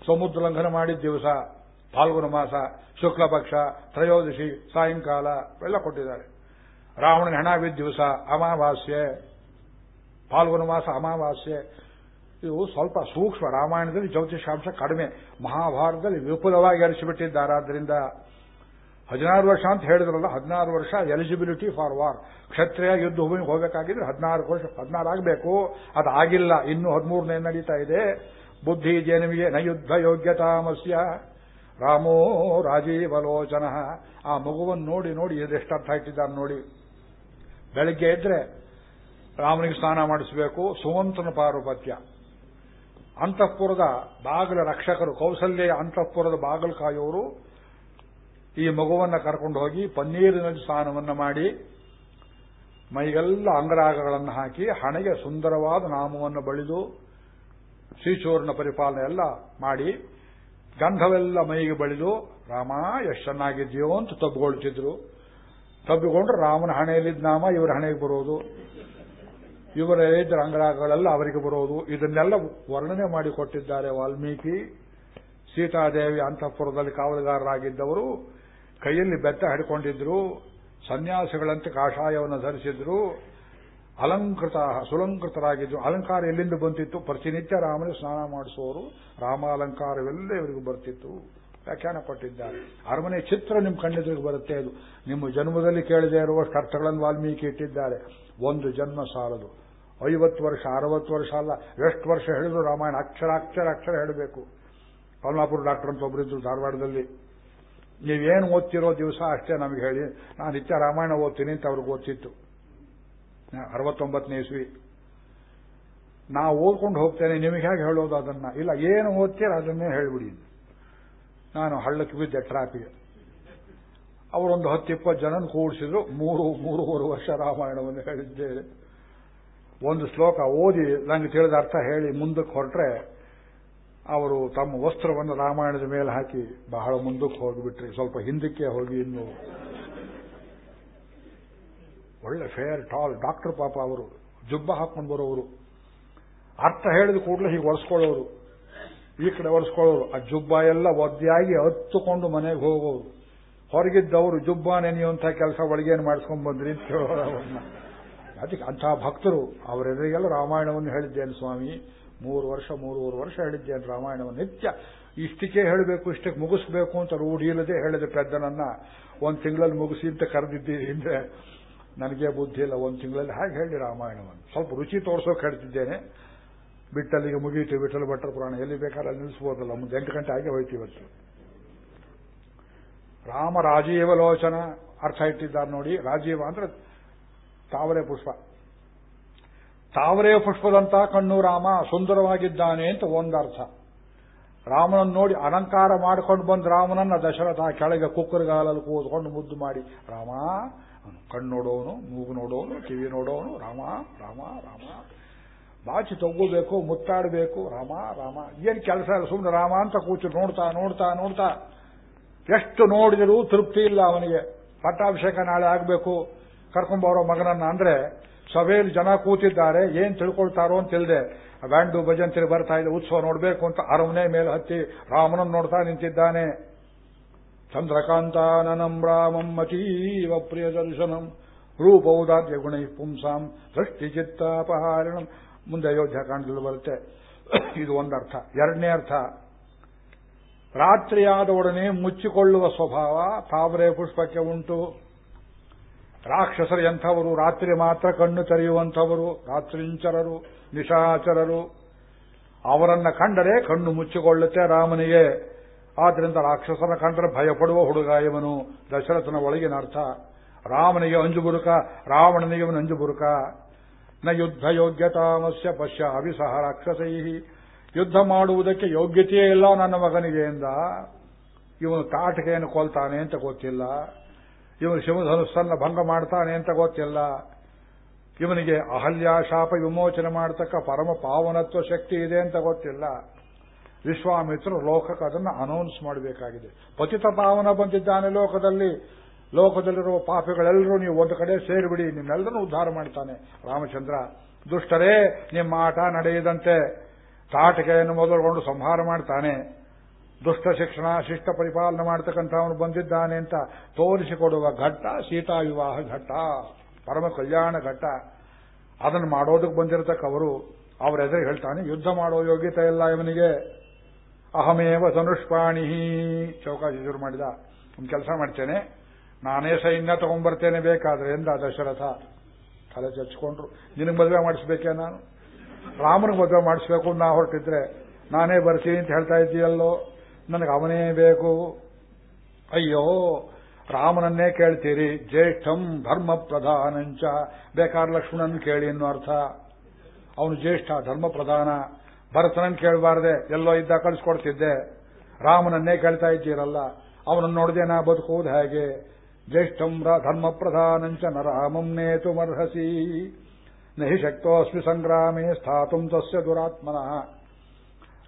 ಸಮುದ್ರ ಲಂಘನ ಮಾಡಿದ ದಿವಸ ಫಾಲ್ಗುಣ ಮಾಸ ಶುಕ್ಲ ಪಕ್ಷ ತ್ರಯೋದಶಿ, ಸಾಯಂಕಾಲ ಎಲ್ಲ ಕೊಟ್ಟಿದ್ದಾರೆ. ರಾವಣನ ಹೆಣ ದಿವಸ ಅಮಾವಾಸ್ಯೆ ಫಾಲ್ಗುಣ ಮಾಸ ಅಮಾವಾಸ್ಯೆ ಇವು ಸ್ವಲ್ಪ ಸೂಕ್ಷ್ಮ ರಾಮಾಯಣದಲ್ಲಿ ಜ್ಯೋತಿಷಾಂಶ ಕಡಿಮೆ. ಮಹಾಭಾರತದಲ್ಲಿ ವಿಪುಲವಾಗಿ ಅರಿಸಿಬಿಟ್ಟಿದ್ದಾರೆ. ಆದ್ದರಿಂದ ಹದಿನಾರು ವರ್ಷ ಅಂತ ಹೇಳಿದ್ರಲ್ಲ, ಹದಿನಾರು ವರ್ಷ ಎಲಿಜಿಬಿಲಿಟಿ ಫಾರ್ ವಾರ್ ಕ್ಷತ್ರಿಯ ಯುದ್ಧ ಭೂಮಿಗೆ ಹೋಗಬೇಕಾಗಿದ್ರೆ ಹದಿನಾರು ವರ್ಷ, ಹದಿನಾರು ಆಗಬೇಕು. ಅದು ಆಗಿಲ್ಲ. ಇನ್ನು ಹದಿಮೂರನೇ ನಡೀತಾ ಇದೆ. ಬುದ್ಧಿ ಜೇನವಿಗೆ ನ ಯುದ್ಧ ಯೋಗ್ಯತಾಮಸ್ಯ ರಾಮೋ ರಾಜೀವಲೋಚನ. ಆ ಮಗುವನ್ನು ನೋಡಿ ನೋಡಿ ಎಷ್ಟು ಅರ್ಥ ಇಟ್ಟಿದ್ದಾರೆ ನೋಡಿ. ಬೆಳಗ್ಗೆ ಇದ್ರೆ ರಾಮನಿಗೆ ಸ್ನಾನ ಮಾಡಿಸಬೇಕು. ಸುಮಂತ್ರನ ಪಾರುಪತ್ಯ. ಅಂತಃಪುರದ ಬಾಗಿಲ ರಕ್ಷಕರು, ಕೌಸಲ್ಯ ಅಂತಃಪುರದ ಬಾಗಿಲು ಕಾಯೋರು, ಈ ಮಗುವನ್ನ ಕರ್ಕೊಂಡು ಹೋಗಿ ಪನ್ನೀರಿನಲ್ಲಿ ಸ್ನಾನವನ್ನು ಮಾಡಿ, ಮೈಗೆಲ್ಲ ಅಂಗರಾಗಗಳನ್ನು ಹಾಕಿ, ಹಣೆಗೆ ಸುಂದರವಾದ ನಾಮವನ್ನು ಬಳಿದು, ಶ್ರೀಚೂರ್ಣ ಪರಿಪಾಲನೆ ಎಲ್ಲ ಮಾಡಿ, ಗಂಧವೆಲ್ಲ ಮೈಗೆ ಬಳಿದು, ರಾಮ, ಎಷ್ಟು ಚೆನ್ನಾಗಿದೆಯೋ ಅಂತ ತಬ್ಬಿಕೊಳ್ತಿದ್ರು ತಬ್ಬಿಕೊಂಡ್ರೆ ರಾಮನ ಹಣೆಯಲ್ಲಿದ್ದ ನಾಮ, ಇವರ ಹಣೆಗೆ ಬರೋದು. ಇವರ ಅಂಗರಾಗಗಳೆಲ್ಲ ಅವರಿಗೆ ಬರೋದು. ಇದನ್ನೆಲ್ಲ ವರ್ಣನೆ ಮಾಡಿಕೊಟ್ಟಿದ್ದಾರೆ ವಾಲ್ಮೀಕಿ. ಸೀತಾದೇವಿ ಅಂತಃಪುರದಲ್ಲಿ ಕಾವಲುಗಾರರಾಗಿದ್ದವರು ಕೈಯಲ್ಲಿ ಬೆತ್ತ ಹಿಡ್ಕೊಂಡಿದ್ರು. ಸನ್ಯಾಸಿಗಳಂತೆ ಕಾಷಾಯವನ್ನು ಧರಿಸಿದ್ರು. ಅಲಂಕೃತ, ಸುಲಂಕೃತರಾಗಿದ್ರು. ಅಲಂಕಾರ ಎಲ್ಲಿಂದ ಬಂತಿತ್ತು? ಪ್ರತಿನಿತ್ಯ ರಾಮನ ಸ್ನಾನ ಮಾಡಿಸುವವರು. ರಾಮಾಲಂಕಾರವೆಲ್ಲ ಇವರಿಗೆ ಬರ್ತಿತ್ತು. ವ್ಯಾಖ್ಯಾನ ಕೊಟ್ಟಿದ್ದಾರೆ. ಅರಮನೆ ಚಿತ್ರ ನಿಮ್ಮ ಕಣ್ಣೆದುರಿಗೆ ಬರುತ್ತೆ ಅದು ನಿಮ್ಮ ಜನ್ಮದಲ್ಲಿ ಕೇಳದೇ ಇರುವಷ್ಟು ಅರ್ಥಗಳನ್ನು ವಾಲ್ಮೀಕಿ ಇಟ್ಟಿದ್ದಾರೆ. ಒಂದು ಜನ್ಮ ಸಾಲದು. ಐವತ್ತು ವರ್ಷ, ಅರವತ್ತು ವರ್ಷ ಅಲ್ಲ, ಎಷ್ಟು ವರ್ಷ ಹೇಳಿದ್ರು ರಾಮಾಯಣ ಅಕ್ಷರ ಅಕ್ಷರ ಅಕ್ಷರ ಹೇಳಬೇಕು. ಕಮಲಾಪುರ ಡಾಕ್ಟರ್ ಅಂತ ಒಬ್ಬರಿದ್ರು ಧಾರವಾಡದಲ್ಲಿ. ನೀವೇನು ಓದ್ತಿರೋ ದಿವಸ ಅಷ್ಟೇ ನಮಗೆ ಹೇಳಿ. ನಾನು ನಿತ್ಯ ರಾಮಾಯಣ ಓದ್ತೀನಿ ಅಂತ ಅವ್ರಿಗೆ ಓದ್ತಿತ್ತು. ಅರವತ್ತೊಂಬತ್ತನೇ ಇಸ್ವಿ. ನಾ ಓದ್ಕೊಂಡು ಹೋಗ್ತೇನೆ, ನಿಮಗೆ ಹೇಗೆ ಹೇಳೋದು ಅದನ್ನ? ಇಲ್ಲ, ಏನು ಓದ್ತೀರ ಅದನ್ನೇ ಹೇಳಿಬಿಡಿ. ನಾನು ಹಳ್ಳಕ್ಕೆ ಬಿದ್ದೆ ಟ್ರಾಪಿಗೆ. ಅವರೊಂದು ಹತ್ತಿಪ್ಪತ್ತು ಜನನ ಜನ ಕೂಡಿಸಿದ್ರು. ಮೂರು, ಮೂರುವರೆ ವರ್ಷ ರಾಮಾಯಣವನ್ನು ಹೇಳಿದ್ದೇನೆ. ಒಂದು ಶ್ಲೋಕ ಓದಿ ನನಗೆ ತಿಳಿದ ಅರ್ಥ ಹೇಳಿ ಮುಂದಕ್ಕೆ ಹೊರಟ್ರೆ ಅವರು ತಮ್ಮ ವಸ್ತ್ರವನ್ನು ರಾಮಾಯಣದ ಮೇಲೆ ಹಾಕಿ ಬಹಳ ಮುಂದಕ್ಕೆ ಹೋಗಿಬಿಟ್ರಿ. ಸ್ವಲ್ಪ ಹಿಂದಕ್ಕೆ ಹೋಗಿ ಇನ್ನು. ಒಳ್ಳೆ ಫೇರ್ ಟಾಲ್ ಡಾಕ್ಟರ್ ಪಾಪ ಅವರು. ಜುಬ್ಬ ಹಾಕೊಂಡು ಬರೋರು ಅರ್ಥ ಹೇಳಿದ ಕೂಡಲೇ ಹೀಗೆ ಒರೆಸ್ಕೊಳ್ಳೋರು ಈ ಕಡೆ ಒರೆಸ್ಕೊಳ್ಳೋರು ಆ ಜುಬ್ಬ ಎಲ್ಲ ಒದ್ದೆಯಾಗಿ ಹತ್ತುಕೊಂಡು ಮನೆಗೆ ಹೋಗೋರು ಹೊರಗಿದ್ದವರು, ಜುಬ್ಬ ನೆನೆಯುವಂತಹ ಕೆಲಸ ಒಳಗೇನು ಮಾಡಿಸ್ಕೊಂಡ್ ಬಂದ್ರಿ? ಅಂತ ಕೇಳೋರು ಅವ್ರನ್ನ. ಅದಕ್ಕೆ ಅಂತಹ ಭಕ್ತರು ಅವರೆದುರಿಗೆಲ್ಲ ರಾಮಾಯಣವನ್ನು ಹೇಳಿದ್ದೇನೆ ಸ್ವಾಮಿ. ಮೂರು ವರ್ಷ, ಮೂರುವರೆ ವರ್ಷ ಹೇಳಿದ್ದೇನೆ ರಾಮಾಯಣವನ್ನು. ನಿತ್ಯ ಇಷ್ಟಕ್ಕೆ ಹೇಳಬೇಕು, ಇಷ್ಟಕ್ಕೆ ಮುಗಿಸ್ಬೇಕು ಅಂತ ರೂಢಿ ಇಲ್ಲದೆ ಹೇಳಿದ ಪೆದ್ದನನ್ನ ಒಂದು ತಿಂಗಳಲ್ಲಿ ಮುಗಿಸಿ ಅಂತ ಕರೆದಿದ್ದೀರಿ ಅಂದ್ರೆ ನನಗೆ ಬುದ್ಧಿ ಇಲ್ಲ. ಒಂದು ತಿಂಗಳಲ್ಲಿ ಹಾಗೆ ಹೇಳಿ ರಾಮಾಯಣವನ್ನು. ಸ್ವಲ್ಪ ರುಚಿ ತೋರಿಸೋಕೆ ಹೇಳ್ತಿದ್ದೇನೆ. ಬಿಟ್ಟಲ್ಲಿಗೆ ಮುಗಿಯಿತು ಬಿಟ್ಟಲು ಭಟ್ಟರ ಪುರಾಣ. ಎಲ್ಲಿ ಬೇಕಾದ್ರೆ ಅಲ್ಲಿ ನಿಲ್ಲಿಸಬಹುದಲ್ಲ ಮುಂದೆ ಎಂಟು ಗಂಟೆ ಆಗಿ ಹೋಯ್ತು ಇವತ್ತು. ರಾಮ ರಾಜೀವ ಲೋಚನ ಅರ್ಥ ಇಟ್ಟಿದ್ದಾರೆ ನೋಡಿ. ರಾಜೀವ ಅಂದ್ರೆ ತಾವರೆ ಪುಷ್ಪ. ತಾವರೆ ಪುಷ್ಪದಂತ ಕಣ್ಣು ರಾಮ ಸುಂದರವಾಗಿದ್ದಾನೆ ಅಂತ ಒಂದರ್ಥ. ರಾಮನನ್ನು ನೋಡಿ ಅಲಂಕಾರ ಮಾಡ್ಕೊಂಡು ಬಂದ ರಾಮನನ್ನ ದಶರಥ ಕೆಳಗೆ ಕುಕ್ಕರ್ಗಾಲಲ್ಲಿ ಕೂತ್ಕೊಂಡು ಮುದ್ದು ಮಾಡಿ, ರಾಮ ಕಣ್ಣು ನೋಡೋನು, ಮೂಗು ನೋಡೋನು, ಕಿವಿ ನೋಡೋನು, ರಾಮ ರಾಮ ರಾಮ. ಬಾಚಿ ತಗೋಬೇಕು, ಮುತ್ತಾಡಬೇಕು, ರಾಮ ರಾಮ. ಏನು ಕೆಲಸ ಇಲ್ಲ ಸುಮ್ಮನೆ ರಾಮ ಅಂತ ಕೂತು ನೋಡ್ತಾ ನೋಡ್ತಾ ನೋಡ್ತಾ. ಎಷ್ಟು ನೋಡಿದರೂ ತೃಪ್ತಿ ಇಲ್ಲ ಅವನಿಗೆ. ಪಟ್ಟಾಭಿಷೇಕ ನಾಳೆ ಆಗಬೇಕು. ಕರ್ಕೊಂಬರೋ ಮಗನನ್ನ ಅಂದ್ರೆ ಸಭೆಯಲ್ಲಿ ಜನ ಕೂತಿದ್ದಾರೆ, ಏನ್ ತಿಳ್ಕೊಳ್ತಾರೋ ಅಂತ ತಿಳಿದೆ ಬ್ಯಾಂಡು ಭಜಂತಿರಿ ಬರ್ತಾ ಇದೆ, ಉತ್ಸವ ನೋಡಬೇಕು ಅಂತ ಅರಮನೆ ಮೇಲೆ ಹತ್ತಿ ರಾಮನನ್ನು ನೋಡ್ತಾ ನಿಂತಿದ್ದಾನೆ. ಚಂದ್ರಕಾಂತಾನನಂ ರಾಮಂ ಅತೀವ ಪ್ರಿಯ ದರ್ಶನಂ ರೂಪೌದಾರ್ಯ ಗುಣೈ ಪುಂಸಾಂ, ದೃಷ್ಟಿ ಚಿತ್ತಾಪಹಾರಣಂ ಮುಂದೆ ಅಯೋಧ್ಯ ಕಾಂಡದಲ್ಲಿ ಬರುತ್ತೆ. ಇದು ಒಂದರ್ಥ ಎರಡನೇ ಅರ್ಥ ರಾತ್ರಿಯಾದೊಡನೆ ಮುಚ್ಚಿಕೊಳ್ಳುವ ಸ್ವಭಾವ ತಾವರೆ ಪುಷ್ಪಕ್ಕೆ ಉಂಟು. ರಾಕ್ಷಸರು ಎಂಥವರು ರಾತ್ರಿ ಮಾತ್ರ ಕಣ್ಣು ತೆರೆಯುವಂಥವರು, ರಾತ್ರಿಂಚರರು, ನಿಶಾಚರರು. ಅವರನ್ನ ಕಂಡರೆ ಕಣ್ಣು ಮುಚ್ಚಿಕೊಳ್ಳುತ್ತೆ ರಾಮನಿಗೆ. ಆದ್ರಿಂದ ರಾಕ್ಷಸನ ಕಂಡರೆ ಭಯಪಡುವ ಹುಡುಗ ಇವನು, ದಶರಥನ ಒಳಗಿನ ಅರ್ಥ. ರಾಮನಿಗೆ ಅಂಜುಬುರುಕ ರಾವಣನಿಗೆ ಇವನು ಅಂಜುಬುರುಕ ನ ಯುದ್ಧ ಯೋಗ್ಯತಾಮಸ್ಯ ಪಶ್ಯ ಅವಿಸಹ ರಾಕ್ಷಸೈ ಯುದ್ಧ ಮಾಡುವುದಕ್ಕೆ ಯೋಗ್ಯತೆಯೇ ಇಲ್ಲ ನನ್ನ ಮಗನಿಗೆ ಎಂದ. ಇವನು ತಾಟಕೆಯನ್ನು ಕೊಲ್ತಾನೆ ಅಂತ ಗೊತ್ತಿಲ್ಲ. ಇವನು ಶಿವಧನುಸ್ಸನ್ನ ಭಂಗ ಮಾಡ್ತಾನೆ ಅಂತ ಗೊತ್ತಿಲ್ಲ. ಇವನಿಗೆ ಅಹಲ್ಯ ಶಾಪ ವಿಮೋಚನೆ ಮಾಡತಕ್ಕ ಪರಮ ಪಾವನತ್ವ ಶಕ್ತಿ ಇದೆ ಅಂತ ಗೊತ್ತಿಲ್ಲ. ವಿಶ್ವಾಮಿತ್ರರು ಲೋಕಕ್ಕೆ ಅದನ್ನು ಅನೌನ್ಸ್ ಮಾಡಬೇಕಾಗಿದೆ. ಪತಿತ ಪಾವನ ಬಂದಿದ್ದಾನೆ ಲೋಕದಲ್ಲಿ. ಲೋಕದಲ್ಲಿರುವ ಪಾಪಿಗಳೆಲ್ಲರೂ ನೀವು ಒಂದು ಕಡೆ ಸೇರಿಬಿಡಿ, ನಿಮ್ಮೆಲ್ಲರನ್ನು ಉದ್ಧಾರ ಮಾಡ್ತಾನೆ ರಾಮಚಂದ್ರ. ದುಷ್ಟರೇ, ನಿಮ್ಮ ಆಟ ನಡೆಯದಂತೆ. ತಾಟಿಕೆಯನ್ನು ಮೊದಲುಗೊಂಡು ಸಂಹಾರ ಮಾಡ್ತಾನೆ. ದುಷ್ಟ ಶಿಕ್ಷಣ, ಶಿಷ್ಟ ಪರಿಪಾಲನೆ ಮಾಡ್ತಕ್ಕಂಥವನು ಬಂದಿದ್ದಾನೆ ಅಂತ ತೋರಿಸಿಕೊಡುವ ಘಟ್ಟ, ಸೀತಾ ವಿವಾಹ ಘಟ್ಟ, ಪರಮ ಕಲ್ಯಾಣ ಘಟ್ಟ. ಅದನ್ನು ಮಾಡೋದಕ್ಕೆ ಬಂದಿರತಕ್ಕವರು ಅವರ ಎದುರು ಹೇಳ್ತಾನೆ, ಯುದ್ಧ ಮಾಡೋ ಯೋಗ್ಯತೆ ಇಲ್ಲ ಇವನಿಗೆ. ಅಹಮೇವ ಧನುಷ್ಪಾಣಿ. ಚೌಕಾಸಿ ಶುರು ಮಾಡಿದ. ಒಂದು ಕೆಲಸ ಮಾಡ್ತೇನೆ. ನಾನೇ ಸೈನ್ಯ ತಗೊಂಡ್ಬರ್ತೇನೆ ಬೇಕಾದ್ರೆ ಎಂದ ದಶರಥ. ತಲೆ ಚಚ್ಕೊಂಡ್ರು ನಿನಗೆ ಮದುವೆ ಮಾಡಿಸ್ಬೇಕೇ ನಾನು? ರಾಮನಿಗೆ ಮದುವೆ ಮಾಡಿಸ್ಬೇಕು ನಾ ಹೊರಟಿದ್ರೆ. ನಾನೇ ಬರ್ತೀನಿ ಅಂತ ಹೇಳ್ತಾ ಇದ್ದೀಯಲ್ಲೋ. ನನಗೆ ಅವನೇ ಬೇಕು. ಅಯ್ಯೋ, ರಾಮನನ್ನೇ ಕೇಳ್ತೀರಿ. ಜ್ಯೇಷ್ಠಂ ಧರ್ಮ ಪ್ರಧಾನಂಚ ಬೇಕಾದ್ರೆ ಲಕ್ಷ್ಮಣನ್ ಕೇಳಿ ಅನ್ನೋ ಅರ್ಥ. ಅವನು ಜ್ಯೇಷ್ಠ ಧರ್ಮ ಪ್ರಧಾನ ಭರತನನ್ ಕೇಳಬಾರ್ದೆ. ಎಲ್ಲೋ ಇದ್ದ ಕಳಿಸ್ಕೊಡ್ತಿದ್ದೆ. ರಾಮನನ್ನೇ ಕೇಳ್ತಾ ಇದ್ದೀರಲ್ಲ. ಅವನನ್ನು ನೋಡದೆ ನಾ ಬದುಕುವುದು ಹೇಗೆ? ಜ್ಯೇಷ್ಠಂ ಧರ್ಮ ಪ್ರಧಾನಂಚ ನ ರಾಮಂ ನೇತು ಮರ್ಹಸಿ. ನಹಿ ಶಕ್ತೋಸ್ಮಿ ಸಂಗ್ರಾಮೇ ಸ್ಥಾತುಂ ತಸ್ಯ ದುರಾತ್ಮನಃ.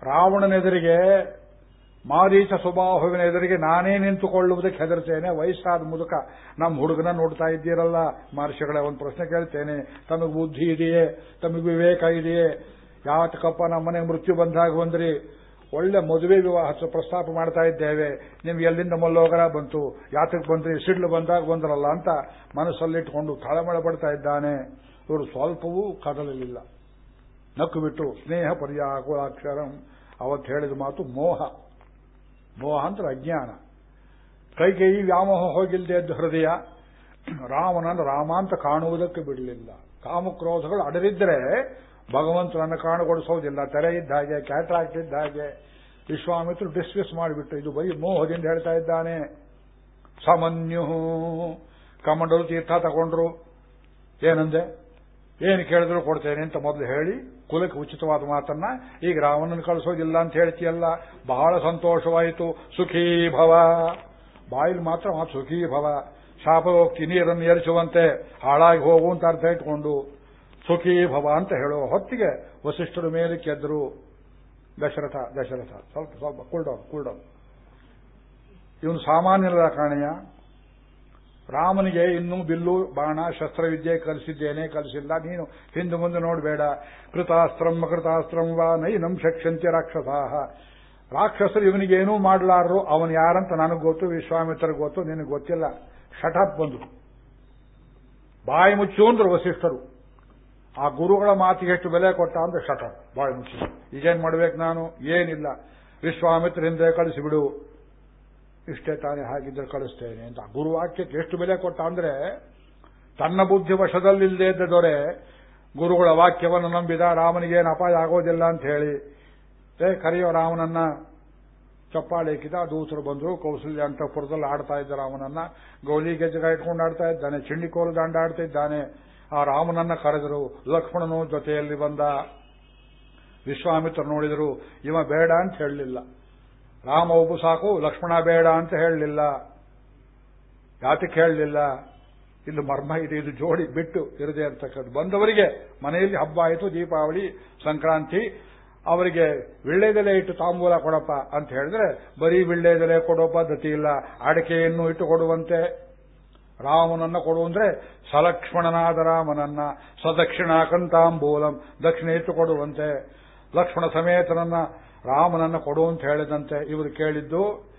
ರಾವಣನೆದುರಿಗೆ ಮಾರೀಚ ಸ್ವಭಾವವಿನ ಎದುರಿಗೆ ನಾನೇ ನಿಂತುಕೊಳ್ಳುವುದಕ್ಕೆ ಹೆದರ್ತೇನೆ ವಯಸ್ಸಾದ ಮುದುಕ, ನಮ್ಮ ಹುಡುಗನ ನೋಡ್ತಾ ಇದ್ದೀರಲ್ಲ. ಮಹರ್ಷಿಗಳೇ, ಒಂದು ಪ್ರಶ್ನೆ ಕೇಳ್ತೇನೆ. ತಮಗೆ ಬುದ್ಧಿ ಇದೆಯೇ? ತಮಗೆ ವಿವೇಕ ಇದೆಯೇ? ಯಾತಕಪ್ಪ ನಮ್ಮನೆ ಮೃತ್ಯು ಬಂದಾಗ ಬಂದ್ರಿ ಒಳ್ಳೆ ಮದುವೆ ವಿವಾಹ ಪ್ರಸ್ತಾಪ ಮಾಡ್ತಾ ಇದ್ದೇವೆ. ನಿಮ್ಗೆ ಎಲ್ಲಿಂದ ಮಲ್ಲೋಗರ ಬಂತು? ಯಾತಕ್ಕೆ ಬಂದ್ರಿ? ಸಿಡ್ಲು ಬಂದಾಗ ಬಂದ್ರಲ್ಲ ಅಂತ ಮನಸ್ಸಲ್ಲಿಟ್ಟುಕೊಂಡು ತಳಮಳ ಪಡ್ತಾ ಇದ್ದಾನೆ. ಇವರು ಸ್ವಲ್ಪವೂ ಕದಲಲಿಲ್ಲ. ನಕ್ಕು ಬಿಟ್ಟು ಸ್ನೇಹ ಪರ್ಯಾಕುಲಾಕ್ಷರಂ ಅವತ್ತು ಹೇಳಿದ ಮಾತು ಮೋಹ. ಮೋಹ ಅಂದ್ರೆ ಅಜ್ಞಾನ. ಈ ವ್ಯಾಮೋಹ ಹೋಗಿಲ್ಲದೆ ಎದ್ದು ಹೃದಯ. ರಾಮನನ್ನು ರಾಮ ಅಂತ ಕಾಣುವುದಕ್ಕೆ ಬಿಡಲಿಲ್ಲ. ಕಾಮಕ್ರೋಧಗಳು ಅಡರಿದ್ರೆ ಭಗವಂತನನ್ನು ಕಾಣಗೊಳಿಸೋದಿಲ್ಲ. ತೆರೆ ಇದ್ದ ಹಾಗೆ, ಕ್ಯಾಟ್ರಾಕ್ಟ್ ಇದ್ದ ಹಾಗೆ ವಿಶ್ವಾಮಿತ್ರ ಡಿಸ್ಮಿಸ್ ಮಾಡಿಬಿಟ್ಟು ಇದು ಬರೀ ಮೋಹದಿಂದ ಹೇಳ್ತಾ ಇದ್ದಾನೆ. ಸಾಮಾನ್ಯು ಕಮಂಡರು ತೀರ್ಥ ತಗೊಂಡ್ರು. ಏನಂದೆ? ಏನು ಕೇಳಿದ್ರು ಕೊಡ್ತೇನೆ ಅಂತ ಮೊದಲು ಹೇಳಿ, ಕುಲಕ್ಕೆ ಉಚಿತವಾದ ಮಾತನ್ನ, ಈಗ ರಾವಣನ ಕಳಿಸೋದಿಲ್ಲ ಅಂತ ಹೇಳ್ತೀಯಲ್ಲ, ಬಹಳ ಸಂತೋಷವಾಯಿತು, ಸುಖೀ ಭವ. ಬಾಯಿಲ್ ಮಾತ್ರ ಮಾತು ಸುಖೀ ಭವ. ಶಾಪೋಕ್ತಿ ನೀರನ್ನು ಏರಿಸುವಂತೆ ಹಾಳಾಗಿ ಹೋಗು ಅಂತ ಅರ್ಥ ಇಟ್ಕೊಂಡು, ಸುಖೀ ಭವ ಅಂತ ಹೇಳುವ ಹೊತ್ತಿಗೆ ವಸಿಷ್ಠರ ಮೇಲೆ ಕೆದ್ರು. ದಶರಥ ದಶರಥ. ಸ್ವಲ್ಪ ಸ್ವಲ್ಪ ಕೂಲ್ಡೌನ್ ಕೂಲ್ಡೌನ್ ಇವನು ಸಾಮಾನ್ಯರ ಕಾಣೆಯ ರಾಮನಿಗೆ ಇನ್ನೂ ಬಿಲ್ಲು, ಬಾಣ ಶಸ್ತ್ರವಿದ್ಯೆ ಕಲಿಸಿದ್ದೇನೆ, ಕಲಿಸಿಲ್ಲ ನೀನು. ಹಿಂದೆ ಮುಂದೆ ನೋಡಬೇಡ. ಕೃತಾಸ್ತ್ರಂ ಕೃತಾಸ್ತ್ರಂ ವಾ ನೈನಂ ಶಕ್ಷಂತ್ಯ ರಾಕ್ಷಸಾಹ. ರಾಕ್ಷಸರು ಇವನಿಗೇನೂ ಮಾಡಲಾರರು, ಅವನು ಯಾರಂತ ನನಗೆ ಗೊತ್ತು ವಿಶ್ವಾಮಿತ್ರ ಗೊತ್ತು, ನಿನಗೆ ಗೊತ್ತಿಲ್ಲ. ಶಟಪ್ ಬಂದು ಬಾಯಿ ಮುಚ್ಚು ಅಂದ್ರು ವಸಿಷ್ಠರು. ಆ ಗುರುಗಳ ಮಾತಿಗೆ ಎಷ್ಟು ಬೆಲೆ ಕೊಟ್ಟ ಅಂದ್ರೆ ಶಟಪ್ ಬಾಯಿ ಮುಚ್ಚಿ. ಈಗೇನ್ ಮಾಡ್ಬೇಕು ನಾನು? ಏನಿಲ್ಲ. ವಿಶ್ವಾಮಿತ್ರ ಹಿಂದೆ ಕಳಿಸಿಬಿಡು. ಇಷ್ಟೇ ತಾನೇ ಹಾಗಿದ್ರೆ ಕಳಿಸ್ತೇನೆ ಅಂತ. ಗುರುವಾಕ್ಯಕ್ಕೆ ಎಷ್ಟು ಬೆಲೆ ಕೊಟ್ಟ ಅಂದ್ರೆ, ತನ್ನ ಬುದ್ಧಿ ವಶದಲ್ಲಿಲ್ಲದೆ ಇದ್ದ ದೊರೆ, ಗುರುಗಳ ವಾಕ್ಯವನ್ನು ನಂಬಿದ ರಾಮನಿಗೇನು ಅಪಾಯ ಆಗೋದಿಲ್ಲ ಅಂತ ಹೇಳಿ, ಏ, ಕರೆಯೋ ರಾಮನನ್ನ, ಚಪ್ಪಾಳೆ ಇಕ್ಕಿದ ದೂತರು ಬಂದರು, ಕೌಸಲ್ಯ ಅಂತಪುರದಲ್ಲಿ ಆಡ್ತಾ ಇದ್ದ ರಾಮನನ್ನ ಗೌಲಿ ಗೆಜ್ಜಗ ಇಟ್ಕೊಂಡು ಆಡ್ತಾ ಇದ್ದಾನೆ, ಚಿಂಡಿಕೋಲು ದಾಂಡ ಆಡ್ತಾ ಇದ್ದಾನೆ. ಆ ರಾಮನನ್ನ ಕರೆದರು, ಲಕ್ಷ್ಮಣನು ಜೊತೆಯಲ್ಲಿ ಬಂದ. ವಿಶ್ವಾಮಿತ್ರ ನೋಡಿದರು, ಇವ ಬೇಡ ಅಂತ ಹೇಳಲಿಲ್ಲ. ರಾಮ ಒಬ್ಬ ಸಾಕು, ಲಕ್ಷ್ಮಣ ಬೇಡ ಅಂತ ಹೇಳಲಿಲ್ಲ. ಯಾತಕ್ಕೆ ಹೇಳಲಿಲ್ಲ? ಇಲ್ಲಿ ಮರ್ಮ ಇದೆ, ಇದು ಜೋಡಿ ಬಿಟ್ಟು ಇರದೆ ಅಂತಕ್ಕಂಥ ಬಂದವರಿಗೆ ಮನೆಯಲ್ಲಿ ಹಬ್ಬ ಆಯಿತು, ದೀಪಾವಳಿ, ಸಂಕ್ರಾಂತಿ. ಅವರಿಗೆ ವಿಳ್ಳೆದೆಲೆ ಇಟ್ಟು ತಾಂಬೂಲ ಕೊಡಪ್ಪ ಅಂತ ಹೇಳಿದ್ರೆ, ಬರೀ ವಿಳ್ಳೆದೆಲೆ ಕೊಡೋ ಪದ್ಧತಿ ಇಲ್ಲ. ಅಡಕೆಯನ್ನು ಇಟ್ಟು ಕೊಡುವಂತೆ. ರಾಮನನ್ನ ಕೊಡುವಂದ್ರೆ ಸಲಕ್ಷ್ಮಣನಾದ ರಾಮನನ್ನ ಸದಕ್ಷಿಣ ಕಂತಾಂಬೂಲಂ ದಕ್ಷಿಣ ಇಟ್ಟು ಕೊಡುವಂತೆ. ಲಕ್ಷ್ಮಣ ಸಮೇತನನ್ನ ರಾಮನನ್ನ ಕೊಡು ಅಂತ ಹೇಳಿದಂತೆ ಇವರು ಕೇಳಿದ್ದು,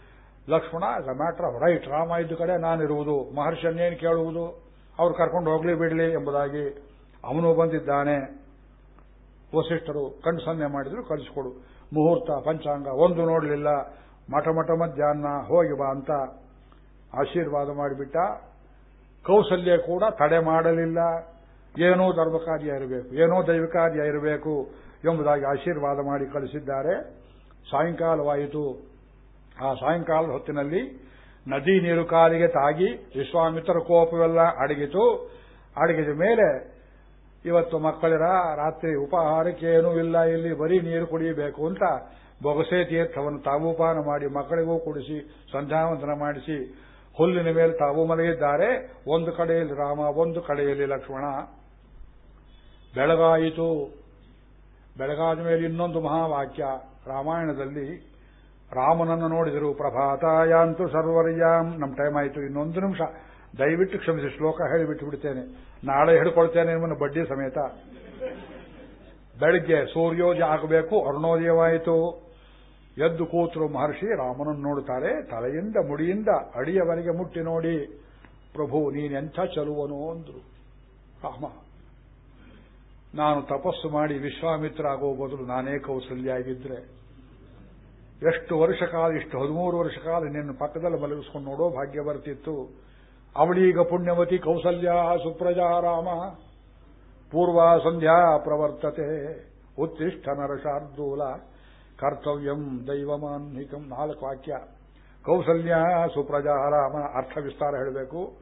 Lakshmana is a matter of right Rama ಇದ್ದ ಕಡೆ ನಾನಿರುವುದು. ಮಹರ್ಷನ್ನೇನು ಕೇಳುವುದು? ಅವ್ರು ಕರ್ಕೊಂಡು ಹೋಗ್ಲಿ ಬಿಡ್ಲಿ ಎಂಬುದಾಗಿ ಅವನು ಬಂದಿದ್ದಾನೆ. ವಸಿಷ್ಠರು ಕಣ್ಣು ಸನ್ನೆ ಮಾಡಿದ್ರು, ಕಳಿಸಿಕೊಡು. ಮುಹೂರ್ತ, ಪಂಚಾಂಗ, ಒಂದು ನೋಡಲಿಲ್ಲ. ಮಠ ಮಠ ಮಧ್ಯಾಹ್ನ, ಹೋಗಿ ಬಾ ಅಂತ ಆಶೀರ್ವಾದ ಮಾಡಿಬಿಟ್ಟ. ಕೌಸಲ್ಯ ಕೂಡ ತಡೆ ಮಾಡಲಿಲ್ಲ. ಏನೋ ಧರ್ಮ ಕಾರ್ಯ ಇರಬೇಕು, ಏನೋ ದೈವ ಕಾರ್ಯ ಇರಬೇಕು. ಎಂಬುದಾಗಿ ಆಶೀರ್ವಾದ ಮಾಡಿ ಕಳಿಸಿದ್ದಾರೆ. ಸಾಯಂಕಾಲವಾಯಿತು. ಆ ಸಾಯಂಕಾಲದ ಹೊತ್ತಿನಲ್ಲಿ ನದಿ ನೀರು ಕಾಲಿಗೆ ತಾಗಿ ವಿಶ್ವಾಮಿತ್ರ ಕೋಪವೆಲ್ಲ ಅಡಗಿತು. ಅಡಗಿದ ಮೇಲೆ ಇವತ್ತು ಮಕ್ಕಳಿರ ರಾತ್ರಿ ಉಪಹಾರಕ್ಕೆ ಏನೂ ಇಲ್ಲ, ಇಲ್ಲಿ ಬರೀ ನೀರು ಕುಡಿಯಬೇಕು ಅಂತ ಬೊಗಸೆ ತೀರ್ಥವನ್ನು ತಾವು ಪಾನ ಮಾಡಿ ಮಕ್ಕಳಿಗೂ ಕುಡಿಸಿ, ಸಂಧ್ಯಾವಂದನ ಮಾಡಿಸಿ ಹುಲ್ಲಿನ ಮೇಲೆ ತಾವು ಮಲಗಿದ್ದಾರೆ. ಒಂದು ಕಡೆಯಲ್ಲಿ ರಾಮ, ಒಂದು ಕಡೆಯಲ್ಲಿ ಲಕ್ಷ್ಮಣ. ಬೆಳಗಾಯಿತು. ಬೆಳಗಾದ ಮೇಲೆ ಇನ್ನೊಂದು ಮಹಾವಾಕ್ಯ ರಾಮಾಯಣದಲ್ಲಿ, ರಾಮನನ್ನು ನೋಡಿದರು ಪ್ರಭಾತಾಯಾಂತು ಸರ್ವರ್ಯಾಂ. ನಮ್ಮ ಟೈಮ್ ಆಯಿತು, ಇನ್ನೊಂದು ನಿಮಿಷ. ದಯವಿಟ್ಟು ಕ್ಷಮಿಸಿ, ಶ್ಲೋಕ ಹೇಳಿಬಿಟ್ಟು ಬಿಡ್ತೇನೆ. ನಾಳೆ ಹಿಡ್ಕೊಳ್ತೇನೆ ನಿಮ್ಮನ್ನು ಬಡ್ಡಿ ಸಮೇತ. ಬೆಳಗ್ಗೆ ಸೂರ್ಯೋದಯ ಆಗಬೇಕು, ಅರುಣೋದಯವಾಯಿತು. ಎದ್ದು ಕೂತರು ಮಹರ್ಷಿ ರಾಮನನ್ನು ನೋಡುತ್ತಾರೆ, ತಲೆಯಿಂದ, ಮುಡಿಯಿಂದ, ಅಡಿಯವರೆಗೆ ಮುಟ್ಟಿ ನೋಡಿ, ಪ್ರಭು, ನೀನೆಂಥ ಚಲುವನು ಅಂದ್ರು. ರಾಮ. ನಾನು ತಪಸ್ಸು ಮಾಡಿ ವಿಶ್ವಾಮಿತ್ರ ಆಗೋ ಬದಲು ನಾನೇ ಕೌಸಲ್ಯ ಆಗಿದ್ರೆ ಎಷ್ಟು ವರ್ಷ ಕಾಲ, ಇಷ್ಟು ಹದಿಮೂರು ವರ್ಷ ಕಾಲ ನಿನ್ನ ಪಕ್ಕದಲ್ಲಿ ಮಲಗಿಸ್ಕೊಂಡು ನೋಡೋ ಭಾಗ್ಯ ಬರ್ತಿತ್ತು. ಅವಳೀಗ ಪುಣ್ಯವತಿ ಕೌಸಲ್ಯ, ಸುಪ್ರಜಾ, ರಾಮ. ಪೂರ್ವ ಸಂಧ್ಯಾ ಪ್ರವರ್ತತೆ ಉತ್ತಿಷ್ಠ ನರಶಾರ್ದೂಲ, ಕರ್ತವ್ಯಂ ದೈವಮಾನ್ಹಿಕಂ ನಾಲ್ಕು ವಾಕ್ಯ. ಕೌಸಲ್ಯ, ಸುಪ್ರಜಾ, ರಾಮ ಅರ್ಥ ವಿಸ್ತಾರ ಹೇಳಬೇಕು.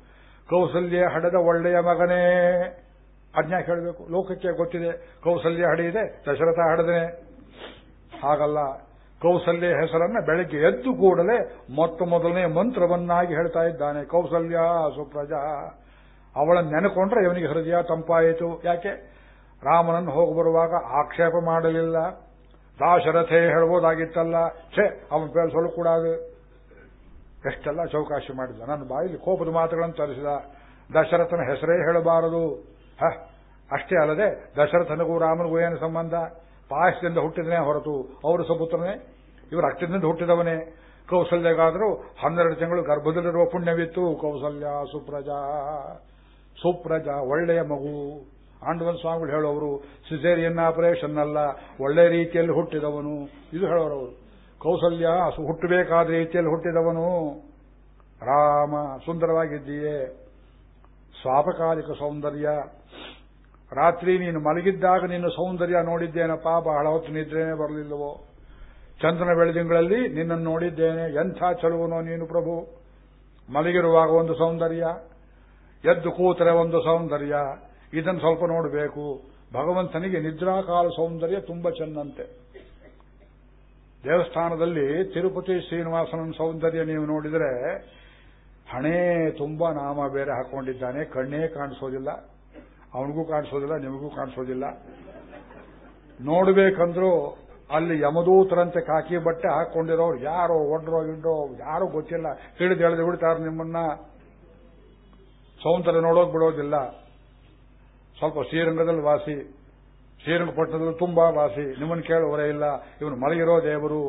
ಕೌಸಲ್ಯ ಹಡೆದ ಒಳ್ಳೆಯ ಮಗನೇ. ಅಜ್ಞಾ ಹೇಳಬೇಕು. ಲೋಕಕ್ಕೆ ಗೊತ್ತಿದೆ, ಕೌಸಲ್ಯ ಹಡೆಯಿದೆ ದಶರಥ ಹಡೆದನೆ ಹಾಗಲ್ಲ. ಕೌಸಲ್ಯ ಹೆಸರನ್ನ ಬೆಳಗ್ಗೆ ಎದ್ದು ಕೂಡಲೇ ಮೊತ್ತ ಮೊದಲನೇ ಮಂತ್ರವನ್ನಾಗಿ ಹೇಳ್ತಾ ಇದ್ದಾನೆ. ಕೌಸಲ್ಯ ಸುಪ್ರಜಾ. ಅವಳನ್ನು ನೆನೆಕೊಂಡ್ರೆ ಇವನಿಗೆ ಹೃದಯ ತಂಪಾಯಿತು. ಯಾಕೆ? ರಾಮನನ್ನು ಹೋಗಿ ಬರುವಾಗ ಆಕ್ಷೇಪ ಮಾಡಲಿಲ್ಲ. ದಾಶರಥೆ ಹೇಳ್ಬೋದಾಗಿತ್ತಲ್ಲ. ಛೇ, ಅವನ ಪೇಲ್ ಕೂಡ ಎಷ್ಟೆಲ್ಲ ಚೌಕಾಶಿ ಮಾಡಿದ ನನ್ನ ಬಾಯಲ್ಲಿ ಕೋಪದ ಮಾತುಗಳನ್ನು ತರಿಸಿದ. ದಶರಥನ ಹೆಸರೇ ಹೇಳಬಾರದು. ಹ, ಅಷ್ಟೇ ಅಲ್ಲದೆ ದಶರಥನಿಗೂ ರಾಮನಿಗೂ ಏನು ಸಂಬಂಧ ಪಾಯಸದಿಂದ ಹುಟ್ಟಿದನೇ ಹೊರತು ಅವರು ಸುಪುತ್ರನೇ, ಇವರು ರಕ್ತದಿಂದ ಹುಟ್ಟಿದವನೇ. ಕೌಸಲ್ಯಗಾದರೂ ಹನ್ನೆರಡು ತಿಂಗಳು ಗರ್ಭದಲ್ಲಿರುವ ಪುಣ್ಯವಿತ್ತು. ಕೌಸಲ್ಯ ಸುಪ್ರಜಾ ಸುಪ್ರಜಾ ಒಳ್ಳೆಯ ಮಗು. ಆಂಡವನ್ ಸ್ವಾಮಿಗಳು ಹೇಳೋರು, ಸಿಸೇರಿಯನ್ ಆಪರೇಷನ್ ಅಲ್ಲ, ಒಳ್ಳೆ ರೀತಿಯಲ್ಲಿ ಹುಟ್ಟಿದವನು. ಇದು ಹೇಳೋರವರು ಕೌಸಲ್ಯ ಹುಟ್ಟಬೇಕಾದ ರೀತಿಯಲ್ಲಿ ಹುಟ್ಟಿದವನು. ರಾಮ ಸುಂದರವಾಗಿದ್ದೀಯೇ. ಸ್ವಾಪಕಾಲಿಕ ಸೌಂದರ್ಯ. ರಾತ್ರಿ ನೀನು ಮಲಗಿದ್ದಾಗ ನಿನ್ನ ಸೌಂದರ್ಯ ನೋಡಿದ್ದೇನಪ್ಪ ಬಹಳ ಹೊತ್ತು ನಿದ್ರೇನೆ ಬರಲಿಲ್ಲವೋ? ಚಂದ್ರನ ಬೆಳದಿಂಗಳಲ್ಲಿ ನಿನ್ನನ್ನು ನೋಡಿದ್ದೇನೆ. ಎಂಥ ಚಲುವನೋ ನೀನು ಪ್ರಭು? ಮಲಗಿರುವಾಗ ಒಂದು ಸೌಂದರ್ಯ, ಎದ್ದು ಕೂತರೆ ಒಂದು ಸೌಂದರ್ಯ. ಇದನ್ನು ಸ್ವಲ್ಪ ನೋಡಬೇಕು. ಭಗವಂತನಿಗೆ ನಿದ್ರಾಕಾಲ ಸೌಂದರ್ಯ ತುಂಬಾ ಚೆನ್ನಂತೆ. ದೇವಸ್ಥಾನದಲ್ಲಿ ತಿರುಪತಿ ಶ್ರೀನಿವಾಸನ ಸೌಂದರ್ಯ ನೀವು ನೋಡಿದರೆ ಹಣೆ ತುಂಬಾ ನಾಮ ಬೇರೆ ಹಾಕೊಂಡಿದ್ದಾನೆ, ಕಣ್ಣೇ ಕಾಣಿಸೋದಿಲ್ಲ, ಅವನಿಗೂ ಕಾಣಿಸೋದಿಲ್ಲ, ನಿಮಗೂ ಕಾಣಿಸೋದಿಲ್ಲ. ನೋಡಬೇಕಂದ್ರೂ ಅಲ್ಲಿ ಯಮದೂತರಂತೆ ಕಾಕಿ ಬಟ್ಟೆ ಹಾಕೊಂಡಿರೋರು ಯಾರೋ ಒಡ್ರೋ ಇಡ್ರೋ ಯಾರೋ ಗೊತ್ತಿಲ್ಲ, ಹಿಡಿದು ಎಳೆದು ಬಿಡ್ತಾರೆ ನಿಮ್ಮನ್ನ. ಸೌಂದರ್ಯ ನೋಡೋಕ್ ಬಿಡೋದಿಲ್ಲ. ಸ್ವಲ್ಪ ಶ್ರೀರಂಗದಲ್ಲಿ ವಾಸಿ, ಶ್ರೀರಂಗಪಟ್ಟಣದಲ್ಲಿ ತುಂಬಾ ವಾಸಿ, ನಿಮ್ಮನ್ನು ಕೇಳುವರೇ ಇಲ್ಲ, ಇವನು ಮಲಗಿರೋ ದೇವರು.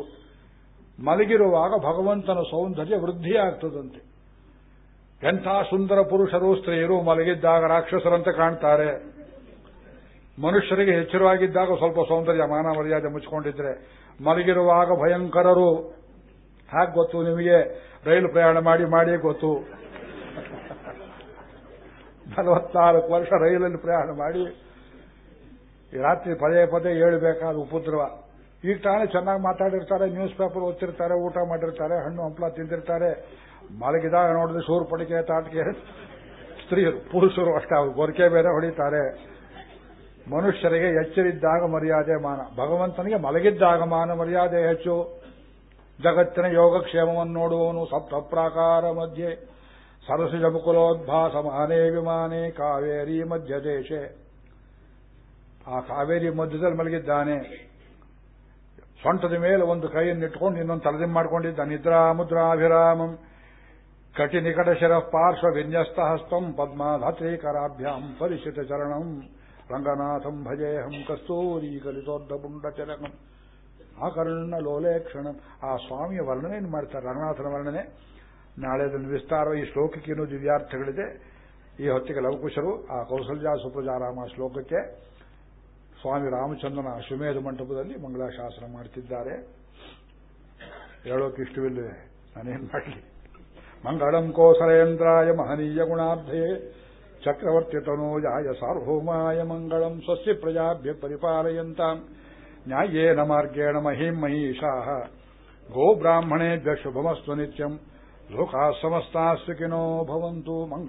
ಮಲಗಿರುವಾಗ ಭಗವಂತನ ಸೌಂದರ್ಯ ವೃದ್ಧಿಯಾಗ್ತದಂತೆ. ಎಂಥ ಸುಂದರ ಪುರುಷರು ಸ್ತ್ರೀಯರು ಮಲಗಿದ್ದಾಗ ರಾಕ್ಷಸರಂತೆ ಕಾಣ್ತಾರೆ. ಮನುಷ್ಯರಿಗೆ ಎಚ್ಚರವಾಗಿದ್ದಾಗ ಸ್ವಲ್ಪ ಸೌಂದರ್ಯ, ಮಾನ ಮರ್ಯಾದೆ ಮುಚ್ಚಿಕೊಂಡಿದ್ರೆ. ಮಲಗಿರುವಾಗ ಭಯಂಕರರು. ಹಾಗೆ ಗೊತ್ತು ನಿಮಗೆ? ರೈಲು ಪ್ರಯಾಣ ಮಾಡಿ ಮಾಡಿ ಗೊತ್ತು. ನಲವತ್ನಾಲ್ಕು ವರ್ಷ ರೈಲಲ್ಲಿ ಪ್ರಯಾಣ ಮಾಡಿ ರಾತ್ರಿ ಪದೇ ಪದೇ ಹೇಳಬೇಕಾದ ಉಪದ್ರವ. ಈಗ ತಾನೇ ಚೆನ್ನಾಗಿ ಮಾತಾಡಿರ್ತಾರೆ, ನ್ಯೂಸ್ ಪೇಪರ್ ಓದ್ತಿರ್ತಾರೆ, ಊಟ ಮಾಡಿರ್ತಾರೆ, ಹಣ್ಣು ಹಂಪಲ ತಿಂದಿರ್ತಾರೆ. ಮಲಗಿದಾಗ ನೋಡಿದ್ರೆ ಸೂರು ಪಡಿಕೆ, ತಾಟಿಕೆ, ಸ್ತ್ರೀಯರು, ಪುರುಷರು ಅಷ್ಟೇ ಗೊರಕೆ ಬೇರೆ ಹೊಡಿತಾರೆ. ಮನುಷ್ಯರಿಗೆ ಎಚ್ಚರಿದ್ದಾಗ ಮರ್ಯಾದೆ ಮಾನ. ಭಗವಂತನಿಗೆ ಮಲಗಿದ್ದಾಗ ಮಾನ ಮರ್ಯಾದೆ ಹೆಚ್ಚು. ಜಗತ್ತಿನ ಯೋಗಕ್ಷೇಮವನ್ನು ನೋಡುವವನು ಸಪ್ತಪ್ರಾಕಾರ ಮಧ್ಯೆ. ಸರಸು ಮುಕುಲೋದ್ಭಾಸ ಮಾನೇ ವಿಮಾನೇ, ಕಾವೇರಿ ಮಧ್ಯ ದೇಶೆ. ಆ ಕಾವೇರಿ ಮಧ್ಯದಲ್ಲಿ ಮಲಗಿದ್ದಾನೆ. ಸೊಂಟದ ಮೇಲೆ ಒಂದು ಕೈಯನ್ನು ಇಟ್ಕೊಂಡು ಇನ್ನೊಂದು ತಲೆದಿಮ್ ಮಾಡಿಕೊಂಡಿದ್ದ ನಿದ್ರಾ ಮುದ್ರಾಭಿರಾಮಂ ಕಟಿ ನಿಕಟ ಶಿರ ಪಾರ್ಶ್ವ ವಿನ್ಯಸ್ತ ಹಸ್ತಂ ಪದ್ಮಾಧಾತ್ರೀಕರಾಭ್ಯಾಂ ಪರಿಶಿತ ಚರಣಂ ರಂಗನಾಥಂ ಭಜೇಹಂ ಕಸ್ತೂರಿ ಕಲಿತೋದ್ದ ಪುಂಡ ಚಲಕಂ ಆಕರ್ಣ ಲೋಲೇಕ್ಷಣಂ ಆ ಸ್ವಾಮಿಯ ವರ್ಣನೆ ಮಾಡ್ತಾರೆ? ರಂಗನಾಥನ ವರ್ಣನೆ? ನಾಳೆ ಅದನ್ನು ವಿಸ್ತಾರ ಈ ಶ್ಲೋಕಕ್ಕೆ ಇನ್ನೂ ದಿವ್ಯಾರ್ಥಗಳಿದೆ. ಈ ಹೊತ್ತಿಗೆ ಲವಕುಶರು, ಆ ಕೌಸಲ್ಯ ಸುಪ್ರಜಾರಾಮ ಶ್ಲೋಕಕ್ಕೆ ಸ್ವಾಮಿ ರಾಮಚಂದ್ರನ ಅಶ್ವಮೇಧ ಮಂಟಪದಲ್ಲಿ ಮಂಗಳಾಶಾಸನ ಮಾಡ್ತಿದ್ದಾರೆ. ಹೇಳೋಕೆ ಇಷ್ಟವಿಲ್ಲವೆ ನಾನೇನ್ ಮಾಡಲಿ? ಮಂಗಳಂ ಕೋಸಲೇಂದ್ರಾಯ ಮಹನೀಯ ಗುಣಾರ್ಧೆ ಚಕ್ರವರ್ತಿ ತನೂಜಾಯ ಸಾರ್ವಭೌಮಾಯ ಮಂಗಳಂ ಸ್ವಸ್ಯ ಪ್ರಜಾಭ್ಯ ಪರಿಪಾಲಯಂತಾಂ ನ್ಯಾಯೇನ ಮಾರ್ಗೇಣ ಮಹಿಂ ಮಹಿಷಾ ಗೋಬ್ರಾಹ್ಮಣೇಭ್ಯ ಶುಭಮಸ್ತು ನಿತ್ಯಂ ಲೋಕಾ ಸಮಸ್ತಾ ಸುಖಿನೋ ಭವಂತು ಮಂಗಳ